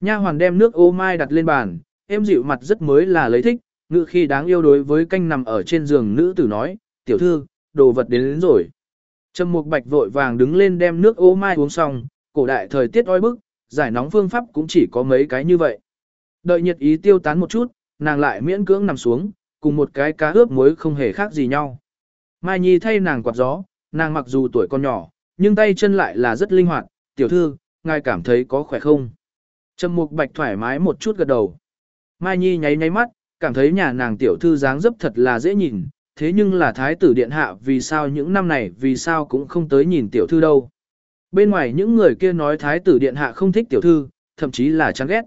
Nha hoàn đem nước ô mai đặt lên bàn, em dịu mặt rất mới là lấy thích, ngự khi đáng yêu đối với canh nằm ở trên giường nữ tử nói, tiểu thư, đồ vật đến, đến rồi. Trầm Mục Bạch vội vàng đứng lên đem nước ô mai uống xong, cổ đại thời tiết oi bức, giải nóng phương pháp cũng chỉ có mấy cái như vậy. Đợi nhiệt ý tiêu tán một chút, nàng lại miễn cưỡng nằm xuống, cùng một cái cá ướp muối không hề khác gì nhau. Mai Nhi thay nàng quạt gió, nàng mặc dù tuổi còn nhỏ, nhưng tay chân lại là rất linh hoạt, tiểu thư, ngài cảm thấy có khỏe không? Trầm Mục Bạch thoải mái một chút gật đầu. Mai Nhi nháy nháy mắt, cảm thấy nhà nàng tiểu thư dáng dấp thật là dễ nhìn, thế nhưng là thái tử điện hạ vì sao những năm này vì sao cũng không tới nhìn tiểu thư đâu. Bên ngoài những người kia nói thái tử điện hạ không thích tiểu thư, thậm chí là chán ghét.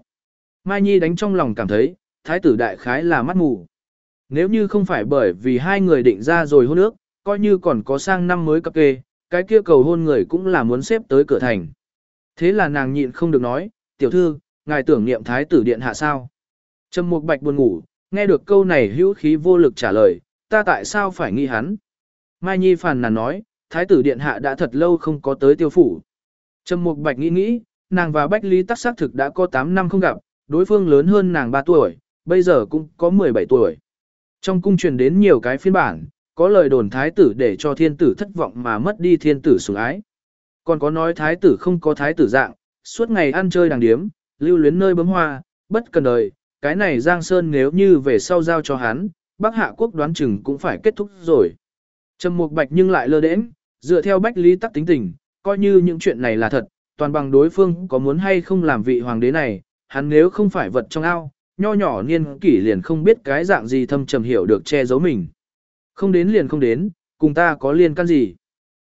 Mai Nhi đánh trong lòng cảm thấy, thái tử đại khái là mắt mù. Nếu như không phải bởi vì hai người định ra rồi hôn ước, coi như còn có sang năm mới cập kê, cái kia cầu hôn người cũng là muốn xếp tới cửa thành. Thế là nàng nhịn không được nói, tiểu thư, ngài tưởng niệm thái tử điện hạ sao. Trầm Mục Bạch buồn ngủ, nghe được câu này hữu khí vô lực trả lời, ta tại sao phải nghi hắn. Mai Nhi phàn nàn nói, thái tử điện hạ đã thật lâu không có tới tiêu phủ. Trầm Mục Bạch nghĩ nghĩ, nàng và Bách Lý Tắc xác thực đã có 8 năm không gặp, đối phương lớn hơn nàng 3 tuổi, bây giờ cũng có 17 tuổi. Trong cung truyền đến nhiều cái phiên bản, có lời đồn thái tử để cho thiên tử thất vọng mà mất đi thiên tử sủng ái. Còn có nói thái tử không có thái tử dạng, suốt ngày ăn chơi đàng điếm, lưu luyến nơi bấm hoa, bất cần đời, cái này Giang Sơn nếu như về sau giao cho hắn, Bắc Hạ quốc đoán chừng cũng phải kết thúc rồi. Trầm Mục Bạch nhưng lại lơ đễnh, dựa theo Bách Lý Tắc tính tình, coi như những chuyện này là thật, toàn bằng đối phương có muốn hay không làm vị hoàng đế này, hắn nếu không phải vật trong ao, nho nhỏ niên kỷ liền không biết cái dạng gì thâm trầm hiểu được che giấu mình. Không đến liền không đến, cùng ta có liên can gì.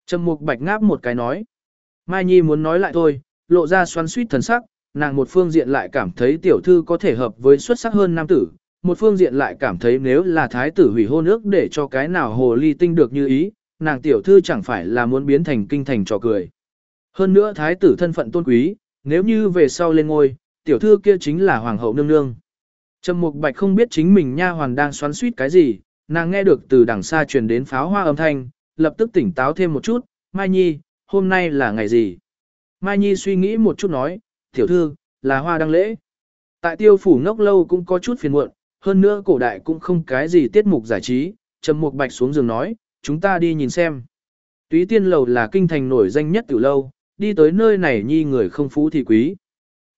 Trầm Mục Bạch ngáp một cái nói. Mai Nhi muốn nói lại thôi, lộ ra xoắn suýt thần sắc, nàng một phương diện lại cảm thấy tiểu thư có thể hợp với xuất sắc hơn nam tử, một phương diện lại cảm thấy nếu là thái tử hủy hôn ước để cho cái nào hồ ly tinh được như ý, nàng tiểu thư chẳng phải là muốn biến thành kinh thành trò cười. Hơn nữa thái tử thân phận tôn quý, nếu như về sau lên ngôi, tiểu thư kia chính là hoàng hậu nương nương. Trầm Mục Bạch không biết chính mình nha hoàn đang xoắn suýt cái gì, nàng nghe được từ đằng xa truyền đến pháo hoa âm thanh, lập tức tỉnh táo thêm một chút, Mai Nhi, hôm nay là ngày gì? Mai Nhi suy nghĩ một chút nói, tiểu thư, là hoa đăng lễ. Tại tiêu phủ ngốc lâu cũng có chút phiền muộn, hơn nữa cổ đại cũng không cái gì tiết mục giải trí, Trầm Mục Bạch xuống giường nói, chúng ta đi nhìn xem. Túy tiên lầu là kinh thành nổi danh nhất từ lâu, đi tới nơi này nhi người không phú thì quý.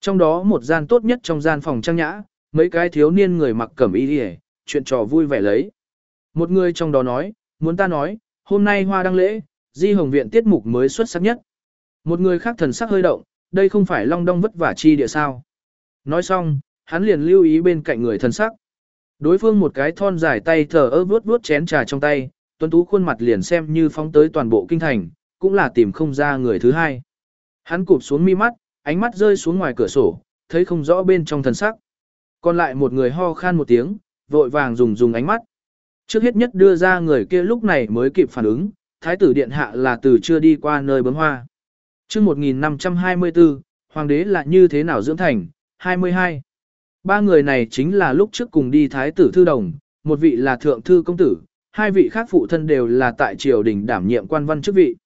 Trong đó một gian tốt nhất trong gian phòng trang nhã, mấy cái thiếu niên người mặc cẩm y đi chuyện trò vui vẻ lấy. Một người trong đó nói, muốn ta nói, hôm nay hoa đăng lễ, di hồng viện tiết mục mới xuất sắc nhất. Một người khác thần sắc hơi động, đây không phải long đong vất vả chi địa sao. Nói xong, hắn liền lưu ý bên cạnh người thần sắc. Đối phương một cái thon dài tay thở ơ vuốt vuốt chén trà trong tay, tuấn tú khuôn mặt liền xem như phóng tới toàn bộ kinh thành, cũng là tìm không ra người thứ hai. Hắn cụp xuống mi mắt, ánh mắt rơi xuống ngoài cửa sổ, thấy không rõ bên trong thần sắc. Còn lại một người ho khan một tiếng, vội vàng dùng dùng ánh mắt. Trước hết nhất đưa ra người kia lúc này mới kịp phản ứng, thái tử điện hạ là từ chưa đi qua nơi bấm hoa chương 1524, hoàng đế là như thế nào dưỡng thành, 22. Ba người này chính là lúc trước cùng đi thái tử thư đồng, một vị là thượng thư công tử, hai vị khác phụ thân đều là tại triều đình đảm nhiệm quan văn chức vị.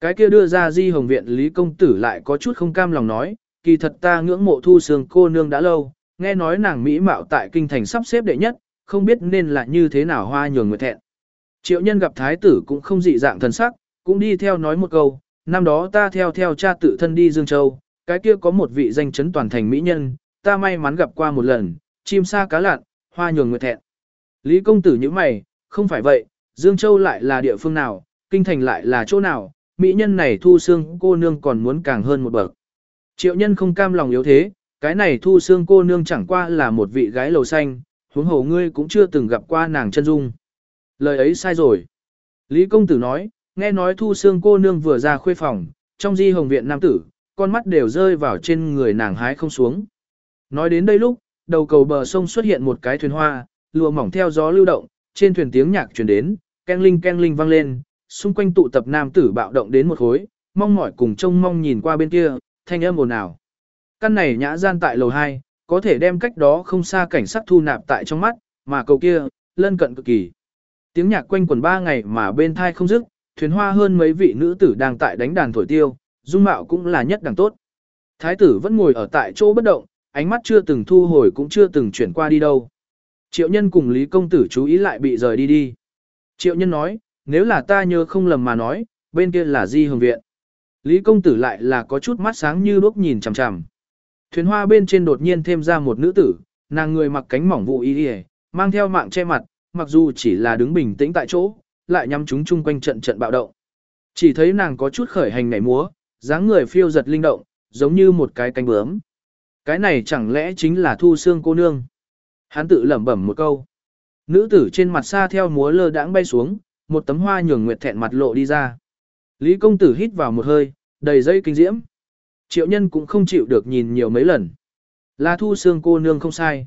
Cái kia đưa ra di hồng viện lý công tử lại có chút không cam lòng nói, kỳ thật ta ngưỡng mộ thu sương cô nương đã lâu, nghe nói nàng mỹ mạo tại kinh thành sắp xếp đệ nhất, không biết nên là như thế nào hoa nhường người thẹn. Triệu nhân gặp thái tử cũng không dị dạng thần sắc, cũng đi theo nói một câu, năm đó ta theo theo cha tự thân đi Dương Châu, cái kia có một vị danh chấn toàn thành mỹ nhân, ta may mắn gặp qua một lần, chim sa cá lặn, hoa nhường người thẹn. Lý công tử như mày, không phải vậy, Dương Châu lại là địa phương nào, kinh thành lại là chỗ nào, mỹ nhân này thu xương cô nương còn muốn càng hơn một bậc. Triệu nhân không cam lòng yếu thế, cái này thu xương cô nương chẳng qua là một vị gái lầu xanh, huống hồ ngươi cũng chưa từng gặp qua nàng chân dung. Lời ấy sai rồi. Lý công tử nói, nghe nói thu xương cô nương vừa ra khuê phòng, trong di hồng viện nam tử, con mắt đều rơi vào trên người nàng hái không xuống. Nói đến đây lúc, đầu cầu bờ sông xuất hiện một cái thuyền hoa, lùa mỏng theo gió lưu động, trên thuyền tiếng nhạc truyền đến, keng linh keng linh vang lên, xung quanh tụ tập nam tử bạo động đến một khối, mong mỏi cùng trông mong nhìn qua bên kia, thanh âm ồn ào. Căn này nhã gian tại lầu 2, có thể đem cách đó không xa cảnh sắc thu nạp tại trong mắt, mà cầu kia, lân cận cực kỳ. Tiếng nhạc quanh quần ba ngày mà bên thai không dứt, thuyền hoa hơn mấy vị nữ tử đang tại đánh đàn thổi tiêu, dung mạo cũng là nhất đẳng tốt. Thái tử vẫn ngồi ở tại chỗ bất động, ánh mắt chưa từng thu hồi cũng chưa từng chuyển qua đi đâu. Triệu nhân cùng Lý Công Tử chú ý lại bị rời đi đi. Triệu nhân nói, nếu là ta nhớ không lầm mà nói, bên kia là Di Hồng Viện. Lý Công Tử lại là có chút mắt sáng như đốt nhìn chằm chằm. Thuyền hoa bên trên đột nhiên thêm ra một nữ tử, nàng người mặc cánh mỏng vụ y, mang theo mạng che mặt, mặc dù chỉ là đứng bình tĩnh tại chỗ, lại nhắm chúng chung quanh trận trận bạo động. Chỉ thấy nàng có chút khởi hành nhảy múa, dáng người phiêu giật linh động, giống như một cái cánh bướm. Cái này chẳng lẽ chính là thu xương cô nương? Hắn tự lẩm bẩm một câu. Nữ tử trên mặt xa theo múa lơ đãng bay xuống, một tấm hoa nhường nguyệt thẹn mặt lộ đi ra. Lý công tử hít vào một hơi, đầy dây kinh diễm. Triệu nhân cũng không chịu được nhìn nhiều mấy lần. Là thu xương cô nương không sai.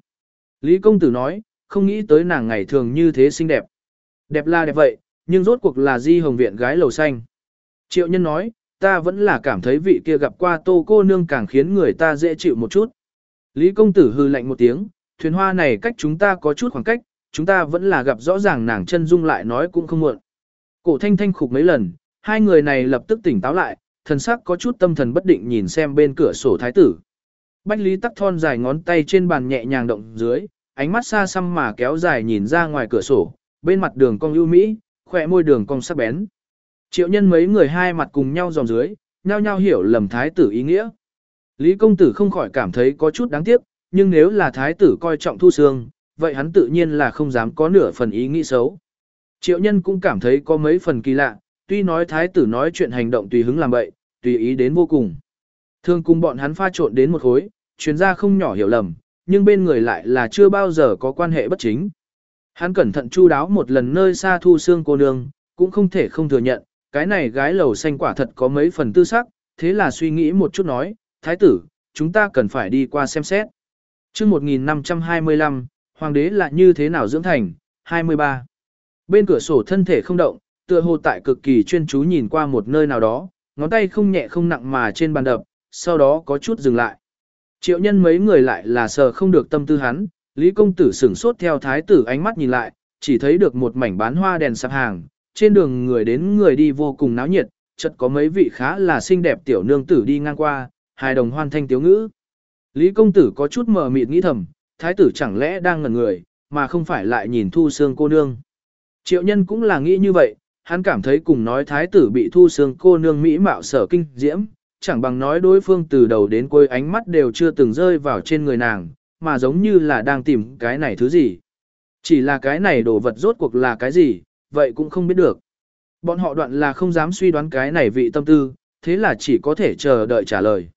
Lý công tử nói, không nghĩ tới nàng ngày thường như thế xinh đẹp. Đẹp là đẹp vậy, nhưng rốt cuộc là di hồng viện gái lầu xanh. Triệu nhân nói, ta vẫn là cảm thấy vị kia gặp qua tô cô nương càng khiến người ta dễ chịu một chút. Lý công tử hư lạnh một tiếng, thuyền hoa này cách chúng ta có chút khoảng cách, chúng ta vẫn là gặp rõ ràng nàng chân dung lại nói cũng không muộn. Cổ thanh thanh khục mấy lần, hai người này lập tức tỉnh táo lại, thần sắc có chút tâm thần bất định nhìn xem bên cửa sổ thái tử. Bách Lý tắc thon dài ngón tay trên bàn nhẹ nhàng động dưới, ánh mắt xa xăm mà kéo dài nhìn ra ngoài cửa sổ, bên mặt đường cong ưu mỹ, khỏe môi đường cong sắc bén. Triệu nhân mấy người hai mặt cùng nhau dòng dưới, nhau nhau hiểu lầm thái tử ý nghĩa. Lý công tử không khỏi cảm thấy có chút đáng tiếc, nhưng nếu là thái tử coi trọng thu xương, vậy hắn tự nhiên là không dám có nửa phần ý nghĩ xấu. Triệu nhân cũng cảm thấy có mấy phần kỳ lạ, tuy nói thái tử nói chuyện hành động tùy hứng làm bậy, tùy ý đến vô cùng. thường cùng bọn hắn pha trộn đến một khối, chuyên gia không nhỏ hiểu lầm, nhưng bên người lại là chưa bao giờ có quan hệ bất chính. Hắn cẩn thận chu đáo một lần nơi xa thu xương cô nương, cũng không thể không thừa nhận, cái này gái lầu xanh quả thật có mấy phần tư sắc, thế là suy nghĩ một chút nói, thái tử, chúng ta cần phải đi qua xem xét. chương 1525, hoàng đế là như thế nào dưỡng thành, 23. Bên cửa sổ thân thể không động, tựa hồ tại cực kỳ chuyên chú nhìn qua một nơi nào đó, ngón tay không nhẹ không nặng mà trên bàn đập, sau đó có chút dừng lại. Triệu nhân mấy người lại là sờ không được tâm tư hắn, Lý công tử sửng sốt theo thái tử ánh mắt nhìn lại, chỉ thấy được một mảnh bán hoa đèn sạp hàng, trên đường người đến người đi vô cùng náo nhiệt, chợt có mấy vị khá là xinh đẹp tiểu nương tử đi ngang qua, hài đồng hoan thanh tiếu ngữ. Lý công tử có chút mờ mịt nghĩ thầm, thái tử chẳng lẽ đang ngẩn người, mà không phải lại nhìn thu xương cô nương. Triệu nhân cũng là nghĩ như vậy, hắn cảm thấy cùng nói thái tử bị thu xương cô nương mỹ mạo sở kinh diễm, chẳng bằng nói đối phương từ đầu đến cuối ánh mắt đều chưa từng rơi vào trên người nàng, mà giống như là đang tìm cái này thứ gì. Chỉ là cái này đồ vật rốt cuộc là cái gì, vậy cũng không biết được. Bọn họ đoạn là không dám suy đoán cái này vị tâm tư, thế là chỉ có thể chờ đợi trả lời.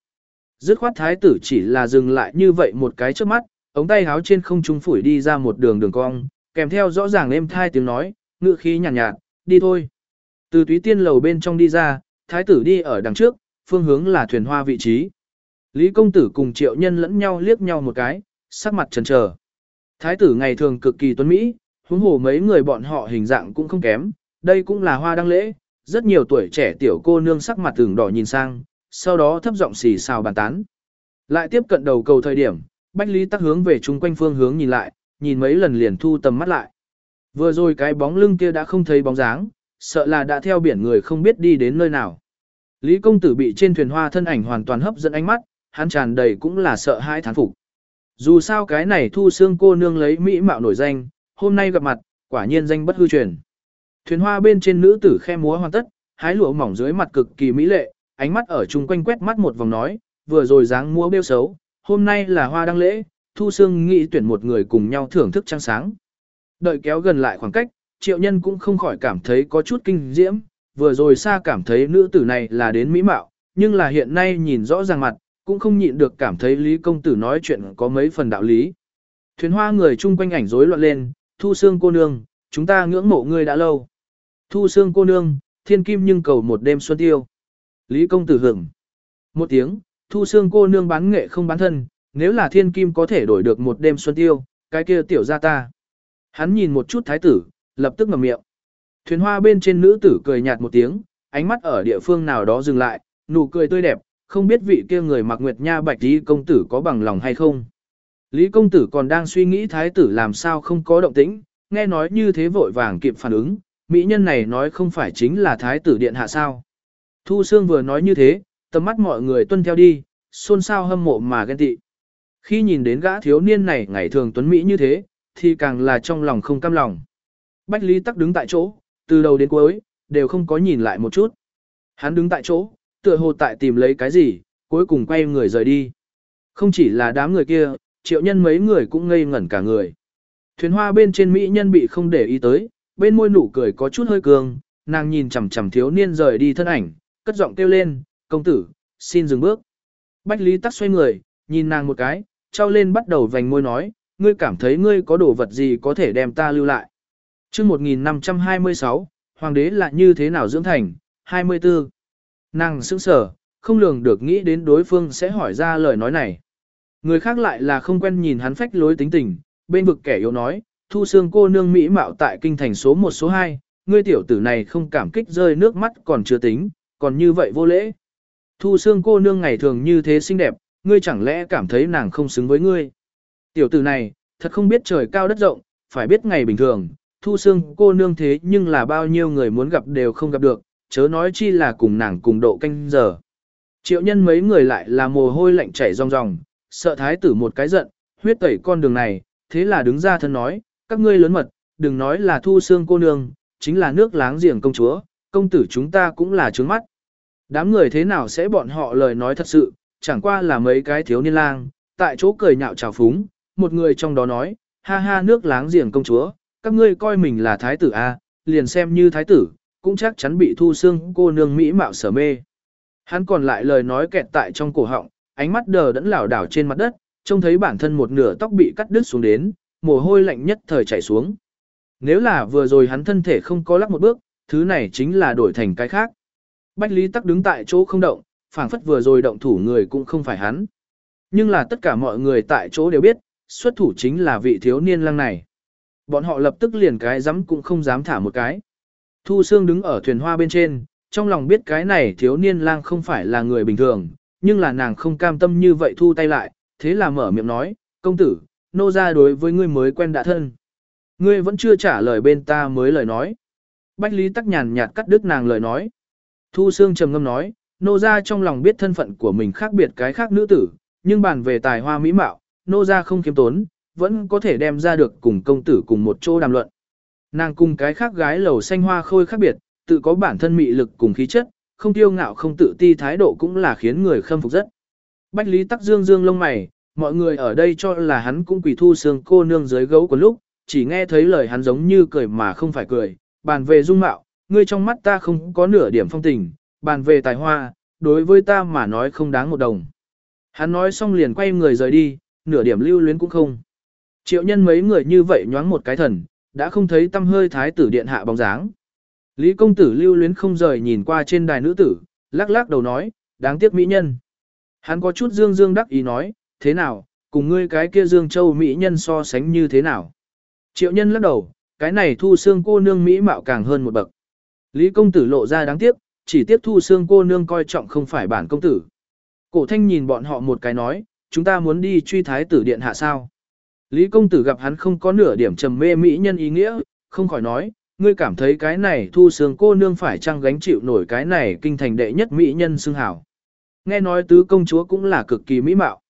Dứt khoát thái tử chỉ là dừng lại như vậy một cái trước mắt, ống tay háo trên không trung phủi đi ra một đường đường cong, kèm theo rõ ràng êm thai tiếng nói, ngựa khí nhàn nhạt, nhạt, đi thôi. Từ túy tiên lầu bên trong đi ra, thái tử đi ở đằng trước, phương hướng là thuyền hoa vị trí. Lý công tử cùng triệu nhân lẫn nhau liếc nhau một cái, sắc mặt trần trờ. Thái tử ngày thường cực kỳ tuấn Mỹ, huống hồ mấy người bọn họ hình dạng cũng không kém, đây cũng là hoa đăng lễ, rất nhiều tuổi trẻ tiểu cô nương sắc mặt tưởng đỏ nhìn sang, sau đó thấp giọng xì xào bàn tán. Lại tiếp cận đầu cầu thời điểm, Bách Lý tắc hướng về chung quanh phương hướng nhìn lại, nhìn mấy lần liền thu tầm mắt lại. Vừa rồi cái bóng lưng kia đã không thấy bóng dáng, sợ là đã theo biển người không biết đi đến nơi nào. Lý công tử bị trên thuyền hoa thân ảnh hoàn toàn hấp dẫn ánh mắt, hắn tràn đầy cũng là sợ hãi thán phục. Dù sao cái này thu xương cô nương lấy mỹ mạo nổi danh, hôm nay gặp mặt, quả nhiên danh bất hư truyền. Thuyền hoa bên trên nữ tử khe múa hoàn tất, hái lụa mỏng dưới mặt cực kỳ mỹ lệ, ánh mắt ở chung quanh quét mắt một vòng nói, vừa rồi dáng múa bêu xấu, hôm nay là hoa đăng lễ, thu xương nghĩ tuyển một người cùng nhau thưởng thức trăng sáng. Đợi kéo gần lại khoảng cách, triệu nhân cũng không khỏi cảm thấy có chút kinh diễm, vừa rồi xa cảm thấy nữ tử này là đến mỹ mạo, nhưng là hiện nay nhìn rõ ràng mặt, cũng không nhịn được cảm thấy Lý Công Tử nói chuyện có mấy phần đạo lý. Thuyền hoa người chung quanh ảnh rối loạn lên, thu xương cô nương, chúng ta ngưỡng mộ ngươi đã lâu. Thu xương cô nương, thiên kim nhưng cầu một đêm xuân tiêu. Lý Công Tử hưởng. Một tiếng, thu xương cô nương bán nghệ không bán thân, nếu là thiên kim có thể đổi được một đêm xuân tiêu, cái kia tiểu ra ta. Hắn nhìn một chút thái tử, lập tức ngậm miệng. Thuyền hoa bên trên nữ tử cười nhạt một tiếng, ánh mắt ở địa phương nào đó dừng lại, nụ cười tươi đẹp, không biết vị kia người mặc nguyệt nha bạch lý công tử có bằng lòng hay không. Lý công tử còn đang suy nghĩ thái tử làm sao không có động tĩnh, nghe nói như thế vội vàng kịp phản ứng, mỹ nhân này nói không phải chính là thái tử điện hạ sao. Thu Sương vừa nói như thế, tầm mắt mọi người tuân theo đi, xôn xao hâm mộ mà ghen tị. Khi nhìn đến gã thiếu niên này ngày thường tuấn Mỹ như thế, thì càng là trong lòng không cam lòng. Bách Lý Tắc đứng tại chỗ, từ đầu đến cuối, đều không có nhìn lại một chút. Hắn đứng tại chỗ, tựa hồ tại tìm lấy cái gì, cuối cùng quay người rời đi. Không chỉ là đám người kia, triệu nhân mấy người cũng ngây ngẩn cả người. Thuyền hoa bên trên Mỹ nhân bị không để ý tới, bên môi nụ cười có chút hơi cường, nàng nhìn chằm chằm thiếu niên rời đi thân ảnh, cất giọng kêu lên, công tử, xin dừng bước. Bách Lý tắc xoay người, nhìn nàng một cái, trao lên bắt đầu vành môi nói, ngươi cảm thấy ngươi có đồ vật gì có thể đem ta lưu lại. chương 1526, Hoàng đế là như thế nào dưỡng thành, 24. Nàng sững sờ, không lường được nghĩ đến đối phương sẽ hỏi ra lời nói này. Người khác lại là không quen nhìn hắn phách lối tính tình, bên vực kẻ yếu nói, thu xương cô nương Mỹ mạo tại kinh thành số 1 số 2, ngươi tiểu tử này không cảm kích rơi nước mắt còn chưa tính, còn như vậy vô lễ. Thu xương cô nương ngày thường như thế xinh đẹp, ngươi chẳng lẽ cảm thấy nàng không xứng với ngươi. Tiểu tử này, thật không biết trời cao đất rộng, phải biết ngày bình thường, thu xương cô nương thế nhưng là bao nhiêu người muốn gặp đều không gặp được, chớ nói chi là cùng nàng cùng độ canh giờ. Triệu nhân mấy người lại là mồ hôi lạnh chảy ròng ròng, sợ thái tử một cái giận, huyết tẩy con đường này, thế là đứng ra thân nói, các ngươi lớn mật, đừng nói là thu xương cô nương, chính là nước láng giềng công chúa, công tử chúng ta cũng là trướng mắt. Đám người thế nào sẽ bọn họ lời nói thật sự, chẳng qua là mấy cái thiếu niên lang, tại chỗ cười nhạo trào phúng, một người trong đó nói, ha ha nước láng giềng công chúa, các ngươi coi mình là thái tử a, à, liền xem như thái tử, cũng chắc chắn bị thu xương cô nương mỹ mạo sở mê. Hắn còn lại lời nói kẹt tại trong cổ họng, ánh mắt đờ đẫn lảo đảo trên mặt đất, trông thấy bản thân một nửa tóc bị cắt đứt xuống đến, mồ hôi lạnh nhất thời chảy xuống. Nếu là vừa rồi hắn thân thể không có lắc một bước, thứ này chính là đổi thành cái khác. Bách Lý Tắc đứng tại chỗ không động, phảng phất vừa rồi động thủ người cũng không phải hắn. Nhưng là tất cả mọi người tại chỗ đều biết, xuất thủ chính là vị thiếu niên lăng này. Bọn họ lập tức liền cái dám cũng không dám thả một cái. Thu Sương đứng ở thuyền hoa bên trên, trong lòng biết cái này thiếu niên lang không phải là người bình thường, nhưng là nàng không cam tâm như vậy thu tay lại, thế là mở miệng nói, công tử, nô ra đối với ngươi mới quen đã thân. Ngươi vẫn chưa trả lời bên ta mới lời nói. Bách Lý Tắc nhàn nhạt cắt đứt nàng lời nói. Thu Sương trầm ngâm nói, nô ra trong lòng biết thân phận của mình khác biệt cái khác nữ tử, nhưng bàn về tài hoa mỹ mạo, nô ra không kiếm tốn, vẫn có thể đem ra được cùng công tử cùng một chỗ đàm luận. Nàng cùng cái khác gái lầu xanh hoa khôi khác biệt, tự có bản thân mị lực cùng khí chất, không tiêu ngạo không tự ti thái độ cũng là khiến người khâm phục rất. Bách Lý Tắc Dương dương lông mày, mọi người ở đây cho là hắn cũng quỷ thu xương cô nương dưới gấu của lúc, chỉ nghe thấy lời hắn giống như cười mà không phải cười, bàn về dung mạo, ngươi trong mắt ta không có nửa điểm phong tình, bàn về tài hoa, đối với ta mà nói không đáng một đồng. Hắn nói xong liền quay người rời đi, nửa điểm lưu luyến cũng không. Triệu nhân mấy người như vậy nhoáng một cái thần, đã không thấy tâm hơi thái tử điện hạ bóng dáng. Lý công tử lưu luyến không rời nhìn qua trên đài nữ tử, lắc lắc đầu nói, đáng tiếc mỹ nhân. Hắn có chút dương dương đắc ý nói, thế nào, cùng ngươi cái kia dương châu mỹ nhân so sánh như thế nào. Triệu nhân lắc đầu, cái này thu xương cô nương mỹ mạo càng hơn một bậc. Lý công tử lộ ra đáng tiếc, chỉ tiếp thu xương cô nương coi trọng không phải bản công tử. Cổ thanh nhìn bọn họ một cái nói, chúng ta muốn đi truy thái tử điện hạ sao. Lý công tử gặp hắn không có nửa điểm trầm mê mỹ nhân ý nghĩa, không khỏi nói, ngươi cảm thấy cái này thu sướng cô nương phải chăng gánh chịu nổi cái này kinh thành đệ nhất mỹ nhân xưng hảo. Nghe nói tứ công chúa cũng là cực kỳ mỹ mạo.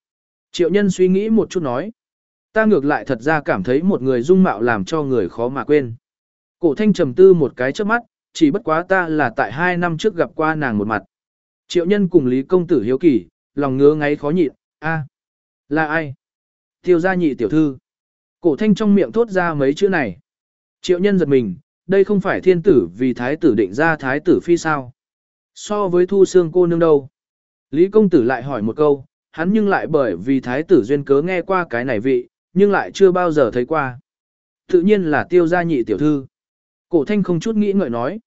Triệu nhân suy nghĩ một chút nói. Ta ngược lại thật ra cảm thấy một người dung mạo làm cho người khó mà quên. Cổ thanh trầm tư một cái trước mắt, chỉ bất quá ta là tại hai năm trước gặp qua nàng một mặt. Triệu nhân cùng Lý Công Tử hiếu kỳ, lòng ngứa ngáy khó nhịn, a, là ai? Tiêu gia nhị tiểu thư. Cổ thanh trong miệng thốt ra mấy chữ này. Triệu nhân giật mình, đây không phải thiên tử vì thái tử định ra thái tử phi sao. So với thu xương cô nương đâu. Lý công tử lại hỏi một câu, hắn nhưng lại bởi vì thái tử duyên cớ nghe qua cái này vị, nhưng lại chưa bao giờ thấy qua. Tự nhiên là tiêu gia nhị tiểu thư. Cổ thanh không chút nghĩ ngợi nói.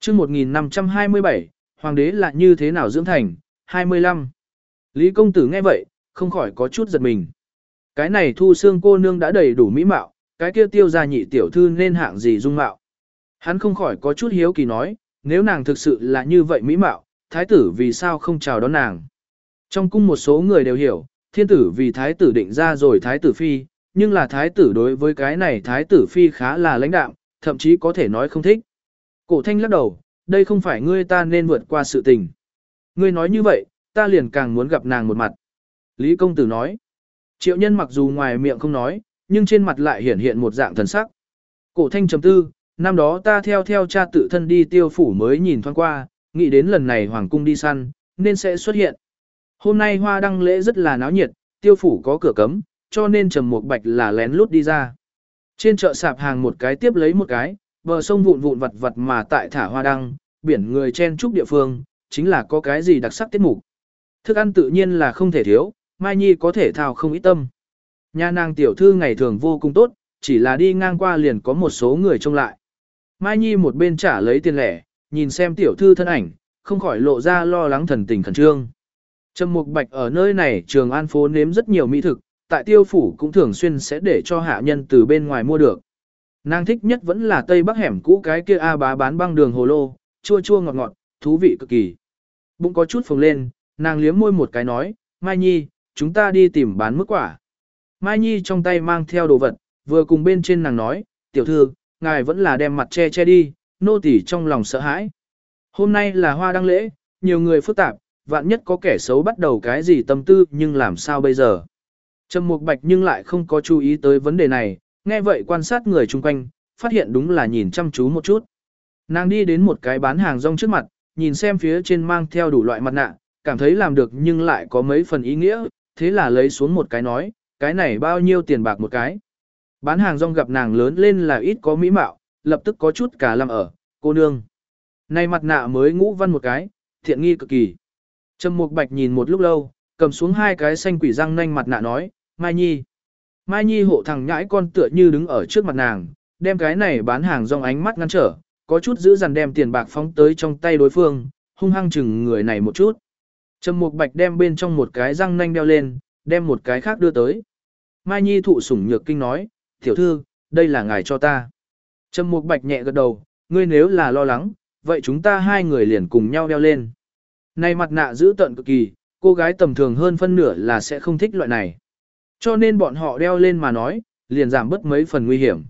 chương 1527, hoàng đế là như thế nào dưỡng thành, 25. Lý công tử nghe vậy, không khỏi có chút giật mình. Cái này thu xương cô nương đã đầy đủ mỹ mạo, cái kia tiêu gia nhị tiểu thư nên hạng gì dung mạo. Hắn không khỏi có chút hiếu kỳ nói, nếu nàng thực sự là như vậy mỹ mạo, thái tử vì sao không chào đón nàng. Trong cung một số người đều hiểu, thiên tử vì thái tử định ra rồi thái tử phi, nhưng là thái tử đối với cái này thái tử phi khá là lãnh đạm, thậm chí có thể nói không thích. Cổ thanh lắc đầu, đây không phải ngươi ta nên vượt qua sự tình. Ngươi nói như vậy, ta liền càng muốn gặp nàng một mặt. Lý công tử nói, Triệu nhân mặc dù ngoài miệng không nói, nhưng trên mặt lại hiển hiện một dạng thần sắc. Cổ thanh chấm tư, năm đó ta theo theo cha tự thân đi tiêu phủ mới nhìn thoáng qua, nghĩ đến lần này hoàng cung đi săn, nên sẽ xuất hiện. Hôm nay hoa đăng lễ rất là náo nhiệt, tiêu phủ có cửa cấm, cho nên trầm một bạch là lén lút đi ra. Trên chợ sạp hàng một cái tiếp lấy một cái, bờ sông vụn vụn vặt vặt mà tại thả hoa đăng, biển người chen trúc địa phương, chính là có cái gì đặc sắc tiết mục. Thức ăn tự nhiên là không thể thiếu, Mai Nhi có thể thao không ít tâm. Nhà nàng tiểu thư ngày thường vô cùng tốt, chỉ là đi ngang qua liền có một số người trông lại. Mai Nhi một bên trả lấy tiền lẻ, nhìn xem tiểu thư thân ảnh, không khỏi lộ ra lo lắng thần tình khẩn trương. Trầm Mục Bạch ở nơi này trường an phố nếm rất nhiều mỹ thực, tại tiêu phủ cũng thường xuyên sẽ để cho hạ nhân từ bên ngoài mua được. Nàng thích nhất vẫn là tây bắc hẻm cũ cái kia A bá bán băng đường hồ lô, chua chua ngọt ngọt, thú vị cực kỳ. Bụng có chút phồng lên, nàng liếm môi một cái nói, Mai Nhi, chúng ta đi tìm bán mức quả. Mai Nhi trong tay mang theo đồ vật, vừa cùng bên trên nàng nói, tiểu thư, ngài vẫn là đem mặt che che đi, nô tỳ trong lòng sợ hãi. Hôm nay là hoa đăng lễ, nhiều người phức tạp, vạn nhất có kẻ xấu bắt đầu cái gì tâm tư nhưng làm sao bây giờ. Trầm Mục Bạch nhưng lại không có chú ý tới vấn đề này, nghe vậy quan sát người chung quanh, phát hiện đúng là nhìn chăm chú một chút. Nàng đi đến một cái bán hàng rong trước mặt, nhìn xem phía trên mang theo đủ loại mặt nạ, cảm thấy làm được nhưng lại có mấy phần ý nghĩa, thế là lấy xuống một cái nói, cái này bao nhiêu tiền bạc một cái. Bán hàng rong gặp nàng lớn lên là ít có mỹ mạo, lập tức có chút cả làm ở, cô nương. Này mặt nạ mới ngũ văn một cái, thiện nghi cực kỳ. Trầm Mục Bạch nhìn một lúc lâu, cầm xuống hai cái xanh quỷ răng nanh mặt nạ nói, Mai Nhi. Mai Nhi hộ thằng nhãi con tựa như đứng ở trước mặt nàng, đem cái này bán hàng rong ánh mắt ngăn trở, có chút giữ dằn đem tiền bạc phóng tới trong tay đối phương, hung hăng chừng người này một chút. Trầm Mục Bạch đem bên trong một cái răng nanh đeo lên, đem một cái khác đưa tới. Mai Nhi thụ sủng nhược kinh nói, tiểu thư, đây là ngài cho ta. Trầm Mục Bạch nhẹ gật đầu, ngươi nếu là lo lắng, vậy chúng ta hai người liền cùng nhau đeo lên. Này mặt nạ giữ tận cực kỳ, cô gái tầm thường hơn phân nửa là sẽ không thích loại này. Cho nên bọn họ đeo lên mà nói, liền giảm bớt mấy phần nguy hiểm.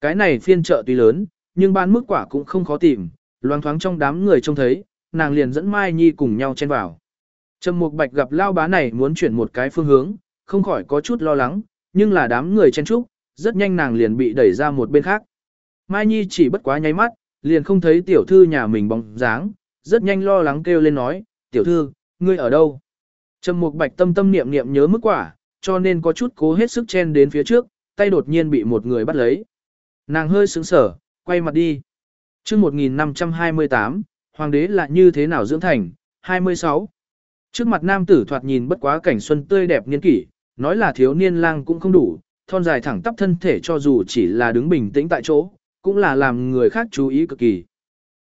Cái này phiên chợ tuy lớn, nhưng bán mức quả cũng không khó tìm, loang thoáng trong đám người trông thấy, nàng liền dẫn Mai Nhi cùng nhau chen vào. Trầm Mục Bạch gặp lao bá này muốn chuyển một cái phương hướng, không khỏi có chút lo lắng, nhưng là đám người chen trúc, rất nhanh nàng liền bị đẩy ra một bên khác. Mai Nhi chỉ bất quá nháy mắt, liền không thấy tiểu thư nhà mình bóng dáng, rất nhanh lo lắng kêu lên nói, tiểu thư, ngươi ở đâu? Trầm Mục Bạch tâm tâm niệm niệm nhớ mức quả, cho nên có chút cố hết sức chen đến phía trước, tay đột nhiên bị một người bắt lấy. Nàng hơi sững sờ, quay mặt đi. Chương 1528, Hoàng đế là như thế nào dưỡng thành? 26. Trước mặt nam tử thoạt nhìn bất quá cảnh xuân tươi đẹp niên kỷ, nói là thiếu niên lang cũng không đủ, thon dài thẳng tắp thân thể cho dù chỉ là đứng bình tĩnh tại chỗ, cũng là làm người khác chú ý cực kỳ.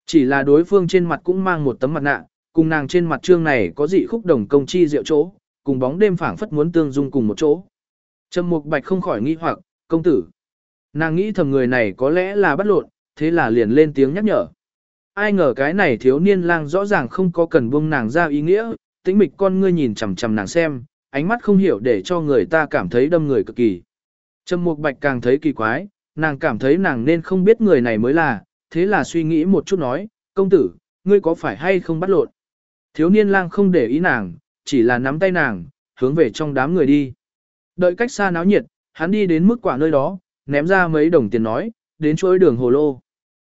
Chỉ là đối phương trên mặt cũng mang một tấm mặt nạ, cùng nàng trên mặt trương này có dị khúc đồng công chi diệu chỗ, cùng bóng đêm phảng phất muốn tương dung cùng một chỗ. Trầm Mục Bạch không khỏi nghi hoặc, công tử. Nàng nghĩ thầm người này có lẽ là bắt lộn, thế là liền lên tiếng nhắc nhở. Ai ngờ cái này thiếu niên lang rõ ràng không có cần buông nàng ra ý nghĩa, tĩnh mịch con ngươi nhìn chằm chằm nàng xem, ánh mắt không hiểu để cho người ta cảm thấy đâm người cực kỳ. Trầm Mục Bạch càng thấy kỳ quái, nàng cảm thấy nàng nên không biết người này mới là, thế là suy nghĩ một chút nói, công tử, ngươi có phải hay không bắt lộn? Thiếu niên lang không để ý nàng, chỉ là nắm tay nàng, hướng về trong đám người đi. Đợi cách xa náo nhiệt, hắn đi đến mức quả nơi đó, ném ra mấy đồng tiền nói, đến chuỗi đường hồ lô.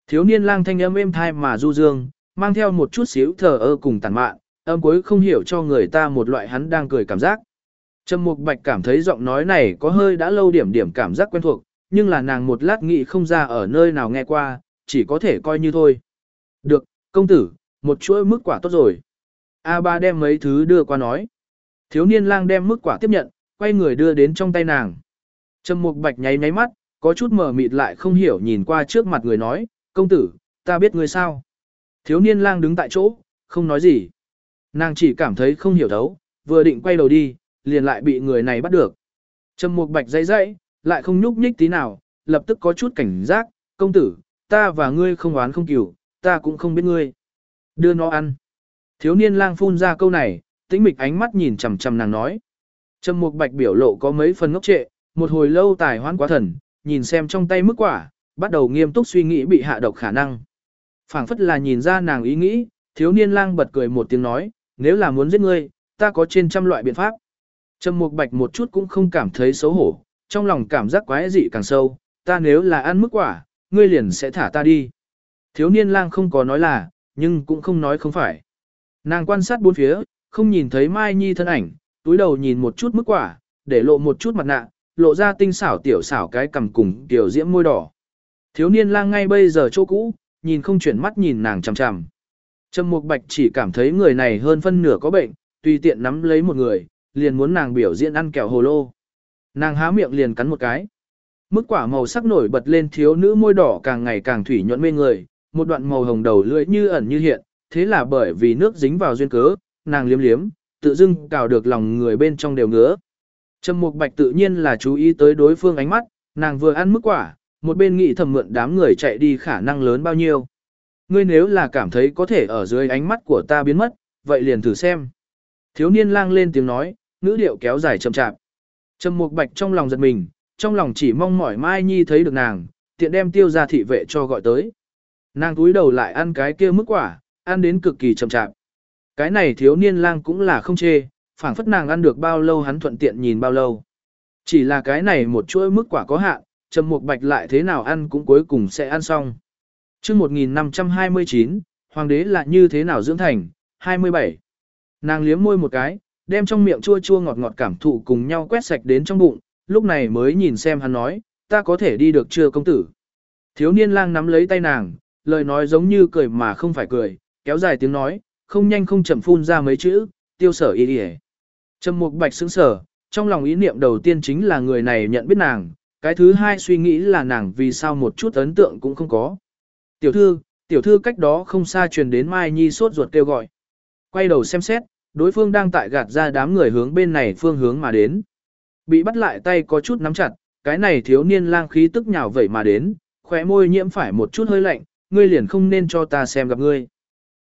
Thiếu niên lang thanh âm êm thai mà du dương, mang theo một chút xíu thờ ơ cùng tàn mạn, âm cuối không hiểu cho người ta một loại hắn đang cười cảm giác. Trầm Mục Bạch cảm thấy giọng nói này có hơi đã lâu điểm điểm cảm giác quen thuộc, nhưng là nàng một lát nghĩ không ra ở nơi nào nghe qua, chỉ có thể coi như thôi. Được, công tử, một chuỗi mức quả tốt rồi. A ba đem mấy thứ đưa qua nói. Thiếu niên lang đem mức quả tiếp nhận, quay người đưa đến trong tay nàng. Trầm Mục Bạch nháy nháy mắt, có chút mờ mịt lại không hiểu nhìn qua trước mặt người nói, công tử, ta biết người sao. Thiếu niên lang đứng tại chỗ, không nói gì. Nàng chỉ cảm thấy không hiểu thấu, vừa định quay đầu đi, liền lại bị người này bắt được. Trầm Mục Bạch dãy dãy, lại không nhúc nhích tí nào, lập tức có chút cảnh giác, công tử, ta và ngươi không oán không cừu, ta cũng không biết ngươi. Đưa nó ăn. Thiếu niên lang phun ra câu này, tĩnh mịch ánh mắt nhìn chằm chằm nàng nói. Trầm Mục Bạch biểu lộ có mấy phần ngốc trệ, một hồi lâu tài hoãn quá thần, nhìn xem trong tay mức quả, bắt đầu nghiêm túc suy nghĩ bị hạ độc khả năng. Phảng phất là nhìn ra nàng ý nghĩ, thiếu niên lang bật cười một tiếng nói, nếu là muốn giết ngươi, ta có trên trăm loại biện pháp. Trầm Mục Bạch một chút cũng không cảm thấy xấu hổ, trong lòng cảm giác quái dị càng sâu, ta nếu là ăn mức quả, ngươi liền sẽ thả ta đi. Thiếu niên lang không có nói là, nhưng cũng không nói không phải. Nàng quan sát bốn phía, không nhìn thấy Mai Nhi thân ảnh, túi đầu nhìn một chút mức quả, để lộ một chút mặt nạ, lộ ra tinh xảo tiểu xảo cái cầm cùng tiểu diễm môi đỏ. Thiếu niên lang ngay bây giờ chỗ cũ, nhìn không chuyển mắt nhìn nàng chằm chằm. Trầm Mục Bạch chỉ cảm thấy người này hơn phân nửa có bệnh, tùy tiện nắm lấy một người, liền muốn nàng biểu diễn ăn kẹo hồ lô. Nàng há miệng liền cắn một cái. Mức quả màu sắc nổi bật lên thiếu nữ môi đỏ càng ngày càng thủy nhuận mê người, một đoạn màu hồng đầu lưỡi như ẩn như hiện, thế là bởi vì nước dính vào duyên cớ, nàng liếm liếm, tự dưng cào được lòng người bên trong đều ngứa. Trầm Mục Bạch tự nhiên là chú ý tới đối phương ánh mắt, nàng vừa ăn mức quả, một bên nghĩ thầm mượn đám người chạy đi khả năng lớn bao nhiêu. Ngươi nếu là cảm thấy có thể ở dưới ánh mắt của ta biến mất, vậy liền thử xem. Thiếu niên lang lên tiếng nói, ngữ điệu kéo dài chậm chạp. Trầm Mục Bạch trong lòng giật mình, trong lòng chỉ mong mỏi Mai Nhi thấy được nàng, tiện đem tiêu ra thị vệ cho gọi tới. Nàng túi đầu lại ăn cái kia mức quả, ăn đến cực kỳ chậm chạp. Cái này thiếu niên lang cũng là không chê, phảng phất nàng ăn được bao lâu hắn thuận tiện nhìn bao lâu. Chỉ là cái này một chuỗi mức quả có hạn, Trầm Mục Bạch lại thế nào ăn cũng cuối cùng sẽ ăn xong. Chương 1529, hoàng đế là như thế nào dưỡng thành? 27. Nàng liếm môi một cái, đem trong miệng chua chua ngọt ngọt cảm thụ cùng nhau quét sạch đến trong bụng, lúc này mới nhìn xem hắn nói, ta có thể đi được chưa công tử? Thiếu niên lang nắm lấy tay nàng, lời nói giống như cười mà không phải cười, kéo dài tiếng nói, không nhanh không chậm phun ra mấy chữ, tiêu sở y đi Trầm mục bạch sững sở, trong lòng ý niệm đầu tiên chính là người này nhận biết nàng, cái thứ hai suy nghĩ là nàng vì sao một chút ấn tượng cũng không có. Tiểu thư, tiểu thư cách đó không xa truyền đến Mai Nhi sốt ruột kêu gọi. Quay đầu xem xét, đối phương đang tại gạt ra đám người hướng bên này phương hướng mà đến. Bị bắt lại tay có chút nắm chặt, cái này thiếu niên lang khí tức nhào vẩy mà đến, khóe môi nhiễm phải một chút hơi lạnh, ngươi liền không nên cho ta xem gặp ngươi.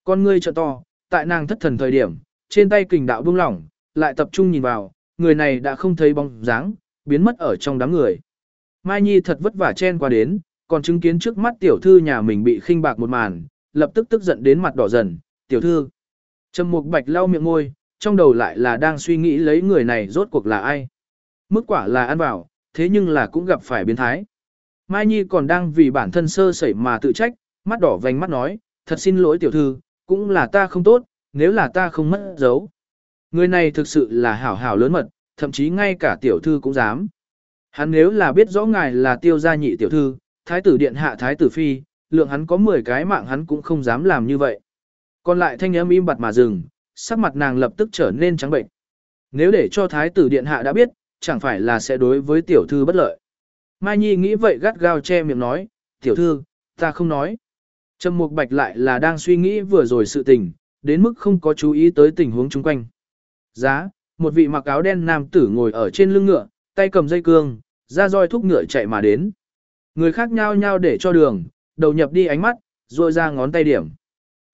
Con ngươi trợ to, tại nàng thất thần thời điểm, trên tay kình đạo buông lỏng, lại tập trung nhìn vào, người này đã không thấy bóng dáng, biến mất ở trong đám người. Mai Nhi thật vất vả chen qua đến, còn chứng kiến trước mắt tiểu thư nhà mình bị khinh bạc một màn, lập tức tức giận đến mặt đỏ dần, tiểu thư. Trầm Mục Bạch lau miệng môi, trong đầu lại là đang suy nghĩ lấy người này rốt cuộc là ai. Mức quả là ăn vào, thế nhưng là cũng gặp phải biến thái. Mai Nhi còn đang vì bản thân sơ sẩy mà tự trách, mắt đỏ vành mắt nói, thật xin lỗi tiểu thư, cũng là ta không tốt, nếu là ta không mất dấu. Người này thực sự là hảo hảo lớn mật, thậm chí ngay cả tiểu thư cũng dám. Hắn nếu là biết rõ ngài là tiêu gia nhị tiểu thư, thái tử điện hạ thái tử phi, lượng hắn có 10 cái mạng hắn cũng không dám làm như vậy. Còn lại thanh âm im bặt mà dừng, sắc mặt nàng lập tức trở nên trắng bệnh. Nếu để cho thái tử điện hạ đã biết, chẳng phải là sẽ đối với tiểu thư bất lợi. Mai Nhi nghĩ vậy gắt gao che miệng nói, tiểu thư, ta không nói. Trầm Mục Bạch lại là đang suy nghĩ vừa rồi sự tình, đến mức không có chú ý tới tình huống chung quanh. Giá, một vị mặc áo đen nam tử ngồi ở trên lưng ngựa, tay cầm dây cương, ra roi thúc ngựa chạy mà đến. Người khác nhao nhao để cho đường, đầu nhập đi ánh mắt, rồi ra ngón tay điểm.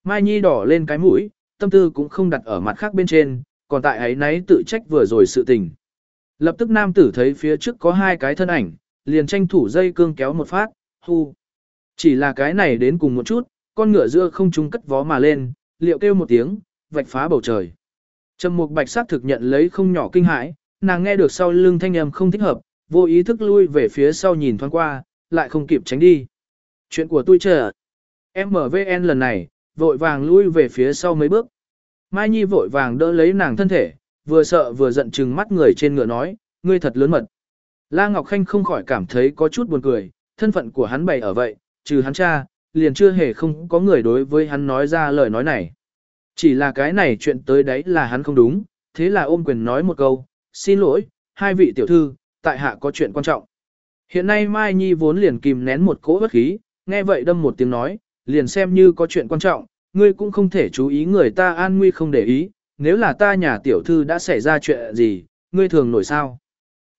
Mai Nhi đỏ lên cái mũi, tâm tư cũng không đặt ở mặt khác bên trên, còn tại ấy nấy tự trách vừa rồi sự tình. Lập tức nam tử thấy phía trước có hai cái thân ảnh, liền tranh thủ dây cương kéo một phát, hu. Chỉ là cái này đến cùng một chút, con ngựa giữa không trung cất vó mà lên, liệu kêu một tiếng, vạch phá bầu trời. Trầm Mục Bạch sát thực nhận lấy không nhỏ kinh hãi, nàng nghe được sau lưng thanh âm không thích hợp, vô ý thức lui về phía sau nhìn thoáng qua, lại không kịp tránh đi. Chuyện của tôi chờ. MVN lần này, vội vàng lui về phía sau mấy bước. Mai Nhi vội vàng đỡ lấy nàng thân thể, vừa sợ vừa giận chừng mắt người trên ngựa nói, ngươi thật lớn mật. La Ngọc Khanh không khỏi cảm thấy có chút buồn cười, thân phận của hắn bày ở vậy, trừ hắn cha, liền chưa hề không có người đối với hắn nói ra lời nói này. Chỉ là cái này chuyện tới đấy là hắn không đúng, thế là ôm quyền nói một câu, xin lỗi, hai vị tiểu thư, tại hạ có chuyện quan trọng. Hiện nay Mai Nhi vốn liền kìm nén một cỗ bất khí, nghe vậy đâm một tiếng nói, liền xem như có chuyện quan trọng, ngươi cũng không thể chú ý người ta an nguy không để ý, nếu là ta nhà tiểu thư đã xảy ra chuyện gì, ngươi thường nổi sao.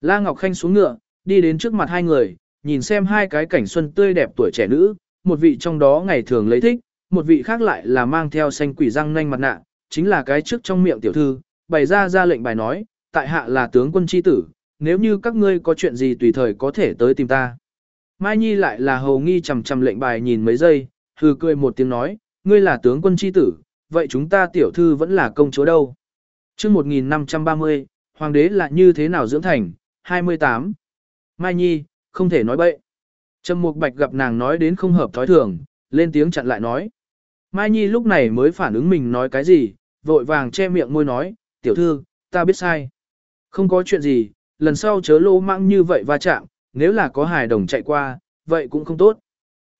La Ngọc Khanh xuống ngựa, đi đến trước mặt hai người, nhìn xem hai cái cảnh xuân tươi đẹp tuổi trẻ nữ, một vị trong đó ngày thường lấy thích, một vị khác lại là mang theo xanh quỷ răng nanh mặt nạ, chính là cái trước trong miệng tiểu thư, bày ra ra lệnh bài nói, tại hạ là tướng quân chi tử, nếu như các ngươi có chuyện gì tùy thời có thể tới tìm ta. Mai Nhi lại là hầu nghi chầm chầm lệnh bài nhìn mấy giây, hừ cười một tiếng nói, ngươi là tướng quân chi tử, vậy chúng ta tiểu thư vẫn là công chúa đâu. chương 1530, hoàng đế là như thế nào dưỡng thành, 28. Mai Nhi, không thể nói bậy. Trầm Mục Bạch gặp nàng nói đến không hợp thói thường, lên tiếng chặn lại nói. Mai Nhi lúc này mới phản ứng mình nói cái gì, vội vàng che miệng môi nói, tiểu thư, ta biết sai. Không có chuyện gì, lần sau chớ lô mạng như vậy va chạm, nếu là có hài đồng chạy qua, vậy cũng không tốt.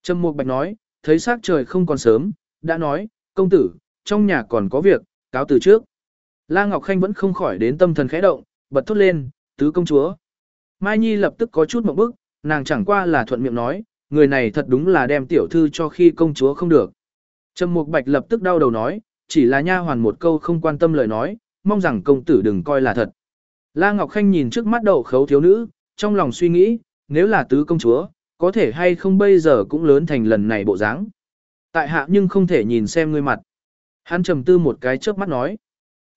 Trầm Mục Bạch nói, thấy sắc trời không còn sớm, đã nói, công tử, trong nhà còn có việc, cáo từ trước. La Ngọc Khanh vẫn không khỏi đến tâm thần khẽ động, bật thốt lên, tứ công chúa. Mai Nhi lập tức có chút một bức, nàng chẳng qua là thuận miệng nói, người này thật đúng là đem tiểu thư cho khi công chúa không được. Trầm Mục Bạch lập tức đau đầu nói, chỉ là nha hoàn một câu không quan tâm lời nói, mong rằng công tử đừng coi là thật. La Ngọc Khanh nhìn trước mắt đậu khấu thiếu nữ, trong lòng suy nghĩ, nếu là tứ công chúa, có thể hay không bây giờ cũng lớn thành lần này bộ dáng. Tại hạ nhưng không thể nhìn xem ngươi mặt. Hắn trầm tư một cái trước mắt nói.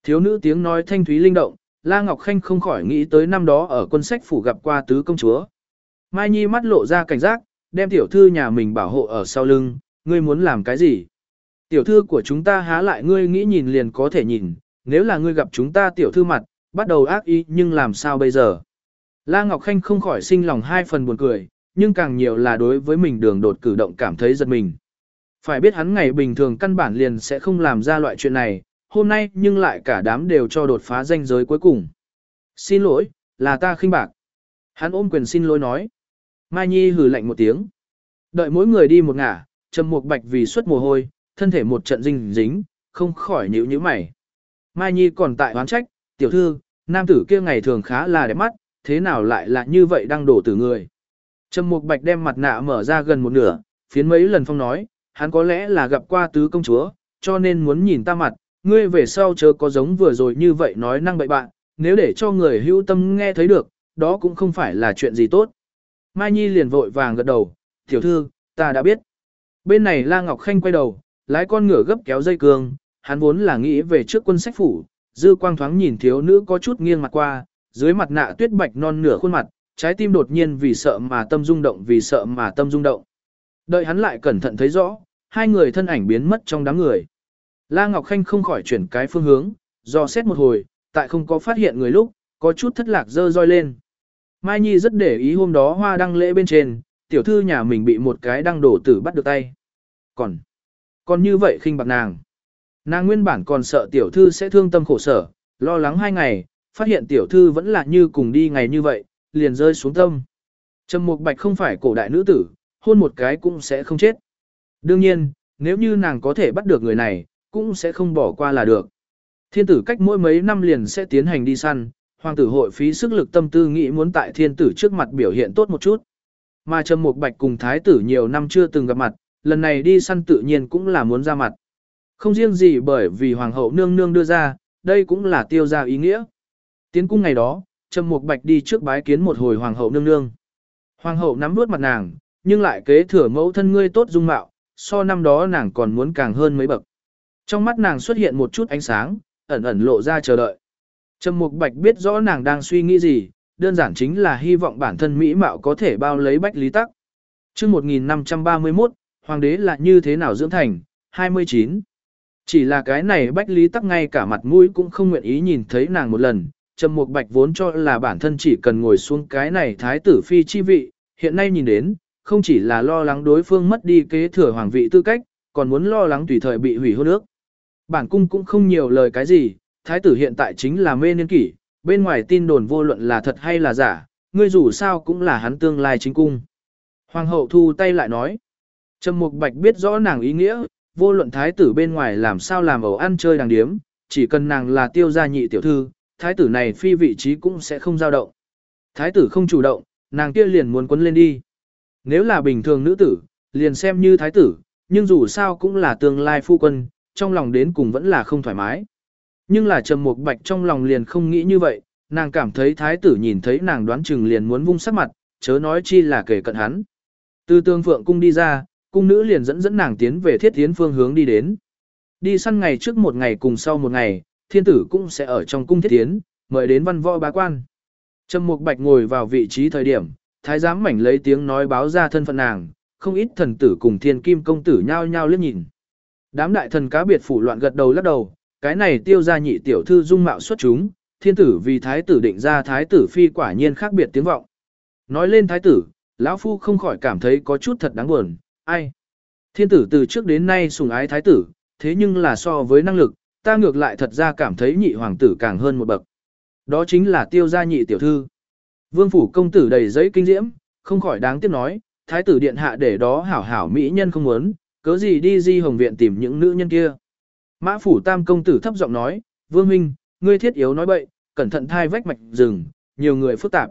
Thiếu nữ tiếng nói thanh thúy linh động, La Ngọc Khanh không khỏi nghĩ tới năm đó ở quân sách phủ gặp qua tứ công chúa. Mai Nhi mắt lộ ra cảnh giác, đem tiểu thư nhà mình bảo hộ ở sau lưng, ngươi muốn làm cái gì? Tiểu thư của chúng ta há lại ngươi nghĩ nhìn liền có thể nhìn, nếu là ngươi gặp chúng ta tiểu thư mặt, bắt đầu ác ý nhưng làm sao bây giờ? La Ngọc Khanh không khỏi sinh lòng hai phần buồn cười, nhưng càng nhiều là đối với mình đường đột cử động cảm thấy giật mình. Phải biết hắn ngày bình thường căn bản liền sẽ không làm ra loại chuyện này, hôm nay nhưng lại cả đám đều cho đột phá danh giới cuối cùng. Xin lỗi, là ta khinh bạc. Hắn ôm quyền xin lỗi nói. Mai Nhi hử lạnh một tiếng. Đợi mỗi người đi một ngả, trầm mục bạch vì suất mồ hôi, thân thể một trận dinh dính, không khỏi nhíu nhíu mày. Mai Nhi còn tại oán trách, tiểu thư, nam tử kia ngày thường khá là đẹp mắt, thế nào lại là như vậy đang đổ tử người. Trầm mục bạch đem mặt nạ mở ra gần một nửa, phiến mấy lần phong nói, hắn có lẽ là gặp qua tứ công chúa, cho nên muốn nhìn ta mặt, ngươi về sau chớ có giống vừa rồi như vậy nói năng bậy bạn, nếu để cho người hữu tâm nghe thấy được, đó cũng không phải là chuyện gì tốt. Mai Nhi liền vội vàng gật đầu, tiểu thư, ta đã biết. Bên này La Ngọc Khanh quay đầu, lái con ngựa gấp kéo dây cương, hắn vốn là nghĩ về trước quân sách phủ, dư quang thoáng nhìn thiếu nữ có chút nghiêng mặt qua, dưới mặt nạ tuyết bạch non nửa khuôn mặt, trái tim đột nhiên vì sợ mà tâm rung động vì sợ mà tâm rung động. Đợi hắn lại cẩn thận thấy rõ, hai người thân ảnh biến mất trong đám người. La Ngọc Khanh không khỏi chuyển cái phương hướng, do xét một hồi, tại không có phát hiện người lúc, có chút thất lạc dơ roi lên. Mai Nhi rất để ý hôm đó hoa đăng lễ bên trên, tiểu thư nhà mình bị một cái đăng đổ tử bắt được tay. Còn, còn như vậy khinh bạc nàng. Nàng nguyên bản còn sợ tiểu thư sẽ thương tâm khổ sở, lo lắng hai ngày, phát hiện tiểu thư vẫn là như cùng đi ngày như vậy, liền rơi xuống tâm. Trầm Mục Bạch không phải cổ đại nữ tử, hôn một cái cũng sẽ không chết. Đương nhiên, nếu như nàng có thể bắt được người này, cũng sẽ không bỏ qua là được. Thiên tử cách mỗi mấy năm liền sẽ tiến hành đi săn, hoàng tử hội phí sức lực tâm tư nghĩ muốn tại thiên tử trước mặt biểu hiện tốt một chút. Mà Trầm Mục Bạch cùng thái tử nhiều năm chưa từng gặp mặt, lần này đi săn tự nhiên cũng là muốn ra mặt. Không riêng gì bởi vì hoàng hậu nương nương đưa ra, đây cũng là tiêu ra ý nghĩa. Tiến cung ngày đó, Trầm Mục Bạch đi trước bái kiến một hồi hoàng hậu nương nương. Hoàng hậu nắm nuốt mặt nàng, nhưng lại kế thừa mẫu thân ngươi tốt dung mạo, so năm đó nàng còn muốn càng hơn mấy bậc. Trong mắt nàng xuất hiện một chút ánh sáng, ẩn ẩn lộ ra chờ đợi. Trầm Mục Bạch biết rõ nàng đang suy nghĩ gì, đơn giản chính là hy vọng bản thân mỹ mạo có thể bao lấy bách lý tắc. Chương 1531, hoàng đế là như thế nào dưỡng thành? 29. Chỉ là cái này bách lý tắc ngay cả mặt mũi cũng không nguyện ý nhìn thấy nàng một lần, Trầm Mục Bạch vốn cho là bản thân chỉ cần ngồi xuống cái này thái tử phi chi vị, hiện nay nhìn đến, không chỉ là lo lắng đối phương mất đi kế thừa hoàng vị tư cách, còn muốn lo lắng tùy thời bị hủy hôn ước. Bản cung cũng không nhiều lời cái gì, thái tử hiện tại chính là mê niên kỷ, bên ngoài tin đồn vô luận là thật hay là giả, ngươi dù sao cũng là hắn tương lai chính cung. Hoàng hậu thu tay lại nói, Trầm Mục Bạch biết rõ nàng ý nghĩa, vô luận thái tử bên ngoài làm sao làm ẩu ăn chơi đàng điếm, chỉ cần nàng là tiêu gia nhị tiểu thư, thái tử này phi vị trí cũng sẽ không dao động. Thái tử không chủ động, nàng kia liền muốn quấn lên đi. Nếu là bình thường nữ tử, liền xem như thái tử, nhưng dù sao cũng là tương lai phu quân, trong lòng đến cùng vẫn là không thoải mái. Nhưng là Trầm Mục Bạch trong lòng liền không nghĩ như vậy, nàng cảm thấy thái tử nhìn thấy nàng đoán chừng liền muốn vung sắc mặt, chớ nói chi là kể cận hắn. Từ tương phượng cung đi ra, cung nữ liền dẫn dẫn nàng tiến về thiết tiến phương hướng đi đến. Đi săn ngày trước một ngày cùng sau một ngày, thiên tử cũng sẽ ở trong cung thiết tiến, mời đến văn võ bá quan. Trầm Mục Bạch ngồi vào vị trí thời điểm, thái giám mảnh lấy tiếng nói báo ra thân phận nàng, không ít thần tử cùng thiên kim công tử nhao nhao liếc nhìn. Đám đại thần cá biệt phủ loạn gật đầu lắc đầu, cái này tiêu ra nhị tiểu thư dung mạo xuất chúng, thiên tử vì thái tử định ra thái tử phi quả nhiên khác biệt tiếng vọng. Nói lên thái tử, lão phu không khỏi cảm thấy có chút thật đáng buồn, ai? Thiên tử từ trước đến nay sùng ái thái tử, thế nhưng là so với năng lực, ta ngược lại thật ra cảm thấy nhị hoàng tử càng hơn một bậc. Đó chính là tiêu gia nhị tiểu thư. Vương phủ công tử đầy giấy kinh diễm, không khỏi đáng tiếc nói, thái tử điện hạ để đó hảo hảo mỹ nhân không muốn, cớ gì đi di hồng viện tìm những nữ nhân kia. Mã phủ tam công tử thấp giọng nói, vương minh, ngươi thiết yếu nói bậy, cẩn thận thai vách mạch rừng, nhiều người phức tạp.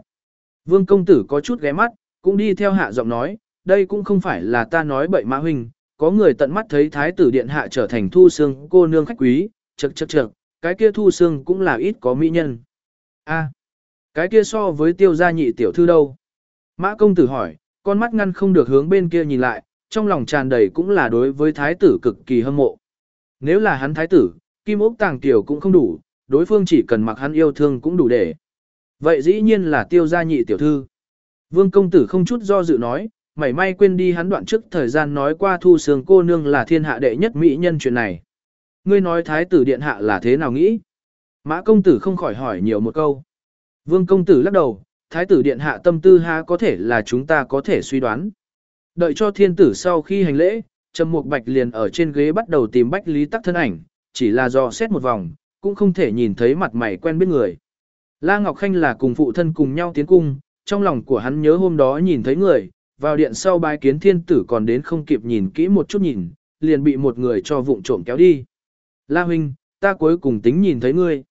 Vương công tử có chút ghé mắt, cũng đi theo hạ giọng nói, đây cũng không phải là ta nói bậy mã huynh, có người tận mắt thấy thái tử điện hạ trở thành thu xương cô nương khách quý, chậc chậc chậc, cái kia thu xương cũng là ít có mỹ nhân. a cái kia so với tiêu gia nhị tiểu thư đâu? Mã công tử hỏi, con mắt ngăn không được hướng bên kia nhìn lại, trong lòng tràn đầy cũng là đối với thái tử cực kỳ hâm mộ. Nếu là hắn thái tử, kim ốc tàng tiểu cũng không đủ, đối phương chỉ cần mặc hắn yêu thương cũng đủ để. Vậy dĩ nhiên là tiêu gia nhị tiểu thư. Vương công tử không chút do dự nói, mảy may quên đi hắn đoạn trước thời gian nói qua thu sướng cô nương là thiên hạ đệ nhất mỹ nhân chuyện này. Ngươi nói thái tử điện hạ là thế nào nghĩ? Mã công tử không khỏi hỏi nhiều một câu. Vương công tử lắc đầu, thái tử điện hạ tâm tư ha có thể là chúng ta có thể suy đoán. Đợi cho thiên tử sau khi hành lễ, Trầm Mục Bạch liền ở trên ghế bắt đầu tìm Bách Lý Tắc thân ảnh, chỉ là do xét một vòng, cũng không thể nhìn thấy mặt mày quen biết người. La Ngọc Khanh là cùng phụ thân cùng nhau tiến cung, trong lòng của hắn nhớ hôm đó nhìn thấy người, vào điện sau bái kiến thiên tử còn đến không kịp nhìn kỹ một chút nhìn, liền bị một người cho vụng trộm kéo đi. La huynh, ta cuối cùng tính nhìn thấy ngươi.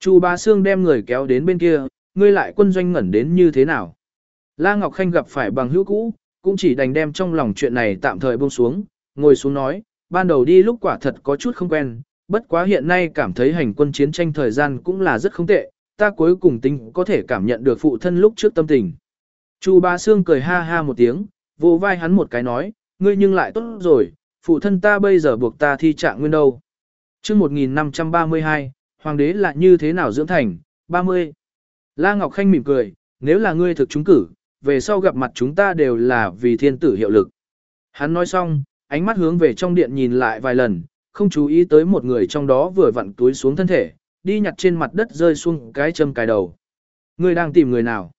Chu Ba Sương đem người kéo đến bên kia, ngươi lại quân doanh ngẩn đến như thế nào? La Ngọc Khanh gặp phải bằng hữu cũ, cũng chỉ đành đem trong lòng chuyện này tạm thời buông xuống, ngồi xuống nói, ban đầu đi lúc quả thật có chút không quen, bất quá hiện nay cảm thấy hành quân chiến tranh thời gian cũng là rất không tệ, ta cuối cùng tính có thể cảm nhận được phụ thân lúc trước tâm tình. Chu Ba Sương cười ha ha một tiếng, vỗ vai hắn một cái nói, ngươi nhưng lại tốt rồi, phụ thân ta bây giờ buộc ta thi trạng nguyên đâu. Trước 1532, Hoàng đế là như thế nào dưỡng thành, 30. La Ngọc Khanh mỉm cười, nếu là ngươi thực chúng cử, về sau gặp mặt chúng ta đều là vì thiên tử hiệu lực. Hắn nói xong, ánh mắt hướng về trong điện nhìn lại vài lần, không chú ý tới một người trong đó vừa vặn túi xuống thân thể, đi nhặt trên mặt đất rơi xuống cái châm cài đầu. Ngươi đang tìm người nào?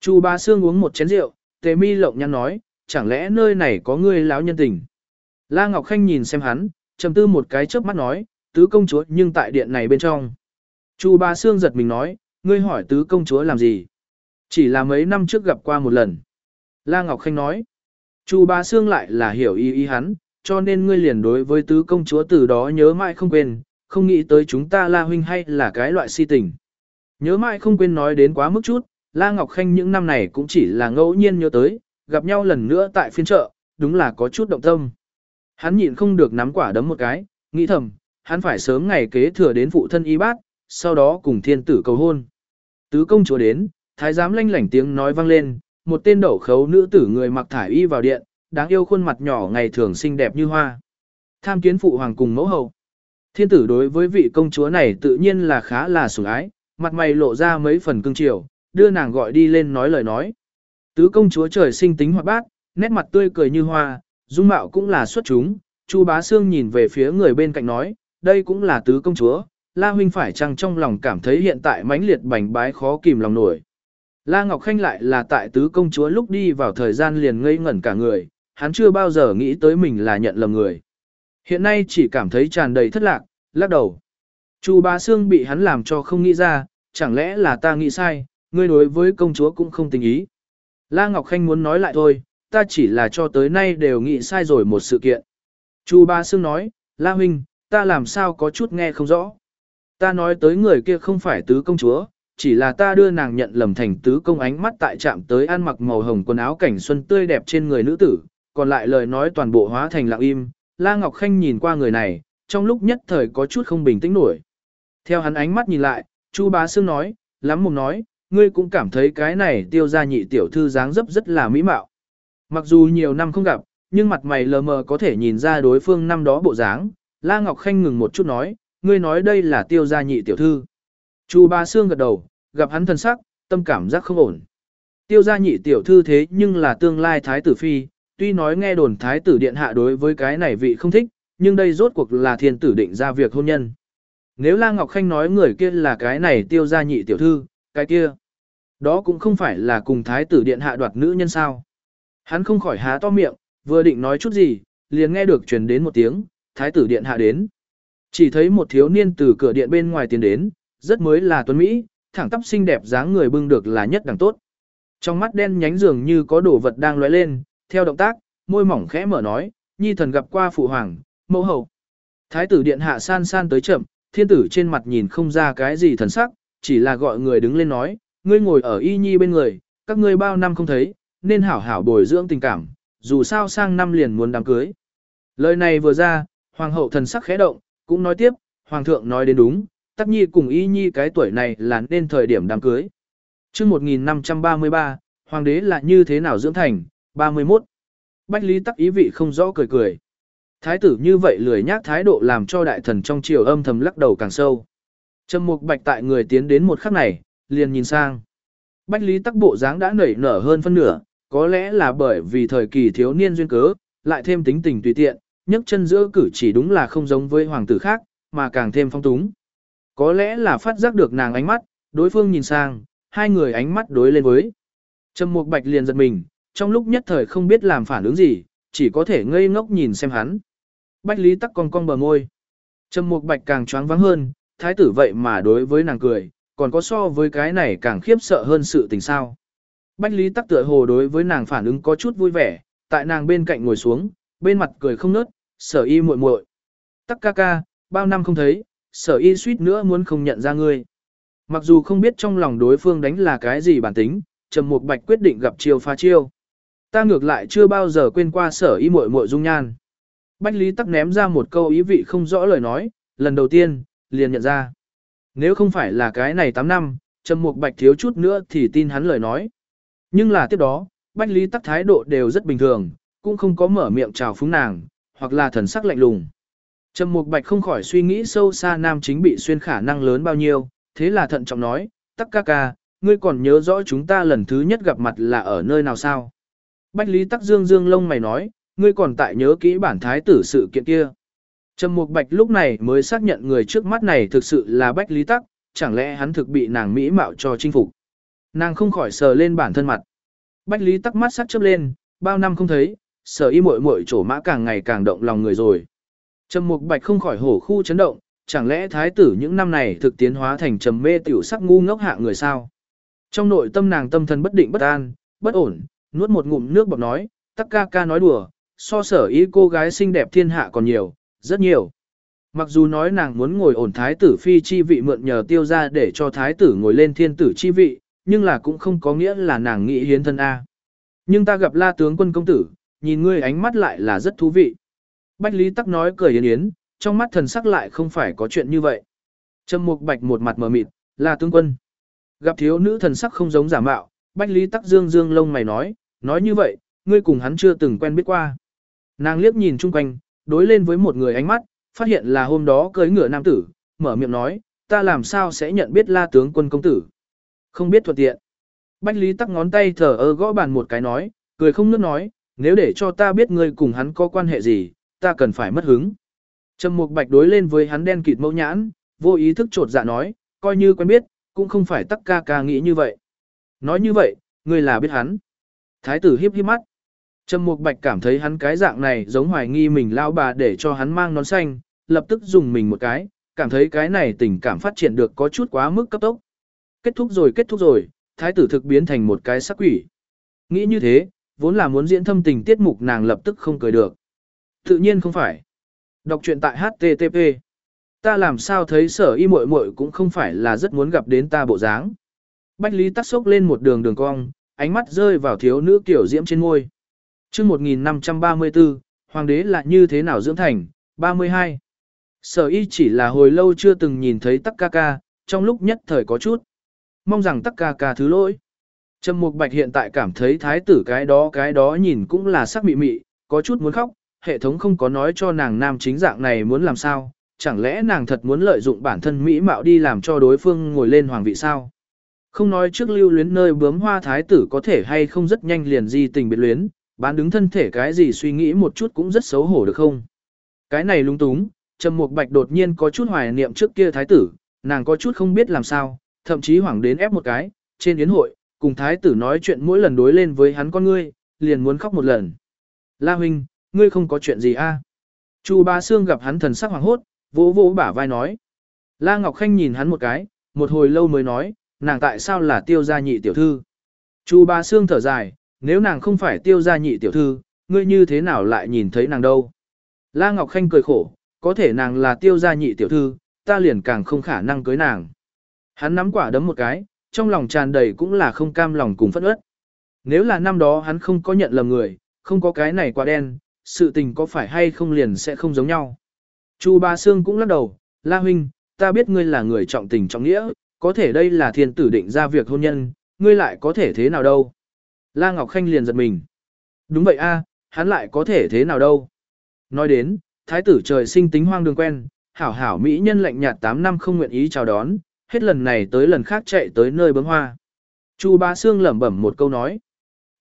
Chu Bá Sương uống một chén rượu, Tề Mi lộng nhăn nói, chẳng lẽ nơi này có người lão nhân tình? La Ngọc Khanh nhìn xem hắn, trầm tư một cái chớp mắt nói, tứ công chúa nhưng tại điện này bên trong. Chu Bá Sương giật mình nói, ngươi hỏi tứ công chúa làm gì? Chỉ là mấy năm trước gặp qua một lần. La Ngọc Khanh nói, Chu Bá Sương lại là hiểu ý ý hắn, cho nên ngươi liền đối với tứ công chúa từ đó nhớ mãi không quên, không nghĩ tới chúng ta La Huynh hay là cái loại si tình. Nhớ mãi không quên nói đến quá mức chút, La Ngọc Khanh những năm này cũng chỉ là ngẫu nhiên nhớ tới, gặp nhau lần nữa tại phiên chợ, đúng là có chút động tâm. Hắn nhịn không được nắm quả đấm một cái, nghĩ thầm, hắn phải sớm ngày kế thừa đến phụ thân y bát, sau đó cùng thiên tử cầu hôn. Tứ công chúa đến, thái giám lanh lảnh tiếng nói vang lên, một tên đậu khấu nữ tử người mặc thải y vào điện, đáng yêu khuôn mặt nhỏ ngày thường xinh đẹp như hoa. Tham kiến phụ hoàng cùng mẫu hậu. Thiên tử đối với vị công chúa này tự nhiên là khá là sủng ái, mặt mày lộ ra mấy phần cưng chiều, đưa nàng gọi đi lên nói lời nói. Tứ công chúa trời sinh tính hoạt bát, nét mặt tươi cười như hoa, dung mạo cũng là xuất chúng. Chu Bá Sương nhìn về phía người bên cạnh nói, đây cũng là tứ công chúa, La huynh phải chăng trong lòng cảm thấy hiện tại mãnh liệt bành bái khó kìm lòng nổi. La Ngọc Khanh lại là tại tứ công chúa lúc đi vào thời gian liền ngây ngẩn cả người, hắn chưa bao giờ nghĩ tới mình là nhận lầm người. Hiện nay chỉ cảm thấy tràn đầy thất lạc, lắc đầu. Chu Bá Sương bị hắn làm cho không nghĩ ra, chẳng lẽ là ta nghĩ sai, ngươi đối với công chúa cũng không tình ý. La Ngọc Khanh muốn nói lại thôi, ta chỉ là cho tới nay đều nghĩ sai rồi một sự kiện. Chu Bá Sương nói, La Huynh, ta làm sao có chút nghe không rõ. Ta nói tới người kia không phải tứ công chúa, chỉ là ta đưa nàng nhận lầm thành tứ công ánh mắt tại chạm tới ăn mặc màu hồng quần áo cảnh xuân tươi đẹp trên người nữ tử, còn lại lời nói toàn bộ hóa thành lặng im. La Ngọc Khanh nhìn qua người này, trong lúc nhất thời có chút không bình tĩnh nổi. Theo hắn ánh mắt nhìn lại, Chu Bá Sương nói, lắm mồm nói, ngươi cũng cảm thấy cái này tiêu ra nhị tiểu thư dáng dấp rất là mỹ mạo. Mặc dù nhiều năm không gặp, nhưng mặt mày lờ mờ có thể nhìn ra đối phương năm đó bộ dáng. La Ngọc Khanh ngừng một chút nói, ngươi nói đây là tiêu gia nhị tiểu thư. Chu Ba Sương gật đầu, gặp hắn thân sắc, tâm cảm giác không ổn. Tiêu gia nhị tiểu thư thế nhưng là tương lai thái tử phi, tuy nói nghe đồn thái tử điện hạ đối với cái này vị không thích, nhưng đây rốt cuộc là thiên tử định ra việc hôn nhân. Nếu La Ngọc Khanh nói người kia là cái này tiêu gia nhị tiểu thư, cái kia. Đó cũng không phải là cùng thái tử điện hạ đoạt nữ nhân sao. Hắn không khỏi há to miệng, vừa định nói chút gì, liền nghe được truyền đến một tiếng, thái tử điện hạ đến. Chỉ thấy một thiếu niên từ cửa điện bên ngoài tiến đến, rất mới là tuấn Mỹ, thẳng tắp xinh đẹp dáng người bưng được là nhất đẳng tốt. Trong mắt đen nhánh dường như có đồ vật đang lóe lên, theo động tác, môi mỏng khẽ mở nói, nhi thần gặp qua phụ hoàng, mẫu hậu. Thái tử điện hạ san san tới chậm, thiên tử trên mặt nhìn không ra cái gì thần sắc, chỉ là gọi người đứng lên nói, ngươi ngồi ở y nhi bên người, các ngươi bao năm không thấy, nên hảo hảo bồi dưỡng tình cảm, dù sao sang năm liền muốn đám cưới. Lời này vừa ra, hoàng hậu thần sắc khẽ động, cũng nói tiếp, hoàng thượng nói đến đúng, tắc nhi cùng y nhi cái tuổi này là nên thời điểm đám cưới. Trước 1533, hoàng đế là như thế nào dưỡng thành, 31. Bách lý tắc ý vị không rõ cười cười. Thái tử như vậy lười nhác thái độ làm cho đại thần trong triều âm thầm lắc đầu càng sâu. Trầm mục bạch tại người tiến đến một khắc này, liền nhìn sang. Bách lý tắc bộ dáng đã nảy nở hơn phân nửa, có lẽ là bởi vì thời kỳ thiếu niên duyên cớ, lại thêm tính tình tùy tiện, nhấc chân giữa cử chỉ đúng là không giống với hoàng tử khác, mà càng thêm phong túng. Có lẽ là phát giác được nàng ánh mắt, đối phương nhìn sang, hai người ánh mắt đối lên với. Trầm Mục Bạch liền giật mình, trong lúc nhất thời không biết làm phản ứng gì, chỉ có thể ngây ngốc nhìn xem hắn. Bách Lý tắc cong cong bờ môi. Trầm Mục Bạch càng choáng váng hơn, thái tử vậy mà đối với nàng cười, còn có so với cái này càng khiếp sợ hơn sự tình sao. Bách Lý tắc tựa hồ đối với nàng phản ứng có chút vui vẻ, tại nàng bên cạnh ngồi xuống, bên mặt cười không nớt, sở y muội muội. Tắc ca ca, bao năm không thấy, sở y suýt nữa muốn không nhận ra ngươi. Mặc dù không biết trong lòng đối phương đánh là cái gì bản tính, Trầm Mục Bạch quyết định gặp chiêu phá chiêu. Ta ngược lại chưa bao giờ quên qua sở y muội muội dung nhan. Bách Lý Tắc ném ra một câu ý vị không rõ lời nói, lần đầu tiên, liền nhận ra. Nếu không phải là cái này 8 năm, Trầm Mục Bạch thiếu chút nữa thì tin hắn lời nói. Nhưng là tiếp đó, Bách Lý Tắc thái độ đều rất bình thường, cũng không có mở miệng chào phúng nàng, hoặc là thần sắc lạnh lùng. Trầm Mục Bạch không khỏi suy nghĩ sâu xa nam chính bị xuyên khả năng lớn bao nhiêu, thế là thận trọng nói, Tắc ca ca, ngươi còn nhớ rõ chúng ta lần thứ nhất gặp mặt là ở nơi nào sao? Bách Lý Tắc Dương Dương lông mày nói, ngươi còn tại nhớ kỹ bản thái tử sự kiện kia. Trầm Mục Bạch lúc này mới xác nhận người trước mắt này thực sự là Bách Lý Tắc, chẳng lẽ hắn thực bị nàng mỹ mạo cho chinh phục. Nàng không khỏi sờ lên bản thân mặt. Bách Lý Tắc mắt sắc chớp lên, bao năm không thấy, sở y muội muội trổ mã càng ngày càng động lòng người rồi. Trầm Mục Bạch không khỏi hổ khu chấn động, chẳng lẽ thái tử những năm này thực tiến hóa thành trầm mê tiểu sắc ngu ngốc hạ người sao? Trong nội tâm nàng tâm thần bất định bất an, bất ổn, nuốt một ngụm nước bọt nói, tắc ca ca nói đùa, so sở ý cô gái xinh đẹp thiên hạ còn nhiều, rất nhiều. Mặc dù nói nàng muốn ngồi ổn thái tử phi chi vị mượn nhờ tiêu ra để cho thái tử ngồi lên thiên tử chi vị, nhưng là cũng không có nghĩa là nàng nghĩ hiến thân A. Nhưng ta gặp la tướng quân công tử, nhìn ngươi ánh mắt lại là rất thú vị. Bách Lý Tắc nói cười yến yến, trong mắt thần sắc lại không phải có chuyện như vậy. Trầm Mục Bạch một mặt mờ mịt, là tướng quân. Gặp thiếu nữ thần sắc không giống giả mạo, Bách Lý Tắc dương dương lông mày nói, nói như vậy, ngươi cùng hắn chưa từng quen biết qua. Nàng liếc nhìn chung quanh, đối lên với một người ánh mắt, phát hiện là hôm đó cưới ngựa nam tử, mở miệng nói, ta làm sao sẽ nhận biết la tướng quân công tử. Không biết thuận tiện. Bách Lý tắc ngón tay thở ơ gõ bàn một cái nói, cười không nước nói, nếu để cho ta biết ngươi cùng hắn có quan hệ gì, ta cần phải mất hứng. Trầm Mục Bạch đối lên với hắn đen kịt mâu nhãn, vô ý thức trột dạ nói, coi như quen biết, cũng không phải tắc ca ca nghĩ như vậy. Nói như vậy, ngươi là biết hắn. Thái tử hiếp hiếp mắt. Trầm Mục Bạch cảm thấy hắn cái dạng này giống hoài nghi mình lao bà để cho hắn mang nón xanh, lập tức dùng mình một cái, cảm thấy cái này tình cảm phát triển được có chút quá mức cấp tốc. Kết thúc rồi kết thúc rồi, thái tử thực biến thành một cái sắc quỷ. Nghĩ như thế, vốn là muốn diễn thâm tình tiết mục nàng lập tức không cười được. Tự nhiên không phải. Đọc truyện tại HTTP. Ta làm sao thấy sở y muội muội cũng không phải là rất muốn gặp đến ta bộ dáng. Bách Lý tắt sốc lên một đường đường cong, ánh mắt rơi vào thiếu nữ kiểu diễm trên môi. Trước 1534, Hoàng đế là như thế nào dưỡng thành, 32. Sở y chỉ là hồi lâu chưa từng nhìn thấy tắc ca ca, trong lúc nhất thời có chút. Mong rằng tắc ca ca thứ lỗi. Trầm Mục Bạch hiện tại cảm thấy thái tử cái đó cái đó nhìn cũng là sắc mị mị, có chút muốn khóc, hệ thống không có nói cho nàng nam chính dạng này muốn làm sao, chẳng lẽ nàng thật muốn lợi dụng bản thân mỹ mạo đi làm cho đối phương ngồi lên hoàng vị sao? Không nói trước lưu luyến nơi bướm hoa thái tử có thể hay không rất nhanh liền di tình biệt luyến, bán đứng thân thể cái gì suy nghĩ một chút cũng rất xấu hổ được không? Cái này lung túng, Trầm Mục Bạch đột nhiên có chút hoài niệm trước kia thái tử, nàng có chút không biết làm sao, thậm chí hoảng đến ép một cái, trên yến hội, cùng thái tử nói chuyện mỗi lần đối lên với hắn con ngươi, liền muốn khóc một lần. La huynh, ngươi không có chuyện gì a? À? Chu Ba Sương gặp hắn thần sắc hoàng hốt, vỗ vỗ bả vai nói. La Ngọc Khanh nhìn hắn một cái, một hồi lâu mới nói, nàng tại sao là tiêu gia nhị tiểu thư. Chu Ba Sương thở dài, nếu nàng không phải tiêu gia nhị tiểu thư, ngươi như thế nào lại nhìn thấy nàng đâu. La Ngọc Khanh cười khổ, có thể nàng là tiêu gia nhị tiểu thư, ta liền càng không khả năng cưới nàng. Hắn nắm quả đấm một cái, trong lòng tràn đầy cũng là không cam lòng cùng phẫn uất. Nếu là năm đó hắn không có nhận lầm người, không có cái này quá đen, sự tình có phải hay không liền sẽ không giống nhau. Chu Ba Sương cũng lắc đầu, La Huynh, ta biết ngươi là người trọng tình trọng nghĩa, có thể đây là thiên tử định ra việc hôn nhân, ngươi lại có thể thế nào đâu. La Ngọc Khanh liền giật mình. Đúng vậy a, hắn lại có thể thế nào đâu. Nói đến, thái tử trời sinh tính hoang đường quen, hảo hảo mỹ nhân lạnh nhạt 8 năm không nguyện ý chào đón, hết lần này tới lần khác chạy tới nơi bướm hoa. Chu Ba Sương lẩm bẩm một câu nói.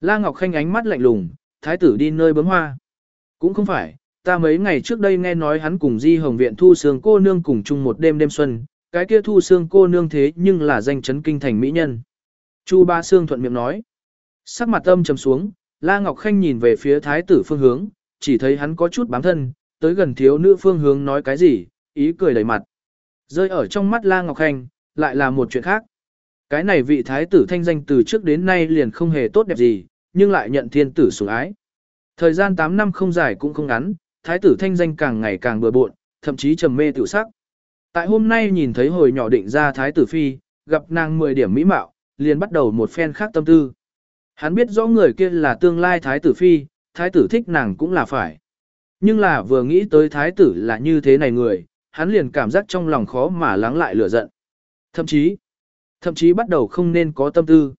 La Ngọc Khanh ánh mắt lạnh lùng, thái tử đi nơi bướm hoa. Cũng không phải, ta mấy ngày trước đây nghe nói hắn cùng Di Hồng Viện thu sương cô nương cùng chung một đêm đêm xuân, cái kia thu sương cô nương thế nhưng là danh chấn kinh thành mỹ nhân. Chu Ba Sương thuận miệng nói. Sắc mặt âm trầm xuống, La Ngọc Khanh nhìn về phía thái tử phương hướng, chỉ thấy hắn có chút bám thân, tới gần thiếu nữ phương hướng nói cái gì, ý cười đầy mặt. Rơi ở trong mắt La Ngọc Khanh, lại là một chuyện khác. Cái này vị thái tử thanh danh từ trước đến nay liền không hề tốt đẹp gì, nhưng lại nhận thiên tử sủng ái. Thời gian 8 năm không dài cũng không ngắn, thái tử thanh danh càng ngày càng bừa bộn, thậm chí trầm mê tiểu sắc. Tại hôm nay nhìn thấy hồi nhỏ định ra thái tử phi, gặp nàng 10 điểm mỹ mạo, liền bắt đầu một phen khác tâm tư. Hắn biết rõ người kia là tương lai thái tử phi, thái tử thích nàng cũng là phải. Nhưng là vừa nghĩ tới thái tử là như thế này người, hắn liền cảm giác trong lòng khó mà lắng lại lửa giận. Thậm chí, thậm chí bắt đầu không nên có tâm tư.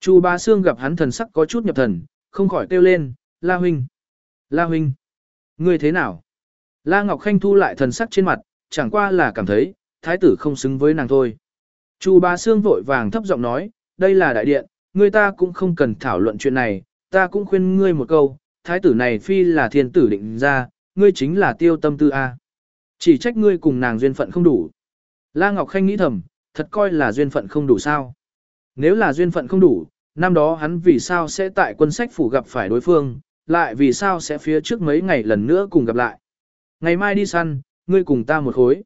Chu Ba Sương gặp hắn thần sắc có chút nhập thần, không khỏi kêu lên, La Huynh, La Huynh, ngươi thế nào? La Ngọc Khanh thu lại thần sắc trên mặt, chẳng qua là cảm thấy, thái tử không xứng với nàng thôi. Chu Ba Sương vội vàng thấp giọng nói, đây là đại điện, Ngươi ta cũng không cần thảo luận chuyện này, ta cũng khuyên ngươi một câu, thái tử này phi là thiên tử định ra, ngươi chính là tiêu tâm tư A. Chỉ trách ngươi cùng nàng duyên phận không đủ. La Ngọc Khanh nghĩ thầm, thật coi là duyên phận không đủ sao. Nếu là duyên phận không đủ, năm đó hắn vì sao sẽ tại quân sách phủ gặp phải đối phương, lại vì sao sẽ phía trước mấy ngày lần nữa cùng gặp lại. Ngày mai đi săn, ngươi cùng ta một khối.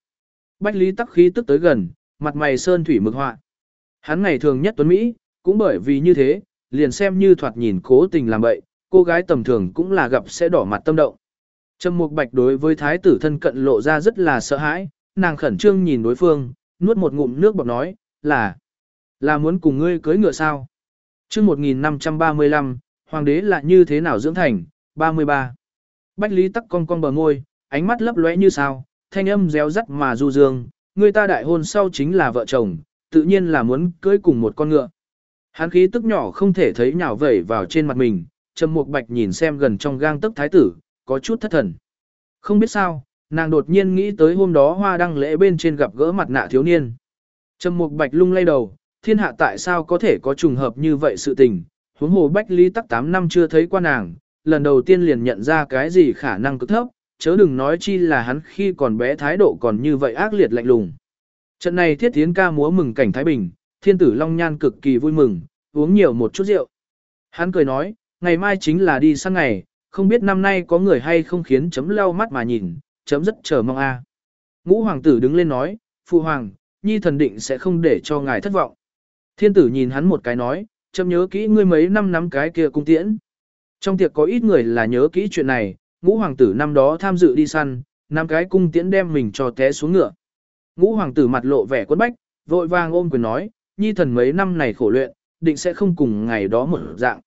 Bách Lý tắc khí tức tới gần, mặt mày sơn thủy mực họa. Hắn ngày thường nhất tuấn Mỹ, cũng bởi vì như thế, liền xem như thoạt nhìn cố tình làm bậy, cô gái tầm thường cũng là gặp sẽ đỏ mặt tâm động. Trầm Mục Bạch đối với thái tử thân cận lộ ra rất là sợ hãi, nàng khẩn trương nhìn đối phương, nuốt một ngụm nước bọt nói, là, là muốn cùng ngươi cưới ngựa sao? chương 1535, hoàng đế là như thế nào dưỡng thành, 33. Bách Lý tắc cong cong bờ ngôi, ánh mắt lấp lóe như sao, thanh âm réo rắt mà du dương, người ta đại hôn sau chính là vợ chồng, tự nhiên là muốn cưới cùng một con ngựa. Hắn khí tức nhỏ không thể thấy nhào vẩy vào trên mặt mình, Trầm Mục Bạch nhìn xem gần trong gang tấc thái tử, có chút thất thần. Không biết sao, nàng đột nhiên nghĩ tới hôm đó hoa đăng lễ bên trên gặp gỡ mặt nạ thiếu niên. Trầm Mục Bạch lung lay đầu, thiên hạ tại sao có thể có trùng hợp như vậy sự tình, huống hồ Bách Lý Tắc 8 năm chưa thấy qua nàng, lần đầu tiên liền nhận ra cái gì khả năng cực thấp, chớ đừng nói chi là hắn khi còn bé thái độ còn như vậy ác liệt lạnh lùng. Trận này thiết tiến ca múa mừng cảnh Thái Bình, thiên tử Long Nhan cực kỳ vui mừng, uống nhiều một chút rượu. Hắn cười nói, ngày mai chính là đi săn ngày, không biết năm nay có người hay không khiến chấm lau mắt mà nhìn, chấm rất chờ mong a. Ngũ hoàng tử đứng lên nói, phụ hoàng, nhi thần định sẽ không để cho ngài thất vọng. Thiên tử nhìn hắn một cái nói, chấm nhớ kỹ ngươi mấy năm nắm cái kia cung tiễn. Trong tiệc có ít người là nhớ kỹ chuyện này, ngũ hoàng tử năm đó tham dự đi săn, nắm cái cung tiễn đem mình cho té xuống ngựa. Ngũ hoàng tử mặt lộ vẻ quấn bách, vội vàng ôm quyền nói, nhi thần mấy năm này khổ luyện, định sẽ không cùng ngày đó một dạng.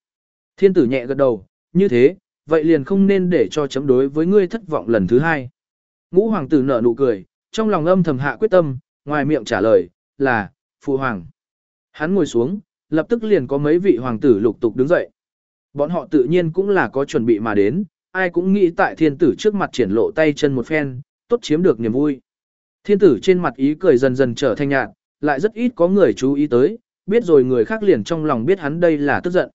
Thiên tử nhẹ gật đầu, như thế, vậy liền không nên để cho chấm đối với ngươi thất vọng lần thứ hai. Ngũ hoàng tử nở nụ cười, trong lòng âm thầm hạ quyết tâm, ngoài miệng trả lời, là, phụ hoàng. Hắn ngồi xuống, lập tức liền có mấy vị hoàng tử lục tục đứng dậy. Bọn họ tự nhiên cũng là có chuẩn bị mà đến, ai cũng nghĩ tại thiên tử trước mặt triển lộ tay chân một phen, tốt chiếm được niềm vui. Thiên tử trên mặt ý cười dần dần trở thành nhạt, lại rất ít có người chú ý tới, biết rồi người khác liền trong lòng biết hắn đây là tức giận.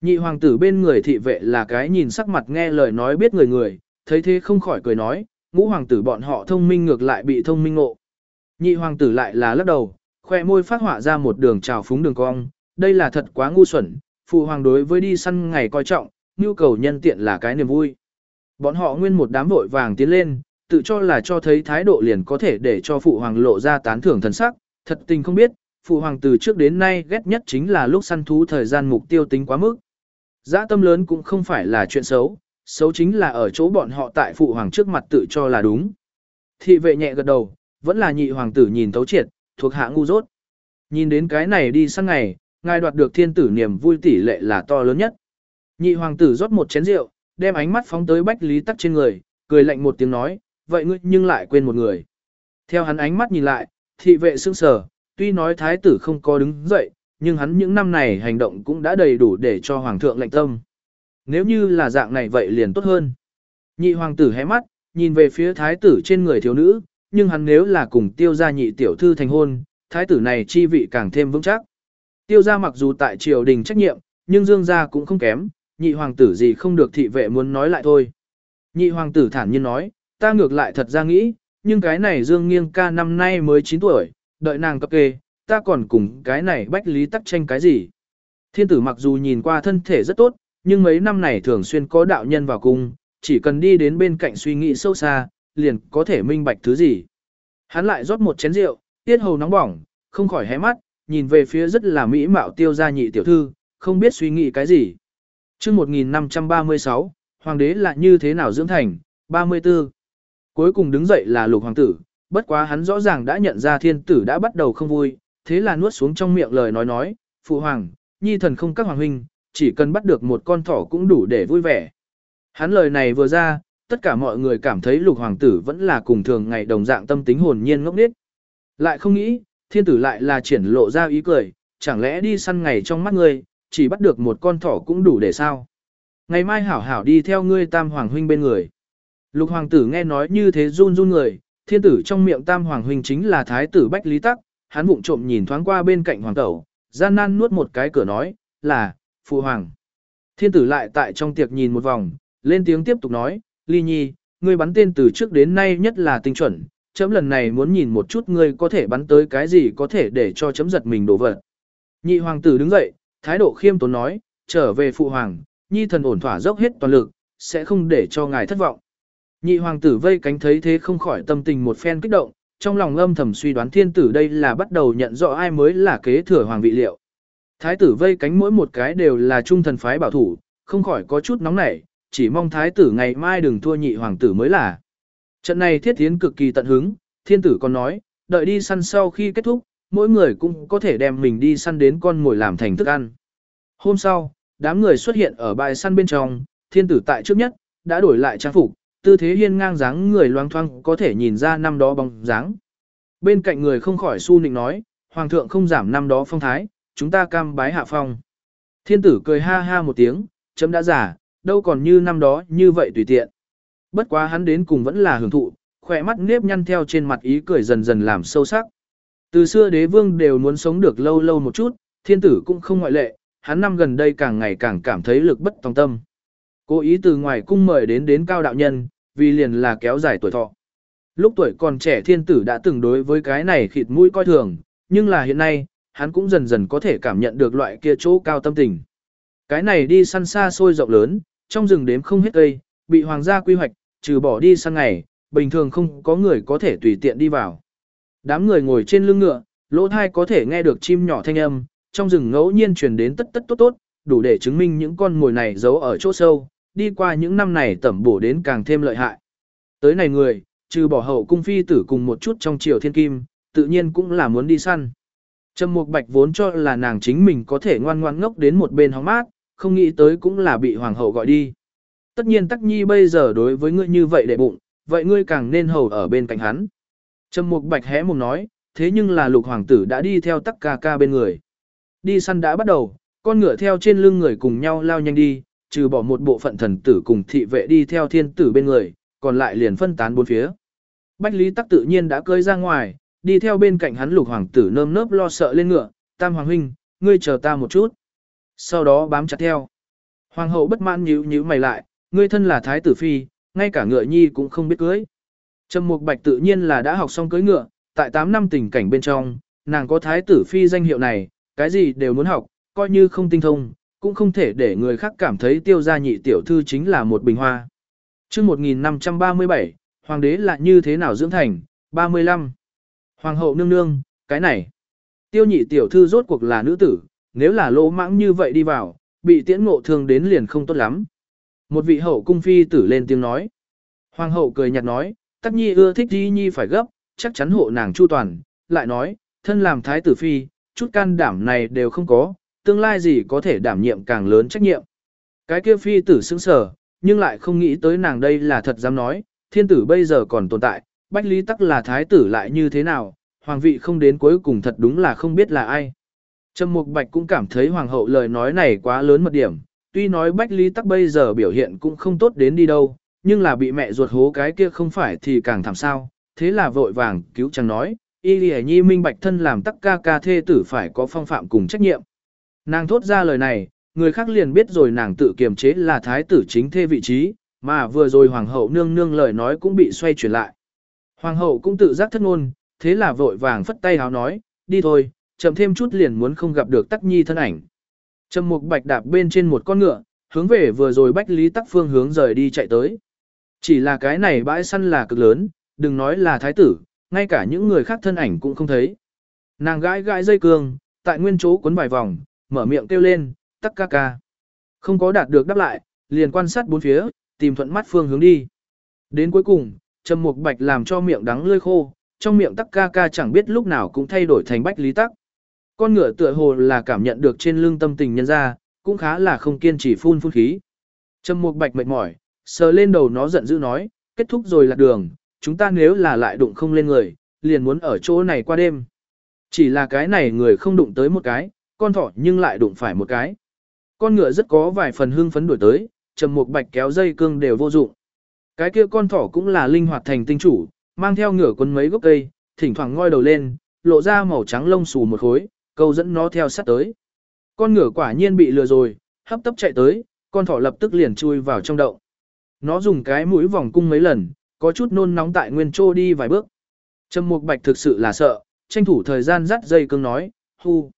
Nhị hoàng tử bên người thị vệ là cái nhìn sắc mặt nghe lời nói biết người người, thấy thế không khỏi cười nói, ngũ hoàng tử bọn họ thông minh ngược lại bị thông minh ngộ. Nhị hoàng tử lại là lắc đầu, khoe môi phát họa ra một đường trào phúng đường cong, đây là thật quá ngu xuẩn, phụ hoàng đối với đi săn ngày coi trọng, nhu cầu nhân tiện là cái niềm vui. Bọn họ nguyên một đám vội vàng tiến lên, tự cho là cho thấy thái độ liền có thể để cho phụ hoàng lộ ra tán thưởng thần sắc, thật tình không biết, phụ hoàng từ trước đến nay ghét nhất chính là lúc săn thú thời gian mục tiêu tính quá mức. Dã tâm lớn cũng không phải là chuyện xấu, xấu chính là ở chỗ bọn họ tại phụ hoàng trước mặt tự cho là đúng. Thị vệ nhẹ gật đầu, vẫn là nhị hoàng tử nhìn tấu triệt, thuộc hạ ngu dốt. Nhìn đến cái này đi săn ngày, ngài đoạt được thiên tử niềm vui tỷ lệ là to lớn nhất. Nhị hoàng tử rót một chén rượu, đem ánh mắt phóng tới bách lý tắc trên người, cười lạnh một tiếng nói, vậy ngươi nhưng lại quên một người. Theo hắn ánh mắt nhìn lại, thị vệ sững sờ, tuy nói thái tử không có đứng dậy, nhưng hắn những năm này hành động cũng đã đầy đủ để cho hoàng thượng lệnh tâm. Nếu như là dạng này vậy liền tốt hơn. Nhị hoàng tử hé mắt, nhìn về phía thái tử trên người thiếu nữ, nhưng hắn nếu là cùng tiêu gia nhị tiểu thư thành hôn, thái tử này chi vị càng thêm vững chắc. Tiêu gia mặc dù tại triều đình trách nhiệm, nhưng dương gia cũng không kém, nhị hoàng tử gì không được thị vệ muốn nói lại thôi. Nhị hoàng tử thản nhiên nói, ta ngược lại thật ra nghĩ, nhưng cái này dương nghiêng ca năm nay mới 9 tuổi, đợi nàng cấp kê, ta còn cùng cái này bách lý tắc tranh cái gì. Thiên tử mặc dù nhìn qua thân thể rất tốt, nhưng mấy năm này thường xuyên có đạo nhân vào cung, chỉ cần đi đến bên cạnh suy nghĩ sâu xa, liền có thể minh bạch thứ gì. Hắn lại rót một chén rượu, tiết hầu nóng bỏng, không khỏi hé mắt, nhìn về phía rất là mỹ mạo tiêu gia nhị tiểu thư, không biết suy nghĩ cái gì. chương 1536, hoàng đế là như thế nào dưỡng thành, 34. Cuối cùng đứng dậy là lục hoàng tử, bất quá hắn rõ ràng đã nhận ra thiên tử đã bắt đầu không vui, thế là nuốt xuống trong miệng lời nói nói, phụ hoàng, nhi thần không các hoàng huynh, chỉ cần bắt được một con thỏ cũng đủ để vui vẻ. Hắn lời này vừa ra, tất cả mọi người cảm thấy lục hoàng tử vẫn là cùng thường ngày đồng dạng tâm tính hồn nhiên ngốc nghếch. Lại không nghĩ, thiên tử lại là triển lộ ra ý cười, chẳng lẽ đi săn ngày trong mắt ngươi, chỉ bắt được một con thỏ cũng đủ để sao. Ngày mai hảo hảo đi theo ngươi tam hoàng huynh bên người. Lục hoàng tử nghe nói như thế run run người, thiên tử trong miệng tam hoàng huynh chính là thái tử Bách Lý Tắc, hắn vụng trộm nhìn thoáng qua bên cạnh hoàng tẩu, gian nan nuốt một cái cửa nói, là, phụ hoàng. Thiên tử lại tại trong tiệc nhìn một vòng, lên tiếng tiếp tục nói, Ly Nhi, ngươi bắn tên từ trước đến nay nhất là tinh chuẩn, chấm lần này muốn nhìn một chút ngươi có thể bắn tới cái gì có thể để cho chấm giật mình đổ vật. Nhị hoàng tử đứng dậy, thái độ khiêm tốn nói, trở về phụ hoàng, Nhi thần ổn thỏa dốc hết toàn lực, sẽ không để cho ngài thất vọng. Nhị hoàng tử vây cánh thấy thế không khỏi tâm tình một phen kích động, trong lòng âm thầm suy đoán thiên tử đây là bắt đầu nhận rõ ai mới là kế thừa hoàng vị liệu. Thái tử vây cánh mỗi một cái đều là trung thần phái bảo thủ, không khỏi có chút nóng nảy, chỉ mong thái tử ngày mai đừng thua nhị hoàng tử mới là. Trận này thiết tiến cực kỳ tận hứng, thiên tử còn nói, đợi đi săn sau khi kết thúc, mỗi người cũng có thể đem mình đi săn đến con ngồi làm thành thức ăn. Hôm sau, đám người xuất hiện ở bãi săn bên trong, thiên tử tại trước nhất, đã đổi lại trang phục, tư thế hiên ngang dáng người loang thoang có thể nhìn ra năm đó bóng dáng. Bên cạnh người không khỏi su nịnh nói, hoàng thượng không giảm năm đó phong thái, chúng ta cam bái hạ phong. Thiên tử cười ha ha một tiếng, chấm đã giả, đâu còn như năm đó như vậy tùy tiện. Bất quá hắn đến cùng vẫn là hưởng thụ, khỏe mắt nếp nhăn theo trên mặt ý cười dần dần làm sâu sắc. Từ xưa đế vương đều muốn sống được lâu lâu một chút, thiên tử cũng không ngoại lệ, hắn năm gần đây càng ngày càng cảm thấy lực bất tòng tâm. Cố ý từ ngoài cung mời đến đến cao đạo nhân, vì liền là kéo dài tuổi thọ. Lúc tuổi còn trẻ thiên tử đã từng đối với cái này khịt mũi coi thường, nhưng là hiện nay, hắn cũng dần dần có thể cảm nhận được loại kia chỗ cao tâm tình. Cái này đi săn xa xôi rộng lớn, trong rừng đếm không hết cây, bị hoàng gia quy hoạch, trừ bỏ đi săn ngày, bình thường không có người có thể tùy tiện đi vào. Đám người ngồi trên lưng ngựa, lỗ thai có thể nghe được chim nhỏ thanh âm, trong rừng ngẫu nhiên truyền đến tất tất tốt tốt, đủ để chứng minh những con ngồi này giấu ở chỗ sâu, đi qua những năm này tẩm bổ đến càng thêm lợi hại. Tới này người, trừ bỏ hậu cung phi tử cùng một chút trong triều thiên kim, tự nhiên cũng là muốn đi săn. Trầm Mục Bạch vốn cho là nàng chính mình có thể ngoan ngoan ngốc đến một bên hóng mát, không nghĩ tới cũng là bị hoàng hậu gọi đi. Tất nhiên Tắc Nhi bây giờ đối với ngươi như vậy để bụng, vậy ngươi càng nên hầu ở bên cạnh hắn. Trầm Mục Bạch hé mồm nói, thế nhưng là lục hoàng tử đã đi theo Tắc ca ca bên người. Đi săn đã bắt đầu, con ngựa theo trên lưng người cùng nhau lao nhanh đi, trừ bỏ một bộ phận thần tử cùng thị vệ đi theo thiên tử bên người, còn lại liền phân tán bốn phía. Bách Lý Tắc tự nhiên đã cơi ra ngoài, đi theo bên cạnh hắn lục hoàng tử nơm nớp lo sợ lên ngựa, tam hoàng huynh, ngươi chờ ta một chút. Sau đó bám chặt theo. Hoàng hậu bất mãn nhíu nhíu mày lại, ngươi thân là thái tử phi, ngay cả ngựa nhi cũng không biết cưới. Trầm Mục Bạch tự nhiên là đã học xong cưỡi ngựa, tại 8 năm tình cảnh bên trong, nàng có thái tử phi danh hiệu này, cái gì đều muốn học, coi như không tinh thông, cũng không thể để người khác cảm thấy tiêu gia nhị tiểu thư chính là một bình hoa. chương 1537, Hoàng đế là như thế nào dưỡng thành, 35. Hoàng hậu nương nương, cái này. Tiêu nhị tiểu thư rốt cuộc là nữ tử, nếu là lỗ mãng như vậy đi vào, bị tiễn ngộ thương đến liền không tốt lắm. Một vị hậu cung phi tử lên tiếng nói. Hoàng hậu cười nhạt nói, tắc nhi ưa thích di nhi phải gấp, chắc chắn hộ nàng chu toàn, lại nói, thân làm thái tử phi, chút can đảm này đều không có, tương lai gì có thể đảm nhiệm càng lớn trách nhiệm. Cái kia phi tử sững sở, nhưng lại không nghĩ tới nàng đây là thật dám nói, thiên tử bây giờ còn tồn tại, bách lý tắc là thái tử lại như thế nào, hoàng vị không đến cuối cùng thật đúng là không biết là ai. Trầm Mục Bạch cũng cảm thấy hoàng hậu lời nói này quá lớn một điểm, tuy nói bách lý tắc bây giờ biểu hiện cũng không tốt đến đi đâu, nhưng là bị mẹ ruột hố cái kia không phải thì càng thảm sao, thế là vội vàng cứu chàng nói, y lì nhi minh bạch thân làm tắc ca ca thê tử phải có phong phạm cùng trách nhiệm. Nàng thốt ra lời này, người khác liền biết rồi nàng tự kiềm chế là thái tử chính thê vị trí, mà vừa rồi hoàng hậu nương nương lời nói cũng bị xoay chuyển lại. Hoàng hậu cũng tự giác thất ngôn, thế là vội vàng phất tay háo nói, đi thôi, chậm thêm chút liền muốn không gặp được tắc nhi thân ảnh. Trầm mục bạch đạp bên trên một con ngựa, hướng về vừa rồi bách lý tắc phương hướng rời đi chạy tới. Chỉ là cái này bãi săn là cực lớn, đừng nói là thái tử, ngay cả những người khác thân ảnh cũng không thấy. Nàng gãi gãi dây cương, tại nguyên chỗ cuốn vài vòng, mở miệng kêu lên, tắc ca ca. Không có đạt được đáp lại, liền quan sát bốn phía, tìm thuận mắt phương hướng đi. Đến cuối cùng, Trầm Mục Bạch làm cho miệng đắng lơi khô, trong miệng tắc ca ca chẳng biết lúc nào cũng thay đổi thành bách lý tắc. Con ngựa tựa hồ là cảm nhận được trên lưng tâm tình nhân ra, cũng khá là không kiên trì phun phun khí. Trầm Mục Bạch mệt mỏi, sờ lên đầu nó giận dữ nói, kết thúc rồi lạc đường, chúng ta nếu là lại đụng không lên người, liền muốn ở chỗ này qua đêm. Chỉ là cái này người không đụng tới một cái, con thỏ nhưng lại đụng phải một cái. Con ngựa rất có vài phần hưng phấn đuổi tới, trầm mục bạch kéo dây cương đều vô dụng. Cái kia con thỏ cũng là linh hoạt thành tinh chủ, mang theo ngựa quân mấy gốc cây, thỉnh thoảng ngoi đầu lên, lộ ra màu trắng lông xù một khối, câu dẫn nó theo sát tới. Con ngựa quả nhiên bị lừa rồi, hấp tấp chạy tới, con thỏ lập tức liền chui vào trong động. Nó dùng cái mũi vòng cung mấy lần, có chút nôn nóng tại nguyên trô đi vài bước. Trầm Mục Bạch thực sự là sợ, tranh thủ thời gian dắt dây cương nói, hu.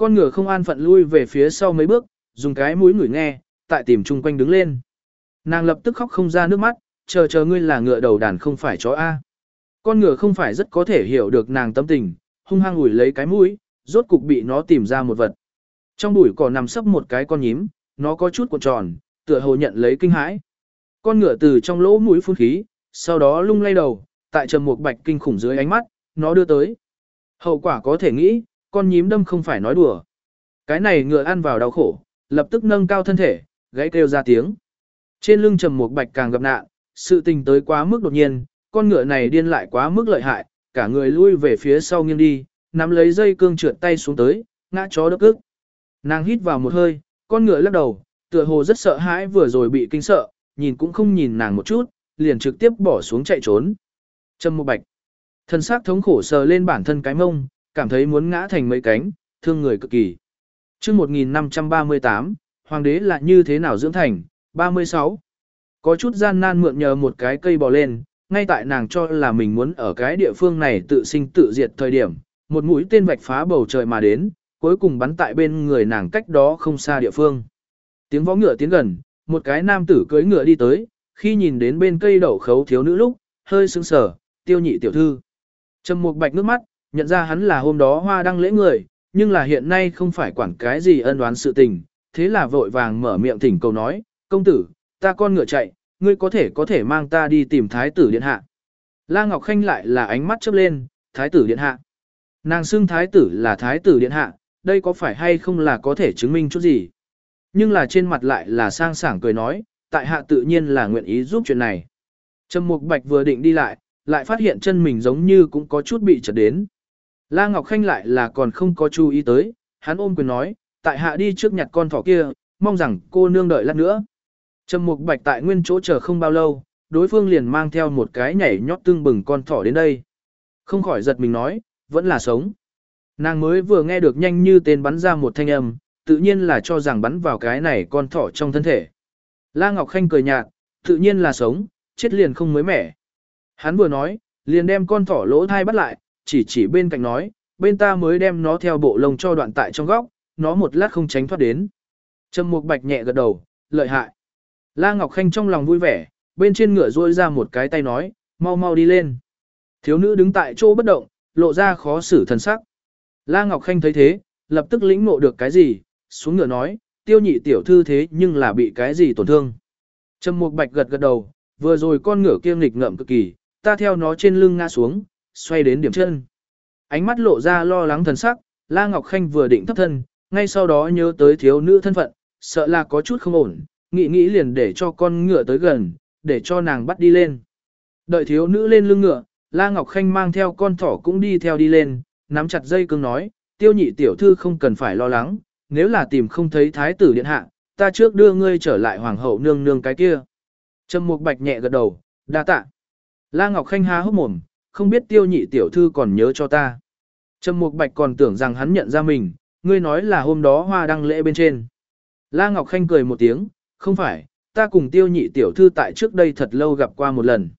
Con ngựa không an phận lui về phía sau mấy bước, dùng cái mũi ngửi nghe, tại tìm chung quanh đứng lên. Nàng lập tức khóc không ra nước mắt, chờ chờ ngươi là ngựa đầu đàn không phải chó A. Con ngựa không phải rất có thể hiểu được nàng tâm tình, hung hăng ủi lấy cái mũi, rốt cục bị nó tìm ra một vật. Trong bụi cỏ nằm sấp một cái con nhím, nó có chút cuộn tròn, tựa hồ nhận lấy kinh hãi. Con ngựa từ trong lỗ mũi phun khí, sau đó lung lay đầu, tại trầm một bạch kinh khủng dưới ánh mắt, nó đưa tới. Hậu quả có thể nghĩ, con nhím đâm không phải nói đùa. Cái này ngựa ăn vào đau khổ, lập tức nâng cao thân thể, gãy kêu ra tiếng. Trên lưng trầm một bạch càng gặp nạn, sự tình tới quá mức đột nhiên, con ngựa này điên lại quá mức lợi hại, cả người lui về phía sau nghiêng đi, nắm lấy dây cương trượt tay xuống tới, ngã chó đớp ức. Nàng hít vào một hơi, con ngựa lắc đầu, tựa hồ rất sợ hãi vừa rồi bị kinh sợ, nhìn cũng không nhìn nàng một chút, liền trực tiếp bỏ xuống chạy trốn. Trầm một bạch. Thân xác thống khổ sờ lên bản thân cái mông, cảm thấy muốn ngã thành mấy cánh, thương người cực kỳ. trước 1538, Hoàng đế là như thế nào dưỡng thành? 36. Có chút gian nan mượn nhờ một cái cây bò lên, ngay tại nàng cho là mình muốn ở cái địa phương này tự sinh tự diệt thời điểm, một mũi tên vạch phá bầu trời mà đến, cuối cùng bắn tại bên người nàng cách đó không xa địa phương. Tiếng võ ngựa tiến gần, một cái nam tử cưỡi ngựa đi tới, khi nhìn đến bên cây đậu khấu thiếu nữ lúc, hơi sững sờ, tiêu nhị tiểu thư. Trầm một bạch nước mắt, nhận ra hắn là hôm đó hoa đăng lễ người, nhưng là hiện nay không phải quản cái gì ân oán sự tình, thế là vội vàng mở miệng thỉnh cầu nói, công tử, ta con ngựa chạy, ngươi có thể có thể mang ta đi tìm thái tử điện hạ. La Ngọc Khanh lại là ánh mắt chớp lên, thái tử điện hạ. Nàng xưng thái tử là thái tử điện hạ, đây có phải hay không là có thể chứng minh chút gì. Nhưng là trên mặt lại là sang sảng cười nói, tại hạ tự nhiên là nguyện ý giúp chuyện này. Trầm Mục Bạch vừa định đi lại, lại phát hiện chân mình giống như cũng có chút bị chật đến. La Ngọc Khanh lại là còn không có chú ý tới, hắn ôm quyền nói, tại hạ đi trước nhặt con thỏ kia, mong rằng cô nương đợi lát nữa. Trầm Mục Bạch tại nguyên chỗ chờ không bao lâu, đối phương liền mang theo một cái nhảy nhót tương bừng con thỏ đến đây. Không khỏi giật mình nói, vẫn là sống. Nàng mới vừa nghe được nhanh như tên bắn ra một thanh âm, tự nhiên là cho rằng bắn vào cái này con thỏ trong thân thể. La Ngọc Khanh cười nhạt, tự nhiên là sống, chết liền không mới mẻ. Hắn vừa nói, liền đem con thỏ lỗ thai bắt lại, chỉ chỉ bên cạnh nói, bên ta mới đem nó theo bộ lông cho đoạn tại trong góc, nó một lát không tránh thoát đến. Trầm Mục Bạch nhẹ gật đầu, lợi hại. La Ngọc Khanh trong lòng vui vẻ, bên trên ngựa duỗi ra một cái tay nói, mau mau đi lên. Thiếu nữ đứng tại chỗ bất động, lộ ra khó xử thần sắc. La Ngọc Khanh thấy thế, lập tức lĩnh ngộ được cái gì, xuống ngựa nói, tiêu nhị tiểu thư thế nhưng là bị cái gì tổn thương. Trầm Mục Bạch gật gật đầu, vừa rồi con ngựa kia nghịch ngợm cực kỳ, ta theo nó trên lưng ngã xuống, xoay đến điểm chân. Ánh mắt lộ ra lo lắng thần sắc, La Ngọc Khanh vừa định thấp thân, ngay sau đó nhớ tới thiếu nữ thân phận, sợ là có chút không ổn, nghĩ nghĩ liền để cho con ngựa tới gần, để cho nàng bắt đi lên. Đợi thiếu nữ lên lưng ngựa, La Ngọc Khanh mang theo con thỏ cũng đi theo đi lên, nắm chặt dây cương nói, tiêu nhị tiểu thư không cần phải lo lắng, nếu là tìm không thấy thái tử điện hạ, ta trước đưa ngươi trở lại hoàng hậu nương nương cái kia. Trầm Mục Bạch nhẹ gật đầu, đa tạ. La Ngọc Khanh há hốc mồm, không biết tiêu nhị tiểu thư còn nhớ cho ta. Trầm Mục Bạch còn tưởng rằng hắn nhận ra mình, ngươi nói là hôm đó hoa đăng lễ bên trên. La Ngọc Khanh cười một tiếng, không phải, ta cùng tiêu nhị tiểu thư tại trước đây thật lâu gặp qua một lần.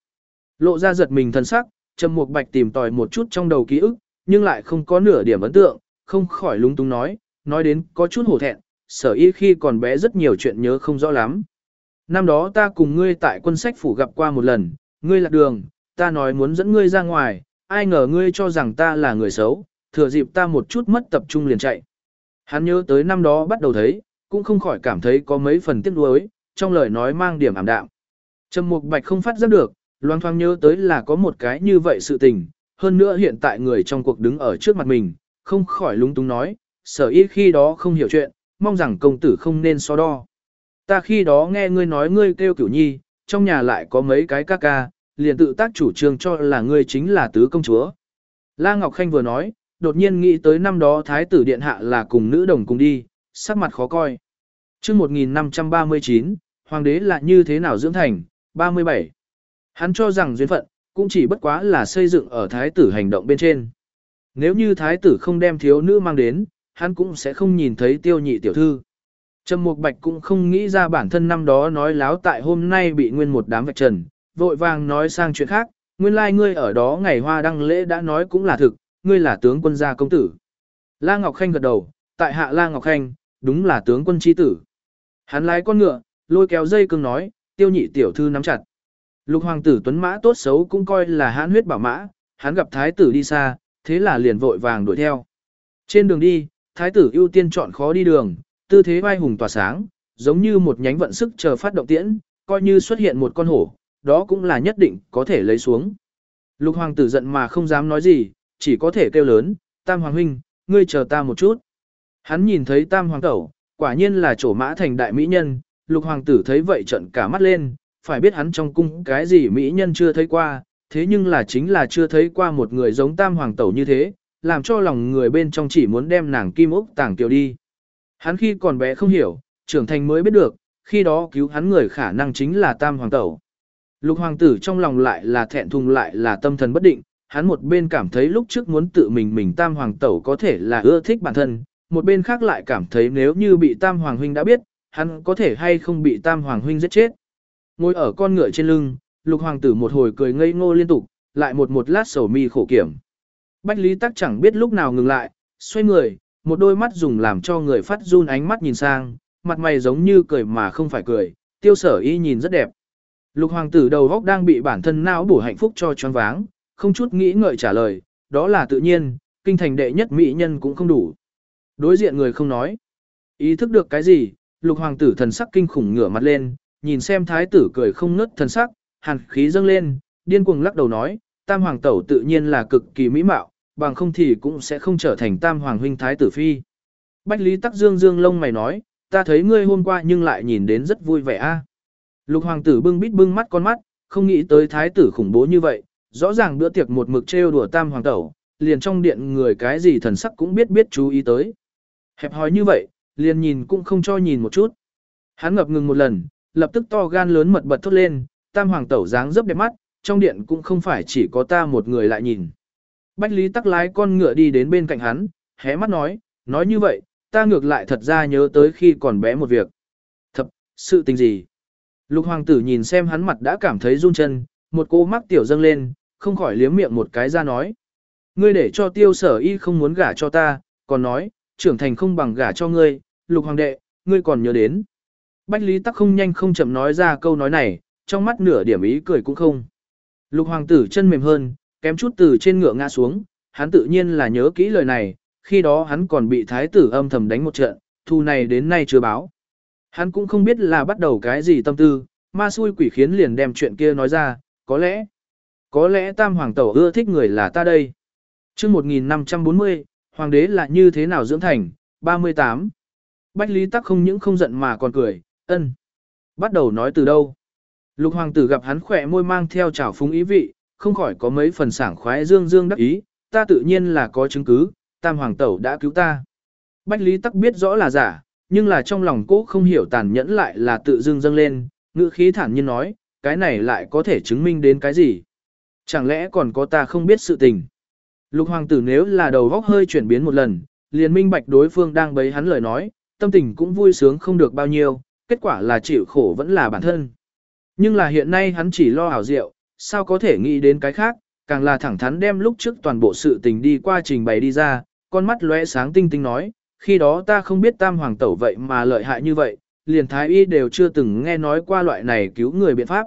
Lộ ra giật mình thân sắc, Trầm Mục Bạch tìm tòi một chút trong đầu ký ức, nhưng lại không có nửa điểm ấn tượng, không khỏi lúng túng nói, nói đến có chút hổ thẹn, sở y khi còn bé rất nhiều chuyện nhớ không rõ lắm. Năm đó ta cùng ngươi tại quân sách phủ gặp qua một lần, ngươi lạc đường, ta nói muốn dẫn ngươi ra ngoài, ai ngờ ngươi cho rằng ta là người xấu, thừa dịp ta một chút mất tập trung liền chạy. Hắn nhớ tới năm đó bắt đầu thấy, cũng không khỏi cảm thấy có mấy phần tiếc nuối, trong lời nói mang điểm ảm đạm. Trầm Mục Bạch không phát giác được, loang thoáng nhớ tới là có một cái như vậy sự tình, hơn nữa hiện tại người trong cuộc đứng ở trước mặt mình, không khỏi lúng túng nói, sở y khi đó không hiểu chuyện, mong rằng công tử không nên so đo. Ta khi đó nghe ngươi nói ngươi kêu cửu nhi, trong nhà lại có mấy cái ca ca, liền tự tác chủ trương cho là ngươi chính là tứ công chúa. La Ngọc Khanh vừa nói, đột nhiên nghĩ tới năm đó thái tử điện hạ là cùng nữ đồng cùng đi, sắc mặt khó coi. Trước 1539, hoàng đế là như thế nào dưỡng thành, 37. Hắn cho rằng duyên phận, cũng chỉ bất quá là xây dựng ở thái tử hành động bên trên. Nếu như thái tử không đem thiếu nữ mang đến, hắn cũng sẽ không nhìn thấy tiêu nhị tiểu thư. Trầm Mục Bạch cũng không nghĩ ra bản thân năm đó nói láo tại hôm nay bị nguyên một đám vạch trần, vội vàng nói sang chuyện khác, nguyên lai like ngươi ở đó ngày hoa đăng lễ đã nói cũng là thực, ngươi là tướng quân gia công tử. La Ngọc Khanh gật đầu, tại hạ La Ngọc Khanh, đúng là tướng quân chi tử. Hắn lái con ngựa, lôi kéo dây cương nói, tiêu nhị tiểu thư nắm chặt. Lục hoàng tử tuấn mã tốt xấu cũng coi là hãn huyết bảo mã, hắn gặp thái tử đi xa, thế là liền vội vàng đuổi theo. Trên đường đi, thái tử ưu tiên chọn khó đi đường, tư thế vai hùng tỏa sáng, giống như một nhánh vận sức chờ phát động tiễn, coi như xuất hiện một con hổ, đó cũng là nhất định có thể lấy xuống. Lục hoàng tử giận mà không dám nói gì, chỉ có thể kêu lớn, tam hoàng huynh, ngươi chờ ta một chút. Hắn nhìn thấy tam hoàng tẩu, quả nhiên là chỗ mã thành đại mỹ nhân, lục hoàng tử thấy vậy trận cả mắt lên, phải biết hắn trong cung cái gì mỹ nhân chưa thấy qua, thế nhưng là chính là chưa thấy qua một người giống tam hoàng tẩu như thế, làm cho lòng người bên trong chỉ muốn đem nàng kim ốc tàng tiểu đi. Hắn khi còn bé không hiểu, trưởng thành mới biết được, khi đó cứu hắn người khả năng chính là tam hoàng tẩu. Lục hoàng tử trong lòng lại là thẹn thùng lại là tâm thần bất định, hắn một bên cảm thấy lúc trước muốn tự mình mình tam hoàng tẩu có thể là ưa thích bản thân, một bên khác lại cảm thấy nếu như bị tam hoàng huynh đã biết, hắn có thể hay không bị tam hoàng huynh giết chết. Ngồi ở con ngựa trên lưng, lục hoàng tử một hồi cười ngây ngô liên tục, lại một một lát sầu mi khổ kiểm. Bách Lý Tắc chẳng biết lúc nào ngừng lại, xoay người, một đôi mắt dùng làm cho người phát run ánh mắt nhìn sang, mặt mày giống như cười mà không phải cười, tiêu sở y nhìn rất đẹp. Lục hoàng tử đầu góc đang bị bản thân não bổ hạnh phúc cho choáng váng, không chút nghĩ ngợi trả lời, đó là tự nhiên, kinh thành đệ nhất mỹ nhân cũng không đủ. Đối diện người không nói. Ý thức được cái gì, lục hoàng tử thần sắc kinh khủng ngửa mặt lên, nhìn xem thái tử cười không ngớt thần sắc, hàn khí dâng lên, điên cuồng lắc đầu nói, tam hoàng tẩu tự nhiên là cực kỳ mỹ mạo, bằng không thì cũng sẽ không trở thành tam hoàng huynh thái tử phi. Bách Lý Tắc Dương dương lông mày nói, ta thấy ngươi hôm qua nhưng lại nhìn đến rất vui vẻ a. Lục hoàng tử bưng bít bưng mắt con mắt, không nghĩ tới thái tử khủng bố như vậy, rõ ràng bữa tiệc một mực trêu đùa tam hoàng tẩu, liền trong điện người cái gì thần sắc cũng biết biết chú ý tới. Hẹp hòi như vậy, liền nhìn cũng không cho nhìn một chút. Hắn ngập ngừng một lần, lập tức to gan lớn mật bật thốt lên, tam hoàng tẩu dáng dấp đẹp mắt, trong điện cũng không phải chỉ có ta một người lại nhìn. Bách Lý tắc lái con ngựa đi đến bên cạnh hắn, hé mắt nói, nói như vậy, ta ngược lại thật ra nhớ tới khi còn bé một việc. Thập, sự tình gì? Lục hoàng tử nhìn xem hắn mặt đã cảm thấy run chân, một cô mắc tiểu dâng lên, không khỏi liếm miệng một cái ra nói. Ngươi để cho tiêu sở y không muốn gả cho ta, còn nói, trưởng thành không bằng gả cho ngươi, lục hoàng đệ, ngươi còn nhớ đến. Bách Lý Tắc không nhanh không chậm nói ra câu nói này, trong mắt nửa điểm ý cười cũng không. Lục hoàng tử chân mềm hơn, kém chút từ trên ngựa ngã xuống, hắn tự nhiên là nhớ kỹ lời này, khi đó hắn còn bị thái tử âm thầm đánh một trận, thu này đến nay chưa báo. Hắn cũng không biết là bắt đầu cái gì tâm tư, ma xui quỷ khiến liền đem chuyện kia nói ra, có lẽ, có lẽ tam hoàng tẩu ưa thích người là ta đây. chương 1540, hoàng đế là như thế nào dưỡng thành, 38. Bách Lý Tắc không những không giận mà còn cười, ân. Bắt đầu nói từ đâu. Lục hoàng tử gặp hắn khỏe môi mang theo trào phúng ý vị, không khỏi có mấy phần sảng khoái dương dương đắc ý, ta tự nhiên là có chứng cứ, tam hoàng tẩu đã cứu ta. Bách Lý Tắc biết rõ là giả, nhưng là trong lòng cố không hiểu tàn nhẫn lại là tự dưng dâng lên, ngữ khí thản nhiên nói, cái này lại có thể chứng minh đến cái gì. Chẳng lẽ còn có ta không biết sự tình. Lục hoàng tử nếu là đầu góc hơi chuyển biến một lần, liền minh bạch đối phương đang bấy hắn lời nói, tâm tình cũng vui sướng không được bao nhiêu, kết quả là chịu khổ vẫn là bản thân. Nhưng là hiện nay hắn chỉ lo ảo diệu, sao có thể nghĩ đến cái khác, càng là thẳng thắn đem lúc trước toàn bộ sự tình đi qua trình bày đi ra, con mắt lóe sáng tinh tinh nói, khi đó ta không biết tam hoàng tẩu vậy mà lợi hại như vậy, liền thái y đều chưa từng nghe nói qua loại này cứu người biện pháp.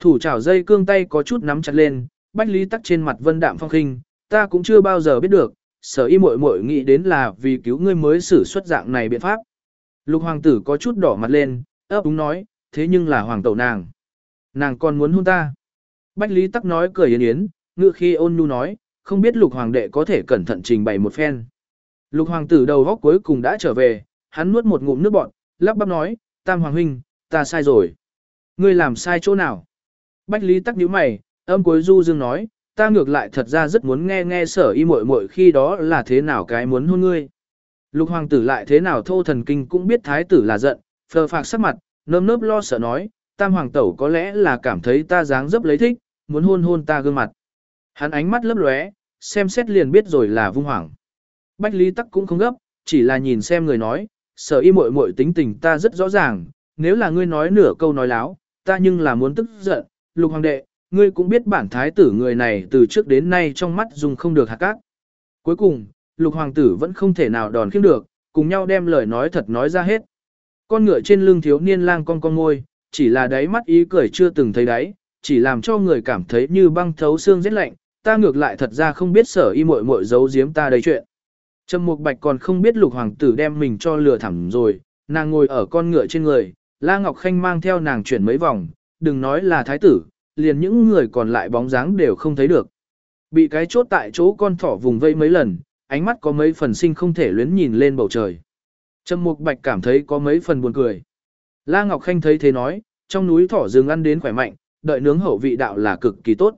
Thủ chảo dây cương tay có chút nắm chặt lên, bách lý tắc trên mặt vân đạm phong khinh, ta cũng chưa bao giờ biết được, sở y muội muội nghĩ đến là vì cứu ngươi mới xử xuất dạng này biện pháp. Lục hoàng tử có chút đỏ mặt lên, ấp úng nói, thế nhưng là hoàng tẩu nàng. Nàng còn muốn hôn ta. Bách lý tắc nói cười yến yến, ngựa khi ôn nhu nói, không biết lục hoàng đệ có thể cẩn thận trình bày một phen. Lục hoàng tử đầu góc cuối cùng đã trở về, hắn nuốt một ngụm nước bọt, lắp bắp nói, tam hoàng huynh, ta sai rồi. Ngươi làm sai chỗ nào? Bách lý tắc nhíu mày, âm cuối du dương nói, ta ngược lại thật ra rất muốn nghe nghe sở y muội muội khi đó là thế nào cái muốn hôn ngươi. Lục hoàng tử lại thế nào thô thần kinh cũng biết thái tử là giận, phờ phạc sắc mặt, nơm nớp lo sợ nói, tam hoàng tẩu có lẽ là cảm thấy ta dáng dấp lấy thích, muốn hôn hôn ta gương mặt. Hắn ánh mắt lấp lóe, xem xét liền biết rồi là vung hoàng. Bách Lý Tắc cũng không gấp, chỉ là nhìn xem người nói, sở y muội muội tính tình ta rất rõ ràng, nếu là ngươi nói nửa câu nói láo, ta nhưng là muốn tức giận, lục hoàng đệ, ngươi cũng biết bản thái tử người này từ trước đến nay trong mắt dùng không được hạt cát. Cuối cùng, lục hoàng tử vẫn không thể nào đòn khiêm được, cùng nhau đem lời nói thật nói ra hết. Con ngựa trên lưng thiếu niên lang con con ngôi, chỉ là đáy mắt ý cười chưa từng thấy đáy, chỉ làm cho người cảm thấy như băng thấu xương rét lạnh, ta ngược lại thật ra không biết sở y muội muội giấu giếm ta đấy chuyện. Trầm Mục Bạch còn không biết lục hoàng tử đem mình cho lừa thẳm rồi, nàng ngồi ở con ngựa trên người, La Ngọc Khanh mang theo nàng chuyển mấy vòng, đừng nói là thái tử, liền những người còn lại bóng dáng đều không thấy được. Bị cái chốt tại chỗ con thỏ vùng vây mấy lần, ánh mắt có mấy phần sinh không thể luyến nhìn lên bầu trời. Trầm Mục Bạch cảm thấy có mấy phần buồn cười. La Ngọc Khanh thấy thế nói, trong núi thỏ rừng ăn đến khỏe mạnh, đợi nướng hậu vị đạo là cực kỳ tốt.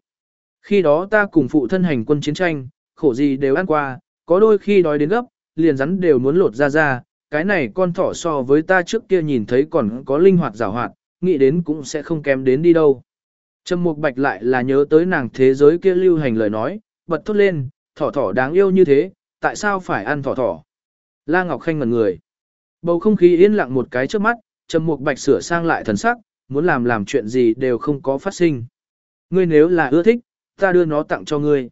Khi đó ta cùng phụ thân hành quân chiến tranh, khổ gì đều ăn qua, có đôi khi đói đến gấp, liền rắn đều muốn lột ra ra, cái này con thỏ so với ta trước kia nhìn thấy còn có linh hoạt rào hoạt, nghĩ đến cũng sẽ không kém đến đi đâu. Trầm Mục Bạch lại là nhớ tới nàng thế giới kia lưu hành lời nói, bật thốt lên, thỏ thỏ đáng yêu như thế, tại sao phải ăn thỏ thỏ? La Ngọc Khanh ngẩn người. Bầu không khí yên lặng một cái trước mắt, Trầm Mục Bạch sửa sang lại thần sắc, muốn làm làm chuyện gì đều không có phát sinh. Ngươi nếu là ưa thích, ta đưa nó tặng cho ngươi.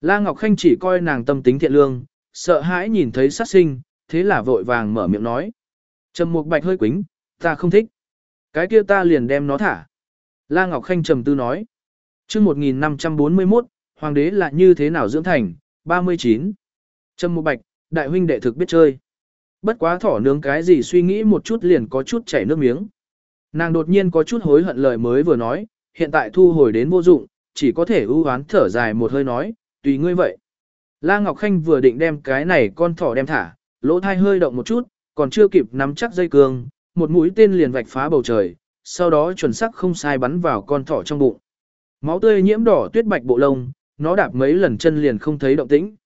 La Ngọc Khanh chỉ coi nàng tâm tính thiện lương, sợ hãi nhìn thấy sát sinh, thế là vội vàng mở miệng nói. Trầm Mục Bạch hơi quính, ta không thích. Cái kia ta liền đem nó thả. La Ngọc Khanh trầm tư nói. Trước 1541, Hoàng đế là như thế nào dưỡng thành, 39. Trầm Mục Bạch, đại huynh đệ thực biết chơi. Bất quá thỏ nướng cái gì suy nghĩ một chút liền có chút chảy nước miếng. Nàng đột nhiên có chút hối hận lời mới vừa nói, hiện tại thu hồi đến vô dụng, chỉ có thể ưu oán thở dài một hơi nói, tùy ngươi vậy. La Ngọc Khanh vừa định đem cái này con thỏ đem thả, lỗ thai hơi động một chút, còn chưa kịp nắm chắc dây cương, một mũi tên liền vạch phá bầu trời, sau đó chuẩn xác không sai bắn vào con thỏ trong bụng. Máu tươi nhiễm đỏ tuyết bạch bộ lông, nó đạp mấy lần chân liền không thấy động tĩnh.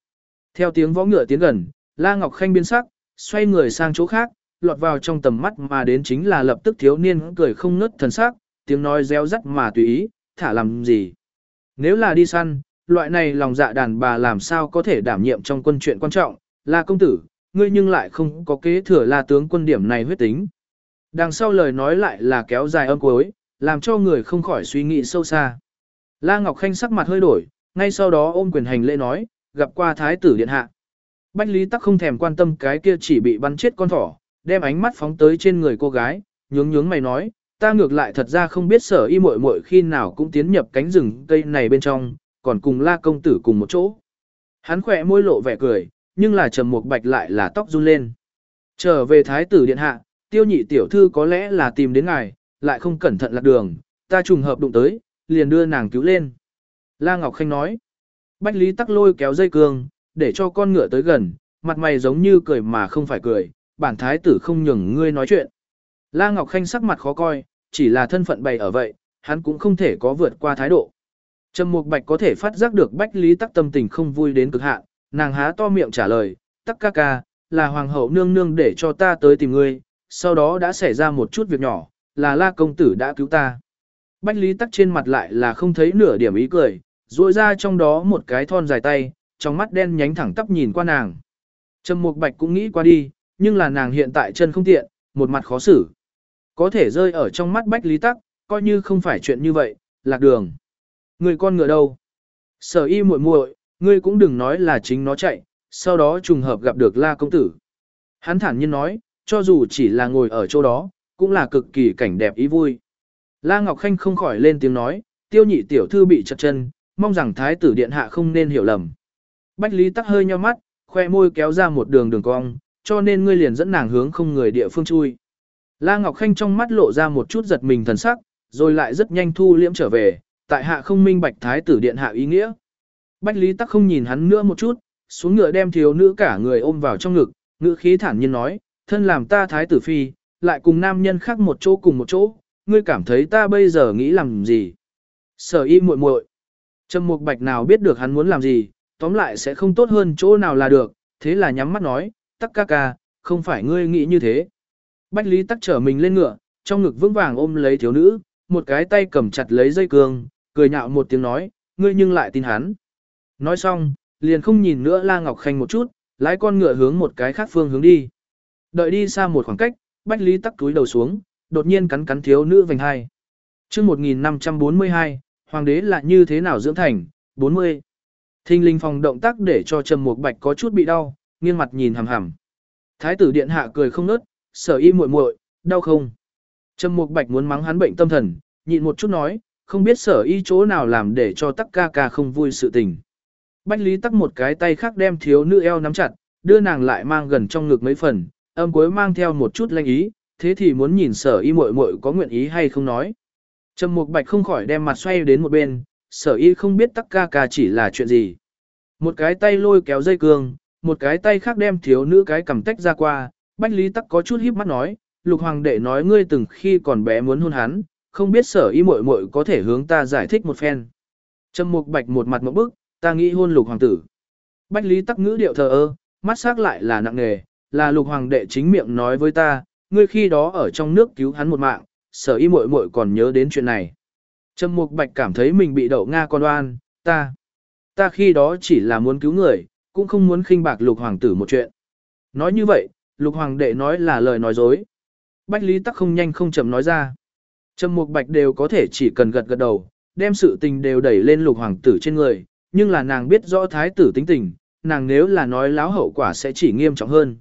Theo tiếng võ ngựa tiến gần, La Ngọc Khanh biến sắc, xoay người sang chỗ khác, lọt vào trong tầm mắt mà đến chính là lập tức thiếu niên cười không nứt thần sắc, tiếng nói reo rắt mà tùy ý, thả làm gì. Nếu là đi săn, loại này lòng dạ đàn bà làm sao có thể đảm nhiệm trong quân chuyện quan trọng, là công tử, ngươi nhưng lại không có kế thừa là tướng quân điểm này huyết tính. Đằng sau lời nói lại là kéo dài âm cuối, làm cho người không khỏi suy nghĩ sâu xa. La Ngọc Khanh sắc mặt hơi đổi, ngay sau đó ôm quyền hành lễ nói, gặp qua thái tử điện hạ. Bách Lý Tắc không thèm quan tâm cái kia chỉ bị bắn chết con thỏ, đem ánh mắt phóng tới trên người cô gái, nhướng nhướng mày nói, ta ngược lại thật ra không biết sở y muội muội khi nào cũng tiến nhập cánh rừng cây này bên trong, còn cùng la công tử cùng một chỗ. Hắn khỏe môi lộ vẻ cười, nhưng là trầm mục bạch lại là tóc run lên. Trở về thái tử điện hạ, tiêu nhị tiểu thư có lẽ là tìm đến ngài, lại không cẩn thận lạc đường, ta trùng hợp đụng tới, liền đưa nàng cứu lên. La Ngọc Khanh nói, Bách Lý tắc lôi kéo dây cương, để cho con ngựa tới gần, mặt mày giống như cười mà không phải cười, bản thái tử không nhường ngươi nói chuyện. La Ngọc Khanh sắc mặt khó coi, chỉ là thân phận bày ở vậy, hắn cũng không thể có vượt qua thái độ. Trầm Mục Bạch có thể phát giác được Bách Lý Tắc tâm tình không vui đến cực hạn, nàng há to miệng trả lời, "Tắc ca ca, là hoàng hậu nương nương để cho ta tới tìm ngươi, sau đó đã xảy ra một chút việc nhỏ, là La công tử đã cứu ta." Bách Lý Tắc trên mặt lại là không thấy nửa điểm ý cười, duỗi ra trong đó một cái thon dài tay, trong mắt đen nhánh thẳng tắp nhìn qua nàng. Trầm Mục Bạch cũng nghĩ qua đi, nhưng là nàng hiện tại chân không tiện, một mặt khó xử. Có thể rơi ở trong mắt Bách Lý Tắc, coi như không phải chuyện như vậy, lạc đường. Người con ngựa đâu? Sở y muội muội, ngươi cũng đừng nói là chính nó chạy, sau đó trùng hợp gặp được La công tử. Hắn thản nhiên nói, cho dù chỉ là ngồi ở chỗ đó, cũng là cực kỳ cảnh đẹp ý vui. La Ngọc Khanh không khỏi lên tiếng nói, tiêu nhị tiểu thư bị chặt chân, mong rằng thái tử điện hạ không nên hiểu lầm. Bách Lý tắc hơi nheo mắt, khoe môi kéo ra một đường đường cong, cho nên ngươi liền dẫn nàng hướng không người địa phương chui. La Ngọc Khanh trong mắt lộ ra một chút giật mình thần sắc, rồi lại rất nhanh thu liễm trở về, tại hạ không minh bạch thái tử điện hạ ý nghĩa. Bách Lý Tắc không nhìn hắn nữa một chút, xuống ngựa đem thiếu nữ cả người ôm vào trong ngực, ngữ khí thản nhiên nói, thân làm ta thái tử phi, lại cùng nam nhân khác một chỗ cùng một chỗ, ngươi cảm thấy ta bây giờ nghĩ làm gì? Sở y muội muội. Trầm Mục Bạch nào biết được hắn muốn làm gì, tóm lại sẽ không tốt hơn chỗ nào là được, thế là nhắm mắt nói, tắc ca ca, không phải ngươi nghĩ như thế. Bách Lý tắc trở mình lên ngựa, trong ngực vững vàng ôm lấy thiếu nữ, một cái tay cầm chặt lấy dây cương, cười nhạo một tiếng nói, ngươi nhưng lại tin hắn. Nói xong, liền không nhìn nữa La Ngọc Khanh một chút, lái con ngựa hướng một cái khác phương hướng đi. Đợi đi xa một khoảng cách, Bách Lý tắc túi đầu xuống, đột nhiên cắn cắn thiếu nữ vành hai. Trước 1542, Hoàng đế là như thế nào dưỡng thành, 40. Thinh linh phòng động tác để cho Trầm Mục Bạch có chút bị đau, nghiêng mặt nhìn hằm hằm. Thái tử điện hạ cười không nớt, sở y muội muội, đau không? Trầm Mục Bạch muốn mắng hắn bệnh tâm thần, nhịn một chút nói, không biết sở y chỗ nào làm để cho tắc ca ca không vui sự tình. Bách Lý tắc một cái tay khác đem thiếu nữ eo nắm chặt, đưa nàng lại mang gần trong ngực mấy phần, âm cuối mang theo một chút lanh ý, thế thì muốn nhìn sở y muội muội có nguyện ý hay không nói. Trầm Mục Bạch không khỏi đem mặt xoay đến một bên, sở y không biết tắc ca ca chỉ là chuyện gì. Một cái tay lôi kéo dây cương, một cái tay khác đem thiếu nữ cái cầm tách ra qua, Bách Lý Tắc có chút híp mắt nói, Lục Hoàng đệ nói ngươi từng khi còn bé muốn hôn hắn, không biết sở y muội muội có thể hướng ta giải thích một phen. Trầm Mục Bạch một mặt một bức, ta nghĩ hôn Lục Hoàng tử. Bách Lý Tắc ngữ điệu thờ ơ, mắt sắc lại là nặng nề, là Lục Hoàng đệ chính miệng nói với ta, ngươi khi đó ở trong nước cứu hắn một mạng, sở y muội muội còn nhớ đến chuyện này. Trầm Mục Bạch cảm thấy mình bị đậu Nga con oan, ta, ta khi đó chỉ là muốn cứu người, cũng không muốn khinh bạc lục hoàng tử một chuyện. Nói như vậy, lục hoàng đệ nói là lời nói dối. Bách Lý Tắc không nhanh không chậm nói ra. Trầm Mục Bạch đều có thể chỉ cần gật gật đầu, đem sự tình đều đẩy lên lục hoàng tử trên người, nhưng là nàng biết rõ thái tử tính tình, nàng nếu là nói láo hậu quả sẽ chỉ nghiêm trọng hơn.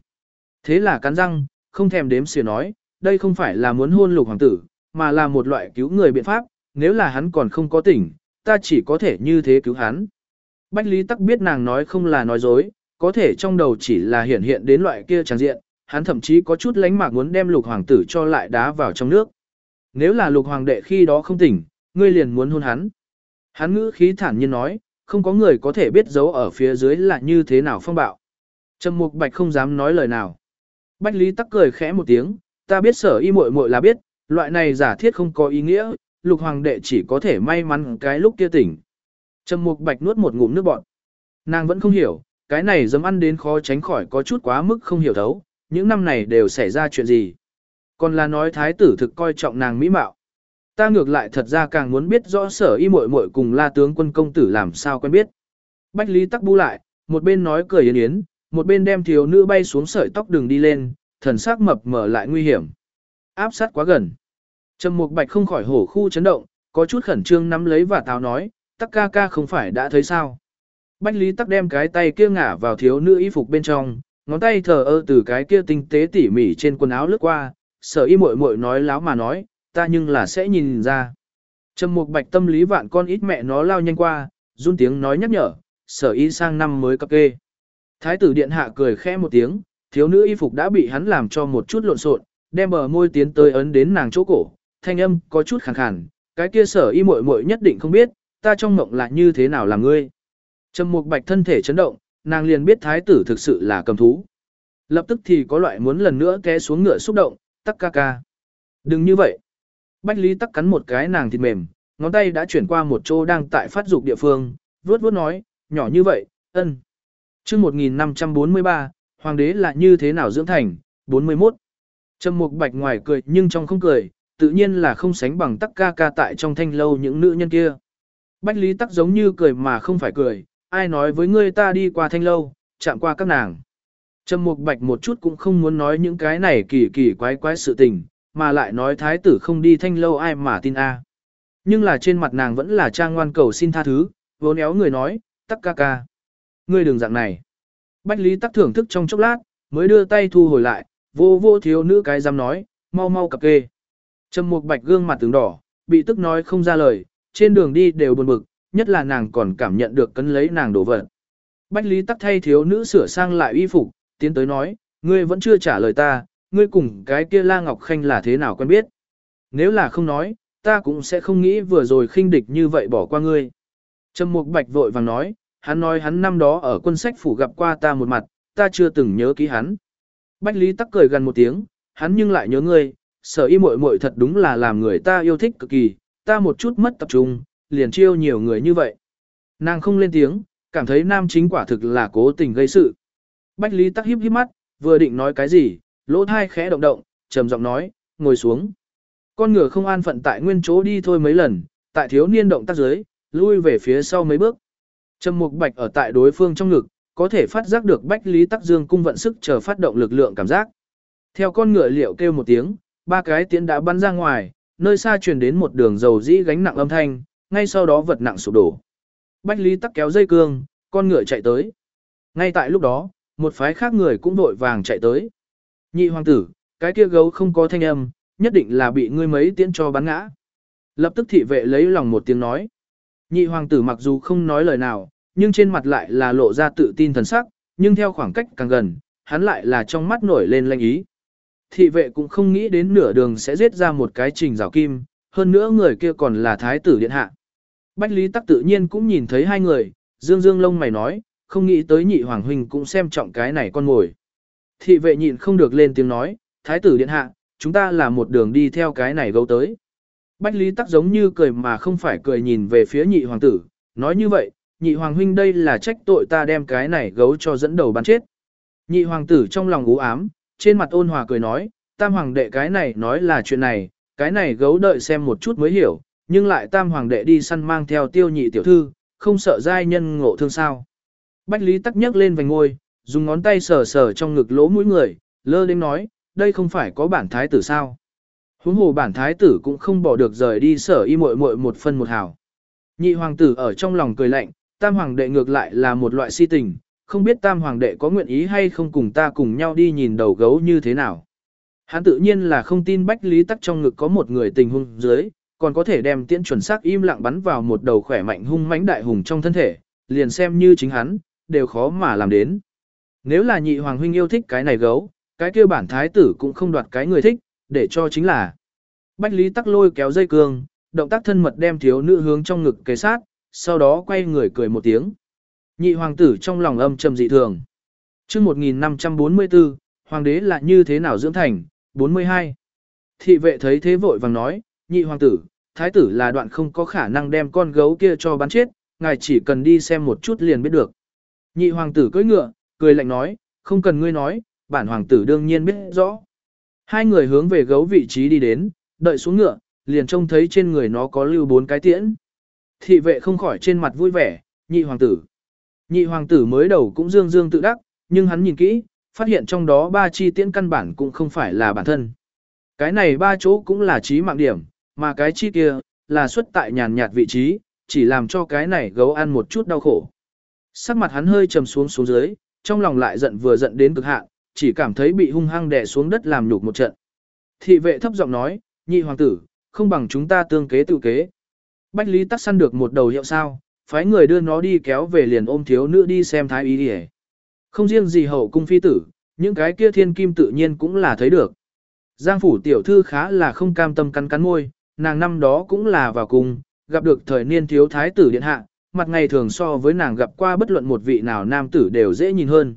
Thế là cắn răng, không thèm đếm xỉa nói, đây không phải là muốn hôn lục hoàng tử, mà là một loại cứu người biện pháp, nếu là hắn còn không có tỉnh, ta chỉ có thể như thế cứu hắn. Bách Lý Tắc biết nàng nói không là nói dối, có thể trong đầu chỉ là hiện hiện đến loại kia tràng diện, hắn thậm chí có chút lánh mạc muốn đem lục hoàng tử cho lại đá vào trong nước. Nếu là lục hoàng đệ khi đó không tỉnh, ngươi liền muốn hôn hắn. Hắn ngữ khí thản nhiên nói, không có người có thể biết giấu ở phía dưới là như thế nào phong bạo. Trầm Mục Bạch không dám nói lời nào. Bách Lý Tắc cười khẽ một tiếng, ta biết sở y muội muội là biết, loại này giả thiết không có ý nghĩa, lục hoàng đệ chỉ có thể may mắn cái lúc kia tỉnh. Trầm Mục Bạch nuốt một ngụm nước bọt. Nàng vẫn không hiểu, cái này dám ăn đến khó tránh khỏi có chút quá mức không hiểu thấu, những năm này đều xảy ra chuyện gì. Còn là nói thái tử thực coi trọng nàng mỹ mạo. Ta ngược lại thật ra càng muốn biết rõ sở y muội muội cùng la tướng quân công tử làm sao quen biết. Bách Lý tắc bu lại, một bên nói cười yến yến, một bên đem thiếu nữ bay xuống sợi tóc đường đi lên, thần sắc mập mở lại nguy hiểm. Áp sát quá gần. Trầm Mục Bạch không khỏi hổ khu chấn động, có chút khẩn trương nắm lấy và táo nói, tắc ca ca không phải đã thấy sao. Bách Lý tắc đem cái tay kia ngả vào thiếu nữ y phục bên trong, ngón tay thờ ơ từ cái kia tinh tế tỉ mỉ trên quần áo lướt qua, sở y muội muội nói láo mà nói, ta nhưng là sẽ nhìn ra. Trầm mục bạch tâm lý vạn con ít mẹ nó lao nhanh qua, run tiếng nói nhắc nhở, sở y sang năm mới cập kê. Thái tử điện hạ cười khẽ một tiếng, thiếu nữ y phục đã bị hắn làm cho một chút lộn xộn, đem bờ môi tiến tới ấn đến nàng chỗ cổ, thanh âm có chút khàn khàn, cái kia sở y muội muội nhất định không biết, ta trong mộng là như thế nào là ngươi. Trầm mục bạch thân thể chấn động, nàng liền biết thái tử thực sự là cầm thú. Lập tức thì có loại muốn lần nữa té xuống ngựa xúc động, tắc ca ca. Đừng như vậy. Bách Lý tắc cắn một cái nàng thịt mềm, ngón tay đã chuyển qua một chỗ đang tại phát dục địa phương, vuốt vuốt nói, nhỏ như vậy, ân. chương 1543, hoàng đế là như thế nào dưỡng thành, 41. Trầm mục bạch ngoài cười nhưng trong không cười, tự nhiên là không sánh bằng tắc ca ca tại trong thanh lâu những nữ nhân kia. Bách Lý tắc giống như cười mà không phải cười, ai nói với ngươi ta đi qua thanh lâu, chạm qua các nàng. Trầm mục bạch một chút cũng không muốn nói những cái này kỳ kỳ quái quái sự tình, mà lại nói thái tử không đi thanh lâu ai mà tin a. Nhưng là trên mặt nàng vẫn là trang ngoan cầu xin tha thứ, vốn éo người nói, tắc ca ca. Ngươi đừng dạng này. Bách Lý tắc thưởng thức trong chốc lát, mới đưa tay thu hồi lại, vô vô thiếu nữ cái dám nói, mau mau cặp kê. Trầm mục bạch gương mặt tướng đỏ, bị tức nói không ra lời, trên đường đi đều buồn bực, nhất là nàng còn cảm nhận được cấn lấy nàng đổ vật. Bách Lý tắc thay thiếu nữ sửa sang lại y phục, tiến tới nói, ngươi vẫn chưa trả lời ta, ngươi cùng cái kia La Ngọc Khanh là thế nào quen biết. Nếu là không nói, ta cũng sẽ không nghĩ vừa rồi khinh địch như vậy bỏ qua ngươi. Trầm Mục Bạch vội vàng nói, hắn nói hắn năm đó ở quân sách phủ gặp qua ta một mặt, ta chưa từng nhớ ký hắn. Bách Lý tắc cười gần một tiếng, hắn nhưng lại nhớ ngươi, sở y muội muội thật đúng là làm người ta yêu thích cực kỳ, ta một chút mất tập trung, liền chiêu nhiều người như vậy. Nàng không lên tiếng, cảm thấy nam chính quả thực là cố tình gây sự. Bách Lý tắc híp híp mắt, vừa định nói cái gì, lỗ thai khẽ động động, trầm giọng nói, ngồi xuống. Con ngựa không an phận tại nguyên chỗ đi thôi mấy lần, tại thiếu niên động tác dưới, lui về phía sau mấy bước. Trầm mục bạch ở tại đối phương trong ngực, có thể phát giác được Bách Lý Tắc Dương cung vận sức chờ phát động lực lượng cảm giác. Theo con ngựa liệu kêu một tiếng, ba cái tiến đã bắn ra ngoài, nơi xa truyền đến một đường dầu dĩ gánh nặng âm thanh, ngay sau đó vật nặng sụp đổ. Bách Lý Tắc kéo dây cương, con ngựa chạy tới. Ngay tại lúc đó, một phái khác người cũng vội vàng chạy tới. Nhị hoàng tử, cái kia gấu không có thanh âm, nhất định là bị ngươi mấy tiễn cho bắn ngã. Lập tức thị vệ lấy lòng một tiếng nói. Nhị hoàng tử mặc dù không nói lời nào, nhưng trên mặt lại là lộ ra tự tin thần sắc, nhưng theo khoảng cách càng gần, hắn lại là trong mắt nổi lên lanh ý. Thị vệ cũng không nghĩ đến nửa đường sẽ giết ra một cái trình rào kim, hơn nữa người kia còn là thái tử điện hạ. Bách Lý Tắc tự nhiên cũng nhìn thấy hai người, dương dương lông mày nói, không nghĩ tới nhị hoàng huynh cũng xem trọng cái này con mồi. Thị vệ nhịn không được lên tiếng nói, thái tử điện hạ, chúng ta là một đường đi theo cái này gấu tới. Bách Lý Tắc giống như cười mà không phải cười nhìn về phía nhị hoàng tử, nói như vậy, nhị hoàng huynh đây là trách tội ta đem cái này gấu cho dẫn đầu bắn chết. Nhị hoàng tử trong lòng ú ám, trên mặt ôn hòa cười nói, tam hoàng đệ cái này nói là chuyện này, cái này gấu đợi xem một chút mới hiểu, nhưng lại tam hoàng đệ đi săn mang theo tiêu nhị tiểu thư, không sợ giai nhân ngộ thương sao. Bách Lý tắc nhấc lên vành ngôi, dùng ngón tay sờ sờ trong ngực lỗ mũi người, lơ đến nói, đây không phải có bản thái tử sao. Huống hồ bản thái tử cũng không bỏ được rời đi sở y muội muội một phân một hào. Nhị hoàng tử ở trong lòng cười lạnh, tam hoàng đệ ngược lại là một loại si tình, không biết tam hoàng đệ có nguyện ý hay không cùng ta cùng nhau đi nhìn đầu gấu như thế nào. Hắn tự nhiên là không tin Bách Lý Tắc trong ngực có một người tình hung dưới, còn có thể đem tiễn chuẩn xác im lặng bắn vào một đầu khỏe mạnh hung mãnh đại hùng trong thân thể, liền xem như chính hắn, đều khó mà làm đến. Nếu là nhị hoàng huynh yêu thích cái này gấu, cái kia bản thái tử cũng không đoạt cái người thích, để cho chính là. Bách Lý Tắc lôi kéo dây cương, động tác thân mật đem thiếu nữ hướng trong ngực kế sát, sau đó quay người cười một tiếng. Nhị hoàng tử trong lòng âm trầm dị thường. Trước 1544, hoàng đế là như thế nào dưỡng thành, 42. Thị vệ thấy thế vội vàng nói, nhị hoàng tử, thái tử là đoạn không có khả năng đem con gấu kia cho bắn chết, ngài chỉ cần đi xem một chút liền biết được. Nhị hoàng tử cưỡi ngựa, cười lạnh nói, không cần ngươi nói, bản hoàng tử đương nhiên biết rõ. Hai người hướng về gấu vị trí đi đến, đợi xuống ngựa, liền trông thấy trên người nó có lưu bốn cái tiễn. Thị vệ không khỏi trên mặt vui vẻ, nhị hoàng tử. Nhị hoàng tử mới đầu cũng dương dương tự đắc, nhưng hắn nhìn kỹ, phát hiện trong đó ba chi tiễn căn bản cũng không phải là bản thân. Cái này ba chỗ cũng là trí mạng điểm, mà cái chi kia, là xuất tại nhàn nhạt vị trí, chỉ làm cho cái này gấu ăn một chút đau khổ. Sắc mặt hắn hơi trầm xuống xuống dưới, trong lòng lại giận vừa giận đến cực hạn, chỉ cảm thấy bị hung hăng đè xuống đất làm nhục một trận. Thị vệ thấp giọng nói, nhị hoàng tử, không bằng chúng ta tương kế tự kế. Bách Lý tắc săn được một đầu hiệu sao, phái người đưa nó đi kéo về liền ôm thiếu nữ đi xem thái ý đi Không riêng gì hậu cung phi tử, những cái kia thiên kim tự nhiên cũng là thấy được. Giang phủ tiểu thư khá là không cam tâm cắn cắn môi, nàng năm đó cũng là vào cùng gặp được thời niên thiếu thái tử điện hạ, mặt ngày thường so với nàng gặp qua bất luận một vị nào nam tử đều dễ nhìn hơn.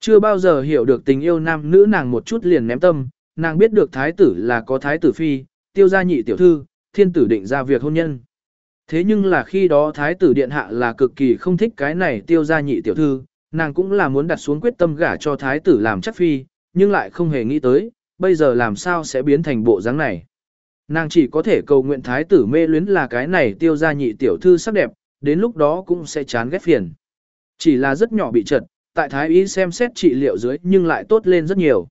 Chưa bao giờ hiểu được tình yêu nam nữ nàng một chút liền ném tâm, nàng biết được thái tử là có thái tử phi, tiêu gia nhị tiểu thư, thiên tử định ra việc hôn nhân. Thế nhưng là khi đó thái tử điện hạ là cực kỳ không thích cái này tiêu gia nhị tiểu thư, nàng cũng là muốn đặt xuống quyết tâm gả cho thái tử làm chắc phi, nhưng lại không hề nghĩ tới, bây giờ làm sao sẽ biến thành bộ dáng này. Nàng chỉ có thể cầu nguyện thái tử mê luyến là cái này tiêu gia nhị tiểu thư sắc đẹp, đến lúc đó cũng sẽ chán ghét phiền. Chỉ là rất nhỏ bị trật, tại thái y xem xét trị liệu dưới nhưng lại tốt lên rất nhiều.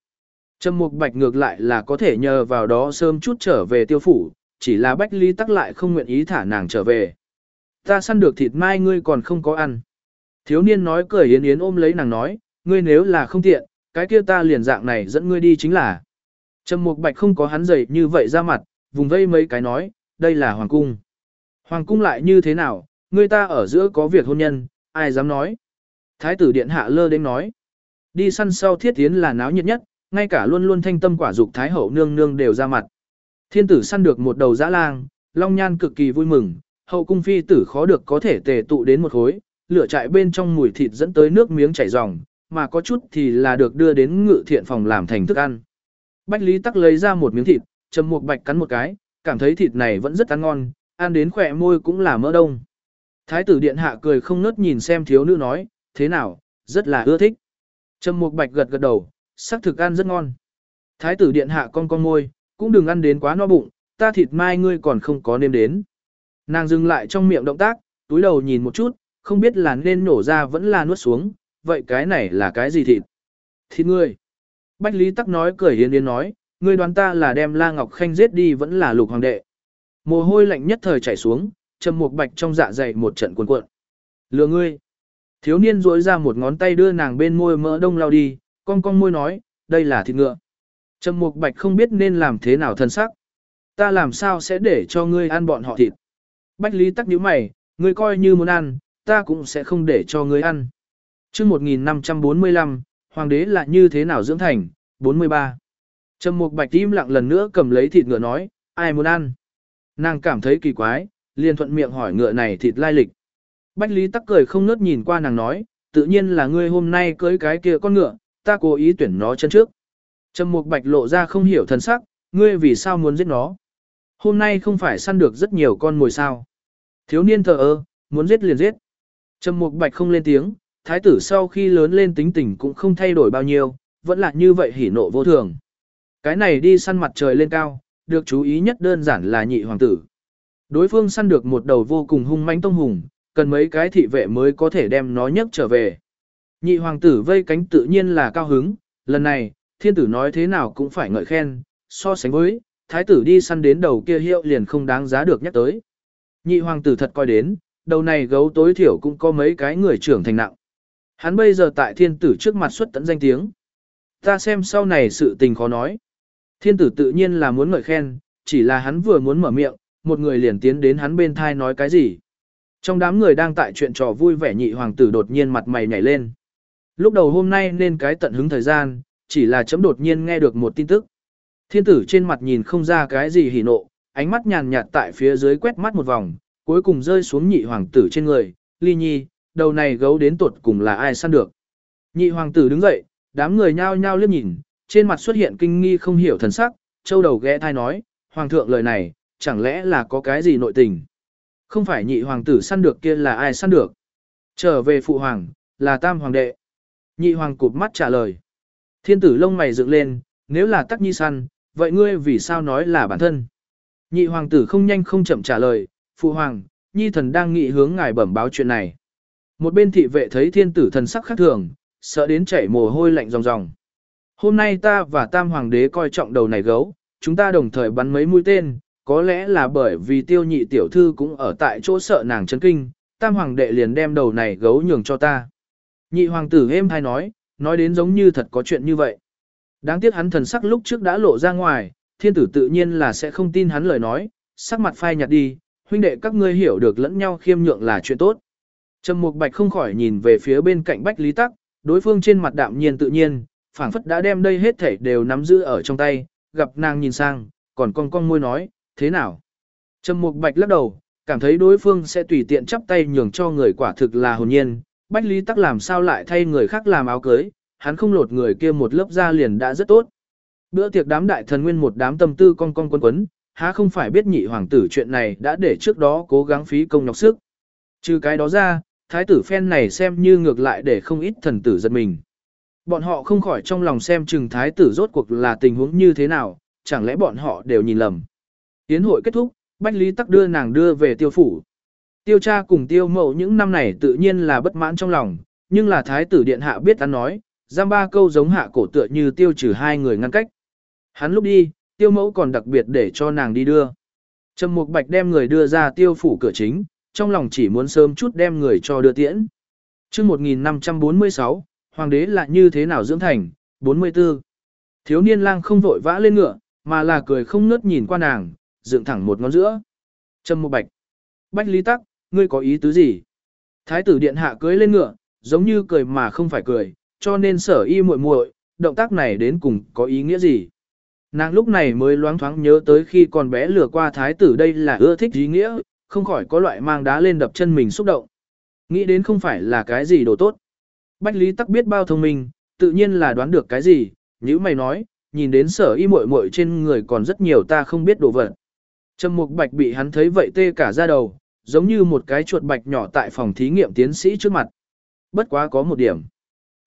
Trầm mục bạch ngược lại là có thể nhờ vào đó sớm chút trở về tiêu phủ, chỉ là bách ly tắc lại không nguyện ý thả nàng trở về. Ta săn được thịt mai ngươi còn không có ăn. Thiếu niên nói cười yến yến ôm lấy nàng nói, ngươi nếu là không tiện, cái kia ta liền dạng này dẫn ngươi đi chính là. Trầm mục bạch không có hắn dày như vậy ra mặt, vùng vây mấy cái nói, đây là hoàng cung. Hoàng cung lại như thế nào, người ta ở giữa có việc hôn nhân, ai dám nói. Thái tử điện hạ lơ đến nói, đi săn sau thiết tiến là náo nhiệt nhất, ngay cả luôn luôn thanh tâm quả dục thái hậu nương nương đều ra mặt. Thiên tử săn được một đầu dã lang, long nhan cực kỳ vui mừng, hậu cung phi tử khó được có thể tề tụ đến một khối, lửa trại bên trong mùi thịt dẫn tới nước miếng chảy ròng, mà có chút thì là được đưa đến ngự thiện phòng làm thành thức ăn. Bách Lý Tắc lấy ra một miếng thịt, Trầm một Bạch cắn một cái, cảm thấy thịt này vẫn rất ăn ngon, ăn đến khỏe môi cũng là mỡ đông. Thái tử điện hạ cười không nớt nhìn xem thiếu nữ nói, thế nào, rất là ưa thích. Trầm Mục Bạch gật gật đầu, sắc thực ăn rất ngon. Thái tử điện hạ con con môi, cũng đừng ăn đến quá no bụng, ta thịt mai ngươi còn không có nêm đến. Nàng dừng lại trong miệng động tác, túi đầu nhìn một chút, không biết là nên nổ ra vẫn là nuốt xuống, vậy cái này là cái gì thịt? Thịt ngươi. Bách Lý Tắc nói cười hiến yến nói, ngươi đoán ta là đem La Ngọc Khanh giết đi vẫn là lục hoàng đệ. Mồ hôi lạnh nhất thời chảy xuống, trầm một bạch trong dạ dày một trận cuồn cuộn. Lừa ngươi. Thiếu niên duỗi ra một ngón tay đưa nàng bên môi mỡ đông lao đi, con con môi nói, đây là thịt ngựa. Trầm mục bạch không biết nên làm thế nào thân sắc. Ta làm sao sẽ để cho ngươi ăn bọn họ thịt. Bách Lý tắc nhíu mày, ngươi coi như muốn ăn, ta cũng sẽ không để cho ngươi ăn. chương 1545, Hoàng đế là như thế nào dưỡng thành, 43. Trầm mục bạch im lặng lần nữa cầm lấy thịt ngựa nói, ai muốn ăn. Nàng cảm thấy kỳ quái, liền thuận miệng hỏi ngựa này thịt lai lịch. Bách Lý tắc cười không nớt nhìn qua nàng nói, tự nhiên là ngươi hôm nay cưới cái kia con ngựa, ta cố ý tuyển nó chân trước. Trầm mục bạch lộ ra không hiểu thần sắc, ngươi vì sao muốn giết nó. Hôm nay không phải săn được rất nhiều con mồi sao. Thiếu niên thờ ơ, muốn giết liền giết. Trầm mục bạch không lên tiếng, thái tử sau khi lớn lên tính tình cũng không thay đổi bao nhiêu, vẫn là như vậy hỉ nộ vô thường. Cái này đi săn mặt trời lên cao, được chú ý nhất đơn giản là nhị hoàng tử. Đối phương săn được một đầu vô cùng hung manh tông hùng, cần mấy cái thị vệ mới có thể đem nó nhấc trở về. Nhị hoàng tử vây cánh tự nhiên là cao hứng, lần này, thiên tử nói thế nào cũng phải ngợi khen, so sánh với, thái tử đi săn đến đầu kia hiệu liền không đáng giá được nhắc tới. Nhị hoàng tử thật coi đến, đầu này gấu tối thiểu cũng có mấy cái người trưởng thành nặng. Hắn bây giờ tại thiên tử trước mặt xuất tận danh tiếng. Ta xem sau này sự tình khó nói. Thiên tử tự nhiên là muốn ngợi khen, chỉ là hắn vừa muốn mở miệng, một người liền tiến đến hắn bên thai nói cái gì. Trong đám người đang tại chuyện trò vui vẻ nhị hoàng tử đột nhiên mặt mày nhảy lên. Lúc đầu hôm nay nên cái tận hứng thời gian, chỉ là chấm đột nhiên nghe được một tin tức. Thiên tử trên mặt nhìn không ra cái gì hỉ nộ, ánh mắt nhàn nhạt tại phía dưới quét mắt một vòng, cuối cùng rơi xuống nhị hoàng tử trên người, ly nhi, đầu này gấu đến tuột cùng là ai săn được. Nhị hoàng tử đứng dậy, đám người nhao nhao liếc nhìn, trên mặt xuất hiện kinh nghi không hiểu thần sắc, châu đầu ghé thai nói, hoàng thượng lời này, chẳng lẽ là có cái gì nội tình. Không phải nhị hoàng tử săn được kia là ai săn được. Trở về phụ hoàng, là tam hoàng đệ. Nhị hoàng cụp mắt trả lời. Thiên tử lông mày dựng lên, nếu là tắc nhi săn, vậy ngươi vì sao nói là bản thân? Nhị hoàng tử không nhanh không chậm trả lời, phụ hoàng, nhi thần đang nghị hướng ngài bẩm báo chuyện này. Một bên thị vệ thấy thiên tử thần sắc khác thường, sợ đến chảy mồ hôi lạnh ròng ròng. Hôm nay ta và tam hoàng đế coi trọng đầu này gấu, chúng ta đồng thời bắn mấy mũi tên, có lẽ là bởi vì tiêu nhị tiểu thư cũng ở tại chỗ sợ nàng chấn kinh, tam hoàng đệ liền đem đầu này gấu nhường cho ta. Nhị hoàng tử êm hay nói, nói đến giống như thật có chuyện như vậy. Đáng tiếc hắn thần sắc lúc trước đã lộ ra ngoài, thiên tử tự nhiên là sẽ không tin hắn lời nói, sắc mặt phai nhạt đi, huynh đệ các ngươi hiểu được lẫn nhau khiêm nhượng là chuyện tốt. Trầm Mục Bạch không khỏi nhìn về phía bên cạnh Bách Lý Tắc, đối phương trên mặt đạm nhiên tự nhiên, phảng phất đã đem đây hết thảy đều nắm giữ ở trong tay, gặp nàng nhìn sang, còn con con môi nói, thế nào? Trầm Mục Bạch lắc đầu, cảm thấy đối phương sẽ tùy tiện chắp tay nhường cho người quả thực là hồn nhiên, Bách Lý Tắc làm sao lại thay người khác làm áo cưới, hắn không lột người kia một lớp da liền đã rất tốt. Bữa tiệc đám đại thần nguyên một đám tâm tư con con quấn quấn, há không phải biết nhị hoàng tử chuyện này đã để trước đó cố gắng phí công nhọc sức. Trừ cái đó ra, thái tử phen này xem như ngược lại để không ít thần tử giật mình. Bọn họ không khỏi trong lòng xem chừng thái tử rốt cuộc là tình huống như thế nào, chẳng lẽ bọn họ đều nhìn lầm. Yến hội kết thúc, Bách Lý Tắc đưa nàng đưa về tiêu phủ. Tiêu cha cùng tiêu mậu những năm này tự nhiên là bất mãn trong lòng, nhưng là thái tử điện hạ biết ăn nói, giam ba câu giống hạ cổ tựa như tiêu trừ hai người ngăn cách. Hắn lúc đi, tiêu mẫu còn đặc biệt để cho nàng đi đưa. Trầm Mục Bạch đem người đưa ra tiêu phủ cửa chính, trong lòng chỉ muốn sớm chút đem người cho đưa tiễn. chương 1546, Hoàng đế là như thế nào dưỡng thành, 44. Thiếu niên lang không vội vã lên ngựa, mà là cười không ngớt nhìn qua nàng, dựng thẳng một ngón giữa. Trầm Mục Bạch. Bách Lý Tắc, ngươi có ý tứ gì? Thái tử điện hạ cưới lên ngựa, giống như cười mà không phải cười, cho nên sở y muội muội, động tác này đến cùng có ý nghĩa gì? Nàng lúc này mới loáng thoáng nhớ tới khi còn bé lừa qua thái tử đây là ưa thích ý nghĩa, không khỏi có loại mang đá lên đập chân mình xúc động. Nghĩ đến không phải là cái gì đồ tốt. Bách Lý Tắc biết bao thông minh, tự nhiên là đoán được cái gì, như mày nói, nhìn đến sở y muội muội trên người còn rất nhiều ta không biết đồ vật. Trầm Mục Bạch bị hắn thấy vậy tê cả da đầu, giống như một cái chuột bạch nhỏ tại phòng thí nghiệm tiến sĩ trước mặt. Bất quá có một điểm.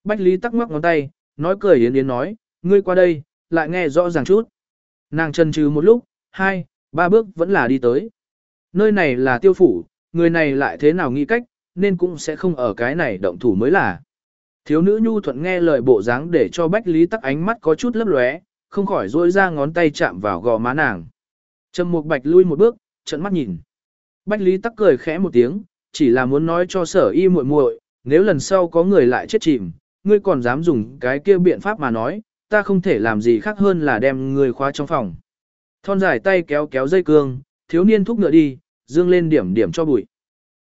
Bách Lý tắc ngoắc ngón tay, nói cười yến yến nói, ngươi qua đây, lại nghe rõ ràng chút. Nàng chân trừ một lúc, hai, ba bước vẫn là đi tới. Nơi này là tiêu phủ, người này lại thế nào nghĩ cách, nên cũng sẽ không ở cái này động thủ mới là. Thiếu nữ nhu thuận nghe lời bộ dáng để cho Bách Lý tắc ánh mắt có chút lấp lóe, không khỏi rỗi ra ngón tay chạm vào gò má nàng. Trầm Mục Bạch lui một bước, trợn mắt nhìn. Bách Lý tắc cười khẽ một tiếng, chỉ là muốn nói cho sở y muội muội, nếu lần sau có người lại chết chìm, ngươi còn dám dùng cái kia biện pháp mà nói, ta không thể làm gì khác hơn là đem người khóa trong phòng. Thon dài tay kéo kéo dây cương, thiếu niên thúc ngựa đi, dương lên điểm điểm cho bụi.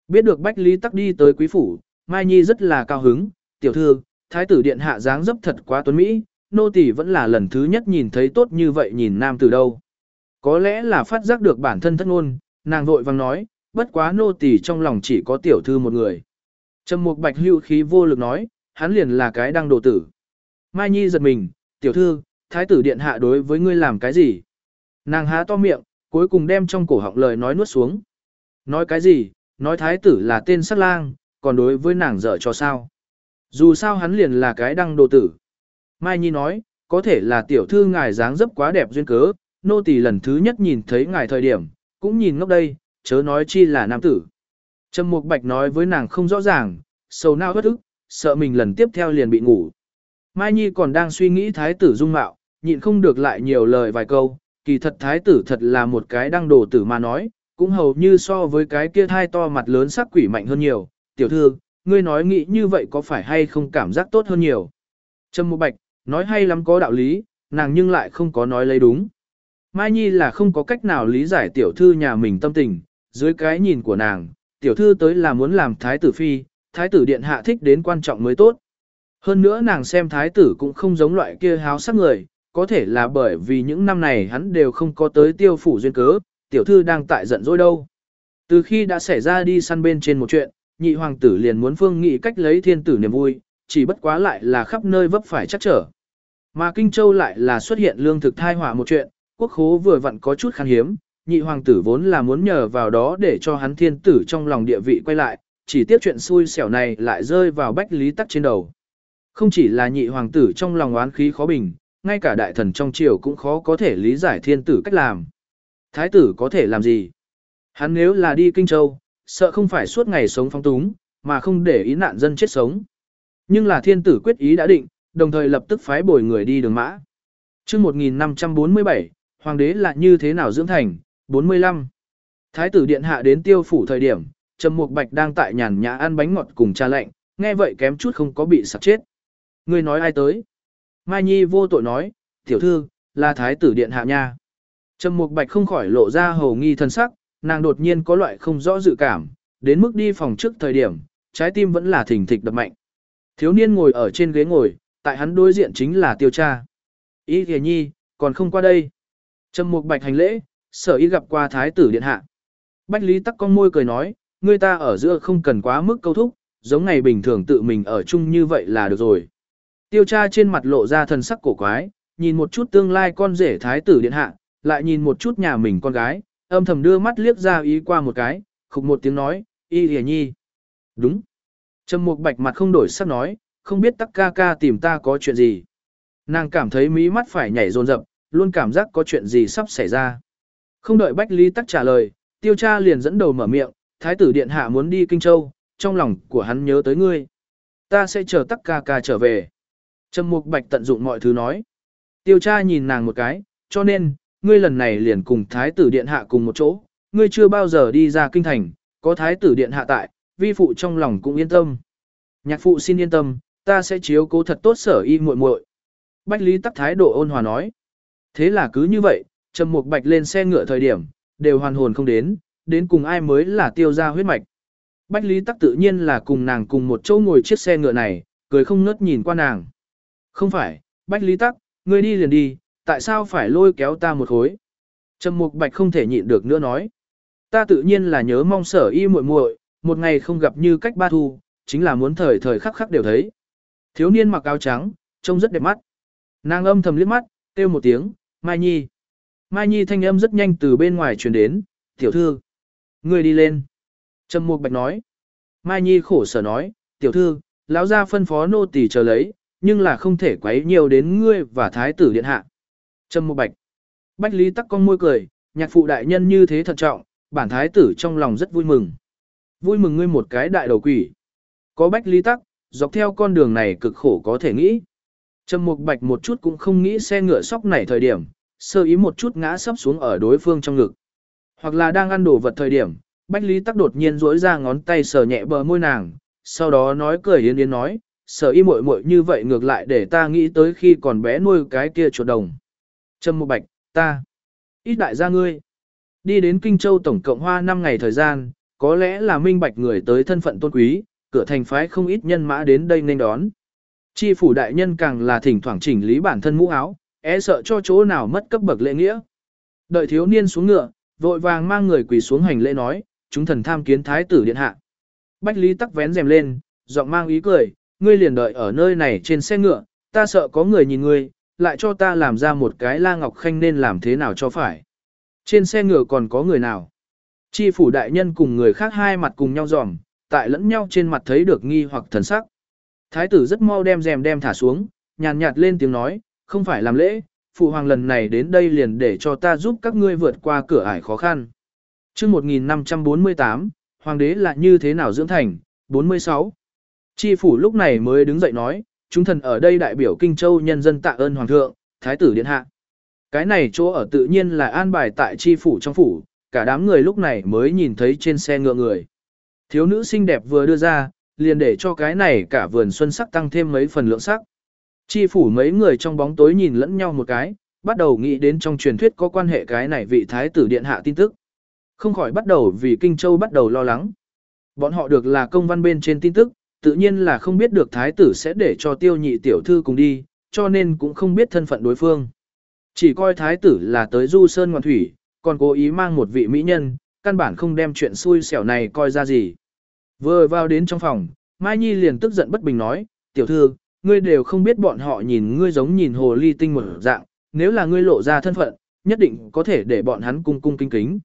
Biết được Bách Lý tắc đi tới quý phủ, Mai Nhi rất là cao hứng, tiểu thư, thái tử điện hạ dáng dấp thật quá tuấn Mỹ, nô tỳ vẫn là lần thứ nhất nhìn thấy tốt như vậy nhìn nam từ đâu. Có lẽ là phát giác được bản thân thất ngôn, nàng vội vàng nói, bất quá nô tỳ trong lòng chỉ có tiểu thư một người. Trầm mục bạch hưu khí vô lực nói, hắn liền là cái đang đồ tử. Mai Nhi giật mình, tiểu thư, thái tử điện hạ đối với ngươi làm cái gì? Nàng há to miệng, cuối cùng đem trong cổ họng lời nói nuốt xuống. Nói cái gì, nói thái tử là tên sát lang, còn đối với nàng dở cho sao? Dù sao hắn liền là cái đăng đồ tử. Mai Nhi nói, có thể là tiểu thư ngài dáng dấp quá đẹp duyên cớ, nô tỳ lần thứ nhất nhìn thấy ngài thời điểm, cũng nhìn ngốc đây, chớ nói chi là nam tử. Trầm Mục Bạch nói với nàng không rõ ràng, sầu nao bất ức, sợ mình lần tiếp theo liền bị ngủ. Mai Nhi còn đang suy nghĩ thái tử dung mạo, nhịn không được lại nhiều lời vài câu, kỳ thật thái tử thật là một cái đăng đồ tử mà nói, cũng hầu như so với cái kia thai to mặt lớn sắc quỷ mạnh hơn nhiều. Tiểu thư, ngươi nói nghĩ như vậy có phải hay không cảm giác tốt hơn nhiều? Trầm Mục Bạch, nói hay lắm có đạo lý, nàng nhưng lại không có nói lấy đúng. Mai Nhi là không có cách nào lý giải tiểu thư nhà mình tâm tình, dưới cái nhìn của nàng, tiểu thư tới là muốn làm thái tử phi, thái tử điện hạ thích đến quan trọng mới tốt. Hơn nữa nàng xem thái tử cũng không giống loại kia háo sắc người, có thể là bởi vì những năm này hắn đều không có tới tiêu phủ duyên cớ, tiểu thư đang tại giận dỗi đâu. Từ khi đã xảy ra đi săn bên trên một chuyện, nhị hoàng tử liền muốn phương nghị cách lấy thiên tử niềm vui, chỉ bất quá lại là khắp nơi vấp phải chắc trở. Mà Kinh Châu lại là xuất hiện lương thực thai hỏa một chuyện, quốc khố vừa vặn có chút khan hiếm, nhị hoàng tử vốn là muốn nhờ vào đó để cho hắn thiên tử trong lòng địa vị quay lại, chỉ tiếc chuyện xui xẻo này lại rơi vào bách lý tắc trên đầu. Không chỉ là nhị hoàng tử trong lòng oán khí khó bình, ngay cả đại thần trong triều cũng khó có thể lý giải thiên tử cách làm. Thái tử có thể làm gì? Hắn nếu là đi Kinh Châu, sợ không phải suốt ngày sống phong túng, mà không để ý nạn dân chết sống. Nhưng là thiên tử quyết ý đã định, đồng thời lập tức phái bồi người đi đường mã. chương 1547, hoàng đế là như thế nào dưỡng thành, 45. Thái tử điện hạ đến tiêu phủ thời điểm, Trầm Mục Bạch đang tại nhàn nhã ăn bánh ngọt cùng cha lạnh, nghe vậy kém chút không có bị sặc chết. Ngươi nói ai tới? Mai Nhi vô tội nói, tiểu thư, là thái tử điện hạ nha. Trầm Mục Bạch không khỏi lộ ra hầu nghi thân sắc, nàng đột nhiên có loại không rõ dự cảm, đến mức đi phòng trước thời điểm, trái tim vẫn là thình thịch đập mạnh. Thiếu niên ngồi ở trên ghế ngồi, tại hắn đối diện chính là tiêu cha. Ý kìa nhi, còn không qua đây. Trầm Mục Bạch hành lễ, sở ý gặp qua thái tử điện hạ. Bách Lý tắc con môi cười nói, người ta ở giữa không cần quá mức câu thúc, giống ngày bình thường tự mình ở chung như vậy là được rồi. Tiêu cha trên mặt lộ ra thần sắc cổ quái, nhìn một chút tương lai con rể thái tử điện hạ, lại nhìn một chút nhà mình con gái, âm thầm đưa mắt liếc ra ý qua một cái, khục một tiếng nói, y hề nhi. Đúng. Trầm mục bạch mặt không đổi sắc nói, không biết tắc ca ca tìm ta có chuyện gì. Nàng cảm thấy mí mắt phải nhảy rồn rập, luôn cảm giác có chuyện gì sắp xảy ra. Không đợi Bách Lý Tắc trả lời, tiêu cha liền dẫn đầu mở miệng, thái tử điện hạ muốn đi Kinh Châu, trong lòng của hắn nhớ tới ngươi. Ta sẽ chờ tắc ca ca trở về. Trầm mục bạch tận dụng mọi thứ nói. Tiêu cha nhìn nàng một cái, cho nên, ngươi lần này liền cùng thái tử điện hạ cùng một chỗ, ngươi chưa bao giờ đi ra kinh thành, có thái tử điện hạ tại, vi phụ trong lòng cũng yên tâm. Nhạc phụ xin yên tâm, ta sẽ chiếu cố thật tốt sở y muội muội. Bách Lý tắc thái độ ôn hòa nói. Thế là cứ như vậy, Trầm Mục Bạch lên xe ngựa thời điểm, đều hoàn hồn không đến, đến cùng ai mới là tiêu gia huyết mạch. Bách Lý Tắc tự nhiên là cùng nàng cùng một chỗ ngồi chiếc xe ngựa này, cười không ngớt nhìn qua nàng. Không phải, Bách Lý Tắc, ngươi đi liền đi, tại sao phải lôi kéo ta một khối? Trầm Mục Bạch không thể nhịn được nữa nói. Ta tự nhiên là nhớ mong sở y muội muội, một ngày không gặp như cách ba thu, chính là muốn thời thời khắc khắc đều thấy. Thiếu niên mặc áo trắng, trông rất đẹp mắt. Nàng âm thầm liếc mắt, kêu một tiếng, Mai Nhi. Mai Nhi thanh âm rất nhanh từ bên ngoài truyền đến, tiểu thư. Người đi lên. Trầm Mục Bạch nói. Mai Nhi khổ sở nói, tiểu thư, lão gia phân phó nô tỳ chờ lấy, nhưng là không thể quấy nhiều đến ngươi và thái tử điện hạ. Trầm Mục Bạch. Bách Lý tắc con môi cười, nhạc phụ đại nhân như thế thận trọng, bản thái tử trong lòng rất vui mừng. Vui mừng ngươi một cái đại đầu quỷ. Có Bách Lý tắc, dọc theo con đường này cực khổ có thể nghĩ. Trầm Mục Bạch một chút cũng không nghĩ xe ngựa sóc này thời điểm, sơ ý một chút ngã sấp xuống ở đối phương trong ngực. Hoặc là đang ăn đồ vật thời điểm, Bách Lý Tắc đột nhiên duỗi ra ngón tay sờ nhẹ bờ môi nàng, sau đó nói cười yến yến nói, sở y muội muội như vậy ngược lại để ta nghĩ tới khi còn bé nuôi cái kia chuột đồng. Trầm Mục Bạch, ta, ít đại gia ngươi. Đi đến Kinh Châu tổng cộng hoa 5 ngày thời gian, có lẽ là minh bạch người tới thân phận tôn quý, cửa thành phái không ít nhân mã đến đây nên đón. Chi phủ đại nhân càng là thỉnh thoảng chỉnh lý bản thân mũ áo, e sợ cho chỗ nào mất cấp bậc lễ nghĩa. Đợi thiếu niên xuống ngựa, vội vàng mang người quỳ xuống hành lễ nói, chúng thần tham kiến thái tử điện hạ. Bách Lý tắc vén rèm lên, giọng mang ý cười, ngươi liền đợi ở nơi này trên xe ngựa, ta sợ có người nhìn ngươi, lại cho ta làm ra một cái la ngọc khanh nên làm thế nào cho phải. Trên xe ngựa còn có người nào? Chi phủ đại nhân cùng người khác hai mặt cùng nhau dòm, tại lẫn nhau trên mặt thấy được nghi hoặc thần sắc. Thái tử rất mau đem rèm đem thả xuống, nhàn nhạt lên tiếng nói, không phải làm lễ, phụ hoàng lần này đến đây liền để cho ta giúp các ngươi vượt qua cửa ải khó khăn. chương 1548, hoàng đế là như thế nào dưỡng thành, 46. Chi phủ lúc này mới đứng dậy nói, chúng thần ở đây đại biểu Kinh Châu nhân dân tạ ơn hoàng thượng, thái tử điện hạ. Cái này chỗ ở tự nhiên là an bài tại chi phủ trong phủ, cả đám người lúc này mới nhìn thấy trên xe ngựa người. Thiếu nữ xinh đẹp vừa đưa ra, liền để cho cái này cả vườn xuân sắc tăng thêm mấy phần lượng sắc. Chi phủ mấy người trong bóng tối nhìn lẫn nhau một cái, bắt đầu nghĩ đến trong truyền thuyết có quan hệ cái này vị thái tử điện hạ tin tức. Không khỏi bắt đầu vì Kinh Châu bắt đầu lo lắng. Bọn họ được là công văn bên trên tin tức, tự nhiên là không biết được thái tử sẽ để cho tiêu nhị tiểu thư cùng đi, cho nên cũng không biết thân phận đối phương. Chỉ coi thái tử là tới du sơn ngoan thủy, còn cố ý mang một vị mỹ nhân, căn bản không đem chuyện xui xẻo này coi ra gì. Vừa vào đến trong phòng, Mai Nhi liền tức giận bất bình nói, tiểu thư, ngươi đều không biết bọn họ nhìn ngươi giống nhìn hồ ly tinh một dạng, nếu là ngươi lộ ra thân phận, nhất định có thể để bọn hắn cung cung kính kính.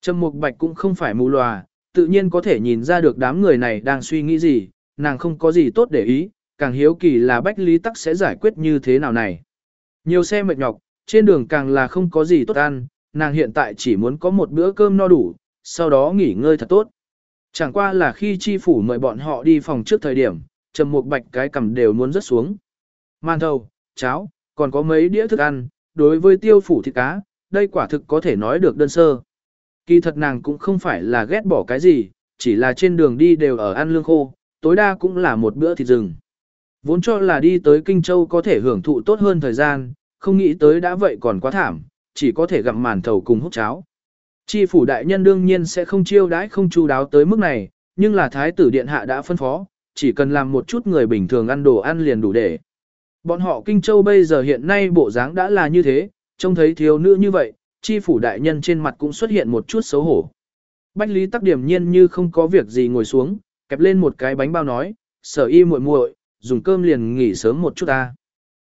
Trầm Mục Bạch cũng không phải mù lòa, tự nhiên có thể nhìn ra được đám người này đang suy nghĩ gì, nàng không có gì tốt để ý, càng hiếu kỳ là Bách Lý Tắc sẽ giải quyết như thế nào này. Nhiều xe mệt nhọc, trên đường càng là không có gì tốt ăn, nàng hiện tại chỉ muốn có một bữa cơm no đủ, sau đó nghỉ ngơi thật tốt. Chẳng qua là khi chi phủ mời bọn họ đi phòng trước thời điểm, trầm một bạch cái cầm đều muốn rớt xuống. Man thầu, cháo, còn có mấy đĩa thức ăn, đối với tiêu phủ thịt cá, đây quả thực có thể nói được đơn sơ. Kỳ thật nàng cũng không phải là ghét bỏ cái gì, chỉ là trên đường đi đều ở ăn lương khô, tối đa cũng là một bữa thịt rừng. Vốn cho là đi tới Kinh Châu có thể hưởng thụ tốt hơn thời gian, không nghĩ tới đã vậy còn quá thảm, chỉ có thể gặm màn thầu cùng hút cháo. Chi phủ đại nhân đương nhiên sẽ không chiêu đãi không chu đáo tới mức này, nhưng là thái tử điện hạ đã phân phó, chỉ cần làm một chút người bình thường ăn đồ ăn liền đủ để. Bọn họ Kinh Châu bây giờ hiện nay bộ dáng đã là như thế, trông thấy thiếu nữ như vậy, chi phủ đại nhân trên mặt cũng xuất hiện một chút xấu hổ. Bách Lý Tắc Điểm nhiên như không có việc gì ngồi xuống, kẹp lên một cái bánh bao nói, sở y muội muội, dùng cơm liền nghỉ sớm một chút ta.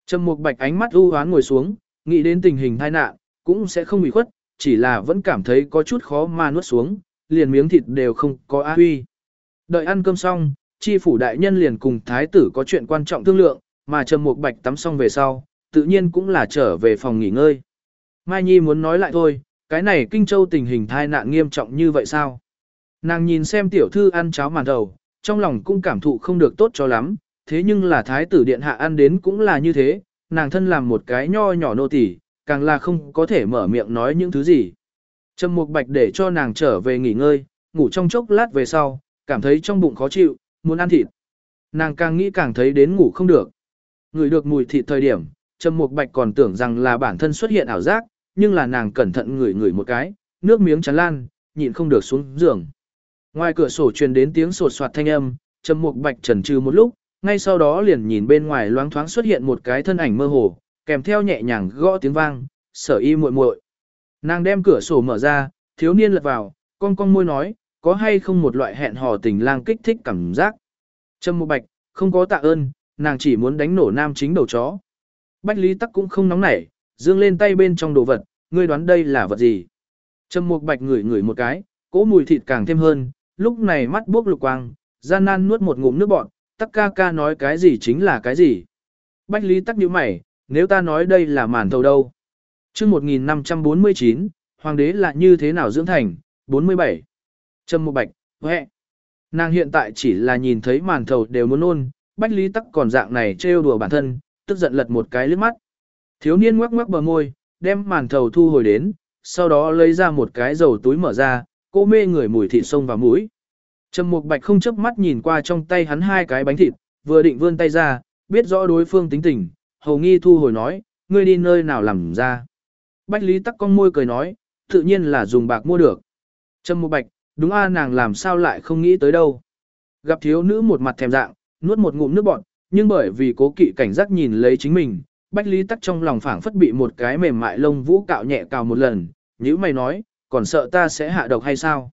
Trầm Mục Bạch ánh mắt u hoán ngồi xuống, nghĩ đến tình hình tai nạn, cũng sẽ không bị khuất, chỉ là vẫn cảm thấy có chút khó mà nuốt xuống, liền miếng thịt đều không có a huy. Đợi ăn cơm xong, chi phủ đại nhân liền cùng thái tử có chuyện quan trọng thương lượng, mà Trầm Mục Bạch tắm xong về sau, tự nhiên cũng là trở về phòng nghỉ ngơi. Mai Nhi muốn nói lại thôi, cái này Kinh Châu tình hình tai nạn nghiêm trọng như vậy sao? Nàng nhìn xem tiểu thư ăn cháo màn đầu, trong lòng cũng cảm thụ không được tốt cho lắm, thế nhưng là thái tử điện hạ ăn đến cũng là như thế, nàng thân làm một cái nho nhỏ nô tỳ, càng là không có thể mở miệng nói những thứ gì. Trầm Mục Bạch để cho nàng trở về nghỉ ngơi, ngủ trong chốc lát về sau, cảm thấy trong bụng khó chịu, muốn ăn thịt. Nàng càng nghĩ càng thấy đến ngủ không được. Ngửi được mùi thịt thời điểm, Trầm Mục Bạch còn tưởng rằng là bản thân xuất hiện ảo giác, nhưng là nàng cẩn thận ngửi ngửi một cái, nước miếng chán lan, nhịn không được xuống giường. Ngoài cửa sổ truyền đến tiếng sột soạt thanh âm, Trầm Mục Bạch chần chừ một lúc, ngay sau đó liền nhìn bên ngoài loáng thoáng xuất hiện một cái thân ảnh mơ hồ, kèm theo nhẹ nhàng gõ tiếng vang, "Sở Y muội muội." Nàng đem cửa sổ mở ra, thiếu niên lật vào, con con môi nói, "Có hay không một loại hẹn hò tình lang kích thích cảm giác?" Trâm Mục Bạch, "Không có tạ ơn, nàng chỉ muốn đánh nổ nam chính đầu chó." Bách Lý Tắc cũng không nóng nảy, dương lên tay bên trong đồ vật, ngươi đoán đây là vật gì? Trâm Mục Bạch ngửi ngửi một cái, cỗ mùi thịt càng thêm hơn, lúc này mắt buốc lục quang, gian nan nuốt một ngụm nước bọt, tắc ca ca nói cái gì chính là cái gì. Bách Lý tắc nhíu mày, nếu ta nói đây là màn thầu đâu. chương 1549, Hoàng đế là như thế nào dưỡng thành, 47. Trâm Mục Bạch, hẹ. Nàng hiện tại chỉ là nhìn thấy màn thầu đều muốn ôn, Bách Lý tắc còn dạng này trêu đùa bản thân, tức giận lật một cái lướt mắt. Thiếu niên ngoắc ngoắc bờ môi, đem màn thầu thu hồi đến, sau đó lấy ra một cái dầu túi mở ra, cô mê người mùi thịt sông vào mũi. Trầm Mục Bạch không chớp mắt nhìn qua trong tay hắn hai cái bánh thịt, vừa định vươn tay ra, biết rõ đối phương tính tình, hầu nghi thu hồi nói, ngươi đi nơi nào làm ra. Bách Lý tắc con môi cười nói, tự nhiên là dùng bạc mua được. Trầm Mộ Bạch, đúng a nàng làm sao lại không nghĩ tới đâu. Gặp thiếu nữ một mặt thèm dạng, nuốt một ngụm nước bọt, nhưng bởi vì cố kỵ cảnh giác nhìn lấy chính mình, Bách Lý tắc trong lòng phảng phất bị một cái mềm mại lông vũ cạo nhẹ cào một lần, nhíu mày nói, còn sợ ta sẽ hạ độc hay sao?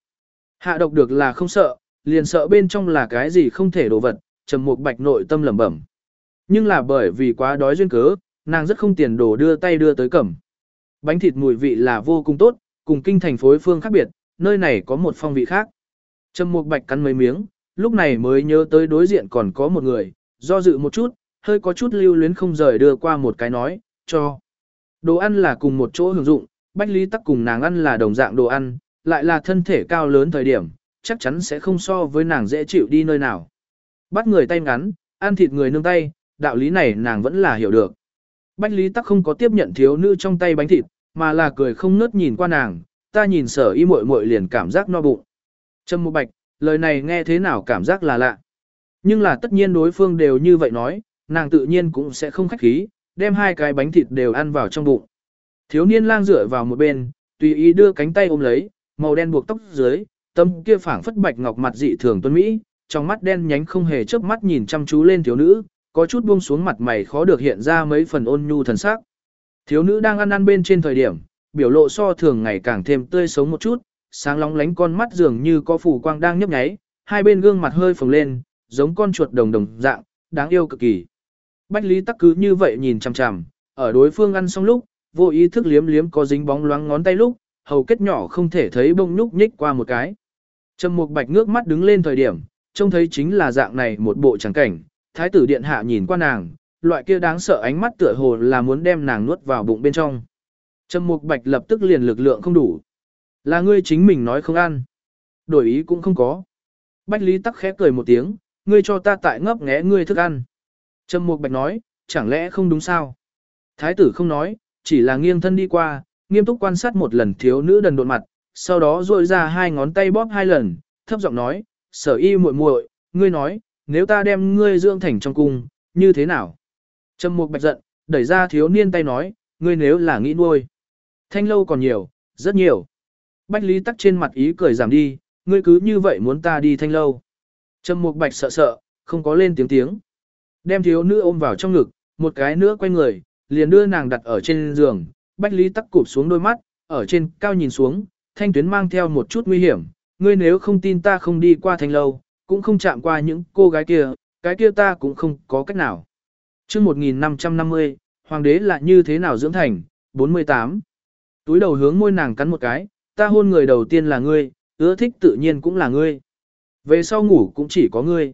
Hạ độc được là không sợ, liền sợ bên trong là cái gì không thể đồ vật, trầm mục bạch nội tâm lẩm bẩm. Nhưng là bởi vì quá đói duyên cớ, nàng rất không tiền đồ đưa tay đưa tới cẩm. Bánh thịt mùi vị là vô cùng tốt, cùng kinh thành phối phương khác biệt, nơi này có một phong vị khác. Trầm mục bạch cắn mấy miếng, lúc này mới nhớ tới đối diện còn có một người, do dự một chút, hơi có chút lưu luyến không rời đưa qua một cái nói, cho. Đồ ăn là cùng một chỗ hưởng dụng, Bách Lý Tắc cùng nàng ăn là đồng dạng đồ ăn, lại là thân thể cao lớn thời điểm, chắc chắn sẽ không so với nàng dễ chịu đi nơi nào. Bắt người tay ngắn, ăn thịt người nương tay, đạo lý này nàng vẫn là hiểu được. Bách Lý Tắc không có tiếp nhận thiếu nữ trong tay bánh thịt, mà là cười không ngớt nhìn qua nàng, ta nhìn sở y muội muội liền cảm giác no bụng. Trâm Mộ Bạch, lời này nghe thế nào cảm giác là lạ. Nhưng là tất nhiên đối phương đều như vậy nói, nàng tự nhiên cũng sẽ không khách khí, đem hai cái bánh thịt đều ăn vào trong bụng. Thiếu niên lang dựa vào một bên, tùy ý đưa cánh tay ôm lấy, màu đen buộc tóc dưới, tâm kia phảng phất bạch ngọc mặt dị thường tuấn mỹ, trong mắt đen nhánh không hề chớp mắt nhìn chăm chú lên thiếu nữ, có chút buông xuống mặt mày khó được hiện ra mấy phần ôn nhu thần sắc. Thiếu nữ đang ăn ăn bên trên thời điểm, biểu lộ so thường ngày càng thêm tươi sống một chút, sáng lóng lánh con mắt dường như có phủ quang đang nhấp nháy, hai bên gương mặt hơi phồng lên, giống con chuột đồng đồng dạng, đáng yêu cực kỳ. Bách Lý Tắc cứ như vậy nhìn chằm chằm, ở đối phương ăn xong lúc, vô ý thức liếm liếm có dính bóng loáng ngón tay lúc, hầu kết nhỏ không thể thấy bông nhúc nhích qua một cái. Trầm Mục Bạch ngước mắt đứng lên thời điểm, trông thấy chính là dạng này một bộ tràng cảnh, thái tử điện hạ nhìn qua nàng, loại kia đáng sợ ánh mắt tựa hồ là muốn đem nàng nuốt vào bụng bên trong. Trầm Mục Bạch lập tức liền lực lượng không đủ. Là ngươi chính mình nói không ăn. Đổi ý cũng không có. Bách Lý tắc khẽ cười một tiếng, ngươi cho ta tại ngấp nghé ngươi thức ăn. Trầm Mục Bạch nói, chẳng lẽ không đúng sao? Thái tử không nói, chỉ là nghiêng thân đi qua, nghiêm túc quan sát một lần thiếu nữ đần độn mặt, sau đó duỗi ra hai ngón tay bóp hai lần, thấp giọng nói, sở y muội muội, ngươi nói, nếu ta đem ngươi dưỡng thành trong cung, như thế nào? Trầm mục bạch giận, đẩy ra thiếu niên tay nói, ngươi nếu là nghĩ nuôi. Thanh lâu còn nhiều, rất nhiều. Bách lý tắc trên mặt ý cười giảm đi, ngươi cứ như vậy muốn ta đi thanh lâu. Trầm mục bạch sợ sợ, không có lên tiếng tiếng. Đem thiếu nữ ôm vào trong ngực, một cái nữa quay người, liền đưa nàng đặt ở trên giường. Bách lý tắc cụp xuống đôi mắt, ở trên cao nhìn xuống, thanh tuyến mang theo một chút nguy hiểm. Ngươi nếu không tin ta không đi qua thanh lâu, cũng không chạm qua những cô gái kia, cái kia ta cũng không có cách nào. chương 1550, hoàng đế là như thế nào dưỡng thành, 48. Túi đầu hướng môi nàng cắn một cái, ta hôn người đầu tiên là ngươi, ưa thích tự nhiên cũng là ngươi. Về sau ngủ cũng chỉ có ngươi.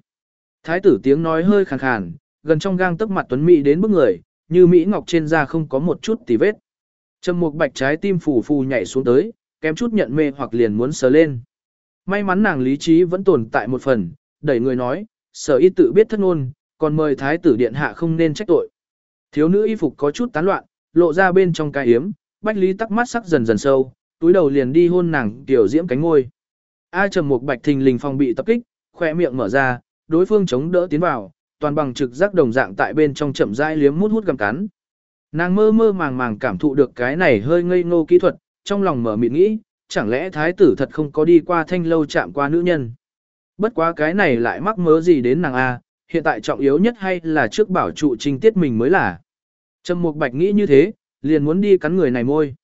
Thái tử tiếng nói hơi khàn khàn, gần trong gang tức mặt tuấn mỹ đến bức người, như Mỹ Ngọc trên da không có một chút tì vết. Trầm một bạch trái tim phù phù nhảy xuống tới, kém chút nhận mê hoặc liền muốn sờ lên. May mắn nàng lý trí vẫn tồn tại một phần, đẩy người nói, sở y tự biết thất ngôn, còn mời thái tử điện hạ không nên trách tội. Thiếu nữ y phục có chút tán loạn, lộ ra bên trong cái hiếm, bách lý tắc mắt sắc dần dần sâu, túi đầu liền đi hôn nàng tiểu diễm cánh ngôi. A trầm một bạch thình lình phòng bị tập kích, khỏe miệng mở ra, đối phương chống đỡ tiến vào, toàn bằng trực giác đồng dạng tại bên trong chậm rãi liếm mút hút gầm cắn. Nàng mơ mơ màng màng cảm thụ được cái này hơi ngây ngô kỹ thuật, trong lòng mở miệng nghĩ, chẳng lẽ thái tử thật không có đi qua thanh lâu chạm qua nữ nhân. Bất quá cái này lại mắc mớ gì đến nàng A, hiện tại trọng yếu nhất hay là trước bảo trụ trình tiết mình mới là. Trầm Mục Bạch nghĩ như thế, liền muốn đi cắn người này môi.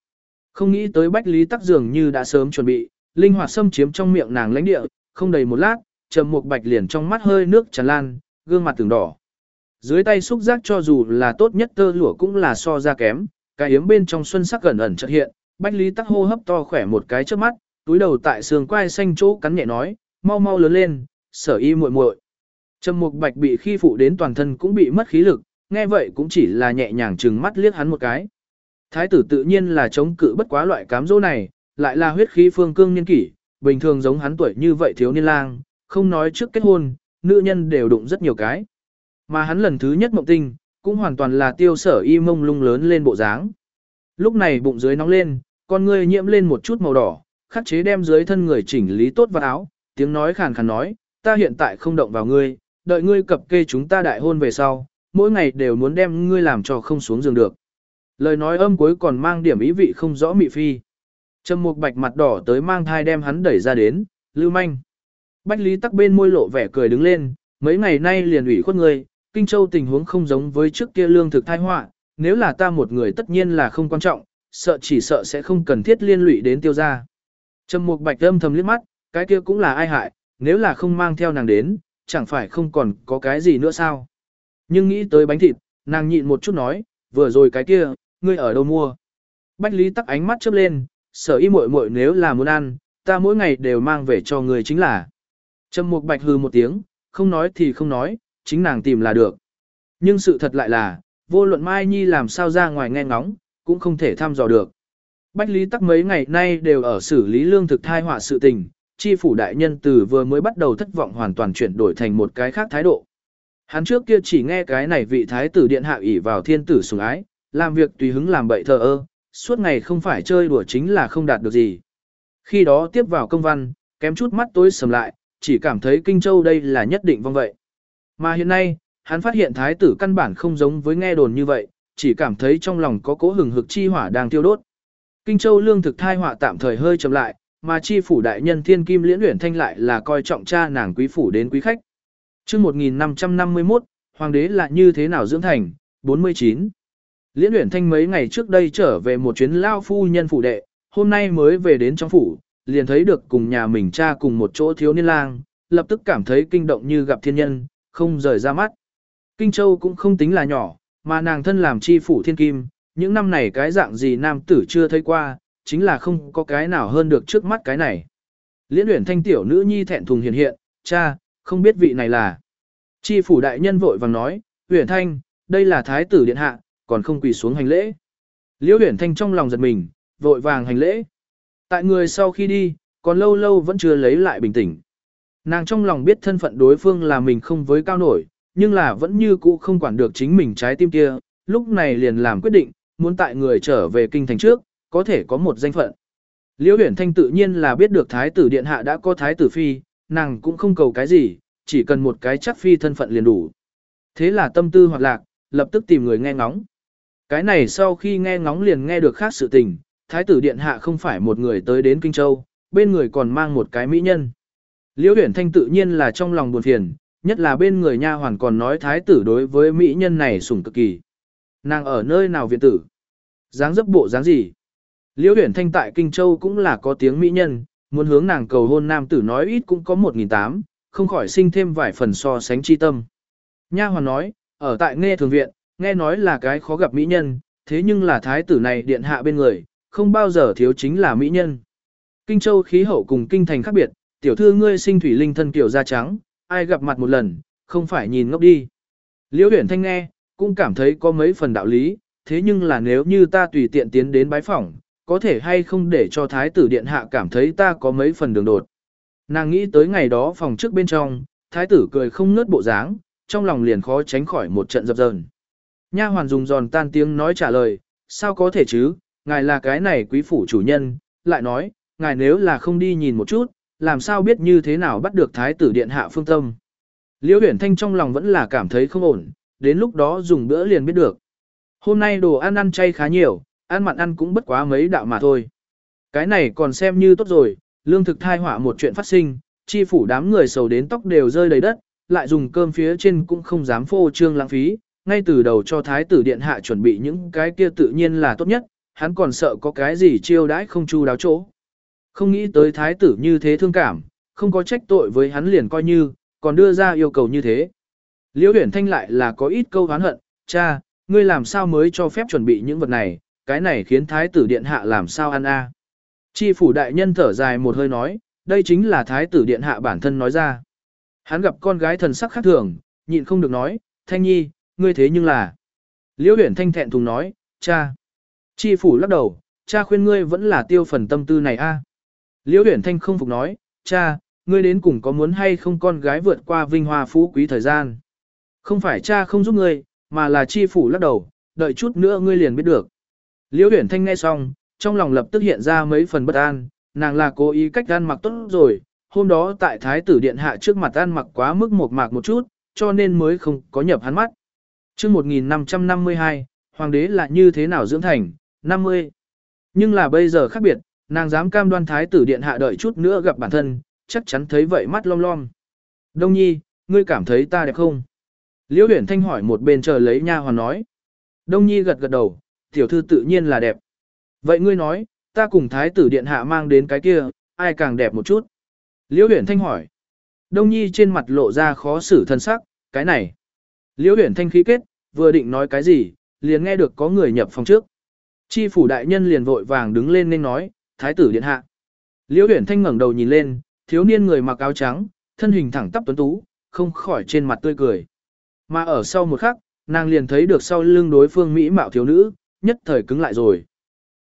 Không nghĩ tới Bách Lý Tắc dường như đã sớm chuẩn bị, linh hoạt xâm chiếm trong miệng nàng lãnh địa, không đầy một lát, Trầm Mục Bạch liền trong mắt hơi nước tràn lan, gương mặt từng đỏ. Dưới tay xúc giác cho dù là tốt nhất tơ lụa cũng là so ra kém, cái yếm bên trong xuân sắc gần ẩn chợt hiện, Bách Lý Tắc hô hấp to khỏe một cái trước mắt, túi đầu tại sườn quai xanh chỗ cắn nhẹ nói, mau mau lớn lên, sở y muội muội. Trầm Mục Bạch bị khi phụ đến toàn thân cũng bị mất khí lực, nghe vậy cũng chỉ là nhẹ nhàng trừng mắt liếc hắn một cái. Thái tử tự nhiên là chống cự bất quá loại cám dỗ này, lại là huyết khí phương cương niên kỷ, bình thường giống hắn tuổi như vậy thiếu niên lang, không nói trước kết hôn, nữ nhân đều đụng rất nhiều cái. Mà hắn lần thứ nhất mộng tinh, cũng hoàn toàn là tiêu sở y mông lung lớn lên bộ dáng. Lúc này bụng dưới nóng lên, con ngươi nhiễm lên một chút màu đỏ, khắc chế đem dưới thân người chỉnh lý tốt vào áo, tiếng nói khàn khàn nói, ta hiện tại không động vào ngươi, đợi ngươi cập kê chúng ta đại hôn về sau, mỗi ngày đều muốn đem ngươi làm cho không xuống giường được. Lời nói âm cuối còn mang điểm ý vị không rõ mị phi. Trầm Mục Bạch mặt đỏ tới mang thai đem hắn đẩy ra đến, lưu manh. Bách Lý tắc bên môi lộ vẻ cười đứng lên, mấy ngày nay liền ủy khuất ngươi, Kinh Châu tình huống không giống với trước kia lương thực thai họa, nếu là ta một người tất nhiên là không quan trọng, sợ chỉ sợ sẽ không cần thiết liên lụy đến tiêu gia. Trầm Mục Bạch âm thầm liếc mắt, cái kia cũng là ai hại, nếu là không mang theo nàng đến, chẳng phải không còn có cái gì nữa sao. Nhưng nghĩ tới bánh thịt, nàng nhịn một chút nói, vừa rồi cái kia, ngươi ở đâu mua? Bách Lý tắc ánh mắt chớp lên, sở y muội muội nếu là muốn ăn, ta mỗi ngày đều mang về cho người chính là. Trầm Mục Bạch hừ một tiếng, không nói thì không nói, chính nàng tìm là được. Nhưng sự thật lại là, vô luận Mai Nhi làm sao ra ngoài nghe ngóng, cũng không thể thăm dò được. Bách Lý Tắc mấy ngày nay đều ở xử lý lương thực thai họa sự tình, chi phủ đại nhân từ vừa mới bắt đầu thất vọng hoàn toàn chuyển đổi thành một cái khác thái độ. Hắn trước kia chỉ nghe cái này vị thái tử điện hạ ỷ vào thiên tử sủng ái, làm việc tùy hứng làm bậy thờ ơ, suốt ngày không phải chơi đùa chính là không đạt được gì. Khi đó tiếp vào công văn, kém chút mắt tối sầm lại, chỉ cảm thấy Kinh Châu đây là nhất định vong vậy. Mà hiện nay, hắn phát hiện thái tử căn bản không giống với nghe đồn như vậy, chỉ cảm thấy trong lòng có cỗ hừng hực chi hỏa đang tiêu đốt. Kinh Châu lương thực thai họa tạm thời hơi chậm lại, mà chi phủ đại nhân Thiên Kim Liễn Uyển Thanh lại là coi trọng cha nàng quý phủ đến quý khách. Chương 1551, hoàng đế là như thế nào dưỡng thành? 49. Liễn Uyển Thanh mấy ngày trước đây trở về một chuyến lao phu nhân phủ đệ, hôm nay mới về đến trong phủ, liền thấy được cùng nhà mình cha cùng một chỗ thiếu niên lang, lập tức cảm thấy kinh động như gặp thiên nhân, không rời ra mắt. Kinh Châu cũng không tính là nhỏ, mà nàng thân làm chi phủ thiên kim, những năm này cái dạng gì nam tử chưa thấy qua, chính là không có cái nào hơn được trước mắt cái này. Liễn Uyển Thanh tiểu nữ nhi thẹn thùng hiện hiện, cha, không biết vị này là. Chi phủ đại nhân vội vàng nói, Uyển Thanh, đây là thái tử điện hạ, còn không quỳ xuống hành lễ. Liễu Uyển Thanh trong lòng giật mình, vội vàng hành lễ. Tại người sau khi đi, còn lâu lâu vẫn chưa lấy lại bình tĩnh. Nàng trong lòng biết thân phận đối phương là mình không với cao nổi, nhưng là vẫn như cũ không quản được chính mình trái tim kia, lúc này liền làm quyết định, muốn tại người trở về kinh thành trước, có thể có một danh phận. Liễu Huyền Thanh tự nhiên là biết được thái tử điện hạ đã có thái tử phi, nàng cũng không cầu cái gì, chỉ cần một cái chắc phi thân phận liền đủ. Thế là tâm tư hoạt lạc, lập tức tìm người nghe ngóng. Cái này sau khi nghe ngóng liền nghe được khác sự tình, thái tử điện hạ không phải một người tới đến Kinh Châu, bên người còn mang một cái mỹ nhân. Liễu Huyền Thanh tự nhiên là trong lòng buồn phiền, nhất là bên người nha hoàn còn nói thái tử đối với mỹ nhân này sủng cực kỳ. Nàng ở nơi nào viện tử? dáng dấp bộ dáng gì? Liễu Huyền Thanh tại Kinh Châu cũng là có tiếng mỹ nhân, muốn hướng nàng cầu hôn nam tử nói ít cũng có 1.800, không khỏi sinh thêm vài phần so sánh chi tâm. Nha hoàn nói, ở tại nghe thường viện, nghe nói là cái khó gặp mỹ nhân, thế nhưng là thái tử này điện hạ bên người, không bao giờ thiếu chính là mỹ nhân. Kinh Châu khí hậu cùng kinh thành khác biệt, tiểu thư ngươi sinh thủy linh thân kiểu da trắng, ai gặp mặt một lần, không phải nhìn ngốc đi. Liễu Huyền Thanh nghe, cũng cảm thấy có mấy phần đạo lý, thế nhưng là nếu như ta tùy tiện tiến đến bái phỏng, có thể hay không để cho thái tử điện hạ cảm thấy ta có mấy phần đường đột. Nàng nghĩ tới ngày đó phòng trước bên trong, thái tử cười không ngớt bộ dáng, trong lòng liền khó tránh khỏi một trận dập dờn. Nha hoàn dùng giòn tan tiếng nói trả lời, sao có thể chứ, ngài là cái này quý phủ chủ nhân, lại nói, ngài nếu là không đi nhìn một chút, làm sao biết như thế nào bắt được thái tử điện hạ phương tâm. Liễu uyển thanh trong lòng vẫn là cảm thấy không ổn, đến lúc đó dùng bữa liền biết được. Hôm nay đồ ăn ăn chay khá nhiều, ăn mặn ăn cũng bất quá mấy đạo mà thôi. Cái này còn xem như tốt rồi, lương thực thai họa một chuyện phát sinh, chi phủ đám người sầu đến tóc đều rơi đầy đất, lại dùng cơm phía trên cũng không dám phô trương lãng phí, ngay từ đầu cho thái tử điện hạ chuẩn bị những cái kia tự nhiên là tốt nhất, hắn còn sợ có cái gì chiêu đãi không chu đáo chỗ. Không nghĩ tới thái tử như thế thương cảm, không có trách tội với hắn liền coi như, còn đưa ra yêu cầu như thế. Liễu huyền thanh lại là có ít câu hán hận, cha, ngươi làm sao mới cho phép chuẩn bị những vật này, cái này khiến thái tử điện hạ làm sao ăn a? Chi phủ đại nhân thở dài một hơi nói, đây chính là thái tử điện hạ bản thân nói ra. Hắn gặp con gái thần sắc khác thường, nhịn không được nói, thanh nhi, ngươi thế nhưng là. Liễu huyền thanh thẹn thùng nói, cha. Chi phủ lắc đầu, cha khuyên ngươi vẫn là tiêu phần tâm tư này a. Liễu huyền thanh không phục nói, cha, ngươi đến cùng có muốn hay không con gái vượt qua vinh hoa phú quý thời gian. Không phải cha không giúp ngươi, mà là chi phủ lắc đầu, đợi chút nữa ngươi liền biết được. Liễu huyền thanh nghe xong, trong lòng lập tức hiện ra mấy phần bất an, nàng là cố ý cách ăn mặc tốt rồi, hôm đó tại thái tử điện hạ trước mặt ăn mặc quá mức một mạc một chút, cho nên mới không có nhập hắn mắt. Trước 1552, hoàng đế là như thế nào dưỡng thành, 50. Nhưng là bây giờ khác biệt, nàng dám cam đoan thái tử điện hạ đợi chút nữa gặp bản thân, chắc chắn thấy vậy mắt lom lom. Đông nhi, ngươi cảm thấy ta đẹp không? Liễu huyền thanh hỏi một bên chờ lấy nha hoàn nói. Đông nhi gật gật đầu, tiểu thư tự nhiên là đẹp. Vậy ngươi nói, ta cùng thái tử điện hạ mang đến cái kia, ai càng đẹp một chút? Liễu huyền thanh hỏi. Đông nhi trên mặt lộ ra khó xử thân sắc, cái này. Liễu huyền thanh khí kết, vừa định nói cái gì, liền nghe được có người nhập phòng trước. Chi phủ đại nhân liền vội vàng đứng lên nên nói, thái tử điện hạ. Liễu huyền thanh ngẩng đầu nhìn lên, thiếu niên người mặc áo trắng, thân hình thẳng tắp tuấn tú, không khỏi trên mặt tươi cười. Mà ở sau một khắc, nàng liền thấy được sau lưng đối phương mỹ mạo thiếu nữ, nhất thời cứng lại rồi.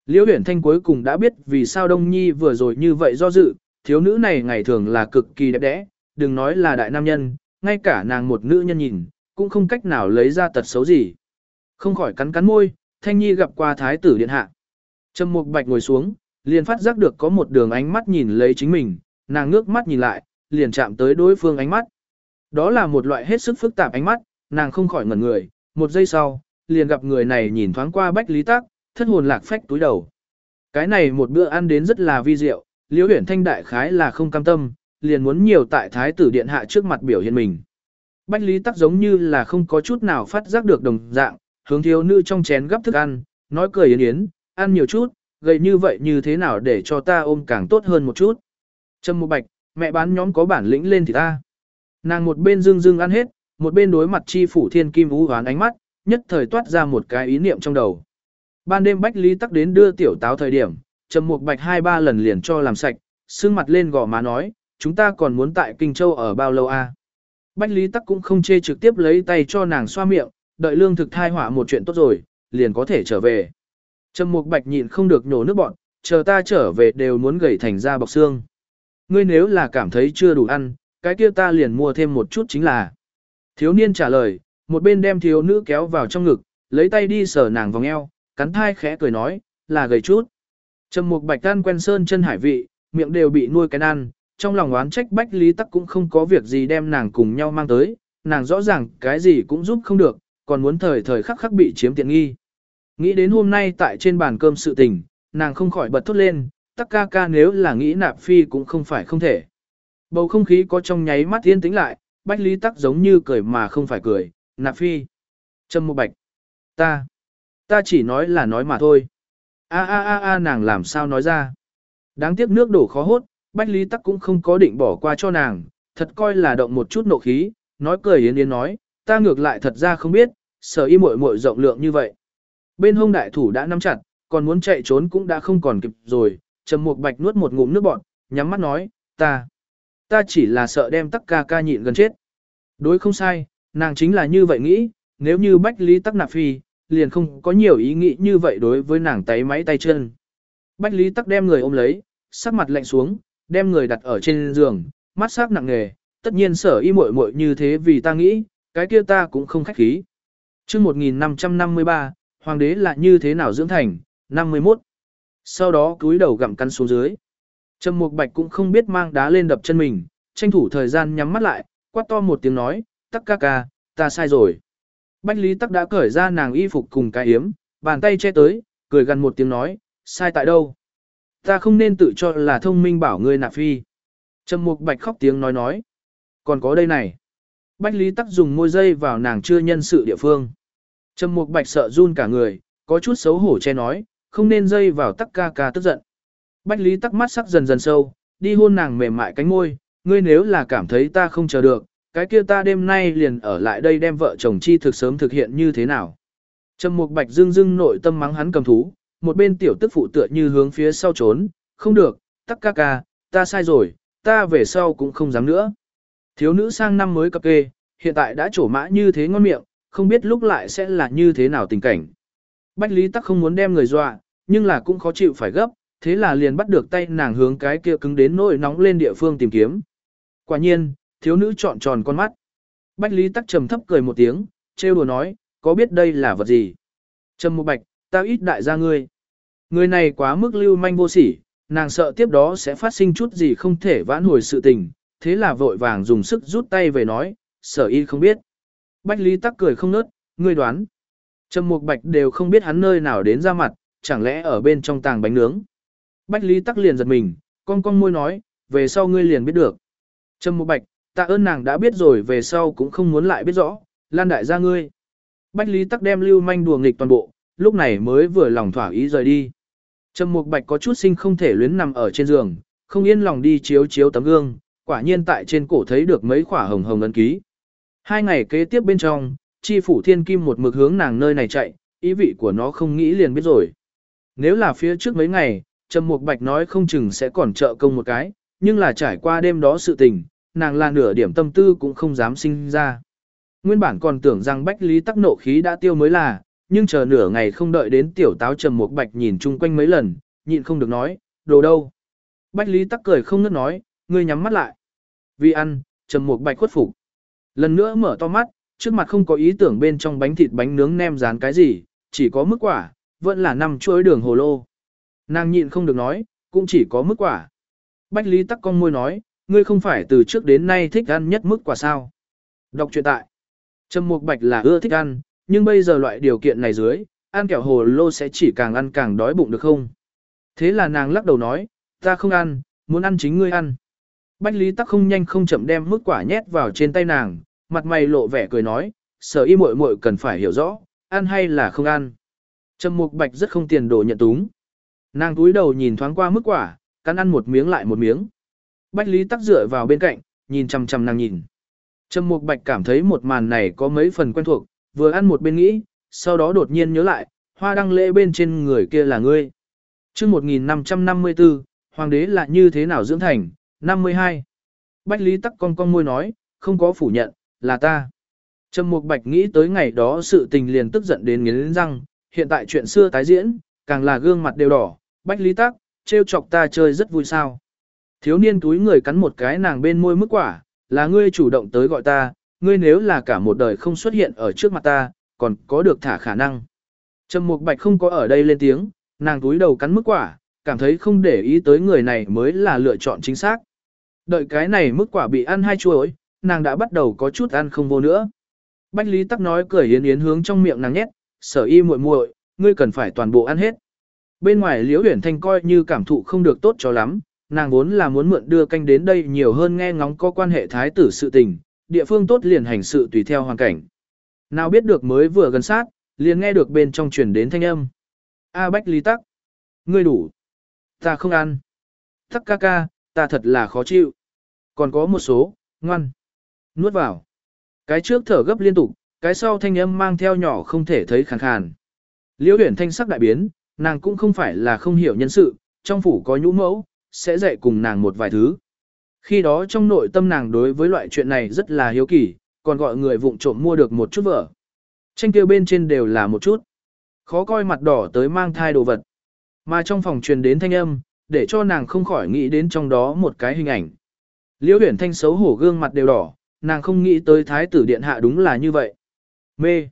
Liễu Huyền Thanh cuối cùng đã biết vì sao Đông Nhi vừa rồi như vậy do dự, thiếu nữ này ngày thường là cực kỳ đẹp đẽ, đừng nói là đại nam nhân, ngay cả nàng một nữ nhân nhìn, cũng không cách nào lấy ra tật xấu gì. Không khỏi cắn cắn môi, Thanh Nhi gặp qua thái tử điện hạ. Trầm Mục Bạch ngồi xuống, liền phát giác được có một đường ánh mắt nhìn lấy chính mình, nàng ngước mắt nhìn lại, liền chạm tới đối phương ánh mắt. Đó là một loại hết sức phức tạp ánh mắt, nàng không khỏi ngẩn người, một giây sau, liền gặp người này nhìn thoáng qua Bách Lý Tắc, thất hồn lạc phách túi đầu. Cái này một bữa ăn đến rất là vi diệu, Liễu uyển Thanh đại khái là không cam tâm, liền muốn nhiều tại thái tử điện hạ trước mặt biểu hiện mình. Bách Lý Tắc giống như là không có chút nào phát giác được đồng dạng, hướng thiếu nữ trong chén gấp thức ăn, nói cười yến yến, ăn nhiều chút, gầy như vậy như thế nào để cho ta ôm càng tốt hơn một chút. Trâm một bạch, mẹ bán nhóm có bản lĩnh lên thì ta. Nàng một bên dương dương ăn hết, một bên đối mặt chi phủ thiên kim vũ hoán ánh mắt, nhất thời toát ra một cái ý niệm trong đầu. Ban đêm Bách Lý Tắc đến đưa tiểu táo thời điểm, Trầm Mộ Bạch hai ba lần liền cho làm sạch, sương mặt lên gò má nói, chúng ta còn muốn tại Kinh Châu ở bao lâu a? À? Bách Lý Tắc cũng không chê trực tiếp lấy tay cho nàng xoa miệng, đợi lương thực thai hỏa một chuyện tốt rồi, liền có thể trở về. Trầm Mục Bạch nhịn không được nhổ nước bọn, chờ ta trở về đều muốn gầy thành ra bọc xương. Ngươi nếu là cảm thấy chưa đủ ăn, cái kia ta liền mua thêm một chút chính là. Thiếu niên trả lời, một bên đem thiếu nữ kéo vào trong ngực, lấy tay đi sờ nàng vòng eo, cắn thai khẽ cười nói, là gầy chút. Trầm Mục Bạch ăn quen sơn chân hải vị, miệng đều bị nuôi cái ăn, trong lòng oán trách Bách Lý Tắc cũng không có việc gì đem nàng cùng nhau mang tới, nàng rõ ràng cái gì cũng giúp không được, còn muốn thời thời khắc khắc bị chiếm tiện nghi. Nghĩ đến hôm nay tại trên bàn cơm sự tình, nàng không khỏi bật thốt lên, tắc ca ca nếu là nghĩ nạp phi cũng không phải không thể. Bầu không khí có trong nháy mắt yên tĩnh lại, Bách Lý Tắc giống như cười mà không phải cười, nạp phi. Trâm một Bạch. Ta. Ta chỉ nói là nói mà thôi. A a a a nàng làm sao nói ra. Đáng tiếc nước đổ khó hốt, Bách Lý Tắc cũng không có định bỏ qua cho nàng, thật coi là động một chút nộ khí, nói cười yến yến nói, ta ngược lại thật ra không biết, sở y muội muội rộng lượng như vậy. Bên hông đại thủ đã nắm chặt, còn muốn chạy trốn cũng đã không còn kịp rồi, Trầm Mục Bạch nuốt một ngụm nước bọt, nhắm mắt nói, ta, ta chỉ là sợ đem tắc ca ca nhịn gần chết. Đối không sai, nàng chính là như vậy nghĩ, nếu như Bách Lý tắc nạp phi, liền không có nhiều ý nghĩ như vậy đối với nàng tay máy tay chân. Bách Lý tắc đem người ôm lấy, sắc mặt lạnh xuống, đem người đặt ở trên giường, mắt sắc nặng nề, tất nhiên sở y muội muội như thế vì ta nghĩ, cái kia ta cũng không khách khí. chương 1553, Hoàng đế là như thế nào dưỡng thành, 51. Sau đó cúi đầu gặm cắn xuống dưới. Trầm Mục Bạch cũng không biết mang đá lên đập chân mình, tranh thủ thời gian nhắm mắt lại, quát to một tiếng nói, tắc ca ca, ta sai rồi. Bách Lý tắc đã cởi ra nàng y phục cùng cái yếm, bàn tay che tới, cười gần một tiếng nói, sai tại đâu? Ta không nên tự cho là thông minh bảo ngươi nạp phi. Trầm Mục Bạch khóc tiếng nói nói. Còn có đây này. Bách Lý tắc dùng môi dây vào nàng chưa nhân sự địa phương. Trầm Mục Bạch sợ run cả người, có chút xấu hổ che nói, không nên dây vào tắc ca ca tức giận. Bách Lý tắc mắt sắc dần dần sâu, đi hôn nàng mềm mại cánh môi, ngươi nếu là cảm thấy ta không chờ được, cái kia ta đêm nay liền ở lại đây đem vợ chồng chi thực sớm thực hiện như thế nào. Trầm Mục Bạch dưng dưng nội tâm mắng hắn cầm thú, một bên tiểu tức phụ tựa như hướng phía sau trốn, không được, tắc ca ca, ta sai rồi, ta về sau cũng không dám nữa. Thiếu nữ sang năm mới cập kê, hiện tại đã trổ mã như thế ngon miệng, không biết lúc lại sẽ là như thế nào tình cảnh. Bách Lý Tắc không muốn đem người dọa, nhưng là cũng khó chịu phải gấp, thế là liền bắt được tay nàng hướng cái kia cứng đến nỗi nóng lên địa phương tìm kiếm. Quả nhiên, thiếu nữ trọn tròn con mắt. Bách Lý Tắc trầm thấp cười một tiếng, trêu đùa nói, có biết đây là vật gì? Trầm Mục Bạch, tao ít đại gia ngươi. Người này quá mức lưu manh vô sỉ, nàng sợ tiếp đó sẽ phát sinh chút gì không thể vãn hồi sự tình, thế là vội vàng dùng sức rút tay về nói, sở y không biết. Bách Lý Tắc cười không nớt, ngươi đoán. Trầm Mục Bạch đều không biết hắn nơi nào đến ra mặt, chẳng lẽ ở bên trong tàng bánh nướng. Bách Lý Tắc liền giật mình, con con môi nói, về sau ngươi liền biết được. Trầm Mục Bạch, tạ ơn nàng đã biết rồi về sau cũng không muốn lại biết rõ, lan đại gia ngươi. Bách Lý Tắc đem lưu manh đùa nghịch toàn bộ, lúc này mới vừa lòng thỏa ý rời đi. Trầm Mục Bạch có chút sinh không thể luyến nằm ở trên giường, không yên lòng đi chiếu chiếu tấm gương, quả nhiên tại trên cổ thấy được mấy khỏa hồng hồng ấn ký. Hai ngày kế tiếp bên trong, chi phủ thiên kim một mực hướng nàng nơi này chạy, ý vị của nó không nghĩ liền biết rồi. Nếu là phía trước mấy ngày, Trầm Mục Bạch nói không chừng sẽ còn trợ công một cái, nhưng là trải qua đêm đó sự tình, nàng là nửa điểm tâm tư cũng không dám sinh ra. Nguyên bản còn tưởng rằng Bách Lý tắc nộ khí đã tiêu mới là, nhưng chờ nửa ngày không đợi đến tiểu táo Trầm Mục Bạch nhìn chung quanh mấy lần, nhịn không được nói, đồ đâu. Bách Lý tắc cười không ngớt nói, ngươi nhắm mắt lại. Vì ăn, Trầm Mục Bạch khuất phục. Lần nữa mở to mắt, trước mặt không có ý tưởng bên trong bánh thịt bánh nướng nem rán cái gì, chỉ có mức quả, vẫn là năm chuối đường hồ lô. Nàng nhịn không được nói, cũng chỉ có mức quả. Bách Lý tắc con môi nói, ngươi không phải từ trước đến nay thích ăn nhất mức quả sao. Đọc truyện tại. Trầm Mục Bạch là ưa thích ăn, nhưng bây giờ loại điều kiện này dưới, ăn kẹo hồ lô sẽ chỉ càng ăn càng đói bụng được không? Thế là nàng lắc đầu nói, ta không ăn, muốn ăn chính ngươi ăn. Bách Lý Tắc không nhanh không chậm đem mức quả nhét vào trên tay nàng, mặt mày lộ vẻ cười nói, sở y muội muội cần phải hiểu rõ, ăn hay là không ăn. Trầm Mục Bạch rất không tiền đồ nhận túng. Nàng túi đầu nhìn thoáng qua mức quả, cắn ăn một miếng lại một miếng. Bách Lý Tắc dựa vào bên cạnh, nhìn chằm chằm nàng nhìn. Trầm Mục Bạch cảm thấy một màn này có mấy phần quen thuộc, vừa ăn một bên nghĩ, sau đó đột nhiên nhớ lại, hoa đăng lễ bên trên người kia là ngươi. Trước 1554, hoàng đế là như thế nào dưỡng thành, 52. Bách Lý Tắc con con môi nói, không có phủ nhận, là ta. Trầm Mục Bạch nghĩ tới ngày đó sự tình liền tức giận đến nghiến răng, hiện tại chuyện xưa tái diễn, càng là gương mặt đều đỏ, Bách Lý Tắc, trêu chọc ta chơi rất vui sao. Thiếu niên túi người cắn một cái nàng bên môi mức quả, là ngươi chủ động tới gọi ta, ngươi nếu là cả một đời không xuất hiện ở trước mặt ta, còn có được thả khả năng. Trầm Mục Bạch không có ở đây lên tiếng, nàng túi đầu cắn mức quả, cảm thấy không để ý tới người này mới là lựa chọn chính xác. Đợi cái này mức quả bị ăn hai chuối, nàng đã bắt đầu có chút ăn không vô nữa. Bách Lý Tắc nói cười yến yến hướng trong miệng nàng nhét, sở y muội muội, ngươi cần phải toàn bộ ăn hết. Bên ngoài Liễu Huyền Thanh coi như cảm thụ không được tốt cho lắm, nàng vốn là muốn mượn đưa canh đến đây nhiều hơn nghe ngóng có quan hệ thái tử sự tình, địa phương tốt liền hành sự tùy theo hoàn cảnh. Nào biết được mới vừa gần sát, liền nghe được bên trong truyền đến thanh âm. A Bách Lý Tắc, ngươi đủ. Ta không ăn. Tắc ca ca, ta thật là khó chịu. Còn có một số, ngoan. Nuốt vào. Cái trước thở gấp liên tục, cái sau thanh âm mang theo nhỏ không thể thấy khàn khàn. Liễu huyền thanh sắc đại biến, nàng cũng không phải là không hiểu nhân sự, trong phủ có nhũ mẫu, sẽ dạy cùng nàng một vài thứ. Khi đó trong nội tâm nàng đối với loại chuyện này rất là hiếu kỳ, còn gọi người vụng trộm mua được một chút vở. Tranh kia bên trên đều là một chút. Khó coi mặt đỏ tới mang thai đồ vật. Mà trong phòng truyền đến thanh âm, để cho nàng không khỏi nghĩ đến trong đó một cái hình ảnh. Liễu huyền thanh xấu hổ gương mặt đều đỏ, nàng không nghĩ tới thái tử điện hạ đúng là như vậy. Mê.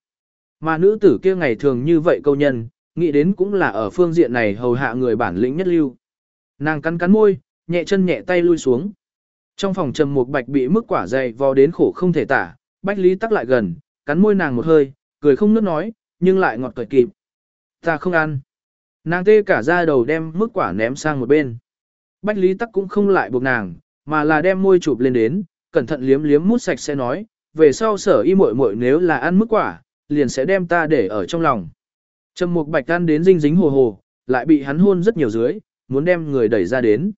Mà nữ tử kia ngày thường như vậy câu nhân, nghĩ đến cũng là ở phương diện này hầu hạ người bản lĩnh nhất lưu. Nàng cắn cắn môi, nhẹ chân nhẹ tay lui xuống. Trong phòng trầm một bạch bị mức quả dày vò đến khổ không thể tả, bách lý tắc lại gần, cắn môi nàng một hơi, cười không nước nói, nhưng lại ngọt cởi kịp. Ta không ăn. Nàng tê cả ra đầu đem mức quả ném sang một bên. Bách lý tắc cũng không lại buộc nàng, mà là đem môi chụp lên đến, cẩn thận liếm liếm mút sạch sẽ nói, về sau sở y muội muội nếu là ăn mức quả, liền sẽ đem ta để ở trong lòng. Trầm mục bạch tan đến dinh dính hồ hồ, lại bị hắn hôn rất nhiều dưới, muốn đem người đẩy ra đến.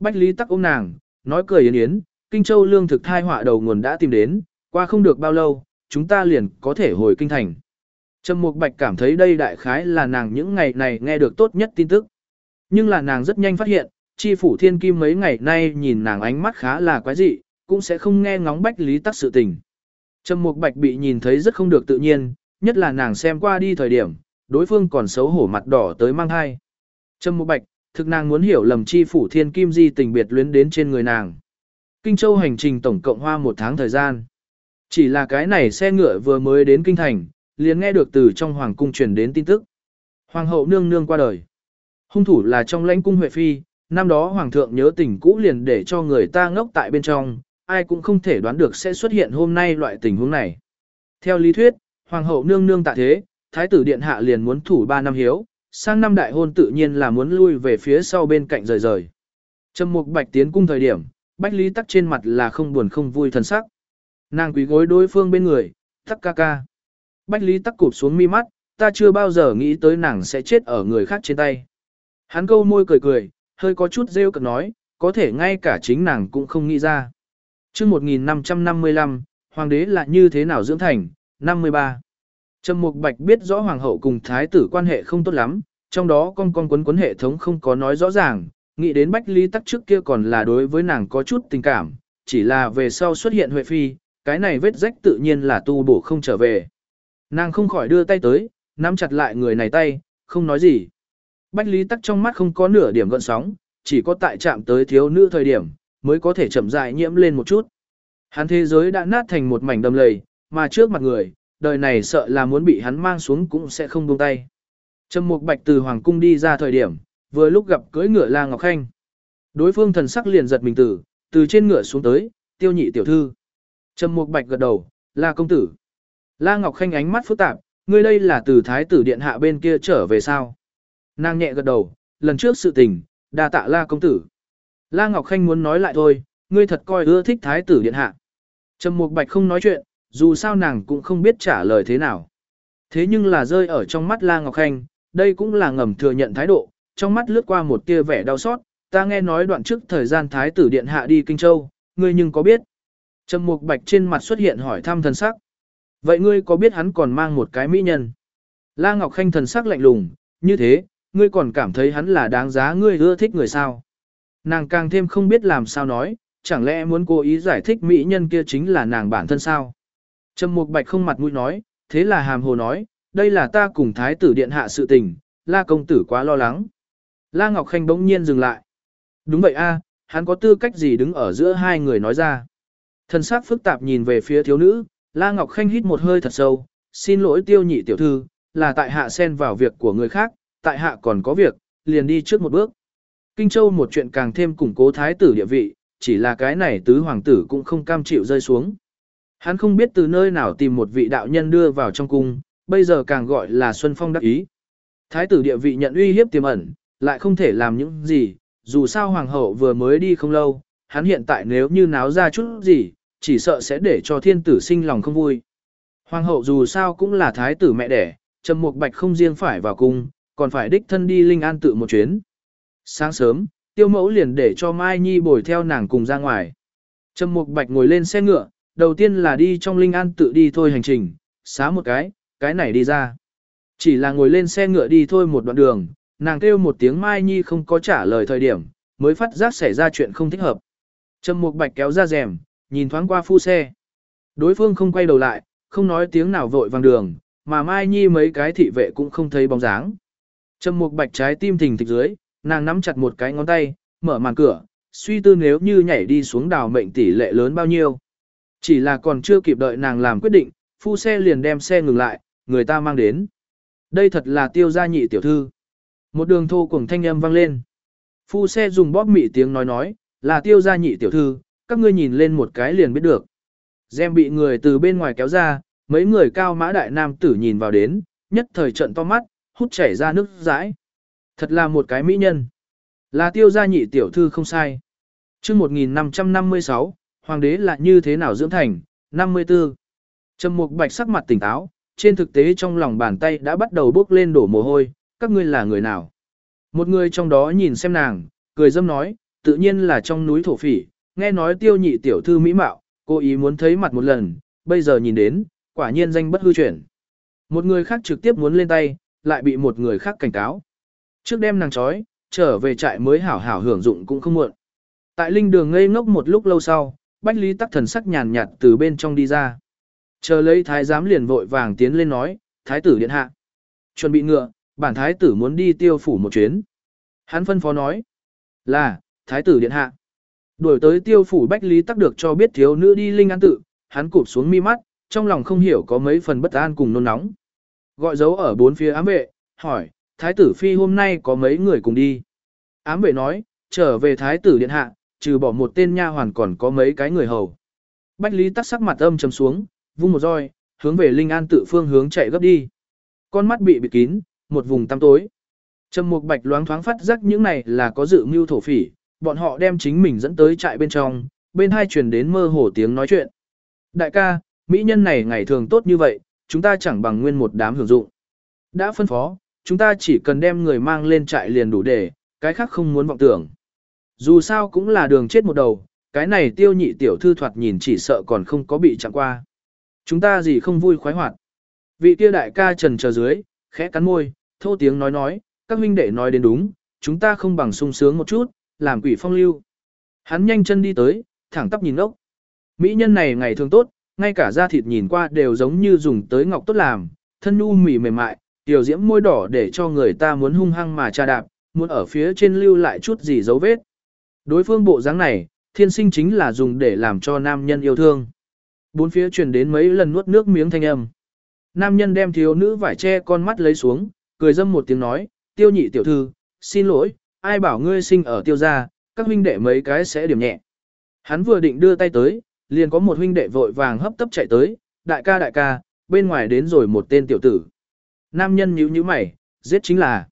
Bách Lý tắc ôm nàng, nói cười yến yến, Kinh Châu lương thực thai họa đầu nguồn đã tìm đến, qua không được bao lâu, chúng ta liền có thể hồi kinh thành. Trầm Mục Bạch cảm thấy đây đại khái là nàng những ngày này nghe được tốt nhất tin tức. Nhưng là nàng rất nhanh phát hiện, chi phủ thiên kim mấy ngày nay nhìn nàng ánh mắt khá là quái dị, cũng sẽ không nghe ngóng Bách Lý tắc sự tình. Trầm Mục Bạch bị nhìn thấy rất không được tự nhiên, nhất là nàng xem qua đi thời điểm, đối phương còn xấu hổ mặt đỏ tới mang hai. Trầm Mục Bạch, thực nàng muốn hiểu lầm chi phủ thiên kim di tình biệt luyến đến trên người nàng. Kinh Châu hành trình tổng cộng hoa một tháng thời gian. Chỉ là cái này xe ngựa vừa mới đến Kinh Thành, liền nghe được từ trong Hoàng cung truyền đến tin tức. Hoàng hậu nương nương qua đời. Hung thủ là trong lãnh cung Huệ Phi, năm đó Hoàng thượng nhớ tình cũ liền để cho người ta ngốc tại bên trong, ai cũng không thể đoán được sẽ xuất hiện hôm nay loại tình huống này. Theo lý thuyết, Hoàng hậu nương nương tạ thế, Thái tử Điện Hạ liền muốn thủ 3 năm hiếu, sang năm đại hôn tự nhiên là muốn lui về phía sau bên cạnh rời rời. Trầm mục bạch tiến cung thời điểm, Bách Lý tắc trên mặt là không buồn không vui thần sắc. Nàng quý gối đối phương bên người, tắc ca ca. Bách Lý tắc cụp xuống mi mắt, ta chưa bao giờ nghĩ tới nàng sẽ chết ở người khác trên tay. Hắn câu môi cười cười, hơi có chút rêu cực nói, có thể ngay cả chính nàng cũng không nghĩ ra. chương 1555, Hoàng đế là như thế nào dưỡng thành, 53. Trầm Mục Bạch biết rõ hoàng hậu cùng thái tử quan hệ không tốt lắm, trong đó con con quấn quấn hệ thống không có nói rõ ràng, nghĩ đến Bách Lý Tắc trước kia còn là đối với nàng có chút tình cảm, chỉ là về sau xuất hiện Huệ Phi, cái này vết rách tự nhiên là tu bổ không trở về. Nàng không khỏi đưa tay tới, nắm chặt lại người này tay, không nói gì. Bách Lý Tắc trong mắt không có nửa điểm gợn sóng, chỉ có tại chạm tới thiếu nữ thời điểm, mới có thể chậm rãi nhiễm lên một chút. Hắn thế giới đã nát thành một mảnh đầm lầy, mà trước mặt người, đời này sợ là muốn bị hắn mang xuống cũng sẽ không buông tay. Trầm Mục Bạch từ hoàng cung đi ra thời điểm, vừa lúc gặp cưỡi ngựa La Ngọc Khanh. Đối phương thần sắc liền giật mình từ, từ trên ngựa xuống tới, tiêu nhị tiểu thư. Trầm Mục Bạch gật đầu, La công tử. La Ngọc Khanh ánh mắt phức tạp, ngươi đây là từ thái tử điện hạ bên kia trở về sao? Nàng nhẹ gật đầu, lần trước sự tình, đa tạ La công tử. La Ngọc Khanh muốn nói lại thôi, ngươi thật coi ưa thích thái tử điện hạ. Trầm Mục Bạch không nói chuyện, dù sao nàng cũng không biết trả lời thế nào. Thế nhưng là rơi ở trong mắt La Ngọc Khanh, đây cũng là ngầm thừa nhận thái độ, trong mắt lướt qua một tia vẻ đau xót, ta nghe nói đoạn trước thời gian thái tử điện hạ đi Kinh Châu, ngươi nhưng có biết. Trầm Mục Bạch trên mặt xuất hiện hỏi thăm thần sắc. Vậy ngươi có biết hắn còn mang một cái mỹ nhân? La Ngọc Khanh thần sắc lạnh lùng, như thế, ngươi còn cảm thấy hắn là đáng giá ngươi ưa thích người sao? Nàng càng thêm không biết làm sao nói, chẳng lẽ muốn cố ý giải thích mỹ nhân kia chính là nàng bản thân sao? Trầm Mục Bạch không mặt mũi nói, thế là hàm hồ nói, đây là ta cùng thái tử điện hạ sự tình, La công tử quá lo lắng. La Ngọc Khanh bỗng nhiên dừng lại. Đúng vậy a, hắn có tư cách gì đứng ở giữa hai người nói ra. Thần sắc phức tạp nhìn về phía thiếu nữ, La Ngọc Khanh hít một hơi thật sâu, xin lỗi tiêu nhị tiểu thư, là tại hạ xen vào việc của người khác, tại hạ còn có việc, liền đi trước một bước. Kinh Châu một chuyện càng thêm củng cố thái tử địa vị, chỉ là cái này tứ hoàng tử cũng không cam chịu rơi xuống. Hắn không biết từ nơi nào tìm một vị đạo nhân đưa vào trong cung, bây giờ càng gọi là Xuân Phong đắc ý. Thái tử địa vị nhận uy hiếp tiềm ẩn, lại không thể làm những gì, dù sao hoàng hậu vừa mới đi không lâu, hắn hiện tại nếu như náo ra chút gì, chỉ sợ sẽ để cho thiên tử sinh lòng không vui. Hoàng hậu dù sao cũng là thái tử mẹ đẻ, Trầm Mục Bạch không riêng phải vào cung, còn phải đích thân đi Linh An tự một chuyến. Sáng sớm, tiêu mẫu liền để cho Mai Nhi bồi theo nàng cùng ra ngoài. Trầm Mục Bạch ngồi lên xe ngựa, đầu tiên là đi trong Linh An tự đi thôi hành trình, xá một cái, cái này đi ra. Chỉ là ngồi lên xe ngựa đi thôi một đoạn đường, nàng kêu một tiếng Mai Nhi không có trả lời thời điểm, mới phát giác xảy ra chuyện không thích hợp. Trầm Mục Bạch kéo ra rèm, nhìn thoáng qua phu xe. Đối phương không quay đầu lại, không nói tiếng nào vội vàng đường, mà Mai Nhi mấy cái thị vệ cũng không thấy bóng dáng. Trầm Mục Bạch trái tim thình thịch dưới, nàng nắm chặt một cái ngón tay, mở màn cửa, suy tư nếu như nhảy đi xuống đào mệnh tỷ lệ lớn bao nhiêu. Chỉ là còn chưa kịp đợi nàng làm quyết định, phu xe liền đem xe ngừng lại, người ta mang đến. Đây thật là tiêu gia nhị tiểu thư. Một đường thô cùng thanh âm vang lên. Phu xe dùng bóp mị tiếng nói nói, là tiêu gia nhị tiểu thư, các ngươi nhìn lên một cái liền biết được. Gem bị người từ bên ngoài kéo ra, mấy người cao mã đại nam tử nhìn vào đến, nhất thời trận to mắt, hút chảy ra nước dãi. Thật là một cái mỹ nhân. Là tiêu gia nhị tiểu thư không sai. chương 1556, hoàng đế là như thế nào dưỡng thành, 54. Trầm mục bạch sắc mặt tỉnh táo, trên thực tế trong lòng bàn tay đã bắt đầu bốc lên đổ mồ hôi, các ngươi là người nào? Một người trong đó nhìn xem nàng, cười dâm nói, tự nhiên là trong núi thổ phỉ, nghe nói tiêu nhị tiểu thư mỹ mạo, cô ý muốn thấy mặt một lần, bây giờ nhìn đến, quả nhiên danh bất hư chuyển. Một người khác trực tiếp muốn lên tay, lại bị một người khác cảnh cáo. Trước đêm nàng trói, trở về trại mới hảo hảo hưởng dụng cũng không muộn. Tại linh đường ngây ngốc một lúc lâu sau, Bách Lý Tắc thần sắc nhàn nhạt từ bên trong đi ra. Chờ lấy thái giám liền vội vàng tiến lên nói, thái tử điện hạ. Chuẩn bị ngựa, bản thái tử muốn đi tiêu phủ một chuyến. Hắn phân phó nói, là, thái tử điện hạ. Đuổi tới tiêu phủ Bách Lý Tắc được cho biết thiếu nữ đi linh an tự, hắn cụp xuống mi mắt, trong lòng không hiểu có mấy phần bất an cùng nôn nóng. Gọi dấu ở bốn phía ám vệ, hỏi, thái tử phi hôm nay có mấy người cùng đi. Ám vệ nói, trở về thái tử điện hạ, trừ bỏ một tên nha hoàn còn có mấy cái người hầu. Bách Lý tắc sắc mặt âm trầm xuống, vung một roi, hướng về Linh An tự phương hướng chạy gấp đi. Con mắt bị bịt kín, một vùng tăm tối. Trầm Mục Bạch loáng thoáng phát giác những này là có dự mưu thổ phỉ, bọn họ đem chính mình dẫn tới trại bên trong, bên hai truyền đến mơ hồ tiếng nói chuyện. Đại ca, mỹ nhân này ngày thường tốt như vậy, chúng ta chẳng bằng nguyên một đám hưởng dụng. Đã phân phó, chúng ta chỉ cần đem người mang lên trại liền đủ để, cái khác không muốn vọng tưởng. Dù sao cũng là đường chết một đầu, cái này tiêu nhị tiểu thư thoạt nhìn chỉ sợ còn không có bị chạm qua. Chúng ta gì không vui khoái hoạt. Vị kia đại ca trần chờ dưới, khẽ cắn môi, thô tiếng nói nói, các huynh đệ nói đến đúng, chúng ta không bằng sung sướng một chút, làm quỷ phong lưu. Hắn nhanh chân đi tới, thẳng tắp nhìn ốc. Mỹ nhân này ngày thường tốt, ngay cả da thịt nhìn qua đều giống như dùng tới ngọc tốt làm, thân nhu mỉ mềm mại, tiểu diễm môi đỏ để cho người ta muốn hung hăng mà tra đạp, muốn ở phía trên lưu lại chút gì dấu vết. Đối phương bộ dáng này, thiên sinh chính là dùng để làm cho nam nhân yêu thương. Bốn phía truyền đến mấy lần nuốt nước miếng thanh âm. Nam nhân đem thiếu nữ vải che con mắt lấy xuống, cười dâm một tiếng nói, tiêu nhị tiểu thư, xin lỗi, ai bảo ngươi sinh ở tiêu gia, các huynh đệ mấy cái sẽ điểm nhẹ. Hắn vừa định đưa tay tới, liền có một huynh đệ vội vàng hấp tấp chạy tới, đại ca đại ca, bên ngoài đến rồi một tên tiểu tử. Nam nhân nhíu nhíu mày, giết chính là.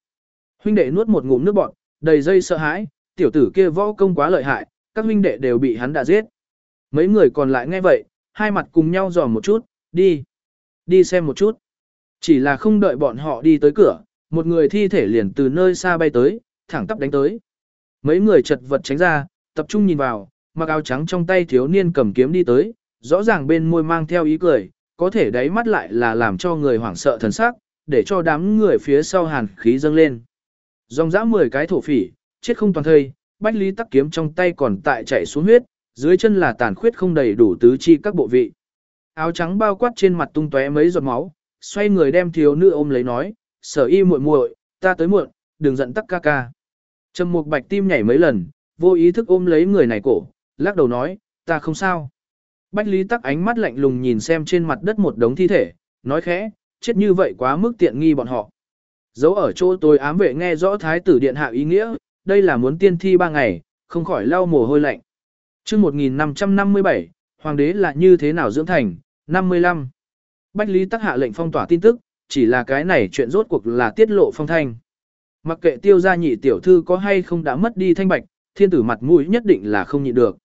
Huynh đệ nuốt một ngụm nước bọt, đầy dây sợ hãi, tiểu tử kia võ công quá lợi hại, các huynh đệ đều bị hắn đã giết. Mấy người còn lại nghe vậy, hai mặt cùng nhau dò một chút, đi. Đi xem một chút. Chỉ là không đợi bọn họ đi tới cửa, một người thi thể liền từ nơi xa bay tới, thẳng tắp đánh tới. Mấy người chật vật tránh ra, tập trung nhìn vào, mặc áo trắng trong tay thiếu niên cầm kiếm đi tới, rõ ràng bên môi mang theo ý cười, có thể đáy mắt lại là làm cho người hoảng sợ thần sắc, để cho đám người phía sau hàn khí dâng lên. Dòng dã 10 cái thổ phỉ, chết không toàn thây, bách lý tắc kiếm trong tay còn tại chạy xuống huyết, dưới chân là tàn khuyết không đầy đủ tứ chi các bộ vị. Áo trắng bao quát trên mặt tung tóe mấy giọt máu, xoay người đem thiếu nữ ôm lấy nói, sở y muội muội, ta tới muộn, đừng giận tắc ca ca. Trầm mục bạch tim nhảy mấy lần, vô ý thức ôm lấy người này cổ, lắc đầu nói, ta không sao. Bách lý tắc ánh mắt lạnh lùng nhìn xem trên mặt đất một đống thi thể, nói khẽ, chết như vậy quá mức tiện nghi bọn họ. Dấu ở chỗ tôi ám vệ nghe rõ thái tử điện hạ ý nghĩa, đây là muốn tiên thi ba ngày, không khỏi lau mồ hôi lạnh. chương 1557, Hoàng đế là như thế nào dưỡng thành, 55. Bách Lý Tắc hạ lệnh phong tỏa tin tức, chỉ là cái này chuyện rốt cuộc là tiết lộ phong thanh. Mặc kệ tiêu gia nhị tiểu thư có hay không đã mất đi thanh bạch, thiên tử mặt mũi nhất định là không nhịn được.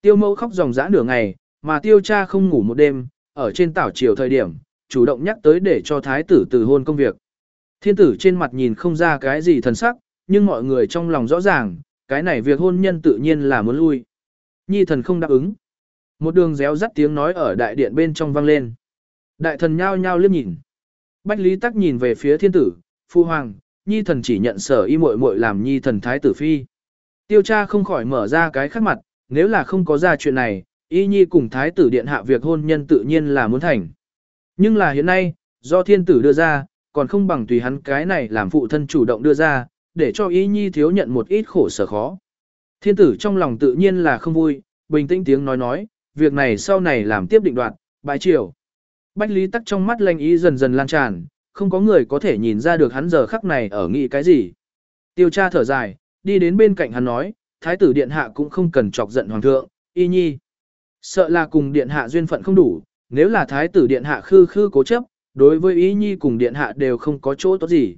Tiêu mẫu khóc dòng dã nửa ngày, mà tiêu cha không ngủ một đêm, ở trên tảo chiều thời điểm, chủ động nhắc tới để cho thái tử từ hôn công việc. Thiên tử trên mặt nhìn không ra cái gì thần sắc, nhưng mọi người trong lòng rõ ràng, cái này việc hôn nhân tự nhiên là muốn lui. Nhi thần không đáp ứng. Một đường réo rắt tiếng nói ở đại điện bên trong vang lên. Đại thần nhao nhao liếc nhìn. Bách Lý Tắc nhìn về phía thiên tử, phu hoàng, nhi thần chỉ nhận sở y muội muội làm nhi thần thái tử phi. Tiêu cha không khỏi mở ra cái khác mặt, nếu là không có ra chuyện này, y nhi cùng thái tử điện hạ việc hôn nhân tự nhiên là muốn thành. Nhưng là hiện nay, do thiên tử đưa ra, còn không bằng tùy hắn cái này làm phụ thân chủ động đưa ra, để cho y nhi thiếu nhận một ít khổ sở khó. Thiên tử trong lòng tự nhiên là không vui, bình tĩnh tiếng nói nói, việc này sau này làm tiếp định đoạt, bái triều. Bách Lý Tắc trong mắt lanh ý dần dần lan tràn, không có người có thể nhìn ra được hắn giờ khắc này ở nghĩ cái gì. Tiêu tra thở dài, đi đến bên cạnh hắn nói, thái tử điện hạ cũng không cần chọc giận hoàng thượng, y nhi. Sợ là cùng điện hạ duyên phận không đủ, nếu là thái tử điện hạ khư khư cố chấp, đối với y nhi cùng điện hạ đều không có chỗ tốt gì.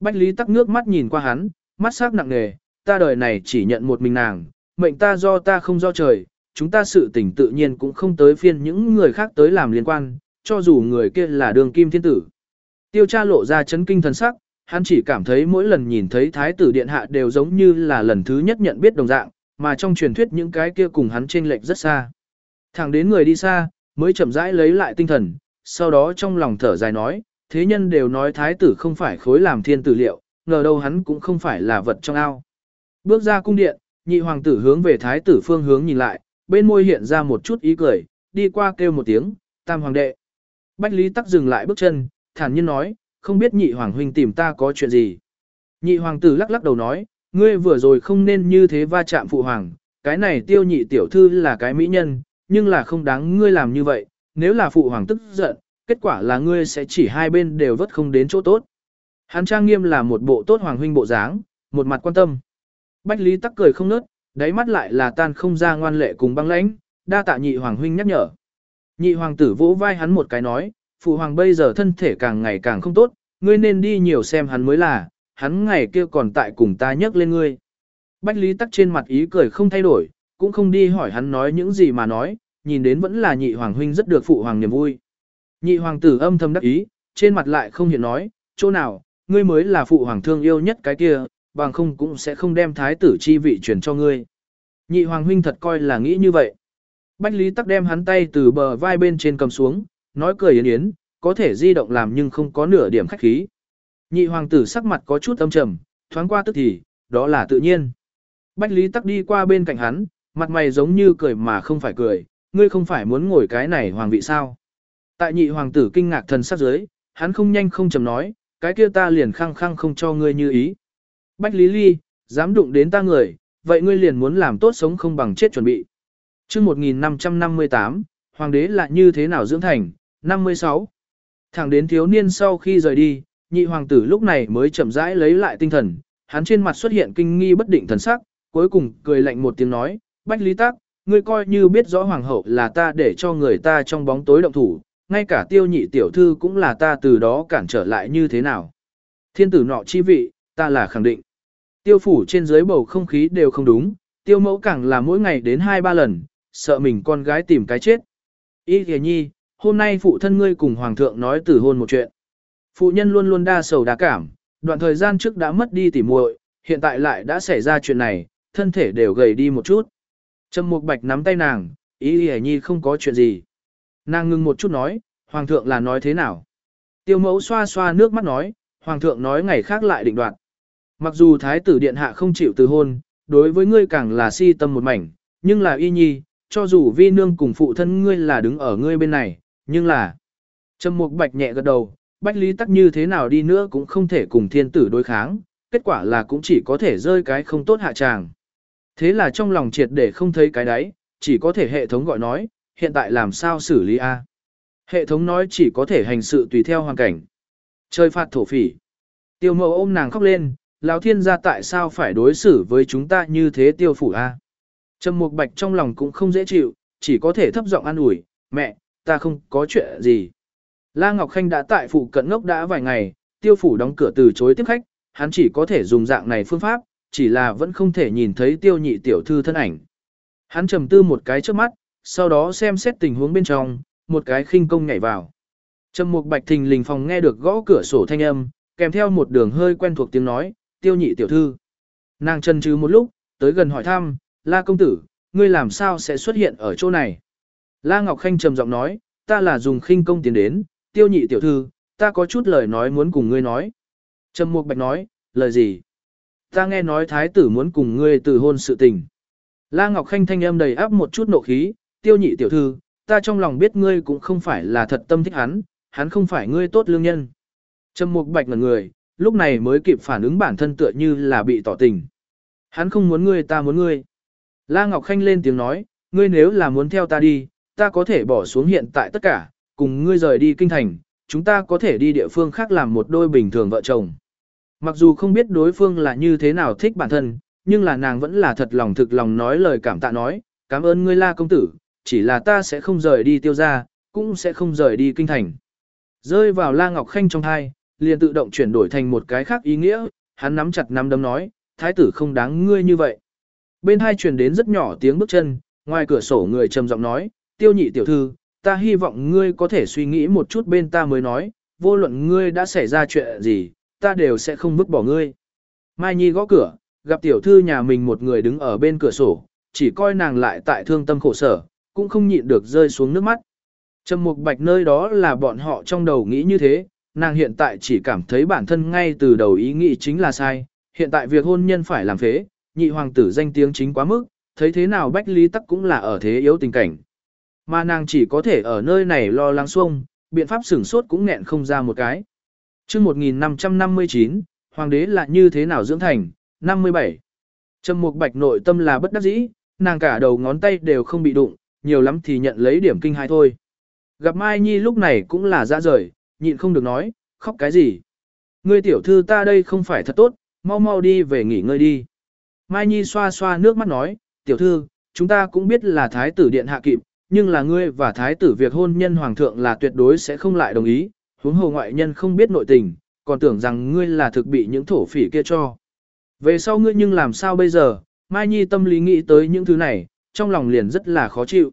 Bách Lý tắc nước mắt nhìn qua hắn, mắt sắc nặng nề, ta đời này chỉ nhận một mình nàng, mệnh ta do ta không do trời, chúng ta sự tình tự nhiên cũng không tới phiên những người khác tới làm liên quan, cho dù người kia là đường kim thiên tử. Tiêu tra lộ ra chấn kinh thần sắc, hắn chỉ cảm thấy mỗi lần nhìn thấy thái tử điện hạ đều giống như là lần thứ nhất nhận biết đồng dạng, mà trong truyền thuyết những cái kia cùng hắn chênh lệch rất xa. Thẳng đến người đi xa, mới chậm rãi lấy lại tinh thần, sau đó trong lòng thở dài nói, thế nhân đều nói thái tử không phải khối làm thiên tử liệu, ngờ đâu hắn cũng không phải là vật trong ao. Bước ra cung điện, nhị hoàng tử hướng về thái tử phương hướng nhìn lại, bên môi hiện ra một chút ý cười, đi qua kêu một tiếng, tam hoàng đệ. Bách Lý tắc dừng lại bước chân, thản nhiên nói, không biết nhị hoàng huynh tìm ta có chuyện gì. Nhị hoàng tử lắc lắc đầu nói, ngươi vừa rồi không nên như thế va chạm phụ hoàng, cái này tiêu nhị tiểu thư là cái mỹ nhân, nhưng là không đáng ngươi làm như vậy, nếu là phụ hoàng tức giận, kết quả là ngươi sẽ chỉ hai bên đều vất không đến chỗ tốt. Hắn trang nghiêm là một bộ tốt hoàng huynh bộ dáng, một mặt quan tâm. Bách Lý tắc cười không nớt, đáy mắt lại là tan không ra ngoan lệ cùng băng lãnh, đa tạ nhị hoàng huynh nhắc nhở. Nhị hoàng tử vỗ vai hắn một cái nói, phụ hoàng bây giờ thân thể càng ngày càng không tốt, ngươi nên đi nhiều xem hắn mới là, hắn ngày kia còn tại cùng ta nhắc lên ngươi. Bách Lý tắc trên mặt ý cười không thay đổi, cũng không đi hỏi hắn nói những gì mà nói, nhìn đến vẫn là nhị hoàng huynh rất được phụ hoàng niềm vui. Nhị hoàng tử âm thầm đắc ý, trên mặt lại không hiện nói, chỗ nào, ngươi mới là phụ hoàng thương yêu nhất cái kia, bằng không cũng sẽ không đem thái tử chi vị truyền cho ngươi. Nhị hoàng huynh thật coi là nghĩ như vậy. Bách Lý Tắc đem hắn tay từ bờ vai bên trên cầm xuống, nói cười yến yến, có thể di động làm nhưng không có nửa điểm khách khí. Nhị hoàng tử sắc mặt có chút âm trầm, thoáng qua tức thì, đó là tự nhiên. Bách Lý Tắc đi qua bên cạnh hắn, mặt mày giống như cười mà không phải cười, ngươi không phải muốn ngồi cái này hoàng vị sao. Tại nhị hoàng tử kinh ngạc thần sắc dưới, hắn không nhanh không chầm nói, cái kia ta liền khăng khăng không cho ngươi như ý. Bách Lý Ly, dám đụng đến ta người, vậy ngươi liền muốn làm tốt sống không bằng chết chuẩn bị. Trước 1558, hoàng đế là như thế nào dưỡng thành, 56. Thẳng đến thiếu niên sau khi rời đi, nhị hoàng tử lúc này mới chậm rãi lấy lại tinh thần, hắn trên mặt xuất hiện kinh nghi bất định thần sắc, cuối cùng cười lạnh một tiếng nói, Bách Lý Tắc, ngươi coi như biết rõ hoàng hậu là ta để cho người ta trong bóng tối động thủ, ngay cả tiêu nhị tiểu thư cũng là ta từ đó cản trở lại như thế nào. Thiên tử nọ chi vị, ta là khẳng định. Tiêu phủ trên dưới bầu không khí đều không đúng, tiêu mẫu càng là mỗi ngày đến hai ba lần, sợ mình con gái tìm cái chết. Ý kìa nhi, hôm nay phụ thân ngươi cùng hoàng thượng nói tử hôn một chuyện. Phụ nhân luôn luôn đa sầu đa cảm, đoạn thời gian trước đã mất đi tỉ muội, hiện tại lại đã xảy ra chuyện này, thân thể đều gầy đi một chút. Trầm Mục Bạch nắm tay nàng, ý ý nhi không có chuyện gì. Nàng ngưng một chút nói, hoàng thượng là nói thế nào? Tiêu mẫu xoa xoa nước mắt nói, hoàng thượng nói ngày khác lại định đoạt. Mặc dù thái tử điện hạ không chịu từ hôn, đối với ngươi càng là si tâm một mảnh, nhưng là y nhi, cho dù vi nương cùng phụ thân ngươi là đứng ở ngươi bên này, nhưng là... Trầm mục bạch nhẹ gật đầu, bách lý tắc như thế nào đi nữa cũng không thể cùng thiên tử đối kháng, kết quả là cũng chỉ có thể rơi cái không tốt hạ tràng. Thế là trong lòng triệt để không thấy cái đấy, chỉ có thể hệ thống gọi nói, hiện tại làm sao xử lý A. Hệ thống nói chỉ có thể hành sự tùy theo hoàn cảnh. Chơi phạt thổ phỉ. Tiêu mẫu ôm nàng khóc lên, Lão thiên gia tại sao phải đối xử với chúng ta như thế tiêu phủ a? Trầm Mục Bạch trong lòng cũng không dễ chịu, chỉ có thể thấp giọng an ủi, mẹ, ta không có chuyện gì. La Ngọc Khanh đã tại phụ cận ngốc đã vài ngày, tiêu phủ đóng cửa từ chối tiếp khách, hắn chỉ có thể dùng dạng này phương pháp, chỉ là vẫn không thể nhìn thấy tiêu nhị tiểu thư thân ảnh. Hắn trầm tư một cái trước mắt, sau đó xem xét tình huống bên trong, một cái khinh công nhảy vào. Trầm Mục Bạch thình lình phòng nghe được gõ cửa sổ thanh âm, kèm theo một đường hơi quen thuộc tiếng nói, "Tiêu nhị tiểu thư." Nàng chần chừ một lúc, tới gần hỏi thăm, "La công tử, ngươi làm sao sẽ xuất hiện ở chỗ này?" La Ngọc Khanh trầm giọng nói, "Ta là dùng khinh công tiến đến, Tiêu nhị tiểu thư, ta có chút lời nói muốn cùng ngươi nói." Trầm Mục Bạch nói, "Lời gì?" "Ta nghe nói thái tử muốn cùng ngươi từ hôn sự tình." La Ngọc Khanh thanh âm đầy áp một chút nộ khí, "Tiêu nhị tiểu thư, ta trong lòng biết ngươi cũng không phải là thật tâm thích hắn, hắn không phải ngươi tốt lương nhân." Trầm Mục Bạch ngẩn người, lúc này mới kịp phản ứng bản thân tựa như là bị tỏ tình. Hắn không muốn ngươi ta muốn ngươi. La Ngọc Khanh lên tiếng nói, ngươi nếu là muốn theo ta đi, ta có thể bỏ xuống hiện tại tất cả, cùng ngươi rời đi kinh thành, chúng ta có thể đi địa phương khác làm một đôi bình thường vợ chồng. Mặc dù không biết đối phương là như thế nào thích bản thân, nhưng là nàng vẫn là thật lòng thực lòng nói lời cảm tạ nói, cảm ơn ngươi la công tử, chỉ là ta sẽ không rời đi tiêu gia, cũng sẽ không rời đi kinh thành. Rơi vào la ngọc khanh trong hai, liền tự động chuyển đổi thành một cái khác ý nghĩa, hắn nắm chặt nắm đấm nói, thái tử không đáng ngươi như vậy. Bên hai truyền đến rất nhỏ tiếng bước chân, ngoài cửa sổ người trầm giọng nói, tiêu nhị tiểu thư, ta hy vọng ngươi có thể suy nghĩ một chút bên ta mới nói, vô luận ngươi đã xảy ra chuyện gì, ta đều sẽ không vứt bỏ ngươi. Mai Nhi gõ cửa, gặp tiểu thư nhà mình một người đứng ở bên cửa sổ, chỉ coi nàng lại tại thương tâm khổ sở, cũng không nhịn được rơi xuống nước mắt. Trầm mục bạch nơi đó là bọn họ trong đầu nghĩ như thế, nàng hiện tại chỉ cảm thấy bản thân ngay từ đầu ý nghĩ chính là sai, hiện tại việc hôn nhân phải làm phế, nhị hoàng tử danh tiếng chính quá mức, thấy thế nào Bách Lý Tắc cũng là ở thế yếu tình cảnh. Mà nàng chỉ có thể ở nơi này lo lắng xuông, biện pháp sửng sốt cũng nghẹn không ra một cái. chương 1559, hoàng đế là như thế nào dưỡng thành, 57. Trầm mục bạch nội tâm là bất đắc dĩ, nàng cả đầu ngón tay đều không bị đụng, nhiều lắm thì nhận lấy điểm kinh hai thôi. Gặp Mai Nhi lúc này cũng là ra rời, nhịn không được nói, khóc cái gì. Ngươi tiểu thư ta đây không phải thật tốt, mau mau đi về nghỉ ngơi đi. Mai Nhi xoa xoa nước mắt nói, tiểu thư, chúng ta cũng biết là thái tử điện hạ kịp, nhưng là ngươi và thái tử việc hôn nhân hoàng thượng là tuyệt đối sẽ không lại đồng ý, huống hồ ngoại nhân không biết nội tình, còn tưởng rằng ngươi là thực bị những thổ phỉ kia cho. Về sau ngươi nhưng làm sao bây giờ, Mai Nhi tâm lý nghĩ tới những thứ này, trong lòng liền rất là khó chịu.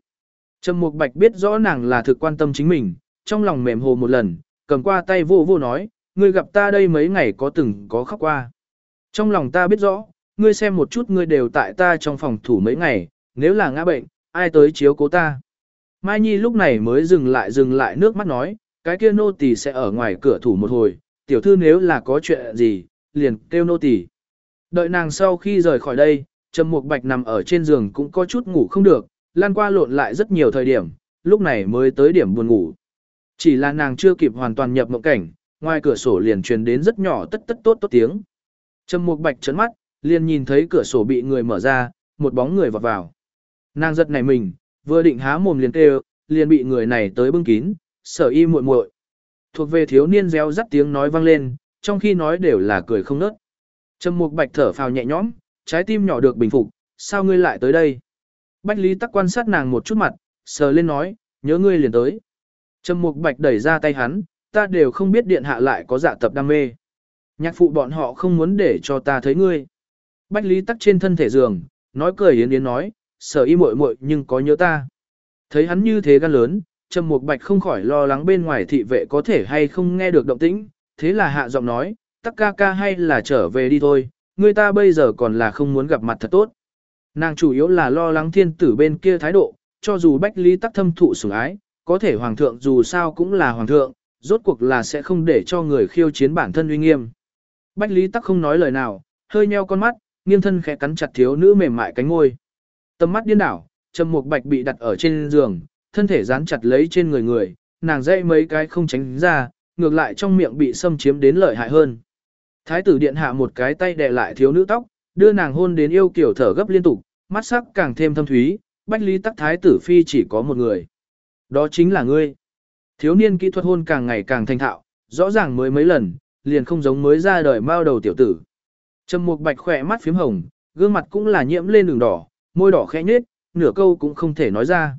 Trầm Mục Bạch biết rõ nàng là thực quan tâm chính mình, trong lòng mềm hồ một lần, cầm qua tay vô vô nói, ngươi gặp ta đây mấy ngày có từng có khóc qua. Trong lòng ta biết rõ, ngươi xem một chút ngươi đều tại ta trong phòng thủ mấy ngày, nếu là ngã bệnh, ai tới chiếu cố ta. Mai Nhi lúc này mới dừng lại dừng lại nước mắt nói, cái kia nô tỳ sẽ ở ngoài cửa thủ một hồi, tiểu thư nếu là có chuyện gì, liền kêu nô tỳ. Đợi nàng sau khi rời khỏi đây, Trầm Mục Bạch nằm ở trên giường cũng có chút ngủ không được, lan qua lộn lại rất nhiều thời điểm, lúc này mới tới điểm buồn ngủ. Chỉ là nàng chưa kịp hoàn toàn nhập mộng cảnh, ngoài cửa sổ liền truyền đến rất nhỏ tất tất tốt tốt tiếng. Trầm Mục Bạch chớp mắt, liền nhìn thấy cửa sổ bị người mở ra, một bóng người vọt vào. Nàng giật nảy mình, vừa định há mồm liền kêu, liền bị người này tới bưng kín, sở y muội muội. Thuộc về thiếu niên reo rắt tiếng nói vang lên, trong khi nói đều là cười không nớt. Trầm Mục Bạch thở phào nhẹ nhõm, trái tim nhỏ được bình phục, sao ngươi lại tới đây? Bách Lý Tắc quan sát nàng một chút mặt, sờ lên nói, nhớ ngươi liền tới. Trầm Mục Bạch đẩy ra tay hắn, ta đều không biết điện hạ lại có dạ tập đam mê. Nhạc phụ bọn họ không muốn để cho ta thấy ngươi. Bách Lý Tắc trên thân thể giường, nói cười yến yến nói, sở y muội muội nhưng có nhớ ta. Thấy hắn như thế gan lớn, Trầm Mục Bạch không khỏi lo lắng bên ngoài thị vệ có thể hay không nghe được động tĩnh, thế là hạ giọng nói, tắc ca ca hay là trở về đi thôi, người ta bây giờ còn là không muốn gặp mặt thật tốt. Nàng chủ yếu là lo lắng thiên tử bên kia thái độ, cho dù Bách Lý Tắc thâm thụ sủng ái, có thể hoàng thượng dù sao cũng là hoàng thượng, rốt cuộc là sẽ không để cho người khiêu chiến bản thân uy nghiêm. Bách Lý Tắc không nói lời nào, hơi nheo con mắt, nghiêng thân khẽ cắn chặt thiếu nữ mềm mại cánh ngôi. Tầm mắt điên đảo, Trầm Mục Bạch bị đặt ở trên giường, thân thể dán chặt lấy trên người người, nàng dây mấy cái không tránh ra, ngược lại trong miệng bị xâm chiếm đến lợi hại hơn. Thái tử điện hạ một cái tay đè lại thiếu nữ tóc, đưa nàng hôn đến yêu kiểu thở gấp liên tục, mắt sắc càng thêm thâm thúy, Bách Lý Tắc thái tử phi chỉ có một người. Đó chính là ngươi. Thiếu niên kỹ thuật hôn càng ngày càng thành thạo, rõ ràng mới mấy lần, liền không giống mới ra đời mao đầu tiểu tử. Trầm Mục Bạch khỏe mắt phím hồng, gương mặt cũng là nhiễm lên đường đỏ, môi đỏ khẽ nhếch, nửa câu cũng không thể nói ra.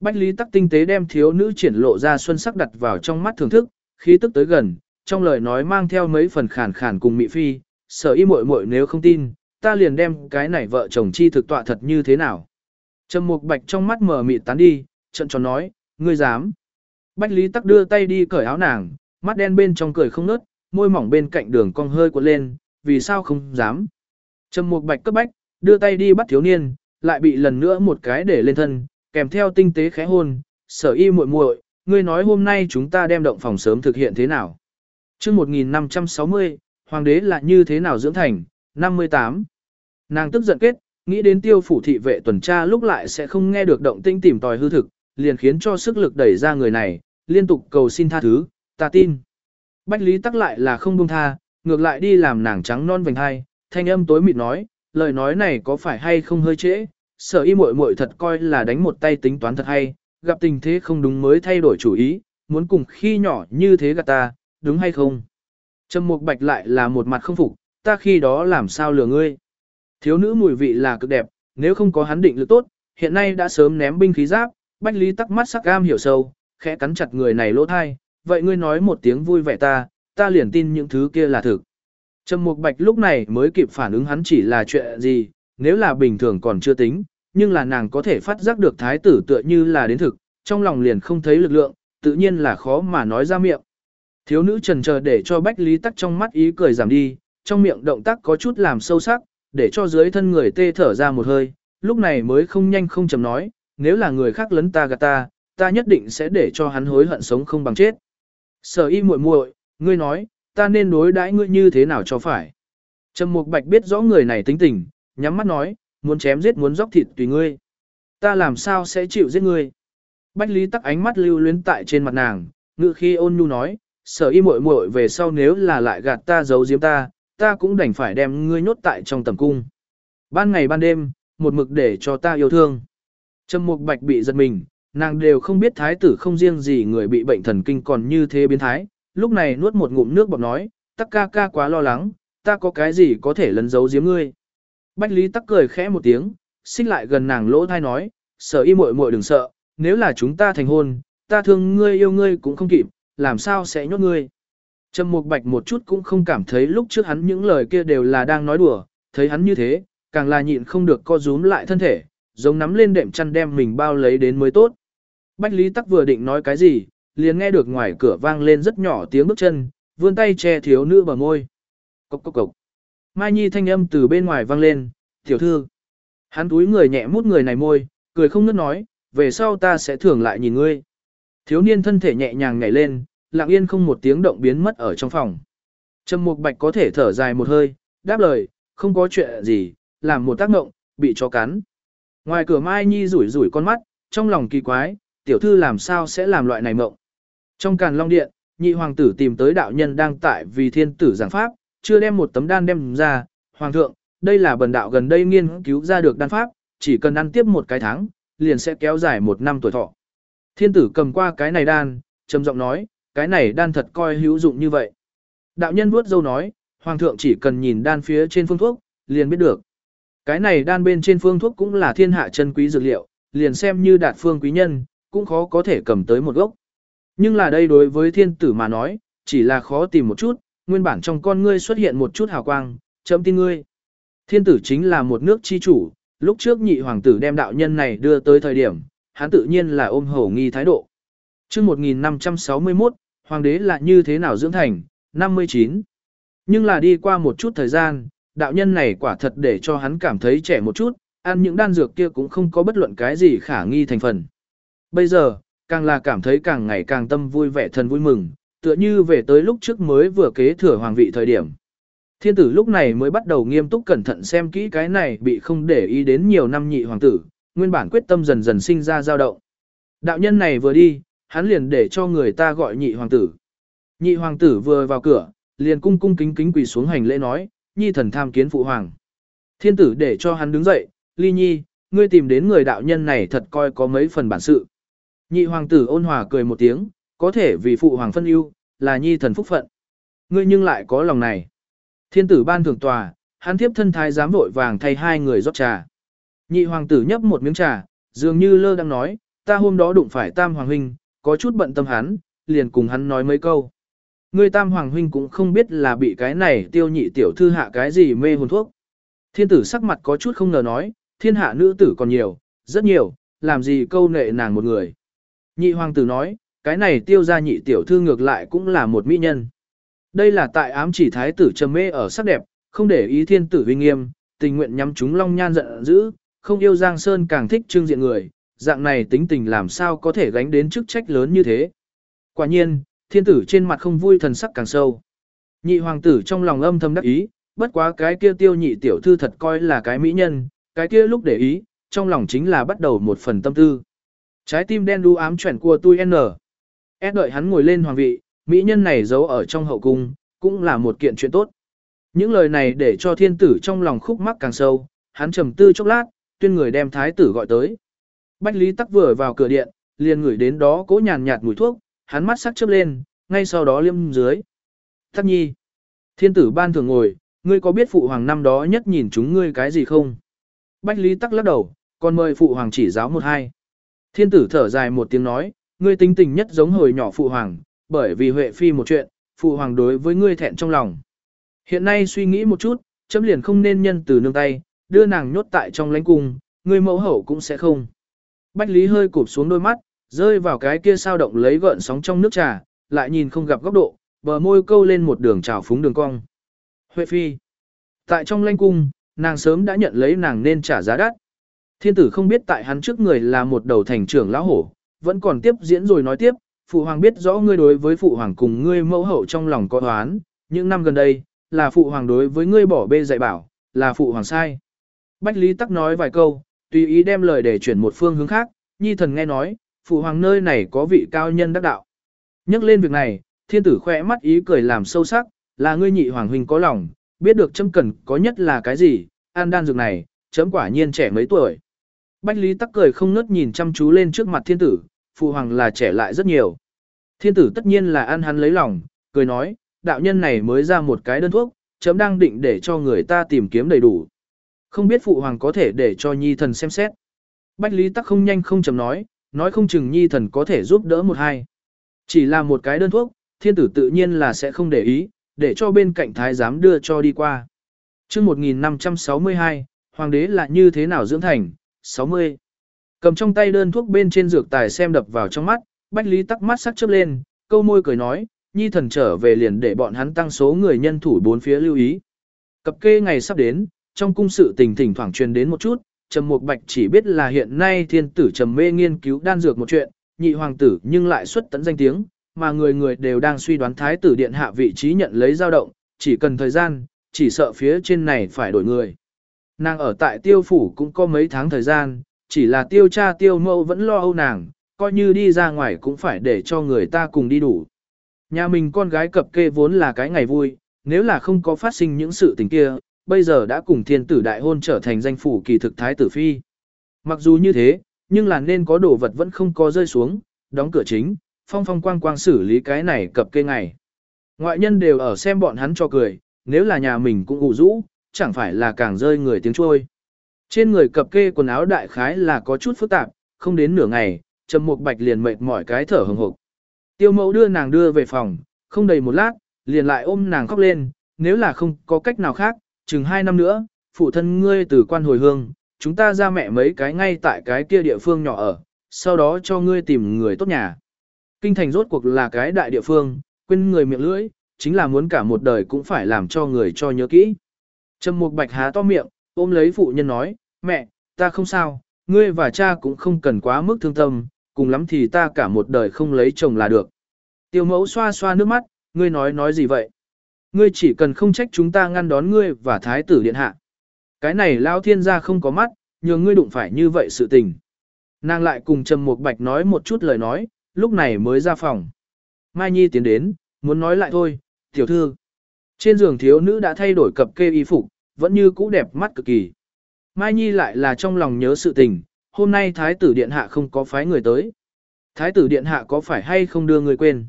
Bách Lý Tắc tinh tế đem thiếu nữ triển lộ ra xuân sắc đặt vào trong mắt thưởng thức, khí tức tới gần, trong lời nói mang theo mấy phần khàn khàn cùng mị phi, sợ y muội muội nếu không tin, ta liền đem cái này vợ chồng chi thực tọa thật như thế nào. Trầm Mục Bạch trong mắt mở mịt tán đi, trận tròn nói, ngươi dám. Bách Lý Tắc đưa tay đi cởi áo nàng, mắt đen bên trong cười không nớt, môi mỏng bên cạnh đường cong hơi cuộn lên, vì sao không dám. Trầm Mục Bạch cấp bách, đưa tay đi bắt thiếu niên, lại bị lần nữa một cái để lên thân, kèm theo tinh tế khẽ hôn, sở y muội muội, ngươi nói hôm nay chúng ta đem động phòng sớm thực hiện thế nào. chương 1560, Hoàng đế là như thế nào dưỡng thành, 58. Nàng tức giận kết, nghĩ đến tiêu phủ thị vệ tuần tra lúc lại sẽ không nghe được động tinh tìm tòi hư thực, liền khiến cho sức lực đẩy ra người này, liên tục cầu xin tha thứ, ta tin. Bách Lý tắc lại là không buông tha, ngược lại đi làm nàng trắng non vành hai, thanh âm tối mịt nói, lời nói này có phải hay không hơi trễ, sở y muội muội thật coi là đánh một tay tính toán thật hay, gặp tình thế không đúng mới thay đổi chủ ý, muốn cùng khi nhỏ như thế gạt ta, đúng hay không? Trầm Mục Bạch lại là một mặt không phục, ta khi đó làm sao lừa ngươi? Thiếu nữ mùi vị là cực đẹp, nếu không có hắn định lực tốt, hiện nay đã sớm ném binh khí giáp, Bách Lý tắc mắt sắc cam hiểu sâu, khẽ cắn chặt người này lỗ thai, vậy ngươi nói một tiếng vui vẻ ta, ta liền tin những thứ kia là thực. Trầm Mục Bạch lúc này mới kịp phản ứng hắn chỉ là chuyện gì, nếu là bình thường còn chưa tính, nhưng là nàng có thể phát giác được thái tử tựa như là đến thực, trong lòng liền không thấy lực lượng, tự nhiên là khó mà nói ra miệng. Thiếu nữ trần chờ để cho Bách Lý Tắc trong mắt ý cười giảm đi, trong miệng động tác có chút làm sâu sắc, để cho dưới thân người tê thở ra một hơi, lúc này mới không nhanh không chậm nói, nếu là người khác lấn ta gạt ta, ta nhất định sẽ để cho hắn hối hận sống không bằng chết. Sở y muội muội, ngươi nói, ta nên đối đãi ngươi như thế nào cho phải. Trầm Mục Bạch biết rõ người này tính tình, nhắm mắt nói, muốn chém giết muốn dốc thịt tùy ngươi. Ta làm sao sẽ chịu giết ngươi. Bách Lý tắc ánh mắt lưu luyến tại trên mặt nàng, ngự khi ôn nhu nói, sở y muội muội về sau nếu là lại gạt ta giấu giếm ta, ta cũng đành phải đem ngươi nhốt tại trong tầm cung. Ban ngày ban đêm, một mực để cho ta yêu thương. Trầm Mục Bạch bị giật mình, nàng đều không biết thái tử không riêng gì người bị bệnh thần kinh còn như thế biến thái, lúc này nuốt một ngụm nước bọt nói, tắc ca ca quá lo lắng, ta có cái gì có thể lấn giấu giếm ngươi. Bách Lý tắc cười khẽ một tiếng, xích lại gần nàng lỗ thai nói, sở y muội muội đừng sợ, nếu là chúng ta thành hôn, ta thương ngươi yêu ngươi cũng không kịp, làm sao sẽ nhốt ngươi. Trầm Mục Bạch một chút cũng không cảm thấy lúc trước hắn những lời kia đều là đang nói đùa, thấy hắn như thế, càng là nhịn không được co rúm lại thân thể, giống nắm lên đệm chăn đem mình bao lấy đến mới tốt. Bách Lý Tắc vừa định nói cái gì, liền nghe được ngoài cửa vang lên rất nhỏ tiếng bước chân, vươn tay che thiếu nữ bờ môi. Cốc cốc cốc. Mai Nhi thanh âm từ bên ngoài vang lên, tiểu thư. Hắn túi người nhẹ mút người này môi, cười không ngớt nói, về sau ta sẽ thưởng lại nhìn ngươi. Thiếu niên thân thể nhẹ nhàng nhảy lên, lặng yên không một tiếng động biến mất ở trong phòng. Trầm Mục Bạch có thể thở dài một hơi, đáp lời, không có chuyện gì, làm một tác động, bị chó cắn. Ngoài cửa Mai Nhi rủi rủi con mắt, trong lòng kỳ quái, tiểu thư làm sao sẽ làm loại này mộng. Trong càn long điện, nhị hoàng tử tìm tới đạo nhân đang tại vì thiên tử giảng pháp, chưa đem một tấm đan đem ra, hoàng thượng, đây là bần đạo gần đây nghiên cứu ra được đan pháp, chỉ cần ăn tiếp một cái tháng, liền sẽ kéo dài một năm tuổi thọ. Thiên tử cầm qua cái này đan, trầm giọng nói, cái này đan thật coi hữu dụng như vậy. Đạo nhân vuốt dâu nói, hoàng thượng chỉ cần nhìn đan phía trên phương thuốc, liền biết được. Cái này đan bên trên phương thuốc cũng là thiên hạ chân quý dược liệu, liền xem như đạt phương quý nhân, cũng khó có thể cầm tới một gốc. Nhưng là đây đối với thiên tử mà nói, chỉ là khó tìm một chút, nguyên bản trong con ngươi xuất hiện một chút hào quang, chấm tin ngươi. Thiên tử chính là một nước chi chủ, lúc trước nhị hoàng tử đem đạo nhân này đưa tới thời điểm, hắn tự nhiên là ôm hổ nghi thái độ. Trước 1561, hoàng đế là như thế nào dưỡng thành, 59. Nhưng là đi qua một chút thời gian, đạo nhân này quả thật để cho hắn cảm thấy trẻ một chút, ăn những đan dược kia cũng không có bất luận cái gì khả nghi thành phần. Bây giờ, càng là cảm thấy càng ngày càng tâm vui vẻ thần vui mừng, tựa như về tới lúc trước mới vừa kế thừa hoàng vị thời điểm. Thiên tử lúc này mới bắt đầu nghiêm túc cẩn thận xem kỹ cái này bị không để ý đến nhiều năm nhị hoàng tử, nguyên bản quyết tâm dần dần sinh ra dao động. Đạo nhân này vừa đi, hắn liền để cho người ta gọi nhị hoàng tử. Nhị hoàng tử vừa vào cửa, liền cung cung kính kính quỳ xuống hành lễ nói, nhi thần tham kiến phụ hoàng. Thiên tử để cho hắn đứng dậy, ly nhi, ngươi tìm đến người đạo nhân này thật coi có mấy phần bản sự. Nhị hoàng tử ôn hòa cười một tiếng, có thể vì phụ hoàng phân ưu, là nhi thần phúc phận. Ngươi nhưng lại có lòng này. Thiên tử ban thưởng tòa, hắn tiếp thân thái giám vội vàng thay hai người rót trà. Nhị hoàng tử nhấp một miếng trà, dường như lơ đang nói, ta hôm đó đụng phải tam hoàng huynh, có chút bận tâm hắn, liền cùng hắn nói mấy câu. Người tam hoàng huynh cũng không biết là bị cái này tiêu nhị tiểu thư hạ cái gì mê hồn thuốc. Thiên tử sắc mặt có chút không ngờ nói, thiên hạ nữ tử còn nhiều, rất nhiều, làm gì câu nệ nàng một người. Nhị hoàng tử nói, cái này tiêu ra nhị tiểu thư ngược lại cũng là một mỹ nhân. Đây là tại ám chỉ thái tử trầm mê ở sắc đẹp, không để ý thiên tử huy nghiêm, tình nguyện nhắm chúng long nhan giận dữ, không yêu Giang Sơn càng thích trương diện người, dạng này tính tình làm sao có thể gánh đến chức trách lớn như thế. Quả nhiên, thiên tử trên mặt không vui thần sắc càng sâu. Nhị hoàng tử trong lòng âm thầm đắc ý, bất quá cái kia tiêu nhị tiểu thư thật coi là cái mỹ nhân, cái kia lúc để ý, trong lòng chính là bắt đầu một phần tâm tư. Trái tim đen đu ám chuyển của tôi N. S đợi hắn ngồi lên hoàng vị, mỹ nhân này giấu ở trong hậu cung, cũng là một kiện chuyện tốt. Những lời này để cho thiên tử trong lòng khúc mắc càng sâu, hắn trầm tư chốc lát, tuyên người đem thái tử gọi tới. Bách Lý Tắc vừa vào cửa điện, liền ngửi đến đó cố nhàn nhạt mùi thuốc, hắn mắt sắc chớp lên, ngay sau đó liêm dưới. Tắc nhi. Thiên tử ban thường ngồi, ngươi có biết phụ hoàng năm đó nhất nhìn chúng ngươi cái gì không? Bách Lý Tắc lắc đầu, còn mời phụ hoàng chỉ giáo một hai. Thiên tử thở dài một tiếng nói, ngươi tính tình nhất giống hồi nhỏ phụ hoàng, bởi vì Huệ Phi một chuyện, phụ hoàng đối với ngươi thẹn trong lòng. Hiện nay suy nghĩ một chút, chấm liền không nên nhân từ nương tay, đưa nàng nhốt tại trong lãnh cung, ngươi mẫu hậu cũng sẽ không. Bách Lý hơi cụp xuống đôi mắt, rơi vào cái kia sao động lấy gợn sóng trong nước trà, lại nhìn không gặp góc độ, bờ môi câu lên một đường trào phúng đường cong. Huệ Phi. Tại trong lãnh cung, nàng sớm đã nhận lấy nàng nên trả giá đắt. Thiên tử không biết tại hắn trước người là một đầu thành trưởng lão hổ, vẫn còn tiếp diễn rồi nói tiếp, phụ hoàng biết rõ ngươi đối với phụ hoàng cùng ngươi mẫu hậu trong lòng có oán, những năm gần đây, là phụ hoàng đối với ngươi bỏ bê dạy bảo, là phụ hoàng sai. Bách Lý Tắc nói vài câu, tùy ý đem lời để chuyển một phương hướng khác, nhi thần nghe nói, phụ hoàng nơi này có vị cao nhân đắc đạo. Nhắc lên việc này, thiên tử khỏe mắt ý cười làm sâu sắc, là ngươi nhị hoàng huynh có lòng, biết được chấm cần có nhất là cái gì, an đan dược này, chấm quả nhiên trẻ mấy tuổi. Bách Lý Tắc cười không ngớt nhìn chăm chú lên trước mặt thiên tử, phụ hoàng là trẻ lại rất nhiều. Thiên tử tất nhiên là ăn hắn lấy lòng, cười nói, đạo nhân này mới ra một cái đơn thuốc, chấm đang định để cho người ta tìm kiếm đầy đủ. Không biết phụ hoàng có thể để cho nhi thần xem xét. Bách Lý Tắc không nhanh không chậm nói, nói không chừng nhi thần có thể giúp đỡ một hai. Chỉ là một cái đơn thuốc, thiên tử tự nhiên là sẽ không để ý, để cho bên cạnh thái giám đưa cho đi qua. Trước 1562, hoàng đế là như thế nào dưỡng thành, 60. Cầm trong tay đơn thuốc bên trên dược tài xem đập vào trong mắt, Bách Lý tắc mắt sắc chớp lên, câu môi cười nói, nhi thần trở về liền để bọn hắn tăng số người nhân thủ bốn phía lưu ý. Cập kê ngày sắp đến, trong cung sự tình thỉnh thoảng truyền đến một chút, Trầm Mục Bạch chỉ biết là hiện nay thiên tử Trầm Mê nghiên cứu đan dược một chuyện, nhị hoàng tử nhưng lại xuất tấn danh tiếng, mà người người đều đang suy đoán thái tử điện hạ vị trí nhận lấy dao động, chỉ cần thời gian, chỉ sợ phía trên này phải đổi người. Nàng ở tại tiêu phủ cũng có mấy tháng thời gian, chỉ là tiêu cha tiêu mẫu vẫn lo âu nàng, coi như đi ra ngoài cũng phải để cho người ta cùng đi đủ. Nhà mình con gái cập kê vốn là cái ngày vui, nếu là không có phát sinh những sự tình kia, bây giờ đã cùng thiên tử đại hôn trở thành danh phủ kỳ thực thái tử phi. Mặc dù như thế, nhưng là nên có đồ vật vẫn không có rơi xuống, đóng cửa chính, phong phong quang quang xử lý cái này cập kê ngày. Ngoại nhân đều ở xem bọn hắn cho cười, nếu là nhà mình cũng ủ rũ, chẳng phải là càng rơi người tiếng trôi. Trên người cập kê quần áo đại khái là có chút phức tạp, không đến nửa ngày, Trầm Mục Bạch liền mệt mỏi cái thở hừng hực. Tiêu Mẫu đưa nàng đưa về phòng, không đầy một lát, liền lại ôm nàng khóc lên, nếu là không có cách nào khác, chừng hai năm nữa, phụ thân ngươi từ quan hồi hương, chúng ta ra mẹ mấy cái ngay tại cái kia địa phương nhỏ ở, sau đó cho ngươi tìm người tốt nhà. Kinh thành rốt cuộc là cái đại địa phương, quên người miệng lưỡi, chính là muốn cả một đời cũng phải làm cho người cho nhớ kỹ. Trầm Mục Bạch há to miệng, ôm lấy phụ nhân nói, mẹ, ta không sao, ngươi và cha cũng không cần quá mức thương tâm, cùng lắm thì ta cả một đời không lấy chồng là được. Tiêu mẫu xoa xoa nước mắt, ngươi nói nói gì vậy? Ngươi chỉ cần không trách chúng ta ngăn đón ngươi và thái tử điện hạ. Cái này lao thiên gia không có mắt, nhường ngươi đụng phải như vậy sự tình. Nàng lại cùng Trầm Mục Bạch nói một chút lời nói, lúc này mới ra phòng. Mai Nhi tiến đến, muốn nói lại thôi, tiểu thư. Trên giường thiếu nữ đã thay đổi cập kê y phục, vẫn như cũ đẹp mắt cực kỳ. Mai Nhi lại là trong lòng nhớ sự tình, hôm nay Thái tử Điện Hạ không có phái người tới. Thái tử Điện Hạ có phải hay không đưa người quên?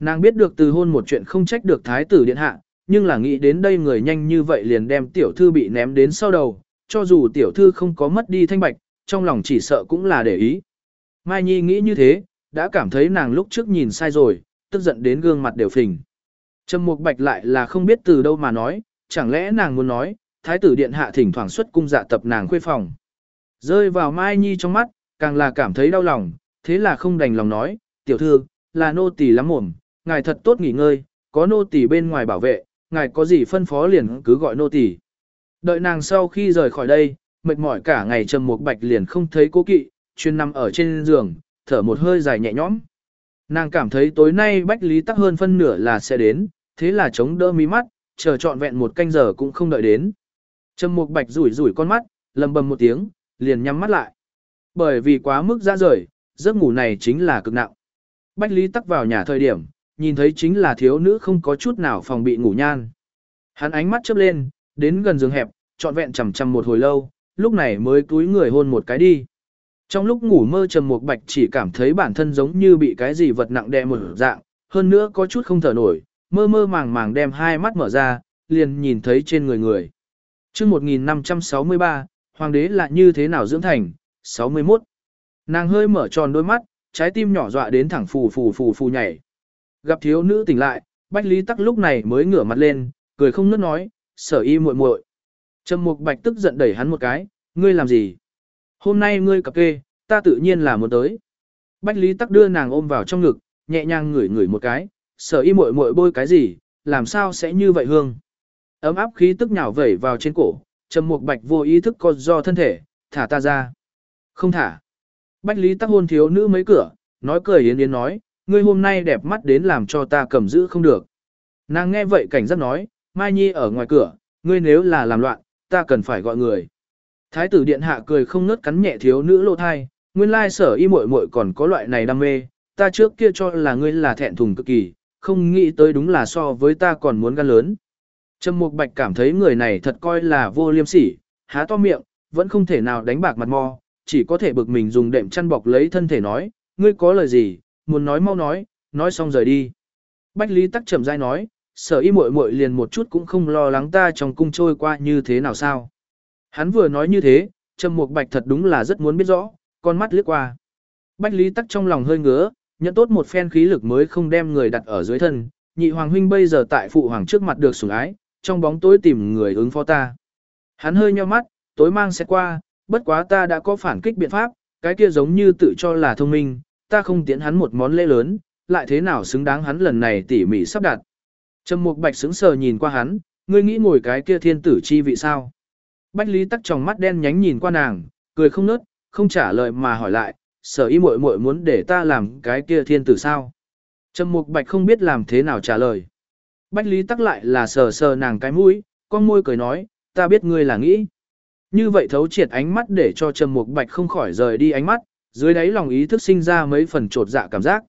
Nàng biết được từ hôn một chuyện không trách được Thái tử Điện Hạ, nhưng là nghĩ đến đây người nhanh như vậy liền đem tiểu thư bị ném đến sau đầu, cho dù tiểu thư không có mất đi thanh bạch, trong lòng chỉ sợ cũng là để ý. Mai Nhi nghĩ như thế, đã cảm thấy nàng lúc trước nhìn sai rồi, tức giận đến gương mặt đều phình. Trầm Mục Bạch lại là không biết từ đâu mà nói, chẳng lẽ nàng muốn nói, thái tử điện hạ thỉnh thoảng xuất cung dạ tập nàng khuê phòng. Rơi vào Mai Nhi trong mắt, càng là cảm thấy đau lòng, thế là không đành lòng nói, tiểu thư, là nô tỳ lắm mồm, ngài thật tốt nghỉ ngơi, có nô tỳ bên ngoài bảo vệ, ngài có gì phân phó liền cứ gọi nô tỳ. Đợi nàng sau khi rời khỏi đây, mệt mỏi cả ngày trầm một bạch liền không thấy cố kỵ, chuyên nằm ở trên giường, thở một hơi dài nhẹ nhõm. Nàng cảm thấy tối nay bách lý tắc hơn phân nửa là sẽ đến, thế là chống đỡ mí mắt, chờ trọn vẹn một canh giờ cũng không đợi đến. Trầm Mục Bạch rủi rủi con mắt, lầm bầm một tiếng, liền nhắm mắt lại. Bởi vì quá mức ra rời, giấc ngủ này chính là cực nặng. Bách Lý tắc vào nhà thời điểm, nhìn thấy chính là thiếu nữ không có chút nào phòng bị ngủ nhan. Hắn ánh mắt chớp lên, đến gần giường hẹp, trọn vẹn chầm chầm một hồi lâu, lúc này mới túi người hôn một cái đi. Trong lúc ngủ mơ Trầm Mục Bạch chỉ cảm thấy bản thân giống như bị cái gì vật nặng đè một dạng, hơn nữa có chút không thở nổi, mơ mơ màng màng đem hai mắt mở ra, liền nhìn thấy trên người người. chương 1563, Hoàng đế là như thế nào dưỡng thành? 61. Nàng hơi mở tròn đôi mắt, trái tim nhỏ dọa đến thẳng phù phù phù phù nhảy. Gặp thiếu nữ tỉnh lại, Bách Lý Tắc lúc này mới ngửa mặt lên, cười không nứt nói, sở y muội muội. Trầm Mục Bạch tức giận đẩy hắn một cái, ngươi làm gì? Hôm nay ngươi cập kê, ta tự nhiên là muốn tới. Bách Lý Tắc đưa nàng ôm vào trong ngực, nhẹ nhàng ngửi ngửi một cái, sở y muội muội bôi cái gì, làm sao sẽ như vậy hương. Ấm áp khí tức nhào vẩy vào trên cổ, Trầm Mục Bạch vô ý thức co do thân thể, thả ta ra. Không thả. Bách Lý Tắc hôn thiếu nữ mấy cửa, nói cười yến yến nói, ngươi hôm nay đẹp mắt đến làm cho ta cầm giữ không được. Nàng nghe vậy cảnh giác nói, Mai Nhi ở ngoài cửa, ngươi nếu là làm loạn, ta cần phải gọi người. Thái tử điện hạ cười không ngớt cắn nhẹ thiếu nữ lộ thai, nguyên lai sở y muội muội còn có loại này đam mê, ta trước kia cho là ngươi là thẹn thùng cực kỳ, không nghĩ tới đúng là so với ta còn muốn gan lớn. Trầm Mục Bạch cảm thấy người này thật coi là vô liêm sỉ, há to miệng, vẫn không thể nào đánh bạc mặt mò, chỉ có thể bực mình dùng đệm chăn bọc lấy thân thể nói, ngươi có lời gì, muốn nói mau nói, nói xong rời đi. Bách Lý Tắc chậm rãi nói, sở y muội muội liền một chút cũng không lo lắng ta trong cung trôi qua như thế nào sao. Hắn vừa nói như thế, Trầm Mục Bạch thật đúng là rất muốn biết rõ, con mắt lướt qua. Bách Lý Tắc trong lòng hơi ngứa, nhận tốt một phen khí lực mới không đem người đặt ở dưới thân, nhị hoàng huynh bây giờ tại phụ hoàng trước mặt được sủng ái, trong bóng tối tìm người ứng phó ta. Hắn hơi nheo mắt, tối mang sẽ qua, bất quá ta đã có phản kích biện pháp, cái kia giống như tự cho là thông minh, ta không tiến hắn một món lễ lớn, lại thế nào xứng đáng hắn lần này tỉ mỉ sắp đặt. Trầm Mục Bạch sững sờ nhìn qua hắn, ngươi nghĩ ngồi cái kia thiên tử chi vị sao? Bách Lý tắc trong mắt đen nhánh nhìn qua nàng, cười không nớt, không trả lời mà hỏi lại, sở y muội muội muốn để ta làm cái kia thiên tử sao? Trầm Mục Bạch không biết làm thế nào trả lời. Bách Lý tắc lại là sờ sờ nàng cái mũi, con môi cười nói, ta biết ngươi là nghĩ. Như vậy thấu triệt ánh mắt để cho Trầm Mục Bạch không khỏi rời đi ánh mắt, dưới đáy lòng ý thức sinh ra mấy phần trột dạ cảm giác.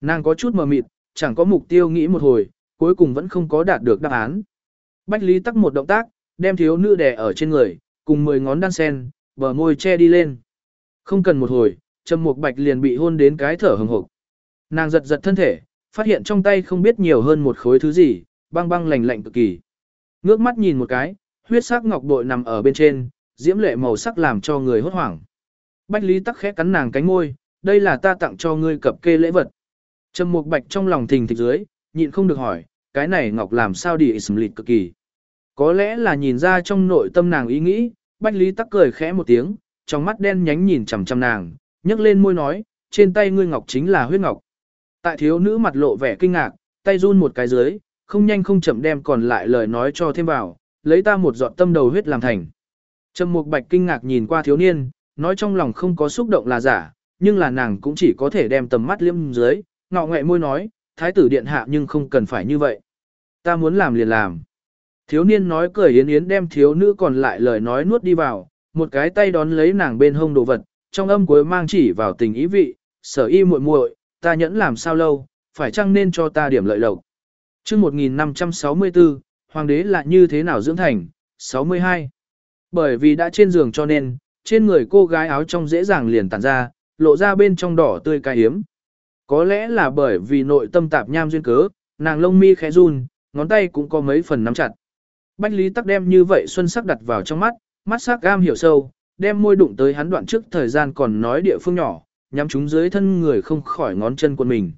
Nàng có chút mờ mịt, chẳng có mục tiêu nghĩ một hồi, cuối cùng vẫn không có đạt được đáp án. Bách Lý tắc một động tác, đem thiếu nữ đè ở trên người, cùng mười ngón đan sen, bờ môi che đi lên. Không cần một hồi, Trầm Mục Bạch liền bị hôn đến cái thở hừng hực. Nàng giật giật thân thể, phát hiện trong tay không biết nhiều hơn một khối thứ gì, băng băng lạnh lạnh cực kỳ. Ngước mắt nhìn một cái, huyết sắc ngọc bội nằm ở bên trên, diễm lệ màu sắc làm cho người hốt hoảng. Bách Lý Tắc khẽ cắn nàng cánh môi, đây là ta tặng cho ngươi cập kê lễ vật. Trầm Mục Bạch trong lòng thình thịch dưới, nhịn không được hỏi, cái này ngọc làm sao đi sầm lịt cực kỳ. Có lẽ là nhìn ra trong nội tâm nàng ý nghĩ, Bách Lý Tắc cười khẽ một tiếng, trong mắt đen nhánh nhìn chằm chằm nàng, nhấc lên môi nói, trên tay ngươi ngọc chính là huyết ngọc. Tại thiếu nữ mặt lộ vẻ kinh ngạc, tay run một cái dưới, không nhanh không chậm đem còn lại lời nói cho thêm vào, lấy ta một giọt tâm đầu huyết làm thành. Trầm Mục Bạch kinh ngạc nhìn qua thiếu niên, nói trong lòng không có xúc động là giả, nhưng là nàng cũng chỉ có thể đem tầm mắt liêm dưới, ngọ ngoại môi nói, thái tử điện hạ nhưng không cần phải như vậy. Ta muốn làm liền làm. Thiếu niên nói cười yến yến đem thiếu nữ còn lại lời nói nuốt đi vào, một cái tay đón lấy nàng bên hông đồ vật, trong âm cuối mang chỉ vào tình ý vị, sở y muội muội, ta nhẫn làm sao lâu, phải chăng nên cho ta điểm lợi lộc. Trước 1564, hoàng đế là như thế nào dưỡng thành, 62. Bởi vì đã trên giường cho nên, trên người cô gái áo trong dễ dàng liền tản ra, lộ ra bên trong đỏ tươi cay hiếm. Có lẽ là bởi vì nội tâm tạp nham duyên cớ, nàng lông mi khẽ run, ngón tay cũng có mấy phần nắm chặt. Bách Lý Tắc đem như vậy xuân sắc đặt vào trong mắt, mắt sắc gam hiểu sâu, đem môi đụng tới hắn đoạn trước thời gian còn nói địa phương nhỏ, nhắm chúng dưới thân người không khỏi ngón chân của mình.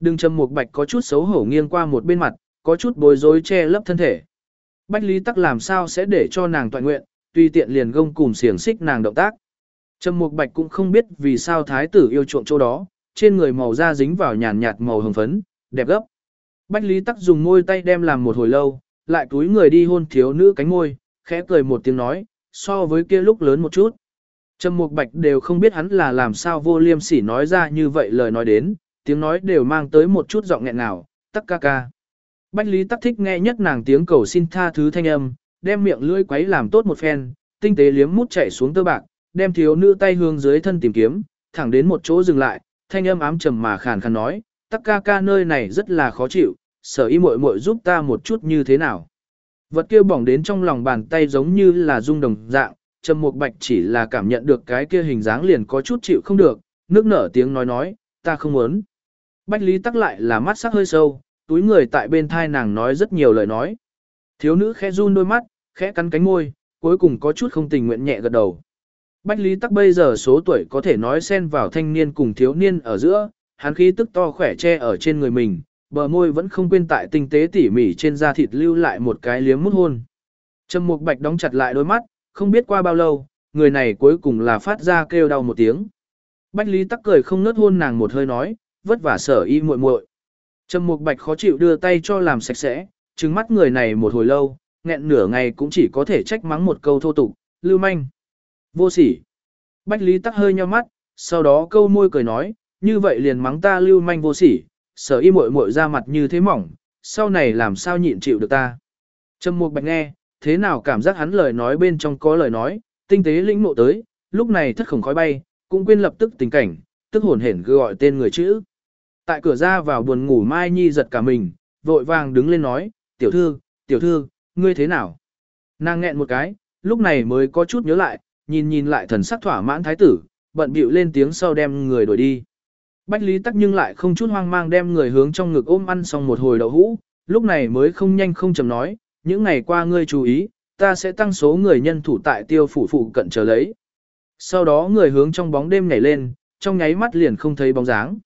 Đừng trầm một bạch có chút xấu hổ nghiêng qua một bên mặt, có chút bối rối che lấp thân thể. Bách Lý Tắc làm sao sẽ để cho nàng toàn nguyện, tùy tiện liền gông cùm xiềng xích nàng động tác. Trầm Mục Bạch cũng không biết vì sao thái tử yêu chuộng chỗ đó, trên người màu da dính vào nhàn nhạt màu hồng phấn, đẹp gấp. Bách Lý Tắc dùng môi tay đem làm một hồi lâu, lại túi người đi hôn thiếu nữ cánh môi, khẽ cười một tiếng nói, so với kia lúc lớn một chút. Trầm Mục Bạch đều không biết hắn là làm sao vô liêm sỉ nói ra như vậy lời nói đến, tiếng nói đều mang tới một chút giọng nghẹn nào, tắc ca ca. Bách Lý Tắc thích nghe nhất nàng tiếng cầu xin tha thứ thanh âm, đem miệng lưỡi quấy làm tốt một phen, tinh tế liếm mút chạy xuống tơ bạc, đem thiếu nữ tay hướng dưới thân tìm kiếm, thẳng đến một chỗ dừng lại, thanh âm ám trầm mà khàn khàn nói, tắc ca ca nơi này rất là khó chịu, sở y muội muội giúp ta một chút như thế nào. Vật kia bỏng đến trong lòng bàn tay giống như là rung đồng dạng, Trầm Mục Bạch chỉ là cảm nhận được cái kia hình dáng liền có chút chịu không được, nước nở tiếng nói nói, ta không muốn. Bách Lý tắc lại là mắt sắc hơi sâu, túi người tại bên thai nàng nói rất nhiều lời nói. Thiếu nữ khẽ run đôi mắt, khẽ cắn cánh môi, cuối cùng có chút không tình nguyện nhẹ gật đầu. Bách Lý Tắc bây giờ số tuổi có thể nói xen vào thanh niên cùng thiếu niên ở giữa, hắn khí tức to khỏe che ở trên người mình, bờ môi vẫn không quên tại tinh tế tỉ mỉ trên da thịt lưu lại một cái liếm mút hôn. Trầm Mục Bạch đóng chặt lại đôi mắt, không biết qua bao lâu, người này cuối cùng là phát ra kêu đau một tiếng. Bách Lý Tắc cười không nớt hôn nàng một hơi nói, vất vả sở y muội muội. Trầm Mục Bạch khó chịu đưa tay cho làm sạch sẽ, trừng mắt người này một hồi lâu, nghẹn nửa ngày cũng chỉ có thể trách mắng một câu thô tục, lưu manh. Vô sỉ. Bách Lý tắc hơi nheo mắt, sau đó câu môi cười nói, như vậy liền mắng ta lưu manh vô sỉ, sở y muội muội ra mặt như thế mỏng, sau này làm sao nhịn chịu được ta. Trầm Mục Bạch nghe, thế nào cảm giác hắn lời nói bên trong có lời nói, tinh tế lĩnh ngộ tới, lúc này thất khổng khói bay, cũng quên lập tức tình cảnh, tức hồn hển gọi tên người chữ. Tại cửa ra vào buồn ngủ Mai Nhi giật cả mình, vội vàng đứng lên nói, tiểu thư, tiểu thư, ngươi thế nào? Nàng nghẹn một cái, lúc này mới có chút nhớ lại, nhìn nhìn lại thần sắc thỏa mãn thái tử, bận bịu lên tiếng sau đem người đuổi đi. Bách Lý Tắc nhưng lại không chút hoang mang đem người hướng trong ngực ôm ăn xong một hồi đậu hũ, lúc này mới không nhanh không chậm nói, những ngày qua ngươi chú ý, ta sẽ tăng số người nhân thủ tại tiêu phủ phụ cận chờ lấy. Sau đó người hướng trong bóng đêm nhảy lên, trong nháy mắt liền không thấy bóng dáng.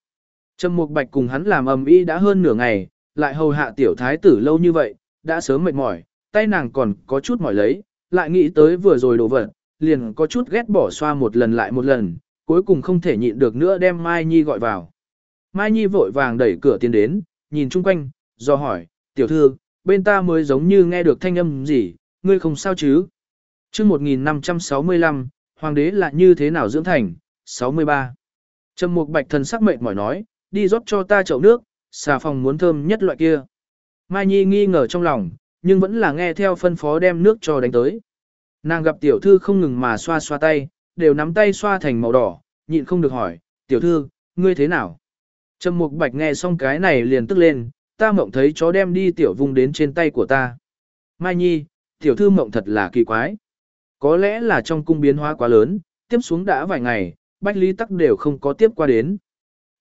Trầm Mục Bạch cùng hắn làm ầm ĩ đã hơn nửa ngày, lại hầu hạ tiểu thái tử lâu như vậy, đã sớm mệt mỏi, tay nàng còn có chút mỏi lấy, lại nghĩ tới vừa rồi đồ vật, liền có chút ghét bỏ xoa một lần lại một lần, cuối cùng không thể nhịn được nữa đem Mai Nhi gọi vào. Mai Nhi vội vàng đẩy cửa tiến đến, nhìn chung quanh, do hỏi, tiểu thư, bên ta mới giống như nghe được thanh âm gì, ngươi không sao chứ? chương 1565, Hoàng đế là như thế nào dưỡng thành? 63. Trầm Mục Bạch thần sắc mệt mỏi nói, đi rót cho ta chậu nước, xà phòng muốn thơm nhất loại kia. Mai Nhi nghi ngờ trong lòng, nhưng vẫn là nghe theo phân phó đem nước cho đánh tới. Nàng gặp tiểu thư không ngừng mà xoa xoa tay, đều nắm tay xoa thành màu đỏ, nhịn không được hỏi, tiểu thư, ngươi thế nào? Trầm Mục Bạch nghe xong cái này liền tức lên, ta mộng thấy chó đem đi tiểu vùng đến trên tay của ta. Mai Nhi, tiểu thư mộng thật là kỳ quái. Có lẽ là trong cung biến hóa quá lớn, tiếp xuống đã vài ngày, Bách Lý Tắc đều không có tiếp qua đến.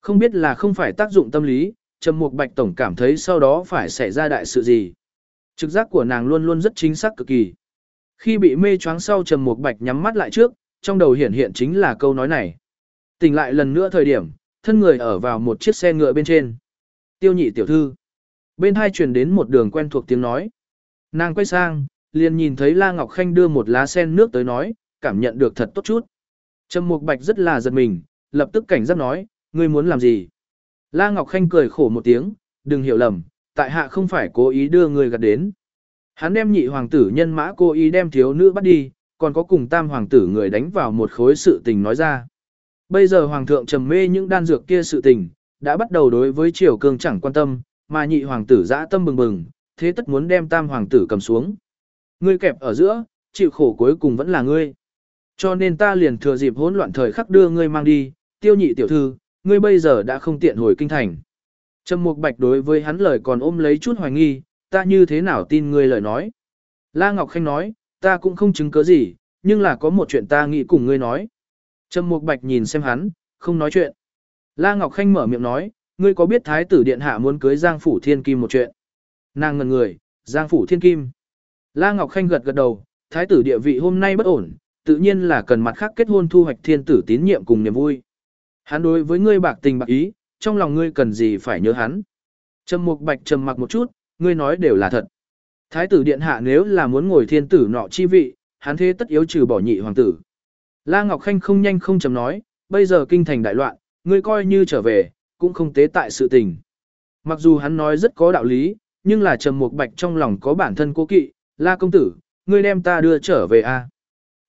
Không biết là không phải tác dụng tâm lý, Trầm Mục Bạch tổng cảm thấy sau đó phải xảy ra đại sự gì. Trực giác của nàng luôn luôn rất chính xác cực kỳ. Khi bị mê choáng sau Trầm Mục Bạch nhắm mắt lại trước, trong đầu hiện hiện chính là câu nói này. Tỉnh lại lần nữa thời điểm, thân người ở vào một chiếc xe ngựa bên trên. Tiêu nhị tiểu thư. Bên hai truyền đến một đường quen thuộc tiếng nói. Nàng quay sang, liền nhìn thấy La Ngọc Khanh đưa một lá sen nước tới nói, cảm nhận được thật tốt chút. Trầm Mục Bạch rất là giật mình, lập tức cảnh giác nói, ngươi muốn làm gì? La Ngọc Khanh cười khổ một tiếng, đừng hiểu lầm, tại hạ không phải cố ý đưa người gạt đến. Hắn đem nhị hoàng tử nhân mã cố ý đem thiếu nữ bắt đi, còn có cùng tam hoàng tử người đánh vào một khối sự tình nói ra. Bây giờ hoàng thượng trầm mê những đan dược kia sự tình, đã bắt đầu đối với triều cương chẳng quan tâm, mà nhị hoàng tử dã tâm bừng bừng, thế tất muốn đem tam hoàng tử cầm xuống. Ngươi kẹp ở giữa, chịu khổ cuối cùng vẫn là ngươi. Cho nên ta liền thừa dịp hỗn loạn thời khắc đưa ngươi mang đi, tiêu nhị tiểu thư, ngươi bây giờ đã không tiện hồi kinh thành. Trầm Mục Bạch đối với hắn lời còn ôm lấy chút hoài nghi, ta như thế nào tin ngươi lời nói. La Ngọc Khanh nói, ta cũng không chứng cứ gì, nhưng là có một chuyện ta nghĩ cùng ngươi nói. Trầm Mục Bạch nhìn xem hắn, không nói chuyện. La Ngọc Khanh mở miệng nói, ngươi có biết Thái tử Điện Hạ muốn cưới Giang Phủ Thiên Kim một chuyện. Nàng ngần người, Giang phủ thiên kim. La Ngọc Khanh gật gật đầu, thái tử địa vị hôm nay bất ổn, tự nhiên là cần mặt khác kết hôn thu hoạch thiên tử tín nhiệm cùng niềm vui. Hắn đối với ngươi bạc tình bạc ý, trong lòng ngươi cần gì phải nhớ hắn. Trầm Mục Bạch trầm mặc một chút, ngươi nói đều là thật. Thái tử điện hạ nếu là muốn ngồi thiên tử nọ chi vị, hắn thế tất yếu trừ bỏ nhị hoàng tử. La Ngọc Khanh không nhanh không chậm nói, bây giờ kinh thành đại loạn, ngươi coi như trở về, cũng không tế tại sự tình. Mặc dù hắn nói rất có đạo lý, nhưng là Trầm Mục Bạch trong lòng có bản thân cố kỵ, La công tử, ngươi đem ta đưa trở về a. À?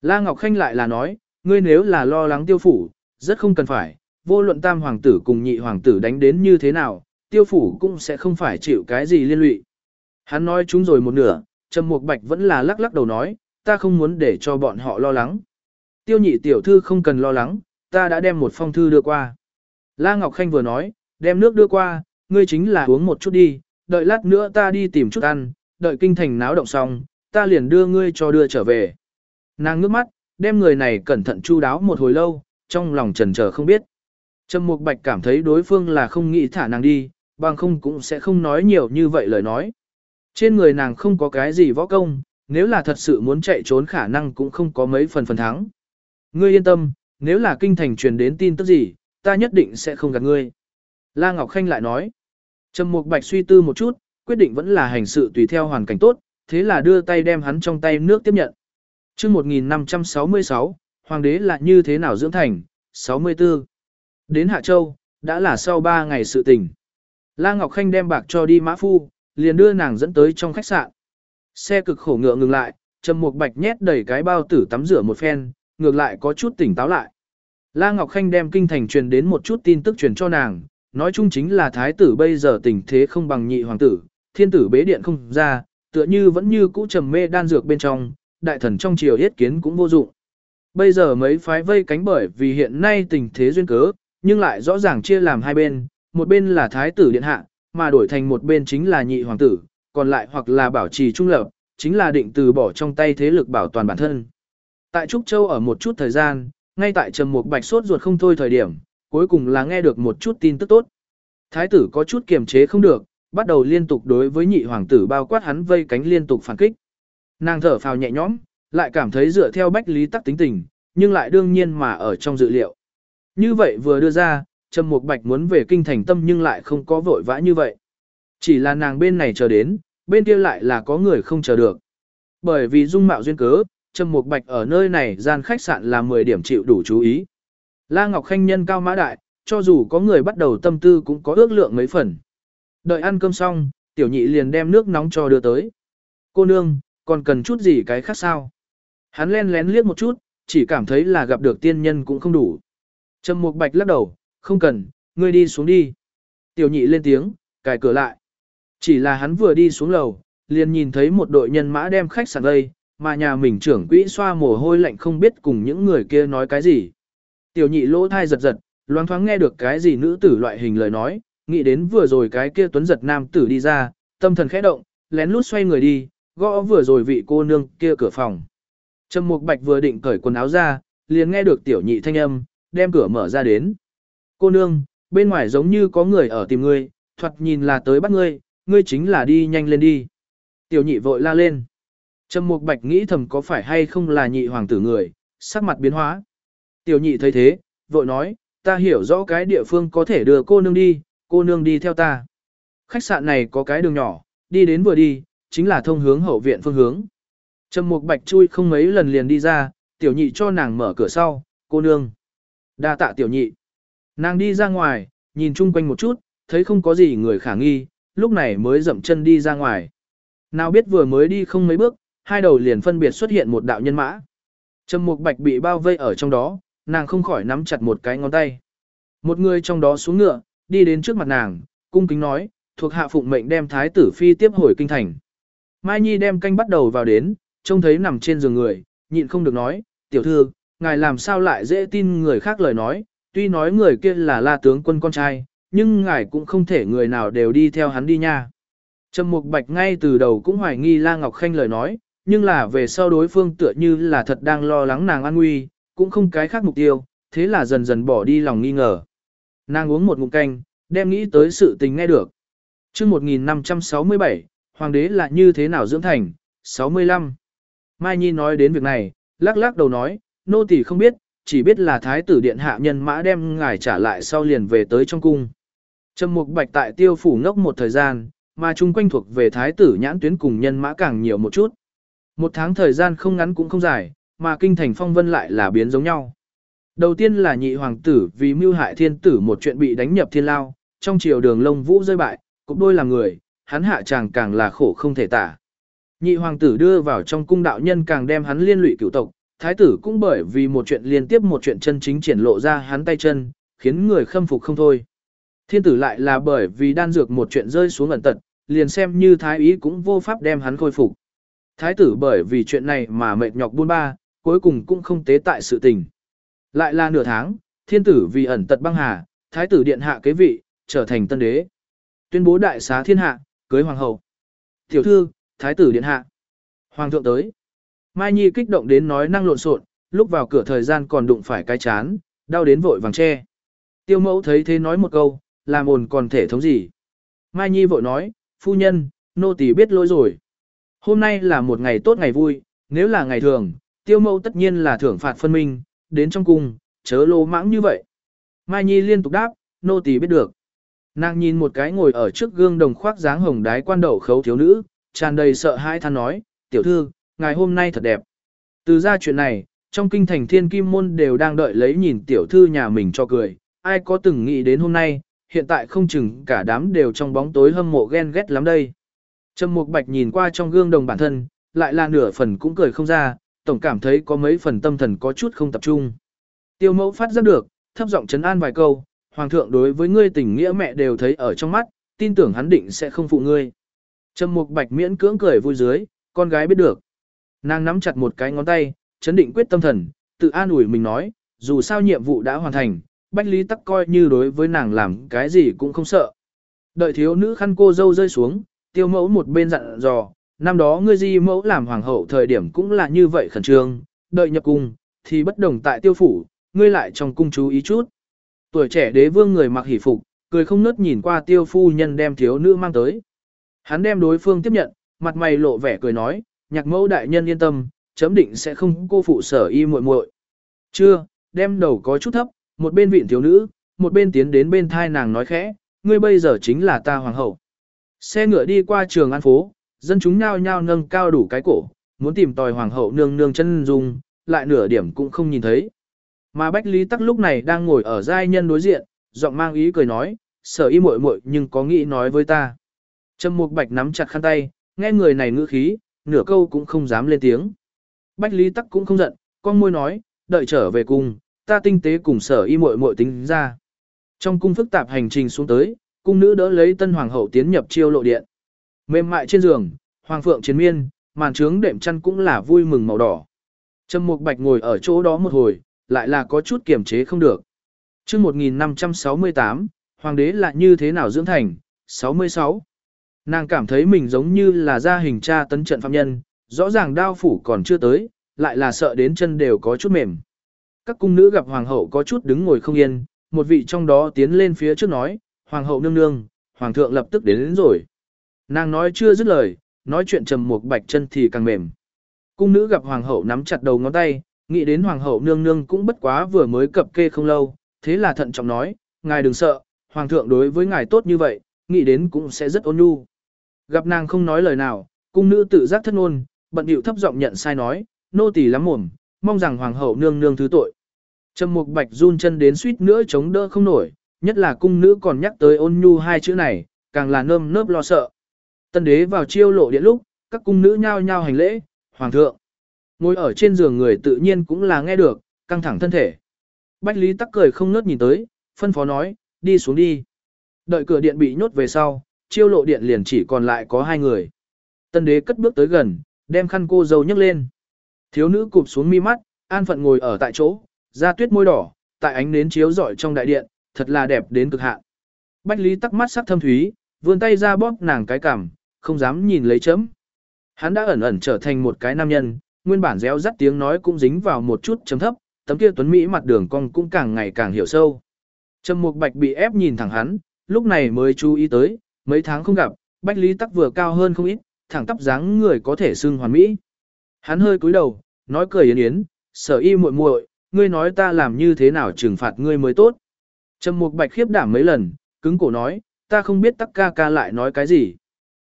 La Ngọc Khanh lại là nói, ngươi nếu là lo lắng tiêu phủ, rất không cần phải, vô luận tam hoàng tử cùng nhị hoàng tử đánh đến như thế nào, tiêu phủ cũng sẽ không phải chịu cái gì liên lụy. Hắn nói chúng rồi một nửa, Trầm Mục Bạch vẫn là lắc lắc đầu nói, ta không muốn để cho bọn họ lo lắng. Tiêu nhị tiểu thư không cần lo lắng, ta đã đem một phong thư đưa qua. La Ngọc Khanh vừa nói, đem nước đưa qua, ngươi chính là uống một chút đi, đợi lát nữa ta đi tìm chút ăn, đợi kinh thành náo động xong, ta liền đưa ngươi cho đưa trở về. Nàng ngước mắt, đem người này cẩn thận chu đáo một hồi lâu, trong lòng trần chờ không biết. Trầm Mục Bạch cảm thấy đối phương là không nghĩ thả nàng đi, bằng không cũng sẽ không nói nhiều như vậy lời nói. Trên người nàng không có cái gì võ công, nếu là thật sự muốn chạy trốn khả năng cũng không có mấy phần phần thắng. Ngươi yên tâm, nếu là kinh thành truyền đến tin tức gì, ta nhất định sẽ không gạt ngươi. La Ngọc Khanh lại nói. Trầm Mục Bạch suy tư một chút, quyết định vẫn là hành sự tùy theo hoàn cảnh tốt, thế là đưa tay đem hắn trong tay nước tiếp nhận. Trước 1566, Hoàng đế là như thế nào dưỡng thành, 64. Đến Hạ Châu, đã là sau 3 ngày sự tình. La Ngọc Khanh đem bạc cho đi mã phu, liền đưa nàng dẫn tới trong khách sạn. Xe cực khổ ngựa ngừng lại, Trầm Mục Bạch nhét đầy cái bao tử tắm rửa một phen, ngược lại có chút tỉnh táo lại. La Ngọc Khanh đem kinh thành truyền đến một chút tin tức truyền cho nàng, nói chung chính là thái tử bây giờ tình thế không bằng nhị hoàng tử, thiên tử bế điện không ra, tựa như vẫn như cũ trầm mê đan dược bên trong, đại thần trong triều yết kiến cũng vô dụng. Bây giờ mấy phái vây cánh bởi vì hiện nay tình thế duyên cớ, nhưng lại rõ ràng chia làm hai bên, một bên là thái tử điện hạ, mà đổi thành một bên chính là nhị hoàng tử, còn lại hoặc là bảo trì trung lập, chính là định từ bỏ trong tay thế lực bảo toàn bản thân. Tại Trúc Châu ở một chút thời gian, ngay tại Trầm Mục Bạch sốt ruột không thôi thời điểm, cuối cùng là nghe được một chút tin tức tốt. Thái tử có chút kiềm chế không được, bắt đầu liên tục đối với nhị hoàng tử bao quát hắn vây cánh liên tục phản kích. Nàng thở phào nhẹ nhõm, lại cảm thấy dựa theo bách lý tắc tính tình, nhưng lại đương nhiên mà ở trong dự liệu. Như vậy vừa đưa ra, Trầm Mục Bạch muốn về kinh thành tâm nhưng lại không có vội vã như vậy. Chỉ là nàng bên này chờ đến, bên kia lại là có người không chờ được. Bởi vì dung mạo duyên cớ, Trầm Mục Bạch ở nơi này gian khách sạn là 10 điểm chịu đủ chú ý. La Ngọc Khanh nhân cao mã đại, cho dù có người bắt đầu tâm tư cũng có ước lượng mấy phần. Đợi ăn cơm xong, tiểu nhị liền đem nước nóng cho đưa tới. Cô nương, còn cần chút gì cái khác sao? Hắn len lén liếc một chút, chỉ cảm thấy là gặp được tiên nhân cũng không đủ. Trầm Mục Bạch lắc đầu, không cần, ngươi đi xuống đi. Tiểu nhị lên tiếng, cài cửa lại. Chỉ là hắn vừa đi xuống lầu, liền nhìn thấy một đội nhân mã đem khách sạn đây, mà nhà mình trưởng quỹ xoa mồ hôi lạnh không biết cùng những người kia nói cái gì. Tiểu nhị lỗ thai giật giật, loáng thoáng nghe được cái gì nữ tử loại hình lời nói, nghĩ đến vừa rồi cái kia tuấn giật nam tử đi ra, tâm thần khẽ động, lén lút xoay người đi, gõ vừa rồi vị cô nương kia cửa phòng. Trầm Mục Bạch vừa định cởi quần áo ra, liền nghe được tiểu nhị thanh âm, đem cửa mở ra đến. Cô nương, bên ngoài giống như có người ở tìm ngươi, thoạt nhìn là tới bắt ngươi, ngươi chính là đi nhanh lên đi. Tiểu nhị vội la lên. Trầm Mục Bạch nghĩ thầm có phải hay không là nhị hoàng tử người, sắc mặt biến hóa. Tiểu nhị thấy thế, vội nói, ta hiểu rõ cái địa phương có thể đưa cô nương đi, cô nương đi theo ta. Khách sạn này có cái đường nhỏ, đi đến vừa đi, chính là thông hướng hậu viện phương hướng. Trầm Mục Bạch chui không mấy lần liền đi ra, tiểu nhị cho nàng mở cửa sau, cô nương. Đa tạ tiểu nhị. Nàng đi ra ngoài, nhìn chung quanh một chút, thấy không có gì người khả nghi, lúc này mới dậm chân đi ra ngoài. Nào biết vừa mới đi không mấy bước, hai đầu liền phân biệt xuất hiện một đạo nhân mã. Trầm Mục Bạch bị bao vây ở trong đó, nàng không khỏi nắm chặt một cái ngón tay. Một người trong đó xuống ngựa, đi đến trước mặt nàng, cung kính nói, thuộc hạ phụng mệnh đem thái tử phi tiếp hồi kinh thành. Mai Nhi đem canh bắt đầu vào đến, trông thấy nằm trên giường người, nhịn không được nói, tiểu thư, ngài làm sao lại dễ tin người khác lời nói, tuy nói người kia là la tướng quân con trai, nhưng ngài cũng không thể người nào đều đi theo hắn đi nha. Trầm Mục Bạch ngay từ đầu cũng hoài nghi La Ngọc Khanh lời nói, nhưng là về sau đối phương tựa như là thật đang lo lắng nàng an nguy, cũng không cái khác mục tiêu, thế là dần dần bỏ đi lòng nghi ngờ. Nàng uống một ngụm canh, đem nghĩ tới sự tình nghe được. chương 1567, hoàng đế là như thế nào dưỡng thành, 65. Mai Nhi nói đến việc này, lắc lắc đầu nói, nô tỳ không biết, chỉ biết là thái tử điện hạ nhân mã đem ngài trả lại sau liền về tới trong cung. Trầm Mục Bạch tại tiêu phủ ngốc một thời gian, mà chung quanh thuộc về thái tử nhãn tuyến cùng nhân mã càng nhiều một chút. Một tháng thời gian không ngắn cũng không dài, mà kinh thành phong vân lại là biến giống nhau. Đầu tiên là nhị hoàng tử vì mưu hại thiên tử một chuyện bị đánh nhập thiên lao, trong triều đường lông vũ rơi bại, cục đôi là người, hắn hạ chàng càng là khổ không thể tả. Nhị hoàng tử đưa vào trong cung đạo nhân càng đem hắn liên lụy cửu tộc, thái tử cũng bởi vì một chuyện liên tiếp một chuyện chân chính triển lộ ra hắn tay chân, khiến người khâm phục không thôi. Thiên tử lại là bởi vì đan dược một chuyện rơi xuống ẩn tật, liền xem như thái ý cũng vô pháp đem hắn khôi phục. Thái tử bởi vì chuyện này mà mệt nhọc buôn ba, cuối cùng cũng không tế tại sự tình. Lại là nửa tháng, thiên tử vì ẩn tật băng hà, thái tử điện hạ kế vị, trở thành tân đế. Tuyên bố đại xá thiên hạ, cưới hoàng hậu. Tiểu thư, thái tử điện hạ. Hoàng thượng tới. Mai Nhi kích động đến nói năng lộn xộn, lúc vào cửa thời gian còn đụng phải cái chán, đau đến vội vàng che. Tiêu mẫu thấy thế nói một câu, làm ồn còn thể thống gì. Mai Nhi vội nói, phu nhân, nô tỳ biết lỗi rồi. Hôm nay là một ngày tốt ngày vui, nếu là ngày thường, tiêu mẫu tất nhiên là thưởng phạt phân minh, đến trong cung, chớ lô mãng như vậy. Mai Nhi liên tục đáp, nô tỳ biết được. Nàng nhìn một cái ngồi ở trước gương đồng khoác dáng hồng đái quan đầu khấu thiếu nữ, tràn đầy sợ hãi than nói, tiểu thư, ngài hôm nay thật đẹp. Từ ra chuyện này, trong kinh thành thiên kim môn đều đang đợi lấy nhìn tiểu thư nhà mình cho cười, ai có từng nghĩ đến hôm nay, hiện tại không chừng cả đám đều trong bóng tối hâm mộ ghen ghét lắm đây. Trầm Mục Bạch nhìn qua trong gương đồng bản thân, lại là nửa phần cũng cười không ra, tổng cảm thấy có mấy phần tâm thần có chút không tập trung. Tiêu mẫu phát giác được, thấp giọng chấn an vài câu, hoàng thượng đối với ngươi tình nghĩa mẹ đều thấy ở trong mắt, tin tưởng hắn định sẽ không phụ ngươi. Trầm Mục Bạch miễn cưỡng cười vui dưới, con gái biết được. Nàng nắm chặt một cái ngón tay, chấn định quyết tâm thần, tự an ủi mình nói, dù sao nhiệm vụ đã hoàn thành, Bách Lý Tắc coi như đối với nàng làm cái gì cũng không sợ. Đợi thiếu nữ khăn cô dâu rơi xuống, tiêu mẫu một bên dặn dò, năm đó ngươi di mẫu làm hoàng hậu thời điểm cũng là như vậy khẩn trương, đợi nhập cung, thì bất đồng tại tiêu phủ, ngươi lại trong cung chú ý chút. Tuổi trẻ đế vương người mặc hỷ phục, cười không nớt nhìn qua tiêu phu nhân đem thiếu nữ mang tới. Hắn đem đối phương tiếp nhận, mặt mày lộ vẻ cười nói, nhạc mẫu đại nhân yên tâm, chấm định sẽ không cô phụ sở y muội muội. Chưa, đem đầu có chút thấp, một bên vịn thiếu nữ, một bên tiến đến bên thai nàng nói khẽ, ngươi bây giờ chính là ta hoàng hậu. Xe ngựa đi qua trường an phố, dân chúng nhao nhao nâng cao đủ cái cổ, muốn tìm tòi hoàng hậu nương nương chân dung, lại nửa điểm cũng không nhìn thấy. Mà Bách Lý Tắc lúc này đang ngồi ở giai nhân đối diện, giọng mang ý cười nói, sở y muội muội nhưng có nghĩ nói với ta. Trầm Mục Bạch nắm chặt khăn tay, nghe người này ngữ khí, nửa câu cũng không dám lên tiếng. Bách Lý Tắc cũng không giận, con môi nói, đợi trở về cung, ta tinh tế cùng sở y muội muội tính ra. Trong cung phức tạp hành trình xuống tới, cung nữ đỡ lấy tân hoàng hậu tiến nhập chiêu lộ điện. Mềm mại trên giường, hoàng phượng chiến miên, màn trướng đệm chăn cũng là vui mừng màu đỏ. Trầm Mục Bạch ngồi ở chỗ đó một hồi, lại là có chút kiềm chế không được. Chương 1568, hoàng đế là như thế nào dưỡng thành? 66. Nàng cảm thấy mình giống như là gia hình tra tấn trận phạm nhân, rõ ràng đao phủ còn chưa tới, lại là sợ đến chân đều có chút mềm. Các cung nữ gặp hoàng hậu có chút đứng ngồi không yên, một vị trong đó tiến lên phía trước nói, hoàng hậu nương nương, hoàng thượng lập tức đến, đến rồi. Nàng nói chưa dứt lời, nói chuyện trầm một bạch chân thì càng mềm. Cung nữ gặp hoàng hậu nắm chặt đầu ngón tay, nghĩ đến hoàng hậu nương nương cũng bất quá vừa mới cập kê không lâu, thế là thận trọng nói, ngài đừng sợ, hoàng thượng đối với ngài tốt như vậy, nghĩ đến cũng sẽ rất ôn nhu. Gặp nàng không nói lời nào, cung nữ tự giác thất ngôn, bận điệu thấp giọng nhận sai nói, nô tỳ lắm mồm, mong rằng hoàng hậu nương nương thứ tội. Trầm Mục Bạch run chân đến suýt nữa chống đỡ không nổi, nhất là cung nữ còn nhắc tới ôn nhu hai chữ này, càng là nơm nớp lo sợ. Tân đế vào chiêu lộ điện lúc, các cung nữ nhao nhao hành lễ, hoàng thượng. Ngồi ở trên giường người tự nhiên cũng là nghe được, căng thẳng thân thể. Bách Lý tắc cười không ngớt nhìn tới, phân phó nói, đi xuống đi. Đợi cửa điện bị nhốt về sau, chiêu lộ điện liền chỉ còn lại có hai người. Tân đế cất bước tới gần, đem khăn cô dâu nhấc lên. Thiếu nữ cụp xuống mi mắt, an phận ngồi ở tại chỗ, da tuyết môi đỏ, tại ánh nến chiếu rọi trong đại điện, thật là đẹp đến cực hạn. Bách Lý tắc mắt sắc thâm thúy, vươn tay ra bóp nàng cái cằm, không dám nhìn lấy chấm. Hắn đã ẩn ẩn trở thành một cái nam nhân, nguyên bản réo rắt tiếng nói cũng dính vào một chút chấm thấp, tấm kia tuấn mỹ mặt đường cong cũng càng ngày càng hiểu sâu. Trầm Mục Bạch bị ép nhìn thẳng hắn, lúc này mới chú ý tới, mấy tháng không gặp, Bách Lý Tắc vừa cao hơn không ít, thẳng tắp dáng người có thể xưng hoàn mỹ. Hắn hơi cúi đầu, nói cười yến yến, sở y muội muội, ngươi nói ta làm như thế nào trừng phạt ngươi mới tốt. Trầm mục bạch khiếp đảm mấy lần, cứng cổ nói, ta không biết tắc ca ca lại nói cái gì.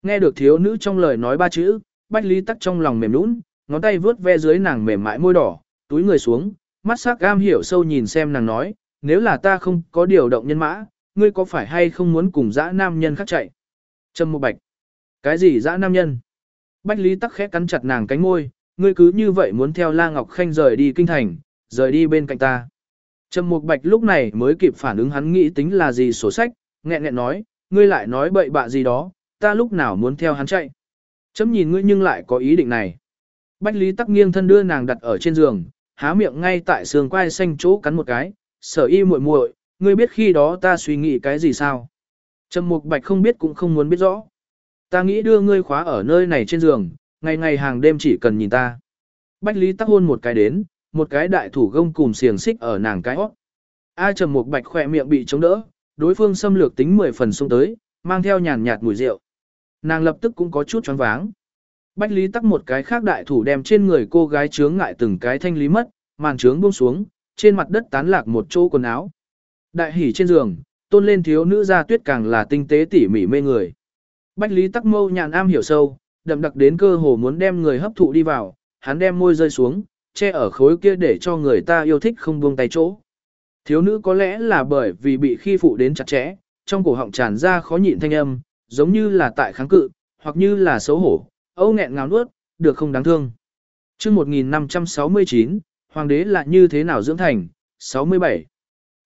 Nghe được thiếu nữ trong lời nói ba chữ, bách lý tắc trong lòng mềm nhũn, ngón tay vướt ve dưới nàng mềm mại môi đỏ, túi người xuống, mắt sắc gam hiểu sâu nhìn xem nàng nói, nếu là ta không có điều động nhân mã, ngươi có phải hay không muốn cùng dã nam nhân khác chạy? Trầm Mộ bạch. Cái gì dã nam nhân? Bách lý tắc khẽ cắn chặt nàng cánh môi, ngươi cứ như vậy muốn theo La Ngọc Khanh rời đi kinh thành, rời đi bên cạnh ta. Trầm Mục Bạch lúc này mới kịp phản ứng hắn nghĩ tính là gì sổ sách, nghẹn nghẹn nói, ngươi lại nói bậy bạ gì đó, ta lúc nào muốn theo hắn chạy. Chấm nhìn ngươi nhưng lại có ý định này. Bách Lý Tắc nghiêng thân đưa nàng đặt ở trên giường, há miệng ngay tại sườn quai xanh chỗ cắn một cái, sở y muội muội, ngươi biết khi đó ta suy nghĩ cái gì sao? Trầm Mục Bạch không biết cũng không muốn biết rõ. Ta nghĩ đưa ngươi khóa ở nơi này trên giường, ngày ngày hàng đêm chỉ cần nhìn ta. Bách Lý Tắc hôn một cái đến, một cái đại thủ gông cùm xiềng xích ở nàng cái hót. A Trầm Mục Bạch khỏe miệng bị chống đỡ, đối phương xâm lược tính 10 phần xông tới, mang theo nhàn nhạt mùi rượu. Nàng lập tức cũng có chút choáng váng. Bách Lý tắc một cái khác đại thủ đem trên người cô gái chướng ngại từng cái thanh lý mất, màn trướng buông xuống, trên mặt đất tán lạc một chỗ quần áo. Đại hỉ trên giường, tôn lên thiếu nữ ra tuyết càng là tinh tế tỉ mỉ mê người. Bách Lý tắc mâu nhàn am hiểu sâu, đậm đặc đến cơ hồ muốn đem người hấp thụ đi vào, hắn đem môi rơi xuống, che ở khối kia để cho người ta yêu thích không buông tay chỗ. Thiếu nữ có lẽ là bởi vì bị khi phụ đến chặt chẽ, trong cổ họng tràn ra khó nhịn thanh âm, giống như là tại kháng cự, hoặc như là xấu hổ, âu nghẹn ngào nuốt, được không đáng thương. chương 1569, Hoàng đế là như thế nào dưỡng thành, 67.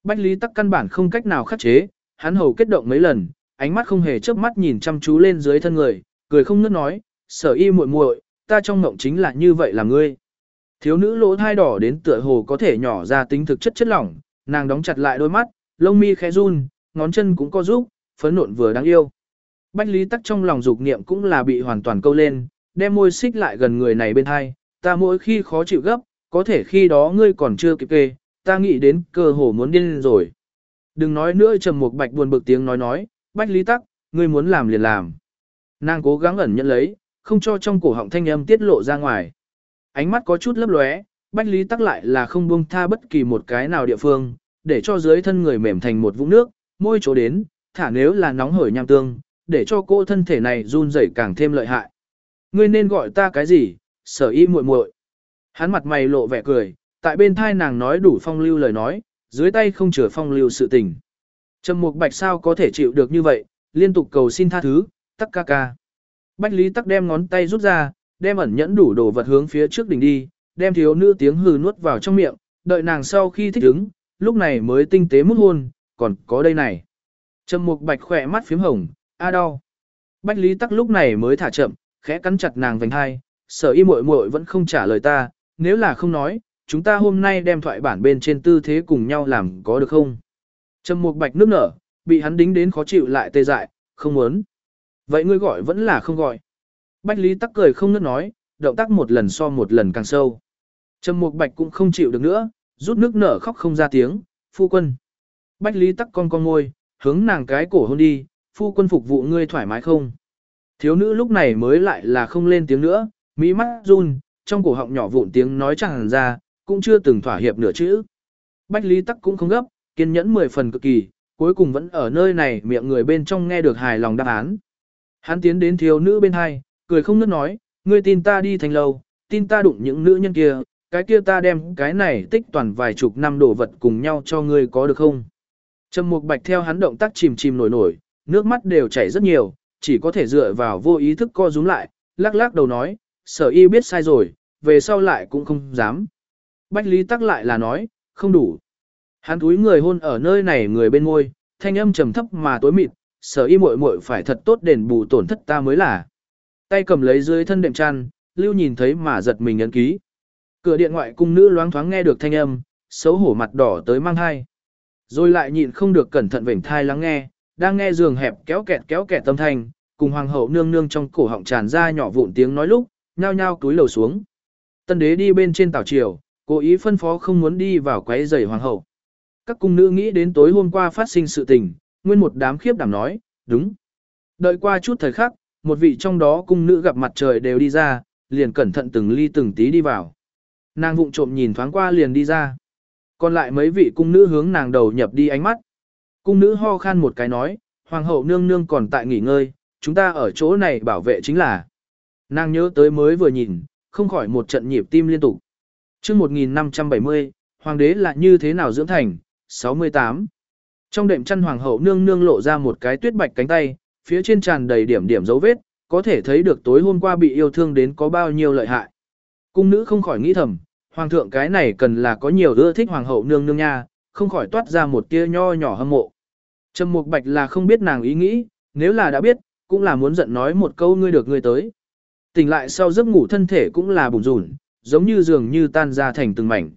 Bách Lý Tắc căn bản không cách nào khắc chế, hắn hầu kết động mấy lần, ánh mắt không hề chớp mắt nhìn chăm chú lên dưới thân người, cười không ngớt nói, sở y muội muội, ta trong ngộng chính là như vậy là ngươi. Thiếu nữ lỗ thai đỏ đến tựa hồ có thể nhỏ ra tính thực chất chất lỏng, nàng đóng chặt lại đôi mắt, lông mi khẽ run, ngón chân cũng co rúm, phấn nộn vừa đáng yêu. Bách Lý Tắc trong lòng dục niệm cũng là bị hoàn toàn câu lên, đem môi xích lại gần người này bên hai, ta mỗi khi khó chịu gấp, có thể khi đó ngươi còn chưa kịp kê, ta nghĩ đến cơ hồ muốn điên rồi. Đừng nói nữa trầm một bạch buồn bực tiếng nói nói, Bách Lý Tắc, ngươi muốn làm liền làm. Nàng cố gắng ẩn nhận lấy, không cho trong cổ họng thanh âm tiết lộ ra ngoài. Ánh mắt có chút lấp lóe, Bách Lý Tắc lại là không buông tha bất kỳ một cái nào địa phương, để cho dưới thân người mềm thành một vũng nước, môi chỗ đến, thả nếu là nóng hổi nham tương, để cho cô thân thể này run rẩy càng thêm lợi hại. Ngươi nên gọi ta cái gì? Sở y muội muội. Hắn mặt mày lộ vẻ cười, tại bên thai nàng nói đủ phong lưu lời nói, dưới tay không chừa phong lưu sự tình. Trầm Mục Bạch sao có thể chịu được như vậy, liên tục cầu xin tha thứ, tắc ca ca. Bách Lý tắc đem ngón tay rút ra, đem ẩn nhẫn đủ đồ vật hướng phía trước đỉnh đi, đem thiếu nữ tiếng hừ nuốt vào trong miệng, đợi nàng sau khi thích ứng, lúc này mới tinh tế mút hôn, còn có đây này. Trầm Mục Bạch khỏe mắt phím hồng, a đau. Bách Lý Tắc lúc này mới thả chậm, khẽ cắn chặt nàng vành hai, sở y muội muội vẫn không trả lời ta, nếu là không nói, chúng ta hôm nay đem thoại bản bên trên tư thế cùng nhau làm có được không? Trầm Mục Bạch nước nở, bị hắn đính đến khó chịu lại tê dại, không muốn. Vậy ngươi gọi vẫn là không gọi. Bách Lý Tắc cười không nước nói, động tác một lần so một lần càng sâu. Trầm Mục Bạch cũng không chịu được nữa, rút nước nở khóc không ra tiếng, phu quân. Bách Lý Tắc con con ngôi, hướng nàng cái cổ hôn đi, phu quân phục vụ ngươi thoải mái không? Thiếu nữ lúc này mới lại là không lên tiếng nữa, mỹ mắt run, trong cổ họng nhỏ vụn tiếng nói chẳng ra, cũng chưa từng thỏa hiệp nửa chữ. Bách Lý Tắc cũng không gấp, kiên nhẫn mười phần cực kỳ, cuối cùng vẫn ở nơi này miệng người bên trong nghe được hài lòng đáp án. Hắn tiến đến thiếu nữ bên hai, cười không ngớt nói, ngươi tin ta đi thành lâu, tin ta đụng những nữ nhân kia, cái kia ta đem cái này tích toàn vài chục năm đồ vật cùng nhau cho ngươi có được không? Trầm Mục Bạch theo hắn động tác chìm chìm nổi nổi, nước mắt đều chảy rất nhiều, chỉ có thể dựa vào vô ý thức co rúm lại, lắc lắc đầu nói, sở y biết sai rồi, về sau lại cũng không dám. Bách Lý tắc lại là nói, không đủ. Hắn túi người hôn ở nơi này người bên ngôi, thanh âm trầm thấp mà tối mịt, sở y muội muội phải thật tốt đền bù tổn thất ta mới là. Tay cầm lấy dưới thân đệm chăn, lưu nhìn thấy mà giật mình ấn ký. Cửa điện ngoại cung nữ loáng thoáng nghe được thanh âm, xấu hổ mặt đỏ tới mang hai. Rồi lại nhịn không được cẩn thận vểnh thai lắng nghe, đang nghe giường hẹp kéo kẹt kéo kẹt tâm thanh, cùng hoàng hậu nương nương trong cổ họng tràn ra nhỏ vụn tiếng nói lúc, nhao nhao túi lầu xuống. Tân đế đi bên trên tàu triều, cố ý phân phó không muốn đi vào quấy rầy hoàng hậu. Các cung nữ nghĩ đến tối hôm qua phát sinh sự tình, nguyên một đám khiếp đảm nói, đúng. Đợi qua chút thời khắc, một vị trong đó cung nữ gặp mặt trời đều đi ra, liền cẩn thận từng ly từng tí đi vào. Nàng vụng trộm nhìn thoáng qua liền đi ra. Còn lại mấy vị cung nữ hướng nàng đầu nhập đi ánh mắt. Cung nữ ho khan một cái nói, hoàng hậu nương nương còn tại nghỉ ngơi, chúng ta ở chỗ này bảo vệ chính là. Nàng nhớ tới mới vừa nhìn, không khỏi một trận nhịp tim liên tục chương 1570, hoàng đế là như thế nào dưỡng thành, 68. Trong đệm chăn hoàng hậu nương nương lộ ra một cái tuyết bạch cánh tay, phía trên tràn đầy điểm điểm dấu vết, có thể thấy được tối hôm qua bị yêu thương đến có bao nhiêu lợi hại. Cung nữ không khỏi nghĩ thầm, hoàng thượng cái này cần là có nhiều ưa thích hoàng hậu nương nương nha, không khỏi toát ra một tia nho nhỏ hâm mộ. Trầm Mục Bạch là không biết nàng ý nghĩ, nếu là đã biết, cũng là muốn giận nói một câu ngươi được ngươi tới. Tỉnh lại sau giấc ngủ thân thể cũng là bùn rủn, giống như dường như tan ra thành từng mảnh.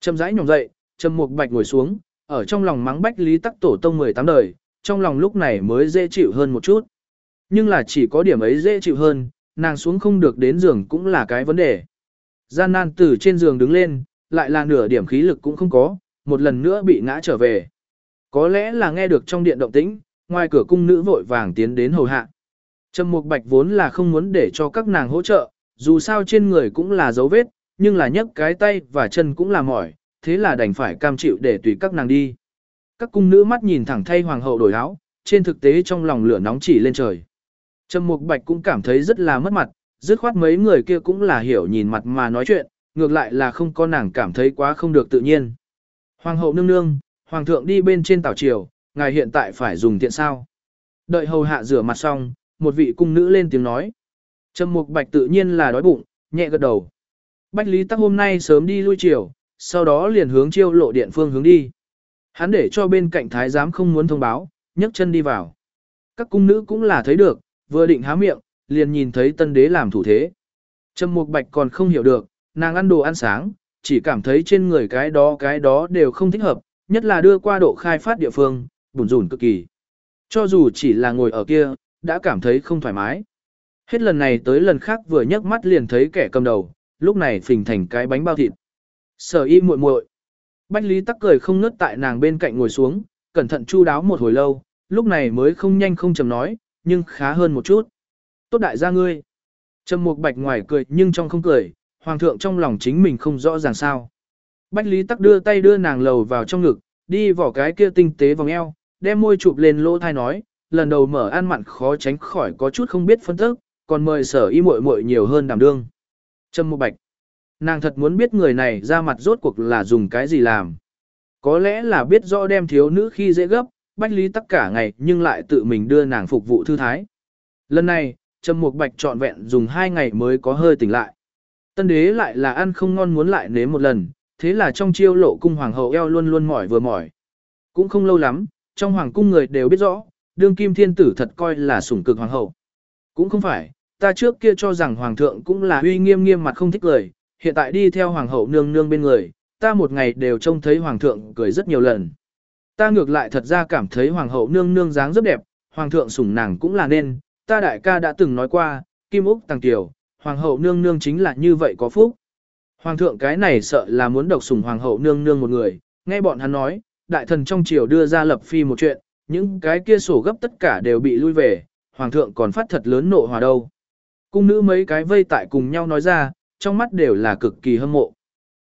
Trầm rãi nhỏng dậy, Trầm Mục Bạch ngồi xuống, ở trong lòng mắng Bách Lý Tắc Tổ tông 18 đời, trong lòng lúc này mới dễ chịu hơn một chút. Nhưng là chỉ có điểm ấy dễ chịu hơn, nàng xuống không được đến giường cũng là cái vấn đề. Gian nan từ trên giường đứng lên, lại là nửa điểm khí lực cũng không có, một lần nữa bị ngã trở về. Có lẽ là nghe được trong điện động tĩnh, ngoài cửa cung nữ vội vàng tiến đến hầu hạ. Trầm Mục Bạch vốn là không muốn để cho các nàng hỗ trợ, dù sao trên người cũng là dấu vết, nhưng là nhấc cái tay và chân cũng là mỏi, thế là đành phải cam chịu để tùy các nàng đi. Các cung nữ mắt nhìn thẳng thay hoàng hậu đổi áo, trên thực tế trong lòng lửa nóng chỉ lên trời. Trầm Mục Bạch cũng cảm thấy rất là mất mặt, dứt khoát mấy người kia cũng là hiểu nhìn mặt mà nói chuyện, ngược lại là không có nàng cảm thấy quá không được tự nhiên. Hoàng hậu nương nương, hoàng thượng đi bên trên tảo triều, ngài hiện tại phải dùng tiện sao. Đợi hầu hạ rửa mặt xong, một vị cung nữ lên tiếng nói. Trầm Mục Bạch tự nhiên là đói bụng, nhẹ gật đầu. Bách Lý Tắc hôm nay sớm đi lui chiều, sau đó liền hướng chiêu lộ điện phương hướng đi. Hắn để cho bên cạnh thái giám không muốn thông báo, nhấc chân đi vào. Các cung nữ cũng là thấy được, vừa định há miệng, liền nhìn thấy tân đế làm thủ thế. Trầm Mục Bạch còn không hiểu được, nàng ăn đồ ăn sáng, chỉ cảm thấy trên người cái đó cái đó đều không thích hợp, nhất là đưa qua độ khai phát địa phương, bùn rùn cực kỳ. Cho dù chỉ là ngồi ở kia, đã cảm thấy không thoải mái. Hết lần này tới lần khác vừa nhấc mắt liền thấy kẻ cầm đầu, lúc này phình thành cái bánh bao thịt. Sở y muội muội. Bách Lý tắc cười không ngớt tại nàng bên cạnh ngồi xuống, cẩn thận chu đáo một hồi lâu, lúc này mới không nhanh không chầm nói, nhưng khá hơn một chút. Tốt đại gia ngươi. Trầm Mục Bạch ngoài cười nhưng trong không cười, hoàng thượng trong lòng chính mình không rõ ràng sao. Bách Lý Tắc đưa tay đưa nàng lầu vào trong ngực, đi vào cái kia tinh tế vòng eo, đem môi chụp lên lỗ thai nói, lần đầu mở ăn mặn khó tránh khỏi có chút không biết phân tức, còn mời sở y muội muội nhiều hơn đảm đương. Trâm Mục Bạch. Nàng thật muốn biết người này ra mặt rốt cuộc là dùng cái gì làm. Có lẽ là biết rõ đem thiếu nữ khi dễ gấp, Bách Lý Tắc cả ngày nhưng lại tự mình đưa nàng phục vụ thư thái. Lần này, Trâm Mục Bạch trọn vẹn dùng hai ngày mới có hơi tỉnh lại. Tân đế lại là ăn không ngon muốn lại nếm một lần, thế là trong chiêu lộ cung hoàng hậu eo luôn luôn mỏi vừa mỏi. Cũng không lâu lắm, trong hoàng cung người đều biết rõ, đương kim thiên tử thật coi là sủng cực hoàng hậu. Cũng không phải, ta trước kia cho rằng hoàng thượng cũng là uy nghiêm nghiêm mặt không thích cười, hiện tại đi theo hoàng hậu nương nương bên người, ta một ngày đều trông thấy hoàng thượng cười rất nhiều lần. Ta ngược lại thật ra cảm thấy hoàng hậu nương nương dáng rất đẹp, hoàng thượng sủng nàng cũng là nên, ta đại ca đã từng nói qua, Kim Úc Tăng Tiểu, hoàng hậu nương nương chính là như vậy có phúc. Hoàng thượng cái này sợ là muốn độc sủng hoàng hậu nương nương một người, nghe bọn hắn nói, đại thần trong triều đưa ra lập phi một chuyện, những cái kia sổ gấp tất cả đều bị lui về, hoàng thượng còn phát thật lớn nộ hòa đâu. Cung nữ mấy cái vây tại cùng nhau nói ra, trong mắt đều là cực kỳ hâm mộ.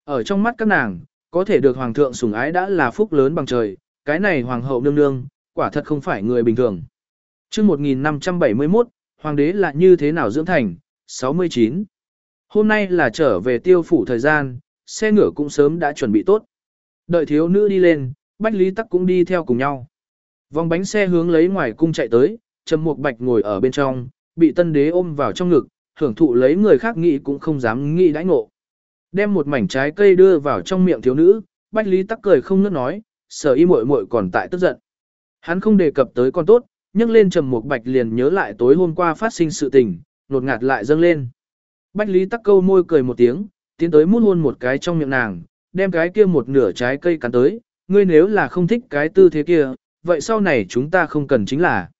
Ở trong mắt các nàng, có thể được hoàng thượng sủng ái đã là phúc lớn bằng trời, cái này hoàng hậu nương nương, quả thật không phải người bình thường. chương 1571, hoàng đế là như thế nào dưỡng thành, 69. Hôm nay là trở về tiêu phủ thời gian, xe ngựa cũng sớm đã chuẩn bị tốt. Đợi thiếu nữ đi lên, Bách Lý Tắc cũng đi theo cùng nhau. Vòng bánh xe hướng lấy ngoài cung chạy tới, Trầm Mục Bạch ngồi ở bên trong, bị tân đế ôm vào trong ngực, hưởng thụ lấy người khác nghĩ cũng không dám nghĩ đãi ngộ. Đem một mảnh trái cây đưa vào trong miệng thiếu nữ, Bách Lý Tắc cười không nước nói, sở y muội muội còn tại tức giận. Hắn không đề cập tới con tốt, nhấc lên Trầm Mục Bạch liền nhớ lại tối hôm qua phát sinh sự tình, nột ngạt lại dâng lên. Bách Lý Tắc câu môi cười một tiếng, tiến tới mút hôn một cái trong miệng nàng, đem cái kia một nửa trái cây cắn tới, ngươi nếu là không thích cái tư thế kia, vậy sau này chúng ta không cần chính là.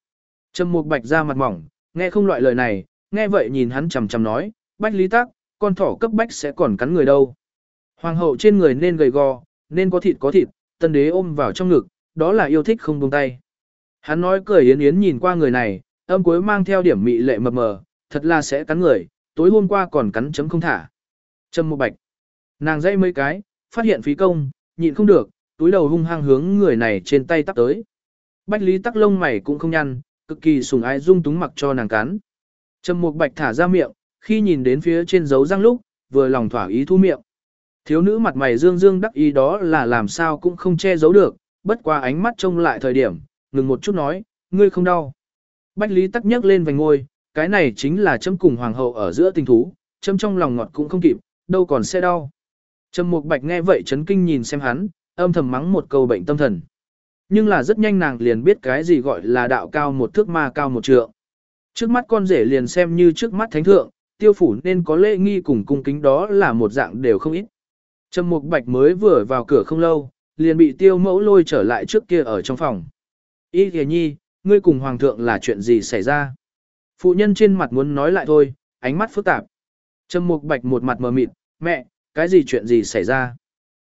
Trầm Mục Bạch ra mặt mỏng, nghe không loại lời này, nghe vậy nhìn hắn chầm chầm nói, Bách Lý Tắc, con thỏ cấp bách sẽ còn cắn người đâu. Hoàng hậu trên người nên gầy gò, nên có thịt có thịt, tân đế ôm vào trong ngực, đó là yêu thích không buông tay. Hắn nói cười yến yến nhìn qua người này, âm cuối mang theo điểm mị lệ mập mờ, thật là sẽ cắn người, tối hôm qua còn cắn chấm không thả. Trâm một Bạch. Nàng dây mấy cái, phát hiện phí công, nhịn không được, túi đầu hung hăng hướng người này trên tay tắt tới. Bách Lý tắc lông mày cũng không nhăn, cực kỳ sùng ái dung túng mặc cho nàng cắn. Trầm Mục Bạch thả ra miệng, khi nhìn đến phía trên dấu răng lúc, vừa lòng thỏa ý thu miệng. Thiếu nữ mặt mày dương dương đắc ý đó là làm sao cũng không che giấu được, bất qua ánh mắt trông lại thời điểm, ngừng một chút nói, ngươi không đau. Bách Lý tắc nhấc lên vành ngôi, cái này chính là chấm cùng hoàng hậu ở giữa tình thú, chấm trong lòng ngọt cũng không kịp, đâu còn sẽ đau. Trầm Mục Bạch nghe vậy chấn kinh nhìn xem hắn, âm thầm mắng một câu bệnh tâm thần. Nhưng là rất nhanh nàng liền biết cái gì gọi là đạo cao một thước ma cao một trượng. Trước mắt con rể liền xem như trước mắt thánh thượng, tiêu phủ nên có lễ nghi cùng cung kính đó là một dạng đều không ít. Trầm Mục Bạch mới vừa vào cửa không lâu, liền bị tiêu mẫu lôi trở lại trước kia ở trong phòng. Ý kìa nhi, ngươi cùng hoàng thượng là chuyện gì xảy ra? Phụ nhân trên mặt muốn nói lại thôi, ánh mắt phức tạp. Trầm Mục Bạch một mặt mờ mịt, mẹ, cái gì chuyện gì xảy ra?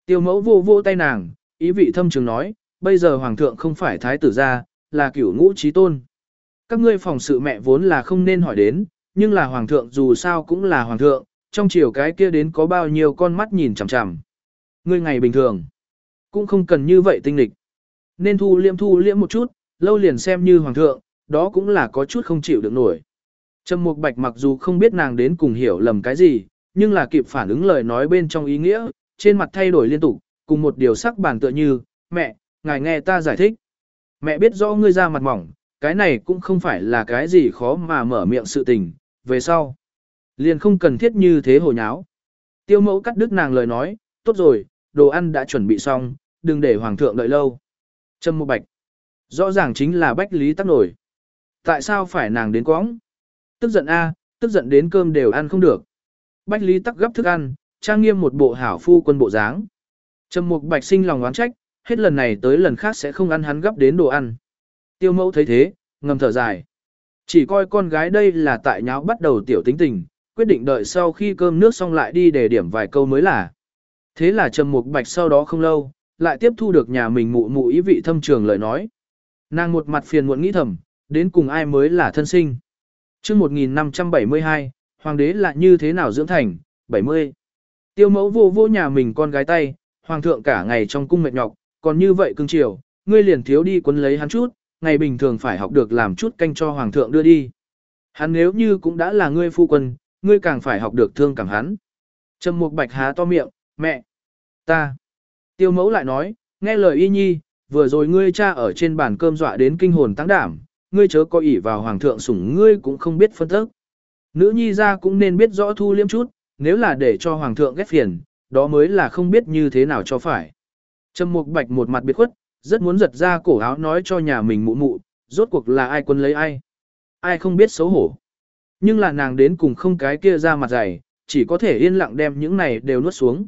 Tiêu mẫu vô vô tay nàng, ý vị thâm trường nói, bây giờ hoàng thượng không phải thái tử gia, là cửu ngũ trí tôn. Các ngươi phòng sự mẹ vốn là không nên hỏi đến, nhưng là hoàng thượng dù sao cũng là hoàng thượng, trong chiều cái kia đến có bao nhiêu con mắt nhìn chằm chằm. Ngươi ngày bình thường, cũng không cần như vậy tinh lịch. Nên thu liễm thu liễm một chút, lâu liền xem như hoàng thượng, đó cũng là có chút không chịu được nổi. Trầm Mục Bạch mặc dù không biết nàng đến cùng hiểu lầm cái gì, nhưng là kịp phản ứng lời nói bên trong ý nghĩa, trên mặt thay đổi liên tục, cùng một điều sắc bản tựa như, mẹ, ngài nghe ta giải thích. Mẹ biết rõ ngươi ra mặt mỏng, cái này cũng không phải là cái gì khó mà mở miệng sự tình, về sau. Liền không cần thiết như thế hồ nháo. Tiêu mẫu cắt đứt nàng lời nói, tốt rồi, đồ ăn đã chuẩn bị xong, đừng để hoàng thượng đợi lâu. Trâm Mục Bạch. Rõ ràng chính là Bách Lý Tắc nổi. Tại sao phải nàng đến quõng? Tức giận a, tức giận đến cơm đều ăn không được. Bách Lý Tắc gấp thức ăn, trang nghiêm một bộ hảo phu quân bộ dáng. Trâm Mục Bạch sinh lòng oán trách, hết lần này tới lần khác sẽ không ăn hắn gấp đến đồ ăn. Tiêu Mẫu thấy thế, ngầm thở dài. Chỉ coi con gái đây là tại nháo bắt đầu tiểu tính tình, quyết định đợi sau khi cơm nước xong lại đi để điểm vài câu mới là. Thế là Trầm Mục Bạch sau đó không lâu, lại tiếp thu được nhà mình mụ mụ ý vị thâm trường lời nói. Nàng một mặt phiền muộn nghĩ thầm, đến cùng ai mới là thân sinh. Trước 1572, hoàng đế là như thế nào dưỡng thành, 70. Tiêu mẫu vô vô nhà mình con gái tay, hoàng thượng cả ngày trong cung mệt nhọc, còn như vậy cưng chiều, ngươi liền thiếu đi quấn lấy hắn chút, ngày bình thường phải học được làm chút canh cho hoàng thượng đưa đi. Hắn nếu như cũng đã là ngươi phu quân, ngươi càng phải học được thương cảm hắn. Trầm Mục Bạch há to miệng, mẹ, ta. Tiêu mẫu lại nói, nghe lời y nhi, vừa rồi ngươi cha ở trên bàn cơm dọa đến kinh hồn tăng đảm, ngươi chớ có ỷ vào hoàng thượng sủng ngươi cũng không biết phân tức. Nữ nhi ra cũng nên biết rõ thu liêm chút, nếu là để cho hoàng thượng ghét phiền, đó mới là không biết như thế nào cho phải. Trầm Mục Bạch một mặt biệt khuất, rất muốn giật ra cổ áo nói cho nhà mình mụ mụ, rốt cuộc là ai quân lấy ai. Ai không biết xấu hổ. Nhưng là nàng đến cùng không cái kia ra mặt dày, chỉ có thể yên lặng đem những này đều nuốt xuống.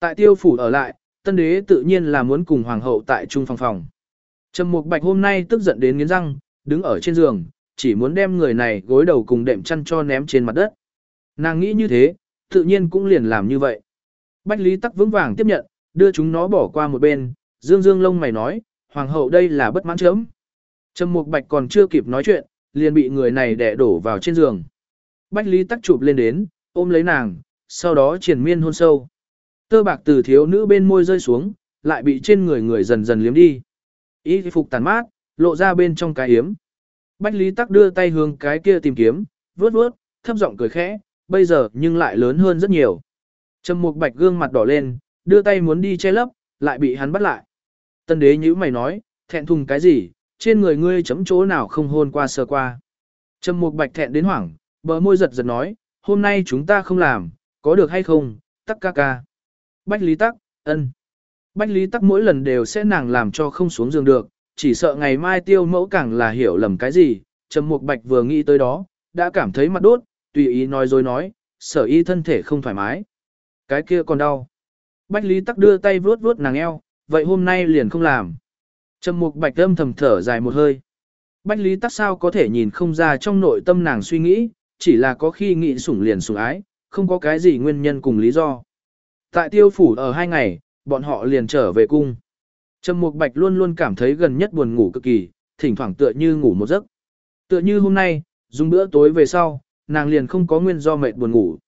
Tại tiêu phủ ở lại, tân đế tự nhiên là muốn cùng hoàng hậu tại trung phòng phòng. Trầm Mục Bạch hôm nay tức giận đến nghiến răng, đứng ở trên giường, chỉ muốn đem người này gối đầu cùng đệm chăn cho ném trên mặt đất. Nàng nghĩ như thế, tự nhiên cũng liền làm như vậy. Bách Lý Tắc vững vàng tiếp nhận, đưa chúng nó bỏ qua một bên, dương dương lông mày nói, hoàng hậu đây là bất mãn chấm. Trầm Mục Bạch còn chưa kịp nói chuyện, liền bị người này đè đổ vào trên giường. Bách Lý Tắc chụp lên đến, ôm lấy nàng, sau đó triển miên hôn sâu. Tơ bạc từ thiếu nữ bên môi rơi xuống, lại bị trên người người dần dần liếm đi. Y phục tàn mát, lộ ra bên trong cái yếm. Bách Lý Tắc đưa tay hướng cái kia tìm kiếm, vướt vướt, thấp giọng cười khẽ, bây giờ nhưng lại lớn hơn rất nhiều. Trầm Mục Bạch gương mặt đỏ lên, đưa tay muốn đi che lấp, lại bị hắn bắt lại. Tân đế nhíu mày nói, thẹn thùng cái gì, trên người ngươi chấm chỗ nào không hôn qua sơ qua. Trầm Mục Bạch thẹn đến hoảng, bờ môi giật giật nói, hôm nay chúng ta không làm, có được hay không, tắc ca ca. Bách Lý Tắc, ân. Bách Lý Tắc mỗi lần đều sẽ nàng làm cho không xuống giường được, chỉ sợ ngày mai tiêu mẫu càng là hiểu lầm cái gì, Trầm Mục Bạch vừa nghĩ tới đó, đã cảm thấy mặt đốt, tùy ý nói dối nói, sở y thân thể không thoải mái. Cái kia còn đau. Bách Lý Tắc đưa tay vuốt vuốt nàng eo, vậy hôm nay liền không làm. Trầm Mục Bạch âm thầm thở dài một hơi. Bách Lý Tắc sao có thể nhìn không ra trong nội tâm nàng suy nghĩ, chỉ là có khi nghĩ sủng liền sủng ái, không có cái gì nguyên nhân cùng lý do. Tại tiêu phủ ở hai ngày, bọn họ liền trở về cung. Trầm Mục Bạch luôn luôn cảm thấy gần nhất buồn ngủ cực kỳ, thỉnh thoảng tựa như ngủ một giấc. Tựa như hôm nay, dùng bữa tối về sau, nàng liền không có nguyên do mệt buồn ngủ.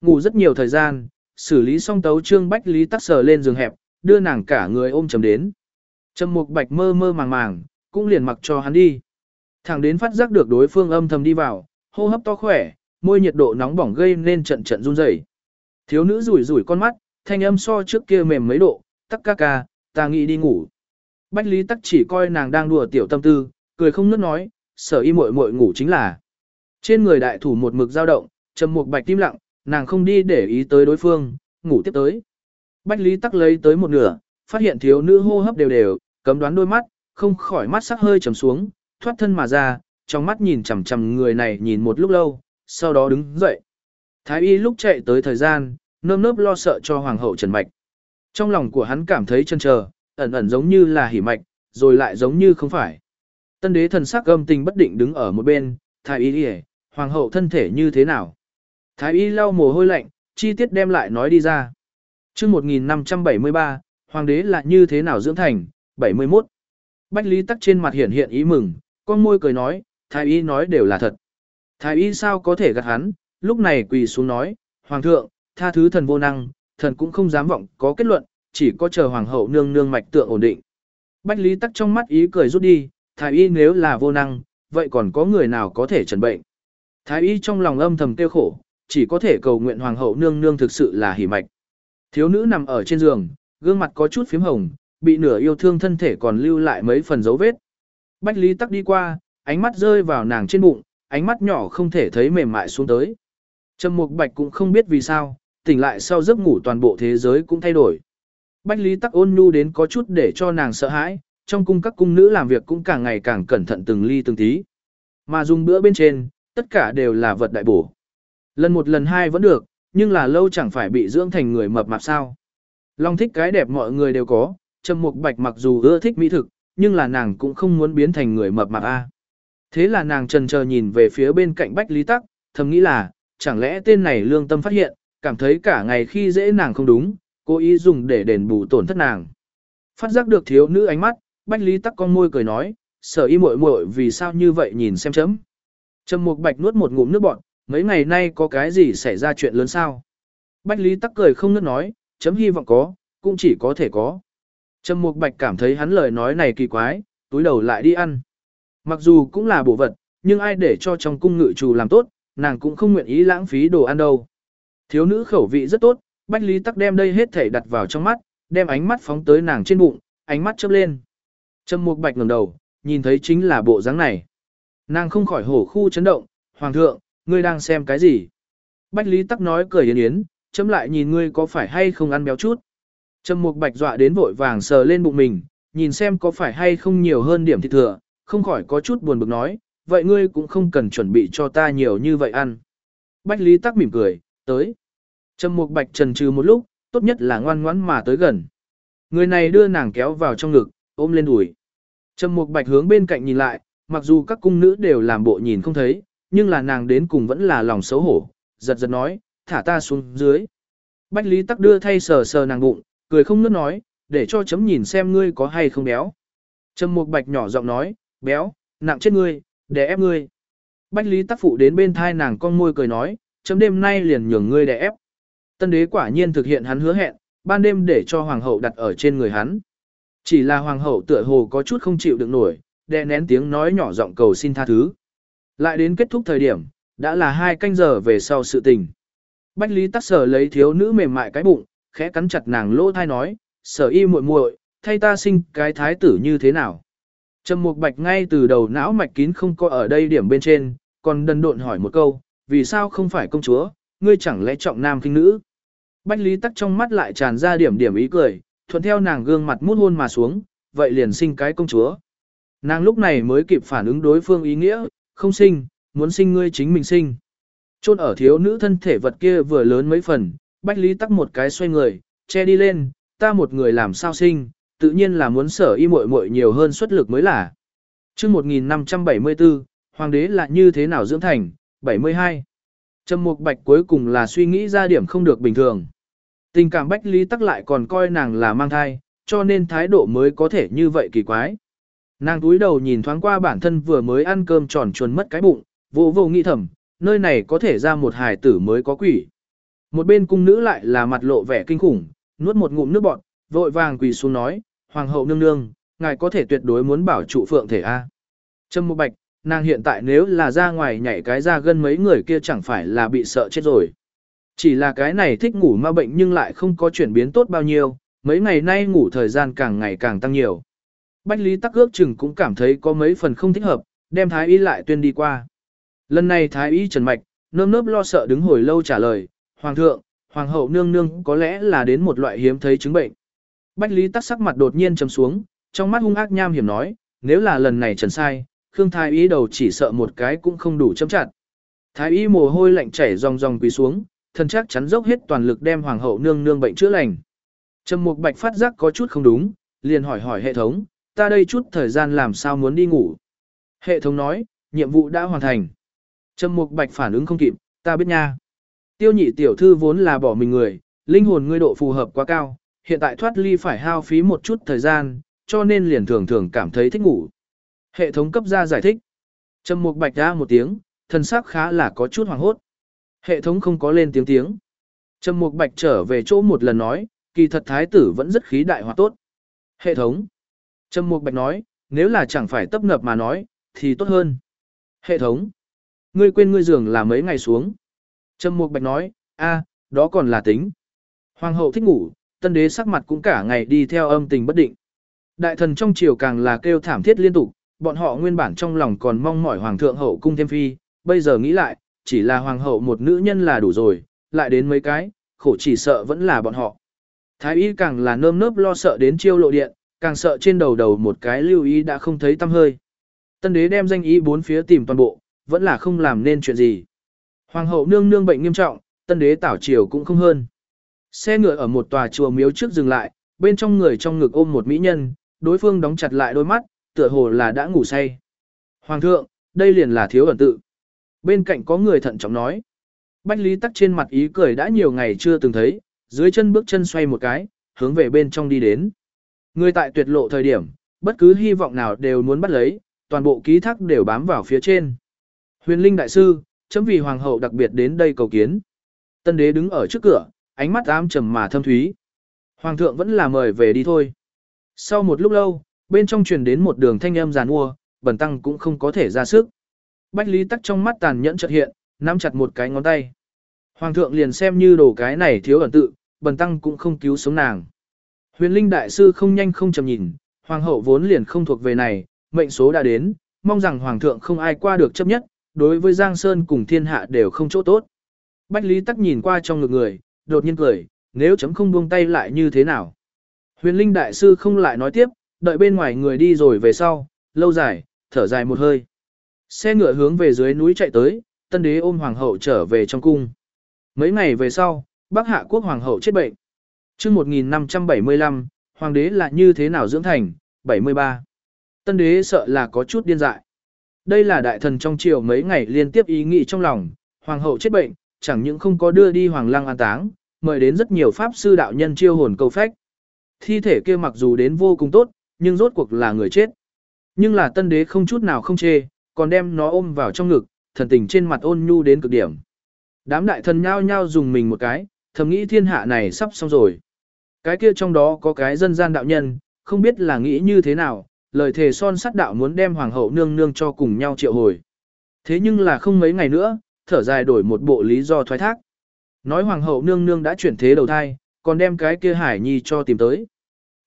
Ngủ rất nhiều thời gian, xử lý xong tấu trương bách lý tắc sờ lên giường hẹp, đưa nàng cả người ôm chầm đến. Trầm mục bạch mơ mơ màng màng, cũng liền mặc cho hắn đi. Thẳng đến phát giác được đối phương âm thầm đi vào, hô hấp to khỏe, môi nhiệt độ nóng bỏng gây nên trận trận run rẩy. Thiếu nữ rủi rủi con mắt, thanh âm so trước kia mềm mấy độ, tắc ca ca, ta nghĩ đi ngủ. Bách Lý tắc chỉ coi nàng đang đùa tiểu tâm tư, cười không nứt nói, sở y muội muội ngủ chính là. Trên người đại thủ một mực dao động, trầm một bạch tim lặng, nàng không đi để ý tới đối phương, ngủ tiếp tới. Bách Lý tắc lấy tới một nửa, phát hiện thiếu nữ hô hấp đều đều, cấm đoán đôi mắt, không khỏi mắt sắc hơi trầm xuống, thoát thân mà ra, trong mắt nhìn chằm chằm người này nhìn một lúc lâu, sau đó đứng dậy. Thái y lúc chạy tới thời gian, nơm nớp lo sợ cho hoàng hậu Trần Mạch. Trong lòng của hắn cảm thấy chân chờ, ẩn ẩn giống như là hỉ mạch, rồi lại giống như không phải. Tân đế thần sắc gâm tình bất định đứng ở một bên, thái y đi hoàng hậu thân thể như thế nào. Thái y lau mồ hôi lạnh, chi tiết đem lại nói đi ra. Trước 1573, hoàng đế là như thế nào dưỡng thành, 71. Bách Lý Tắc trên mặt hiện hiện ý mừng, con môi cười nói, thái y nói đều là thật. Thái y sao có thể gạt hắn, lúc này quỳ xuống nói, Hoàng thượng, tha thứ thần vô năng, thần cũng không dám vọng có kết luận, chỉ có chờ Hoàng hậu nương nương mạch tượng ổn định. Bách Lý Tắc trong mắt ý cười rút đi, thái y nếu là vô năng, vậy còn có người nào có thể trần bệnh. Thái y trong lòng âm thầm tiêu khổ, chỉ có thể cầu nguyện Hoàng hậu nương nương thực sự là hỉ mạch. Thiếu nữ nằm ở trên giường, gương mặt có chút phím hồng, bị nửa yêu thương thân thể còn lưu lại mấy phần dấu vết. Bách Lý Tắc đi qua, ánh mắt rơi vào nàng trên bụng, ánh mắt nhỏ không thể thấy mềm mại xuống tới. Trầm Mục Bạch cũng không biết vì sao, tỉnh lại sau giấc ngủ toàn bộ thế giới cũng thay đổi. Bách Lý Tắc ôn nhu đến có chút để cho nàng sợ hãi, trong cung các cung nữ làm việc cũng càng ngày càng cẩn thận từng ly từng tí. Mà dùng bữa bên trên, tất cả đều là vật đại bổ. Lần một lần hai vẫn được, nhưng là lâu chẳng phải bị dưỡng thành người mập mạp sao. Long thích cái đẹp mọi người đều có, Trầm Mục Bạch mặc dù ưa thích mỹ thực, nhưng là nàng cũng không muốn biến thành người mập mạp a. Thế là nàng trần chờ nhìn về phía bên cạnh Bách Lý Tắc, thầm nghĩ là, chẳng lẽ tên này lương tâm phát hiện, cảm thấy cả ngày khi dễ nàng không đúng, cố ý dùng để đền bù tổn thất nàng. Phát giác được thiếu nữ ánh mắt, Bách Lý Tắc con môi cười nói, sở y muội muội vì sao như vậy nhìn xem chấm. Trầm Mục Bạch nuốt một ngụm nước bọt, mấy ngày nay có cái gì xảy ra chuyện lớn sao? Bách Lý Tắc cười không ngớt nói, chấm hy vọng có, cũng chỉ có thể có. Trầm Mục Bạch cảm thấy hắn lời nói này kỳ quái, túi đầu lại đi ăn. Mặc dù cũng là bổ vật, nhưng ai để cho trong cung ngự chủ làm tốt, nàng cũng không nguyện ý lãng phí đồ ăn đâu. Thiếu nữ khẩu vị rất tốt, Bách Lý Tắc đem đây hết thể đặt vào trong mắt, đem ánh mắt phóng tới nàng trên bụng, ánh mắt chớp lên. Trầm Mục Bạch ngẩng đầu, nhìn thấy chính là bộ dáng này. Nàng không khỏi hổ khu chấn động, "Hoàng thượng, ngươi đang xem cái gì?" Bách Lý Tắc nói cười yến yến, chấm lại nhìn ngươi có phải hay không ăn béo chút. Trầm Mục Bạch dọa đến vội vàng sờ lên bụng mình, nhìn xem có phải hay không nhiều hơn điểm thịt thừa, không khỏi có chút buồn bực nói, vậy ngươi cũng không cần chuẩn bị cho ta nhiều như vậy ăn. Bách Lý Tắc mỉm cười, tới. Trầm Mục Bạch trần trừ một lúc, tốt nhất là ngoan ngoãn mà tới gần. Người này đưa nàng kéo vào trong ngực, ôm lên đùi. Trầm Mục Bạch hướng bên cạnh nhìn lại, mặc dù các cung nữ đều làm bộ nhìn không thấy, nhưng là nàng đến cùng vẫn là lòng xấu hổ, giật giật nói, thả ta xuống dưới. Bách Lý Tắc đưa thay sờ sờ nàng bụng, cười không nước nói, để cho chấm nhìn xem ngươi có hay không béo. Trầm Mục Bạch nhỏ giọng nói, béo, nặng chết ngươi, để ép ngươi. Bách Lý Tắc phụ đến bên thai nàng con môi cười nói, chấm đêm nay liền nhường ngươi để ép. Tân đế quả nhiên thực hiện hắn hứa hẹn, ban đêm để cho hoàng hậu đặt ở trên người hắn. Chỉ là hoàng hậu tựa hồ có chút không chịu được nổi, đè nén tiếng nói nhỏ giọng cầu xin tha thứ. Lại đến kết thúc thời điểm, đã là hai canh giờ về sau sự tình. Bách Lý Tắc sở lấy thiếu nữ mềm mại cái bụng, khẽ cắn chặt nàng lỗ thai nói, sở y muội muội, thay ta sinh cái thái tử như thế nào. Trầm Mục Bạch ngay từ đầu não mạch kín không có ở đây điểm bên trên, còn đần độn hỏi một câu, vì sao không phải công chúa, ngươi chẳng lẽ trọng nam kinh nữ. Bách Lý Tắc trong mắt lại tràn ra điểm điểm ý cười, thuận theo nàng gương mặt mút hôn mà xuống, vậy liền sinh cái công chúa. Nàng lúc này mới kịp phản ứng đối phương ý nghĩa, không sinh, muốn sinh ngươi chính mình sinh. Chôn ở thiếu nữ thân thể vật kia vừa lớn mấy phần, Bách Lý Tắc một cái xoay người, che đi lên, ta một người làm sao sinh, tự nhiên là muốn sở y muội muội nhiều hơn xuất lực mới là. Chương 1574, hoàng đế là như thế nào dưỡng thành? 72. Trầm Mục Bạch cuối cùng là suy nghĩ ra điểm không được bình thường. Tình cảm Bách Lý Tắc lại còn coi nàng là mang thai, cho nên thái độ mới có thể như vậy kỳ quái. Nàng túi đầu nhìn thoáng qua bản thân vừa mới ăn cơm tròn chuồn mất cái bụng, vô vô nghĩ thầm, nơi này có thể ra một hài tử mới có quỷ. Một bên cung nữ lại là mặt lộ vẻ kinh khủng, nuốt một ngụm nước bọt, vội vàng quỳ xuống nói, Hoàng hậu nương nương, ngài có thể tuyệt đối muốn bảo trụ phượng thể A. Trâm Mục Bạch, nàng hiện tại nếu là ra ngoài nhảy cái ra gân mấy người kia chẳng phải là bị sợ chết rồi. Chỉ là cái này thích ngủ ma bệnh nhưng lại không có chuyển biến tốt bao nhiêu, mấy ngày nay ngủ thời gian càng ngày càng tăng nhiều. Bách Lý Tắc ước chừng cũng cảm thấy có mấy phần không thích hợp, đem Thái Y lại tuyên đi qua. Lần này Thái Y Trần Mạch, nơm nớp lo sợ đứng hồi lâu trả lời, Hoàng thượng, Hoàng hậu nương nương có lẽ là đến một loại hiếm thấy chứng bệnh. Bách Lý Tắc sắc mặt đột nhiên trầm xuống, trong mắt hung ác nham hiểm nói, nếu là lần này trần sai, Khương Thái Y đầu chỉ sợ một cái cũng không đủ chấm chặt. Thái Y mồ hôi lạnh chảy ròng ròng quỳ xuống, thân chắc chắn dốc hết toàn lực đem Hoàng hậu nương nương bệnh chữa lành. Trầm Mục Bạch phát giác có chút không đúng, liền hỏi hỏi hệ thống, ta đây chút thời gian làm sao muốn đi ngủ. Hệ thống nói, nhiệm vụ đã hoàn thành. Trầm Mục Bạch phản ứng không kịp, ta biết nha. Tiêu nhị tiểu thư vốn là bỏ mình người, linh hồn ngươi độ phù hợp quá cao, hiện tại thoát ly phải hao phí một chút thời gian, cho nên liền thường thường cảm thấy thích ngủ. Hệ thống cấp ra giải thích. Trầm Mục Bạch ra một tiếng, thân xác khá là có chút hoàng hốt. Hệ thống không có lên tiếng tiếng. Trầm Mục Bạch trở về chỗ một lần nói, kỳ thật thái tử vẫn rất khí đại hòa tốt. Hệ thống. Trầm Mục Bạch nói, nếu là chẳng phải tấp nập mà nói, thì tốt hơn. Hệ thống. Ngươi quên ngươi giường là mấy ngày xuống. Trầm Mục Bạch nói, a, đó còn là tính. Hoàng hậu thích ngủ, tân đế sắc mặt cũng cả ngày đi theo âm tình bất định. Đại thần trong triều càng là kêu thảm thiết liên tục, bọn họ nguyên bản trong lòng còn mong mỏi hoàng thượng hậu cung thêm phi, bây giờ nghĩ lại, chỉ là hoàng hậu một nữ nhân là đủ rồi, lại đến mấy cái, khổ chỉ sợ vẫn là bọn họ. Thái y càng là nơm nớp lo sợ đến chiêu lộ điện, càng sợ trên đầu đầu một cái lưu ý đã không thấy tâm hơi. Tân đế đem danh ý bốn phía tìm toàn bộ, vẫn là không làm nên chuyện gì. Hoàng hậu nương nương bệnh nghiêm trọng, tân đế tảo triều cũng không hơn. Xe ngựa ở một tòa chùa miếu trước dừng lại, bên trong người trong ngực ôm một mỹ nhân, đối phương đóng chặt lại đôi mắt, tựa hồ là đã ngủ say. Hoàng thượng, đây liền là thiếu ẩn tự. Bên cạnh có người thận trọng nói. Bách Lý Tắc trên mặt ý cười đã nhiều ngày chưa từng thấy, dưới chân bước chân xoay một cái, hướng về bên trong đi đến. Người tại tuyệt lộ thời điểm, bất cứ hy vọng nào đều muốn bắt lấy, toàn bộ ký thác đều bám vào phía trên. Huyền Linh Đại Sư, chấm vì Hoàng hậu đặc biệt đến đây cầu kiến. Tân đế đứng ở trước cửa, ánh mắt ám trầm mà thâm thúy. Hoàng thượng vẫn là mời về đi thôi. Sau một lúc lâu, bên trong truyền đến một đường thanh âm giàn ua, bần tăng cũng không có thể ra sức. Bách Lý Tắc trong mắt tàn nhẫn chợt hiện, nắm chặt một cái ngón tay. Hoàng thượng liền xem như đồ cái này thiếu ẩn tự, bần tăng cũng không cứu sống nàng. Huyền Linh Đại Sư không nhanh không chậm nhìn, Hoàng hậu vốn liền không thuộc về này, mệnh số đã đến, mong rằng Hoàng thượng không ai qua được chấp nhất, đối với Giang Sơn cùng thiên hạ đều không chỗ tốt. Bách Lý Tắc nhìn qua trong ngực người, đột nhiên cười, nếu chấm không buông tay lại như thế nào. Huyền Linh Đại Sư không lại nói tiếp, đợi bên ngoài người đi rồi về sau, lâu dài, thở dài một hơi. Xe ngựa hướng về dưới núi chạy tới, tân đế ôm hoàng hậu trở về trong cung. Mấy ngày về sau, Bắc Hạ quốc hoàng hậu chết bệnh chương 1575, hoàng đế là như thế nào dưỡng thành, 73. Tân đế sợ là có chút điên dại. Đây là đại thần trong triều mấy ngày liên tiếp ý nghĩ trong lòng, hoàng hậu chết bệnh, chẳng những không có đưa đi hoàng lăng an táng, mời đến rất nhiều pháp sư đạo nhân chiêu hồn câu phách. Thi thể kia mặc dù đến vô cùng tốt, nhưng rốt cuộc là người chết. Nhưng là tân đế không chút nào không chê, còn đem nó ôm vào trong ngực, thần tình trên mặt ôn nhu đến cực điểm. Đám đại thần nhao nhao dùng mình một cái, thầm nghĩ thiên hạ này sắp xong rồi. Cái kia trong đó có cái dân gian đạo nhân, không biết là nghĩ như thế nào, lời thề son sắt đạo muốn đem hoàng hậu nương nương cho cùng nhau triệu hồi. Thế nhưng là không mấy ngày nữa, thở dài đổi một bộ lý do thoái thác. Nói hoàng hậu nương nương đã chuyển thế đầu thai, còn đem cái kia hải nhi cho tìm tới.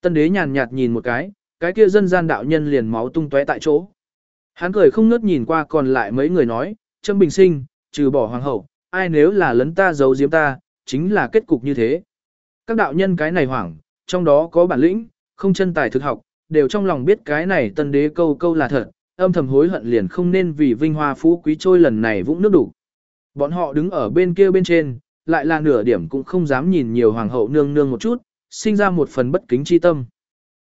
Tân đế nhàn nhạt nhìn một cái, cái kia dân gian đạo nhân liền máu tung tóe tại chỗ. Hắn cười không ngớt nhìn qua còn lại mấy người nói, Trâm Bình Sinh, trừ bỏ hoàng hậu, ai nếu là lấn ta giấu giếm ta, chính là kết cục như thế. Các đạo nhân cái này hoảng, trong đó có bản lĩnh, không chân tài thực học, đều trong lòng biết cái này tân đế câu câu là thật, âm thầm hối hận liền không nên vì vinh hoa phú quý trôi lần này vũng nước đủ. Bọn họ đứng ở bên kia bên trên, lại là nửa điểm cũng không dám nhìn nhiều hoàng hậu nương nương một chút, sinh ra một phần bất kính chi tâm.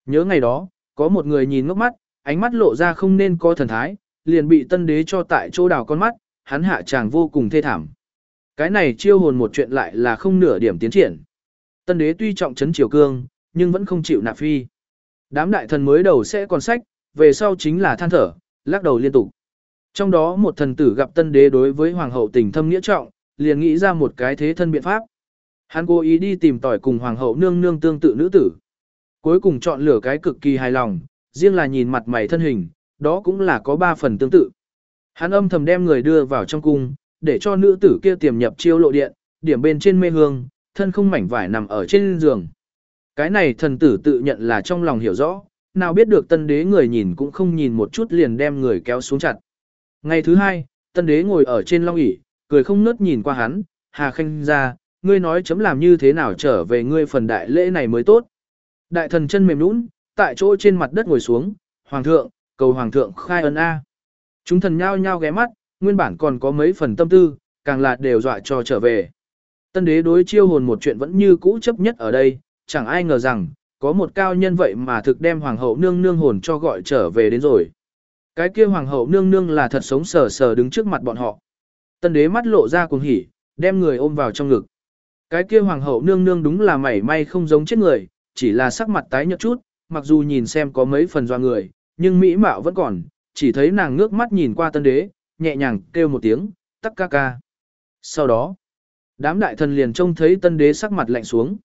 Nhớ ngày đó, có một người nhìn ngốc mắt, ánh mắt lộ ra không nên có thần thái, liền bị tân đế cho tại chỗ đào con mắt, hắn hạ chàng vô cùng thê thảm. Cái này chiêu hồn một chuyện lại là không nửa điểm tiến triển. Tân đế tuy trọng trấn triều cương, nhưng vẫn không chịu nạp phi. Đám đại thần mới đầu sẽ còn sách, về sau chính là than thở, lắc đầu liên tục. Trong đó một thần tử gặp tân đế đối với hoàng hậu tình thâm nghĩa trọng, liền nghĩ ra một cái thế thân biện pháp. Hắn cố ý đi tìm tỏi cùng hoàng hậu nương nương tương tự nữ tử. Cuối cùng chọn lựa cái cực kỳ hài lòng, riêng là nhìn mặt mày thân hình, đó cũng là có ba phần tương tự. Hắn âm thầm đem người đưa vào trong cung, để cho nữ tử kia tiềm nhập chiêu lộ điện, điểm bên trên mê hương, thân không mảnh vải nằm ở trên giường. Cái này thần tử tự nhận là trong lòng hiểu rõ, nào biết được tân đế người nhìn cũng không nhìn một chút liền đem người kéo xuống chặt. Ngày thứ hai, tân đế ngồi ở trên long ỷ cười không nớt nhìn qua hắn, hà khanh ra, ngươi nói chấm làm như thế nào trở về ngươi phần đại lễ này mới tốt. Đại thần chân mềm nũng, tại chỗ trên mặt đất ngồi xuống, hoàng thượng, cầu hoàng thượng khai ân A. Chúng thần nhao nhao ghé mắt, nguyên bản còn có mấy phần tâm tư, càng là đều dọa cho trở về. Tân đế đối chiêu hồn một chuyện vẫn như cũ chấp nhất ở đây, chẳng ai ngờ rằng, có một cao nhân vậy mà thực đem hoàng hậu nương nương hồn cho gọi trở về đến rồi. Cái kia hoàng hậu nương nương là thật sống sờ sờ đứng trước mặt bọn họ. Tân đế mắt lộ ra cuồng hỉ, đem người ôm vào trong ngực. Cái kia hoàng hậu nương nương đúng là mảy may không giống chết người, chỉ là sắc mặt tái nhợt chút, mặc dù nhìn xem có mấy phần doa người, nhưng mỹ mạo vẫn còn, chỉ thấy nàng ngước mắt nhìn qua tân đế, nhẹ nhàng kêu một tiếng, tắc ca ca. Sau đó, đám đại thần liền trông thấy tân đế sắc mặt lạnh xuống.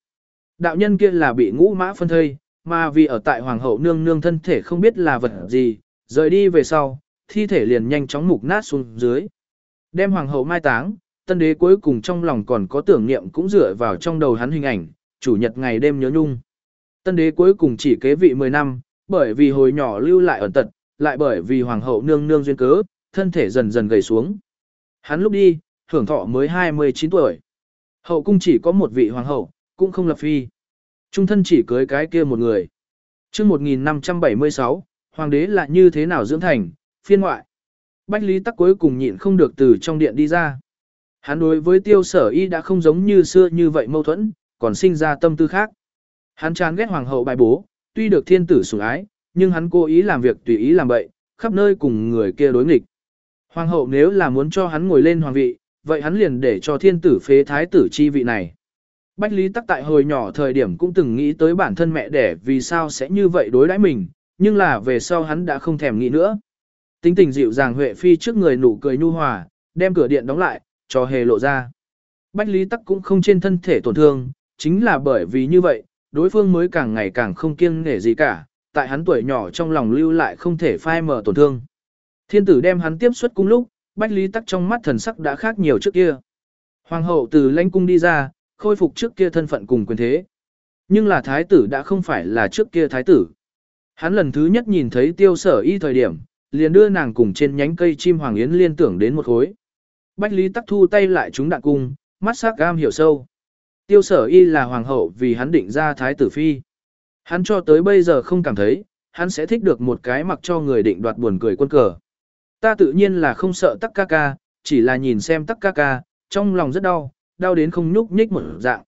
Đạo nhân kia là bị ngũ mã phân thây, mà vì ở tại hoàng hậu nương nương thân thể không biết là vật gì, rời đi về sau, thi thể liền nhanh chóng mục nát xuống dưới. Đem hoàng hậu mai táng, tân đế cuối cùng trong lòng còn có tưởng niệm cũng dựa vào trong đầu hắn hình ảnh, chủ nhật ngày đêm nhớ nhung. Tân đế cuối cùng chỉ kế vị 10 năm, bởi vì hồi nhỏ lưu lại ẩn tật, lại bởi vì hoàng hậu nương nương duyên cớ, thân thể dần dần gầy xuống. Hắn lúc đi, hưởng thọ mới 29 tuổi. Hậu cung chỉ có một vị hoàng hậu, cũng không lập phi. Trung thân chỉ cưới cái kia một người. chương 1576, hoàng đế là như thế nào dưỡng thành, phiên ngoại. Bách Lý Tắc cuối cùng nhịn không được từ trong điện đi ra. Hắn đối với tiêu sở y đã không giống như xưa như vậy mâu thuẫn, còn sinh ra tâm tư khác. Hắn chán ghét hoàng hậu bài bố, tuy được thiên tử sủng ái, nhưng hắn cố ý làm việc tùy ý làm bậy, khắp nơi cùng người kia đối nghịch. Hoàng hậu nếu là muốn cho hắn ngồi lên hoàng vị, vậy hắn liền để cho thiên tử phế thái tử chi vị này. Bách Lý Tắc tại hồi nhỏ thời điểm cũng từng nghĩ tới bản thân mẹ đẻ vì sao sẽ như vậy đối đãi mình, nhưng là về sau hắn đã không thèm nghĩ nữa. Tính tình dịu dàng Huệ Phi trước người nụ cười nhu hòa, đem cửa điện đóng lại, cho hề lộ ra. Bách Lý Tắc cũng không trên thân thể tổn thương, chính là bởi vì như vậy, đối phương mới càng ngày càng không kiêng nể gì cả, tại hắn tuổi nhỏ trong lòng lưu lại không thể phai mở tổn thương. Thiên tử đem hắn tiếp xuất cung lúc, Bách Lý Tắc trong mắt thần sắc đã khác nhiều trước kia. Hoàng hậu từ lãnh cung đi ra, khôi phục trước kia thân phận cùng quyền thế. Nhưng là thái tử đã không phải là trước kia thái tử. Hắn lần thứ nhất nhìn thấy tiêu sở y thời điểm, liền đưa nàng cùng trên nhánh cây chim hoàng yến liên tưởng đến một khối. Bách Lý Tắc thu tay lại chúng đạn cung, mắt sắc gam hiểu sâu. Tiêu sở y là hoàng hậu vì hắn định ra thái tử phi. Hắn cho tới bây giờ không cảm thấy, hắn sẽ thích được một cái mặc cho người định đoạt buồn cười quân cờ. Ta tự nhiên là không sợ tắc ca ca, chỉ là nhìn xem tắc ca ca, trong lòng rất đau, đau đến không nhúc nhích một dạng.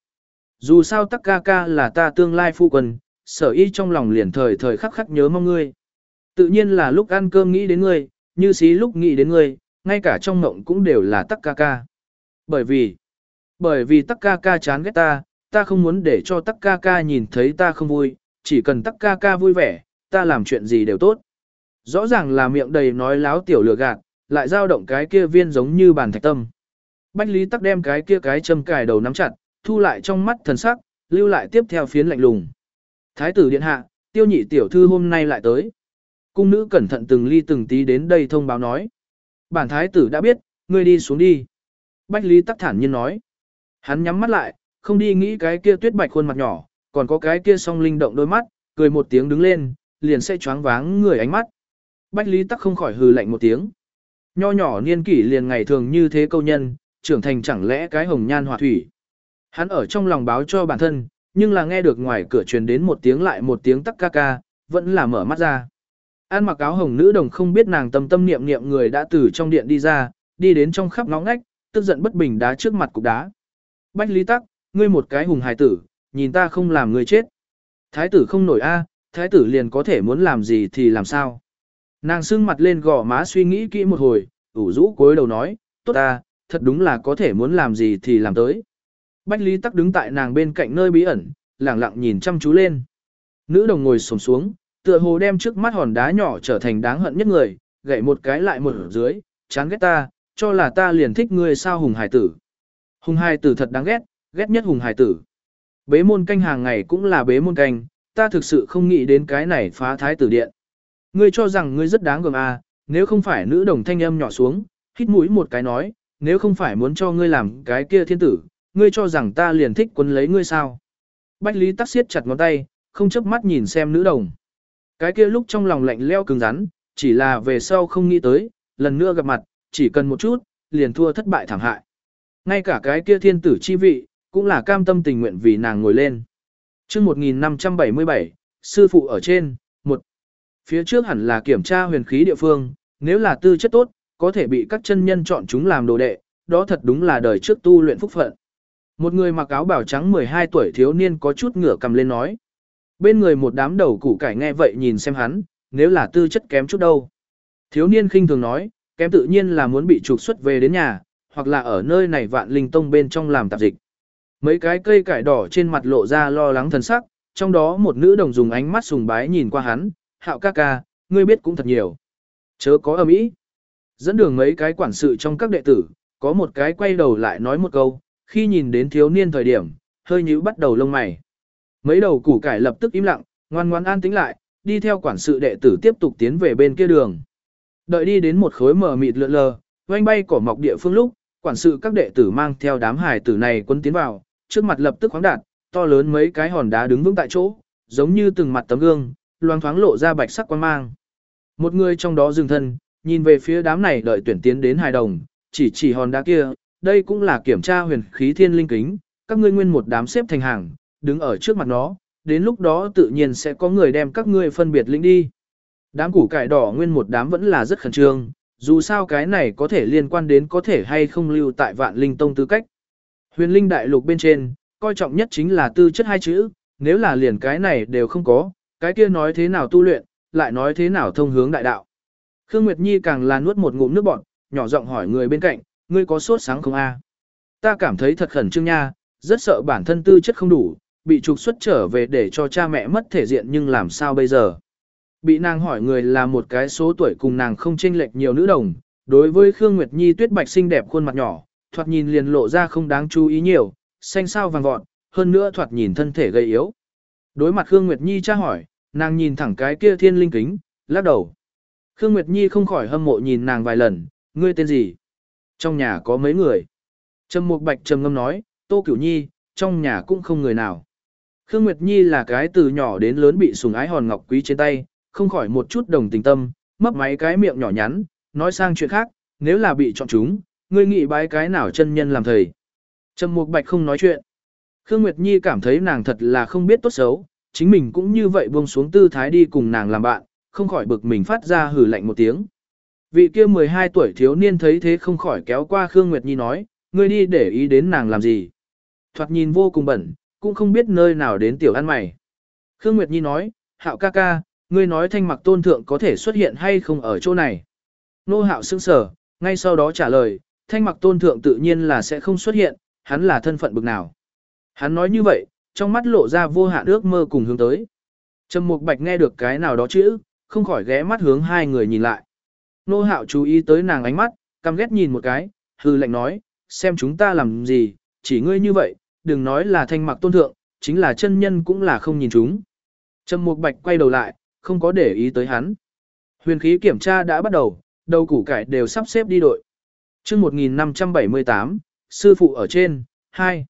Dù sao tắc ca ca là ta tương lai phu quân, sở y trong lòng liền thời thời khắc khắc nhớ mong ngươi. Tự nhiên là lúc ăn cơm nghĩ đến ngươi, như xí lúc nghĩ đến ngươi, ngay cả trong mộng cũng đều là tắc ca ca. Bởi vì, bởi vì tắc ca ca chán ghét ta, ta không muốn để cho tắc ca ca nhìn thấy ta không vui, chỉ cần tắc ca ca vui vẻ, ta làm chuyện gì đều tốt. Rõ ràng là miệng đầy nói láo tiểu lừa gạt, lại dao động cái kia viên giống như bàn thạch tâm. Bách Lý tắc đem cái kia cái châm cài đầu nắm chặt, thu lại trong mắt thần sắc, lưu lại tiếp theo phiến lạnh lùng. Thái tử điện hạ, tiêu nhị tiểu thư hôm nay lại tới. Cung nữ cẩn thận từng ly từng tí đến đây thông báo nói. Bản thái tử đã biết, ngươi đi xuống đi. Bách Lý tắc thản nhiên nói. Hắn nhắm mắt lại, không đi nghĩ cái kia tuyết bạch khuôn mặt nhỏ, còn có cái kia song linh động đôi mắt, cười một tiếng đứng lên, liền sẽ choáng váng người ánh mắt. Bách Lý tắc không khỏi hừ lạnh một tiếng. Nho nhỏ niên kỷ liền ngày thường như thế câu nhân, trưởng thành chẳng lẽ cái hồng nhan hỏa thủy. Hắn ở trong lòng báo cho bản thân, nhưng là nghe được ngoài cửa truyền đến một tiếng lại một tiếng tắc ca ca, vẫn là mở mắt ra. An mặc áo hồng nữ đồng không biết nàng tâm tâm niệm niệm người đã từ trong điện đi ra, đi đến trong khắp ngõ ngách, tức giận bất bình đá trước mặt cục đá. Bách Lý Tắc, ngươi một cái hùng hài tử, nhìn ta không làm người chết. Thái tử không nổi a, thái tử liền có thể muốn làm gì thì làm sao. Nàng sưng mặt lên gò má suy nghĩ kỹ một hồi, ủ rũ cối đầu nói, tốt ta, thật đúng là có thể muốn làm gì thì làm tới. Bách Lý Tắc đứng tại nàng bên cạnh nơi bí ẩn, lặng lặng nhìn chăm chú lên. Nữ đồng ngồi xổm xuống, tựa hồ đem trước mắt hòn đá nhỏ trở thành đáng hận nhất người, gậy một cái lại một ở dưới, chán ghét ta, cho là ta liền thích ngươi sao hùng hải tử. Hùng hải tử thật đáng ghét, ghét nhất hùng hải tử. Bế môn canh hàng ngày cũng là bế môn canh, ta thực sự không nghĩ đến cái này phá thái tử điện. Ngươi cho rằng ngươi rất đáng gờm à, nếu không phải nữ đồng thanh âm nhỏ xuống, hít mũi một cái nói, nếu không phải muốn cho ngươi làm cái kia thiên tử, ngươi cho rằng ta liền thích quấn lấy ngươi sao. Bách Lý tắc siết chặt ngón tay, không chớp mắt nhìn xem nữ đồng. Cái kia lúc trong lòng lạnh leo cứng rắn, chỉ là về sau không nghĩ tới, lần nữa gặp mặt, chỉ cần một chút, liền thua thất bại thảm hại. Ngay cả cái kia thiên tử chi vị, cũng là cam tâm tình nguyện vì nàng ngồi lên. chương 1577, sư phụ ở trên, Phía trước hẳn là kiểm tra huyền khí địa phương, nếu là tư chất tốt, có thể bị các chân nhân chọn chúng làm đồ đệ, đó thật đúng là đời trước tu luyện phúc phận. Một người mặc áo bảo trắng 12 tuổi thiếu niên có chút ngửa cầm lên nói. Bên người một đám đầu củ cải nghe vậy nhìn xem hắn, nếu là tư chất kém chút đâu. Thiếu niên khinh thường nói, kém tự nhiên là muốn bị trục xuất về đến nhà, hoặc là ở nơi này vạn linh tông bên trong làm tạp dịch. Mấy cái cây cải đỏ trên mặt lộ ra lo lắng thần sắc, trong đó một nữ đồng dùng ánh mắt sùng bái nhìn qua hắn, hạo ca ca, ngươi biết cũng thật nhiều. Chớ có âm ý. Dẫn đường mấy cái quản sự trong các đệ tử, có một cái quay đầu lại nói một câu, khi nhìn đến thiếu niên thời điểm, hơi nhíu bắt đầu lông mày. Mấy đầu củ cải lập tức im lặng, ngoan ngoan an tĩnh lại, đi theo quản sự đệ tử tiếp tục tiến về bên kia đường. Đợi đi đến một khối mờ mịt lượn lờ, oanh bay cỏ mọc địa phương lúc, quản sự các đệ tử mang theo đám hài tử này quân tiến vào, trước mặt lập tức khoáng đạt, to lớn mấy cái hòn đá đứng vững tại chỗ, giống như từng mặt tấm gương, loang thoáng lộ ra bạch sắc quang mang. Một người trong đó dừng thân, nhìn về phía đám này đợi tuyển tiến đến hài đồng, chỉ chỉ hòn đá kia, đây cũng là kiểm tra huyền khí thiên linh kính, các ngươi nguyên một đám xếp thành hàng, đứng ở trước mặt nó, đến lúc đó tự nhiên sẽ có người đem các ngươi phân biệt lĩnh đi. Đám củ cải đỏ nguyên một đám vẫn là rất khẩn trương, dù sao cái này có thể liên quan đến có thể hay không lưu tại vạn linh tông tư cách. Huyền linh đại lục bên trên, coi trọng nhất chính là tư chất hai chữ, nếu là liền cái này đều không có, cái kia nói thế nào tu luyện, lại nói thế nào thông hướng đại đạo. Khương Nguyệt Nhi càng là nuốt một ngụm nước bọt, nhỏ giọng hỏi người bên cạnh, ngươi có sốt sáng không a? Ta cảm thấy thật khẩn trương nha, rất sợ bản thân tư chất không đủ, bị trục xuất trở về để cho cha mẹ mất thể diện nhưng làm sao bây giờ? Bị nàng hỏi người là một cái số tuổi cùng nàng không chênh lệch nhiều nữ đồng, đối với Khương Nguyệt Nhi tuyết bạch xinh đẹp khuôn mặt nhỏ, thoạt nhìn liền lộ ra không đáng chú ý nhiều, xanh sao vàng vọt, hơn nữa thoạt nhìn thân thể gầy yếu. Đối mặt Khương Nguyệt Nhi tra hỏi, nàng nhìn thẳng cái kia thiên linh kính, lắc đầu. Khương Nguyệt Nhi không khỏi hâm mộ nhìn nàng vài lần, ngươi tên gì? Trong nhà có mấy người? Trầm Mục Bạch trầm ngâm nói, Tô Cửu Nhi, trong nhà cũng không người nào. Khương Nguyệt Nhi là cái từ nhỏ đến lớn bị sủng ái hòn ngọc quý trên tay, không khỏi một chút đồng tình tâm, mấp máy cái miệng nhỏ nhắn, nói sang chuyện khác, nếu là bị chọn chúng, ngươi nghĩ bái cái nào chân nhân làm thầy. Trầm Mục Bạch không nói chuyện. Khương Nguyệt Nhi cảm thấy nàng thật là không biết tốt xấu, chính mình cũng như vậy buông xuống tư thái đi cùng nàng làm bạn, không khỏi bực mình phát ra hử lạnh một tiếng. Vị kia 12 tuổi thiếu niên thấy thế không khỏi kéo qua Khương Nguyệt Nhi nói, ngươi đi để ý đến nàng làm gì. Thoạt nhìn vô cùng bẩn, cũng không biết nơi nào đến tiểu ăn mày. Khương Nguyệt Nhi nói, hạo ca ca, ngươi nói thanh mặc tôn thượng có thể xuất hiện hay không ở chỗ này. Nô hạo sững sở, ngay sau đó trả lời, thanh mặc tôn thượng tự nhiên là sẽ không xuất hiện, hắn là thân phận bực nào. Hắn nói như vậy, trong mắt lộ ra vô hạn ước mơ cùng hướng tới. Trầm Mục Bạch nghe được cái nào đó chữ, không khỏi ghé mắt hướng hai người nhìn lại. Nô hạo chú ý tới nàng ánh mắt, căm ghét nhìn một cái, hư lệnh nói, xem chúng ta làm gì, chỉ ngươi như vậy, đừng nói là thanh mặc tôn thượng, chính là chân nhân cũng là không nhìn chúng. Trầm Mục Bạch quay đầu lại, không có để ý tới hắn. Huyền khí kiểm tra đã bắt đầu, đầu củ cải đều sắp xếp đi đội. chương 1578, sư phụ ở trên, 2.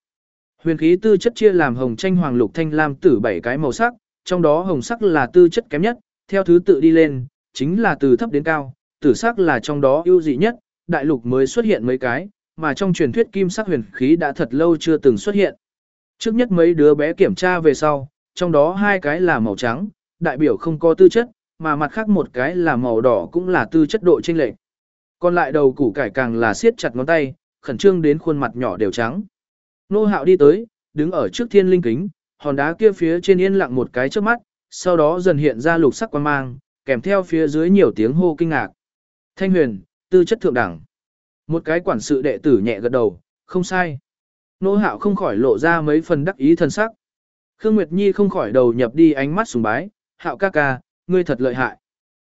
Huyền khí tư chất chia làm hồng tranh hoàng lục thanh lam tử bảy cái màu sắc, trong đó hồng sắc là tư chất kém nhất, theo thứ tự đi lên, chính là từ thấp đến cao, tử sắc là trong đó ưu dị nhất, đại lục mới xuất hiện mấy cái, mà trong truyền thuyết kim sắc huyền khí đã thật lâu chưa từng xuất hiện. Trước nhất mấy đứa bé kiểm tra về sau, trong đó hai cái là màu trắng, đại biểu không có tư chất, mà mặt khác một cái là màu đỏ cũng là tư chất độ chênh lệch. Còn lại đầu củ cải càng là siết chặt ngón tay, khẩn trương đến khuôn mặt nhỏ đều trắng. Nô Hạo đi tới, đứng ở trước thiên linh kính, hòn đá kia phía trên yên lặng một cái trước mắt, sau đó dần hiện ra lục sắc quan mang, kèm theo phía dưới nhiều tiếng hô kinh ngạc. Thanh huyền, tư chất thượng đẳng. Một cái quản sự đệ tử nhẹ gật đầu, không sai. Nô hạo không khỏi lộ ra mấy phần đắc ý thân sắc. Khương Nguyệt Nhi không khỏi đầu nhập đi ánh mắt sùng bái, hạo ca ca, ngươi thật lợi hại.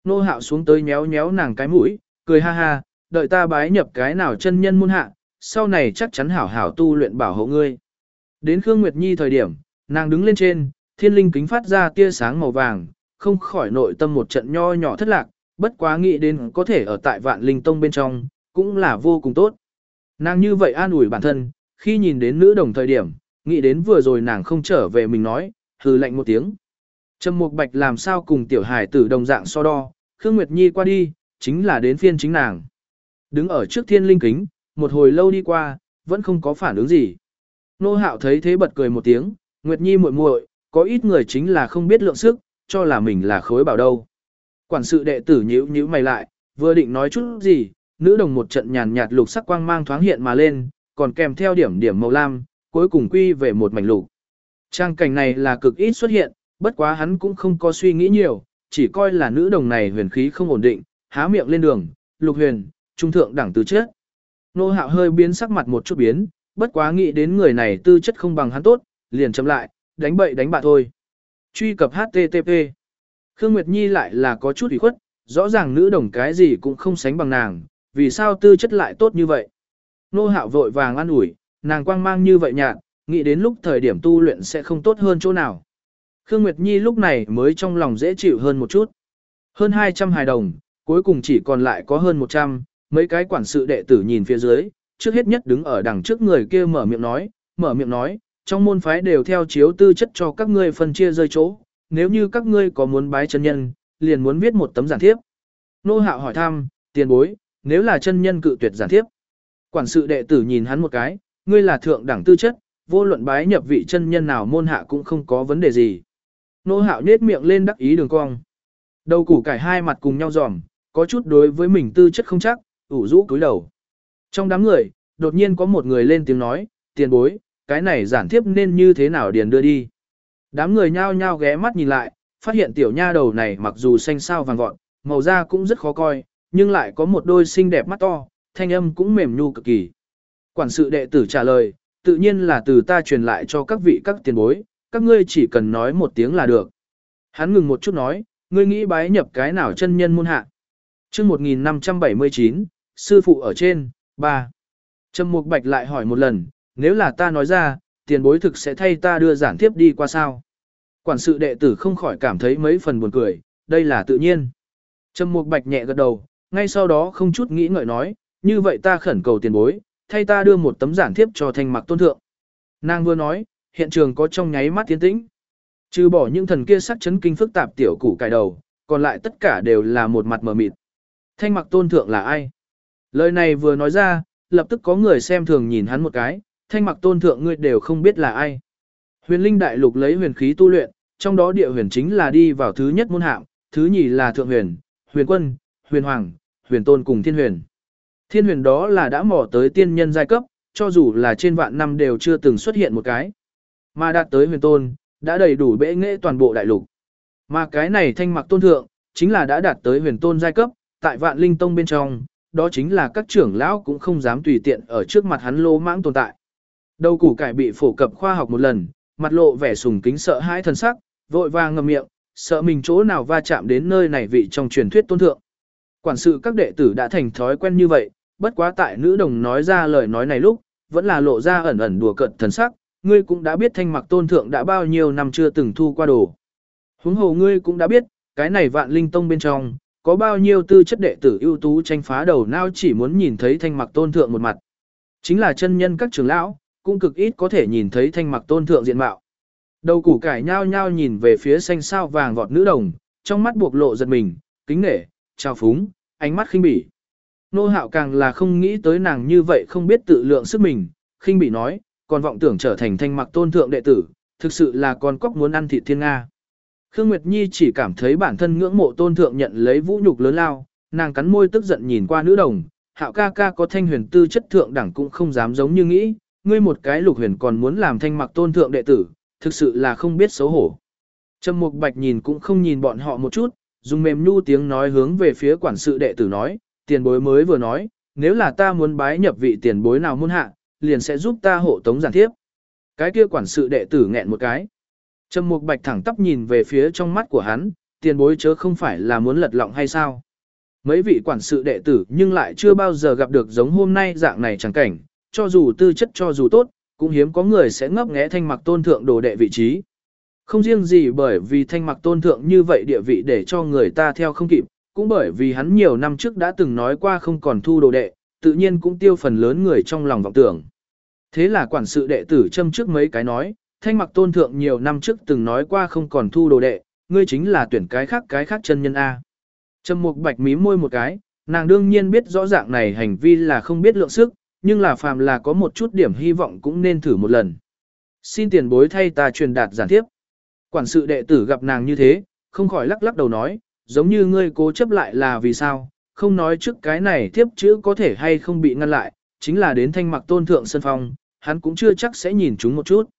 Nô hạo xuống tới nhéo nhéo nàng cái mũi, cười ha ha, đợi ta bái nhập cái nào chân nhân môn hạ, sau này chắc chắn hảo hảo tu luyện bảo hộ ngươi. Đến Khương Nguyệt Nhi thời điểm, nàng đứng lên trên, thiên linh kính phát ra tia sáng màu vàng, không khỏi nội tâm một trận nho nhỏ thất lạc, bất quá nghĩ đến có thể ở tại vạn linh tông bên trong, cũng là vô cùng tốt. Nàng như vậy an ủi bản thân, khi nhìn đến nữ đồng thời điểm, nghĩ đến vừa rồi nàng không trở về mình nói, hừ lạnh một tiếng. Trầm Mục Bạch làm sao cùng tiểu hải tử đồng dạng so đo, Khương Nguyệt Nhi qua đi, chính là đến phiên chính nàng. Đứng ở trước thiên linh kính, một hồi lâu đi qua, vẫn không có phản ứng gì. Nô Hạo thấy thế bật cười một tiếng, Nguyệt Nhi muội muội, có ít người chính là không biết lượng sức, cho là mình là khối bảo đâu. Quản sự đệ tử nhíu nhíu mày lại, vừa định nói chút gì, nữ đồng một trận nhàn nhạt lục sắc quang mang thoáng hiện mà lên, còn kèm theo điểm điểm màu lam, cuối cùng quy về một mảnh lục. Trang cảnh này là cực ít xuất hiện, bất quá hắn cũng không có suy nghĩ nhiều, chỉ coi là nữ đồng này huyền khí không ổn định, há miệng lên đường, lục huyền, trung thượng đẳng từ chết. Nô hạo hơi biến sắc mặt một chút biến, bất quá nghĩ đến người này tư chất không bằng hắn tốt, liền chậm lại, đánh bậy đánh bạ thôi. Truy cập HTTP. Khương Nguyệt Nhi lại là có chút ủy khuất, rõ ràng nữ đồng cái gì cũng không sánh bằng nàng, vì sao tư chất lại tốt như vậy. Nô hạo vội vàng ăn ủi, nàng quang mang như vậy nhạt, nghĩ đến lúc thời điểm tu luyện sẽ không tốt hơn chỗ nào. Khương Nguyệt Nhi lúc này mới trong lòng dễ chịu hơn một chút. Hơn 200 hài đồng, cuối cùng chỉ còn lại có hơn 100, mấy cái quản sự đệ tử nhìn phía dưới, trước hết nhất đứng ở đằng trước người kia mở miệng nói, mở miệng nói, trong môn phái đều theo chiếu tư chất cho các ngươi phân chia rơi chỗ, nếu như các ngươi có muốn bái chân nhân, liền muốn viết một tấm giản thiếp. Nô hạo hỏi thăm, tiền bối, nếu là chân nhân cự tuyệt giản thiếp. Quản sự đệ tử nhìn hắn một cái, ngươi là thượng đẳng tư chất, vô luận bái nhập vị chân nhân nào môn hạ cũng không có vấn đề gì. Nô hạo nết miệng lên đắc ý đường cong. Đầu củ cải hai mặt cùng nhau giòm, có chút đối với mình tư chất không chắc, ủ rũ cúi đầu. Trong đám người, đột nhiên có một người lên tiếng nói, tiền bối, cái này giản tiếp nên như thế nào điền đưa đi. Đám người nhao nhao ghé mắt nhìn lại, phát hiện tiểu nha đầu này mặc dù xanh sao vàng vọt, màu da cũng rất khó coi, nhưng lại có một đôi xinh đẹp mắt to, thanh âm cũng mềm nhu cực kỳ. Quản sự đệ tử trả lời, tự nhiên là từ ta truyền lại cho các vị các tiền bối, các ngươi chỉ cần nói một tiếng là được. Hắn ngừng một chút nói, ngươi nghĩ bái nhập cái nào chân nhân môn hạ. chương 1579, sư phụ ở trên, ba. Trầm Mục Bạch lại hỏi một lần, nếu là ta nói ra, tiền bối thực sẽ thay ta đưa giản tiếp đi qua sao. Quản sự đệ tử không khỏi cảm thấy mấy phần buồn cười, đây là tự nhiên. Trầm Mục Bạch nhẹ gật đầu, ngay sau đó không chút nghĩ ngợi nói, như vậy ta khẩn cầu tiền bối, thay ta đưa một tấm giản thiếp cho thanh mặc tôn thượng. Nàng vừa nói, hiện trường có trong nháy mắt tiến tĩnh. Trừ bỏ những thần kia sắc chấn kinh phức tạp tiểu củ cải đầu, còn lại tất cả đều là một mặt mờ mịt. Thanh mặc tôn thượng là ai? Lời này vừa nói ra, lập tức có người xem thường nhìn hắn một cái, thanh mặc tôn thượng ngươi đều không biết là ai. Huyền linh đại lục lấy huyền khí tu luyện, trong đó địa huyền chính là đi vào thứ nhất môn hạng, thứ nhì là thượng huyền, huyền quân, huyền hoàng, huyền tôn cùng thiên huyền. Thiên huyền đó là đã mò tới tiên nhân giai cấp, cho dù là trên vạn năm đều chưa từng xuất hiện một cái. Mà đạt tới huyền tôn, đã đầy đủ bệ nghệ toàn bộ đại lục. Mà cái này thanh mặc tôn thượng, chính là đã đạt tới huyền tôn giai cấp, tại vạn linh tông bên trong, đó chính là các trưởng lão cũng không dám tùy tiện ở trước mặt hắn lô mãng tồn tại. Đầu củ cải bị phổ cập khoa học một lần, mặt lộ vẻ sùng kính sợ hãi thần sắc, vội vàng ngậm miệng, sợ mình chỗ nào va chạm đến nơi này vị trong truyền thuyết tôn thượng. Quản sự các đệ tử đã thành thói quen như vậy, bất quá tại nữ đồng nói ra lời nói này lúc, vẫn là lộ ra ẩn ẩn đùa cợt thần sắc, ngươi cũng đã biết thanh mặc tôn thượng đã bao nhiêu năm chưa từng thu qua đồ. Huống hồ ngươi cũng đã biết, cái này vạn linh tông bên trong, có bao nhiêu tư chất đệ tử ưu tú tranh phá đầu não chỉ muốn nhìn thấy thanh mặc tôn thượng một mặt. Chính là chân nhân các trưởng lão, cũng cực ít có thể nhìn thấy thanh mặc tôn thượng diện mạo. Đầu củ cải nhao nhao nhìn về phía xanh sao vàng vọt nữ đồng, trong mắt buộc lộ giật mình, kính nể, trao phúng, ánh mắt khinh bỉ. Nô hạo càng là không nghĩ tới nàng như vậy không biết tự lượng sức mình, khinh bỉ nói, còn vọng tưởng trở thành thanh mặc tôn thượng đệ tử, thực sự là con cóc muốn ăn thịt thiên Nga. Khương Nguyệt Nhi chỉ cảm thấy bản thân ngưỡng mộ tôn thượng nhận lấy vũ nhục lớn lao, nàng cắn môi tức giận nhìn qua nữ đồng, hạo ca ca có thanh huyền tư chất thượng đẳng cũng không dám giống như nghĩ, ngươi một cái lục huyền còn muốn làm thanh mặc tôn thượng đệ tử, thực sự là không biết xấu hổ. Trầm Mục Bạch nhìn cũng không nhìn bọn họ một chút, dùng mềm nhu tiếng nói hướng về phía quản sự đệ tử nói, tiền bối mới vừa nói, nếu là ta muốn bái nhập vị tiền bối nào muốn hạ, liền sẽ giúp ta hộ tống giản thiếp. Cái kia quản sự đệ tử nghẹn một cái. Trầm Mục Bạch thẳng tắp nhìn về phía trong mắt của hắn, tiền bối chớ không phải là muốn lật lọng hay sao. Mấy vị quản sự đệ tử nhưng lại chưa bao giờ gặp được giống hôm nay dạng này chẳng cảnh, cho dù tư chất cho dù tốt, cũng hiếm có người sẽ ngấp nghé thanh mặc tôn thượng đồ đệ vị trí. Không riêng gì bởi vì thanh mặc tôn thượng như vậy địa vị để cho người ta theo không kịp, cũng bởi vì hắn nhiều năm trước đã từng nói qua không còn thu đồ đệ, tự nhiên cũng tiêu phần lớn người trong lòng vọng tưởng. Thế là quản sự đệ tử châm trước mấy cái nói, thanh mặc tôn thượng nhiều năm trước từng nói qua không còn thu đồ đệ, ngươi chính là tuyển cái khác cái khác chân nhân A. Trầm mục bạch mí môi một cái, nàng đương nhiên biết rõ ràng này hành vi là không biết lượng sức, nhưng là phàm là có một chút điểm hy vọng cũng nên thử một lần. Xin tiền bối thay ta truyền đạt giản tiếp. Quản sự đệ tử gặp nàng như thế, không khỏi lắc lắc đầu nói, giống như ngươi cố chấp lại là vì sao, không nói trước cái này tiếp chữ có thể hay không bị ngăn lại, chính là đến thanh mặc tôn thượng sân phong, hắn cũng chưa chắc sẽ nhìn chúng một chút.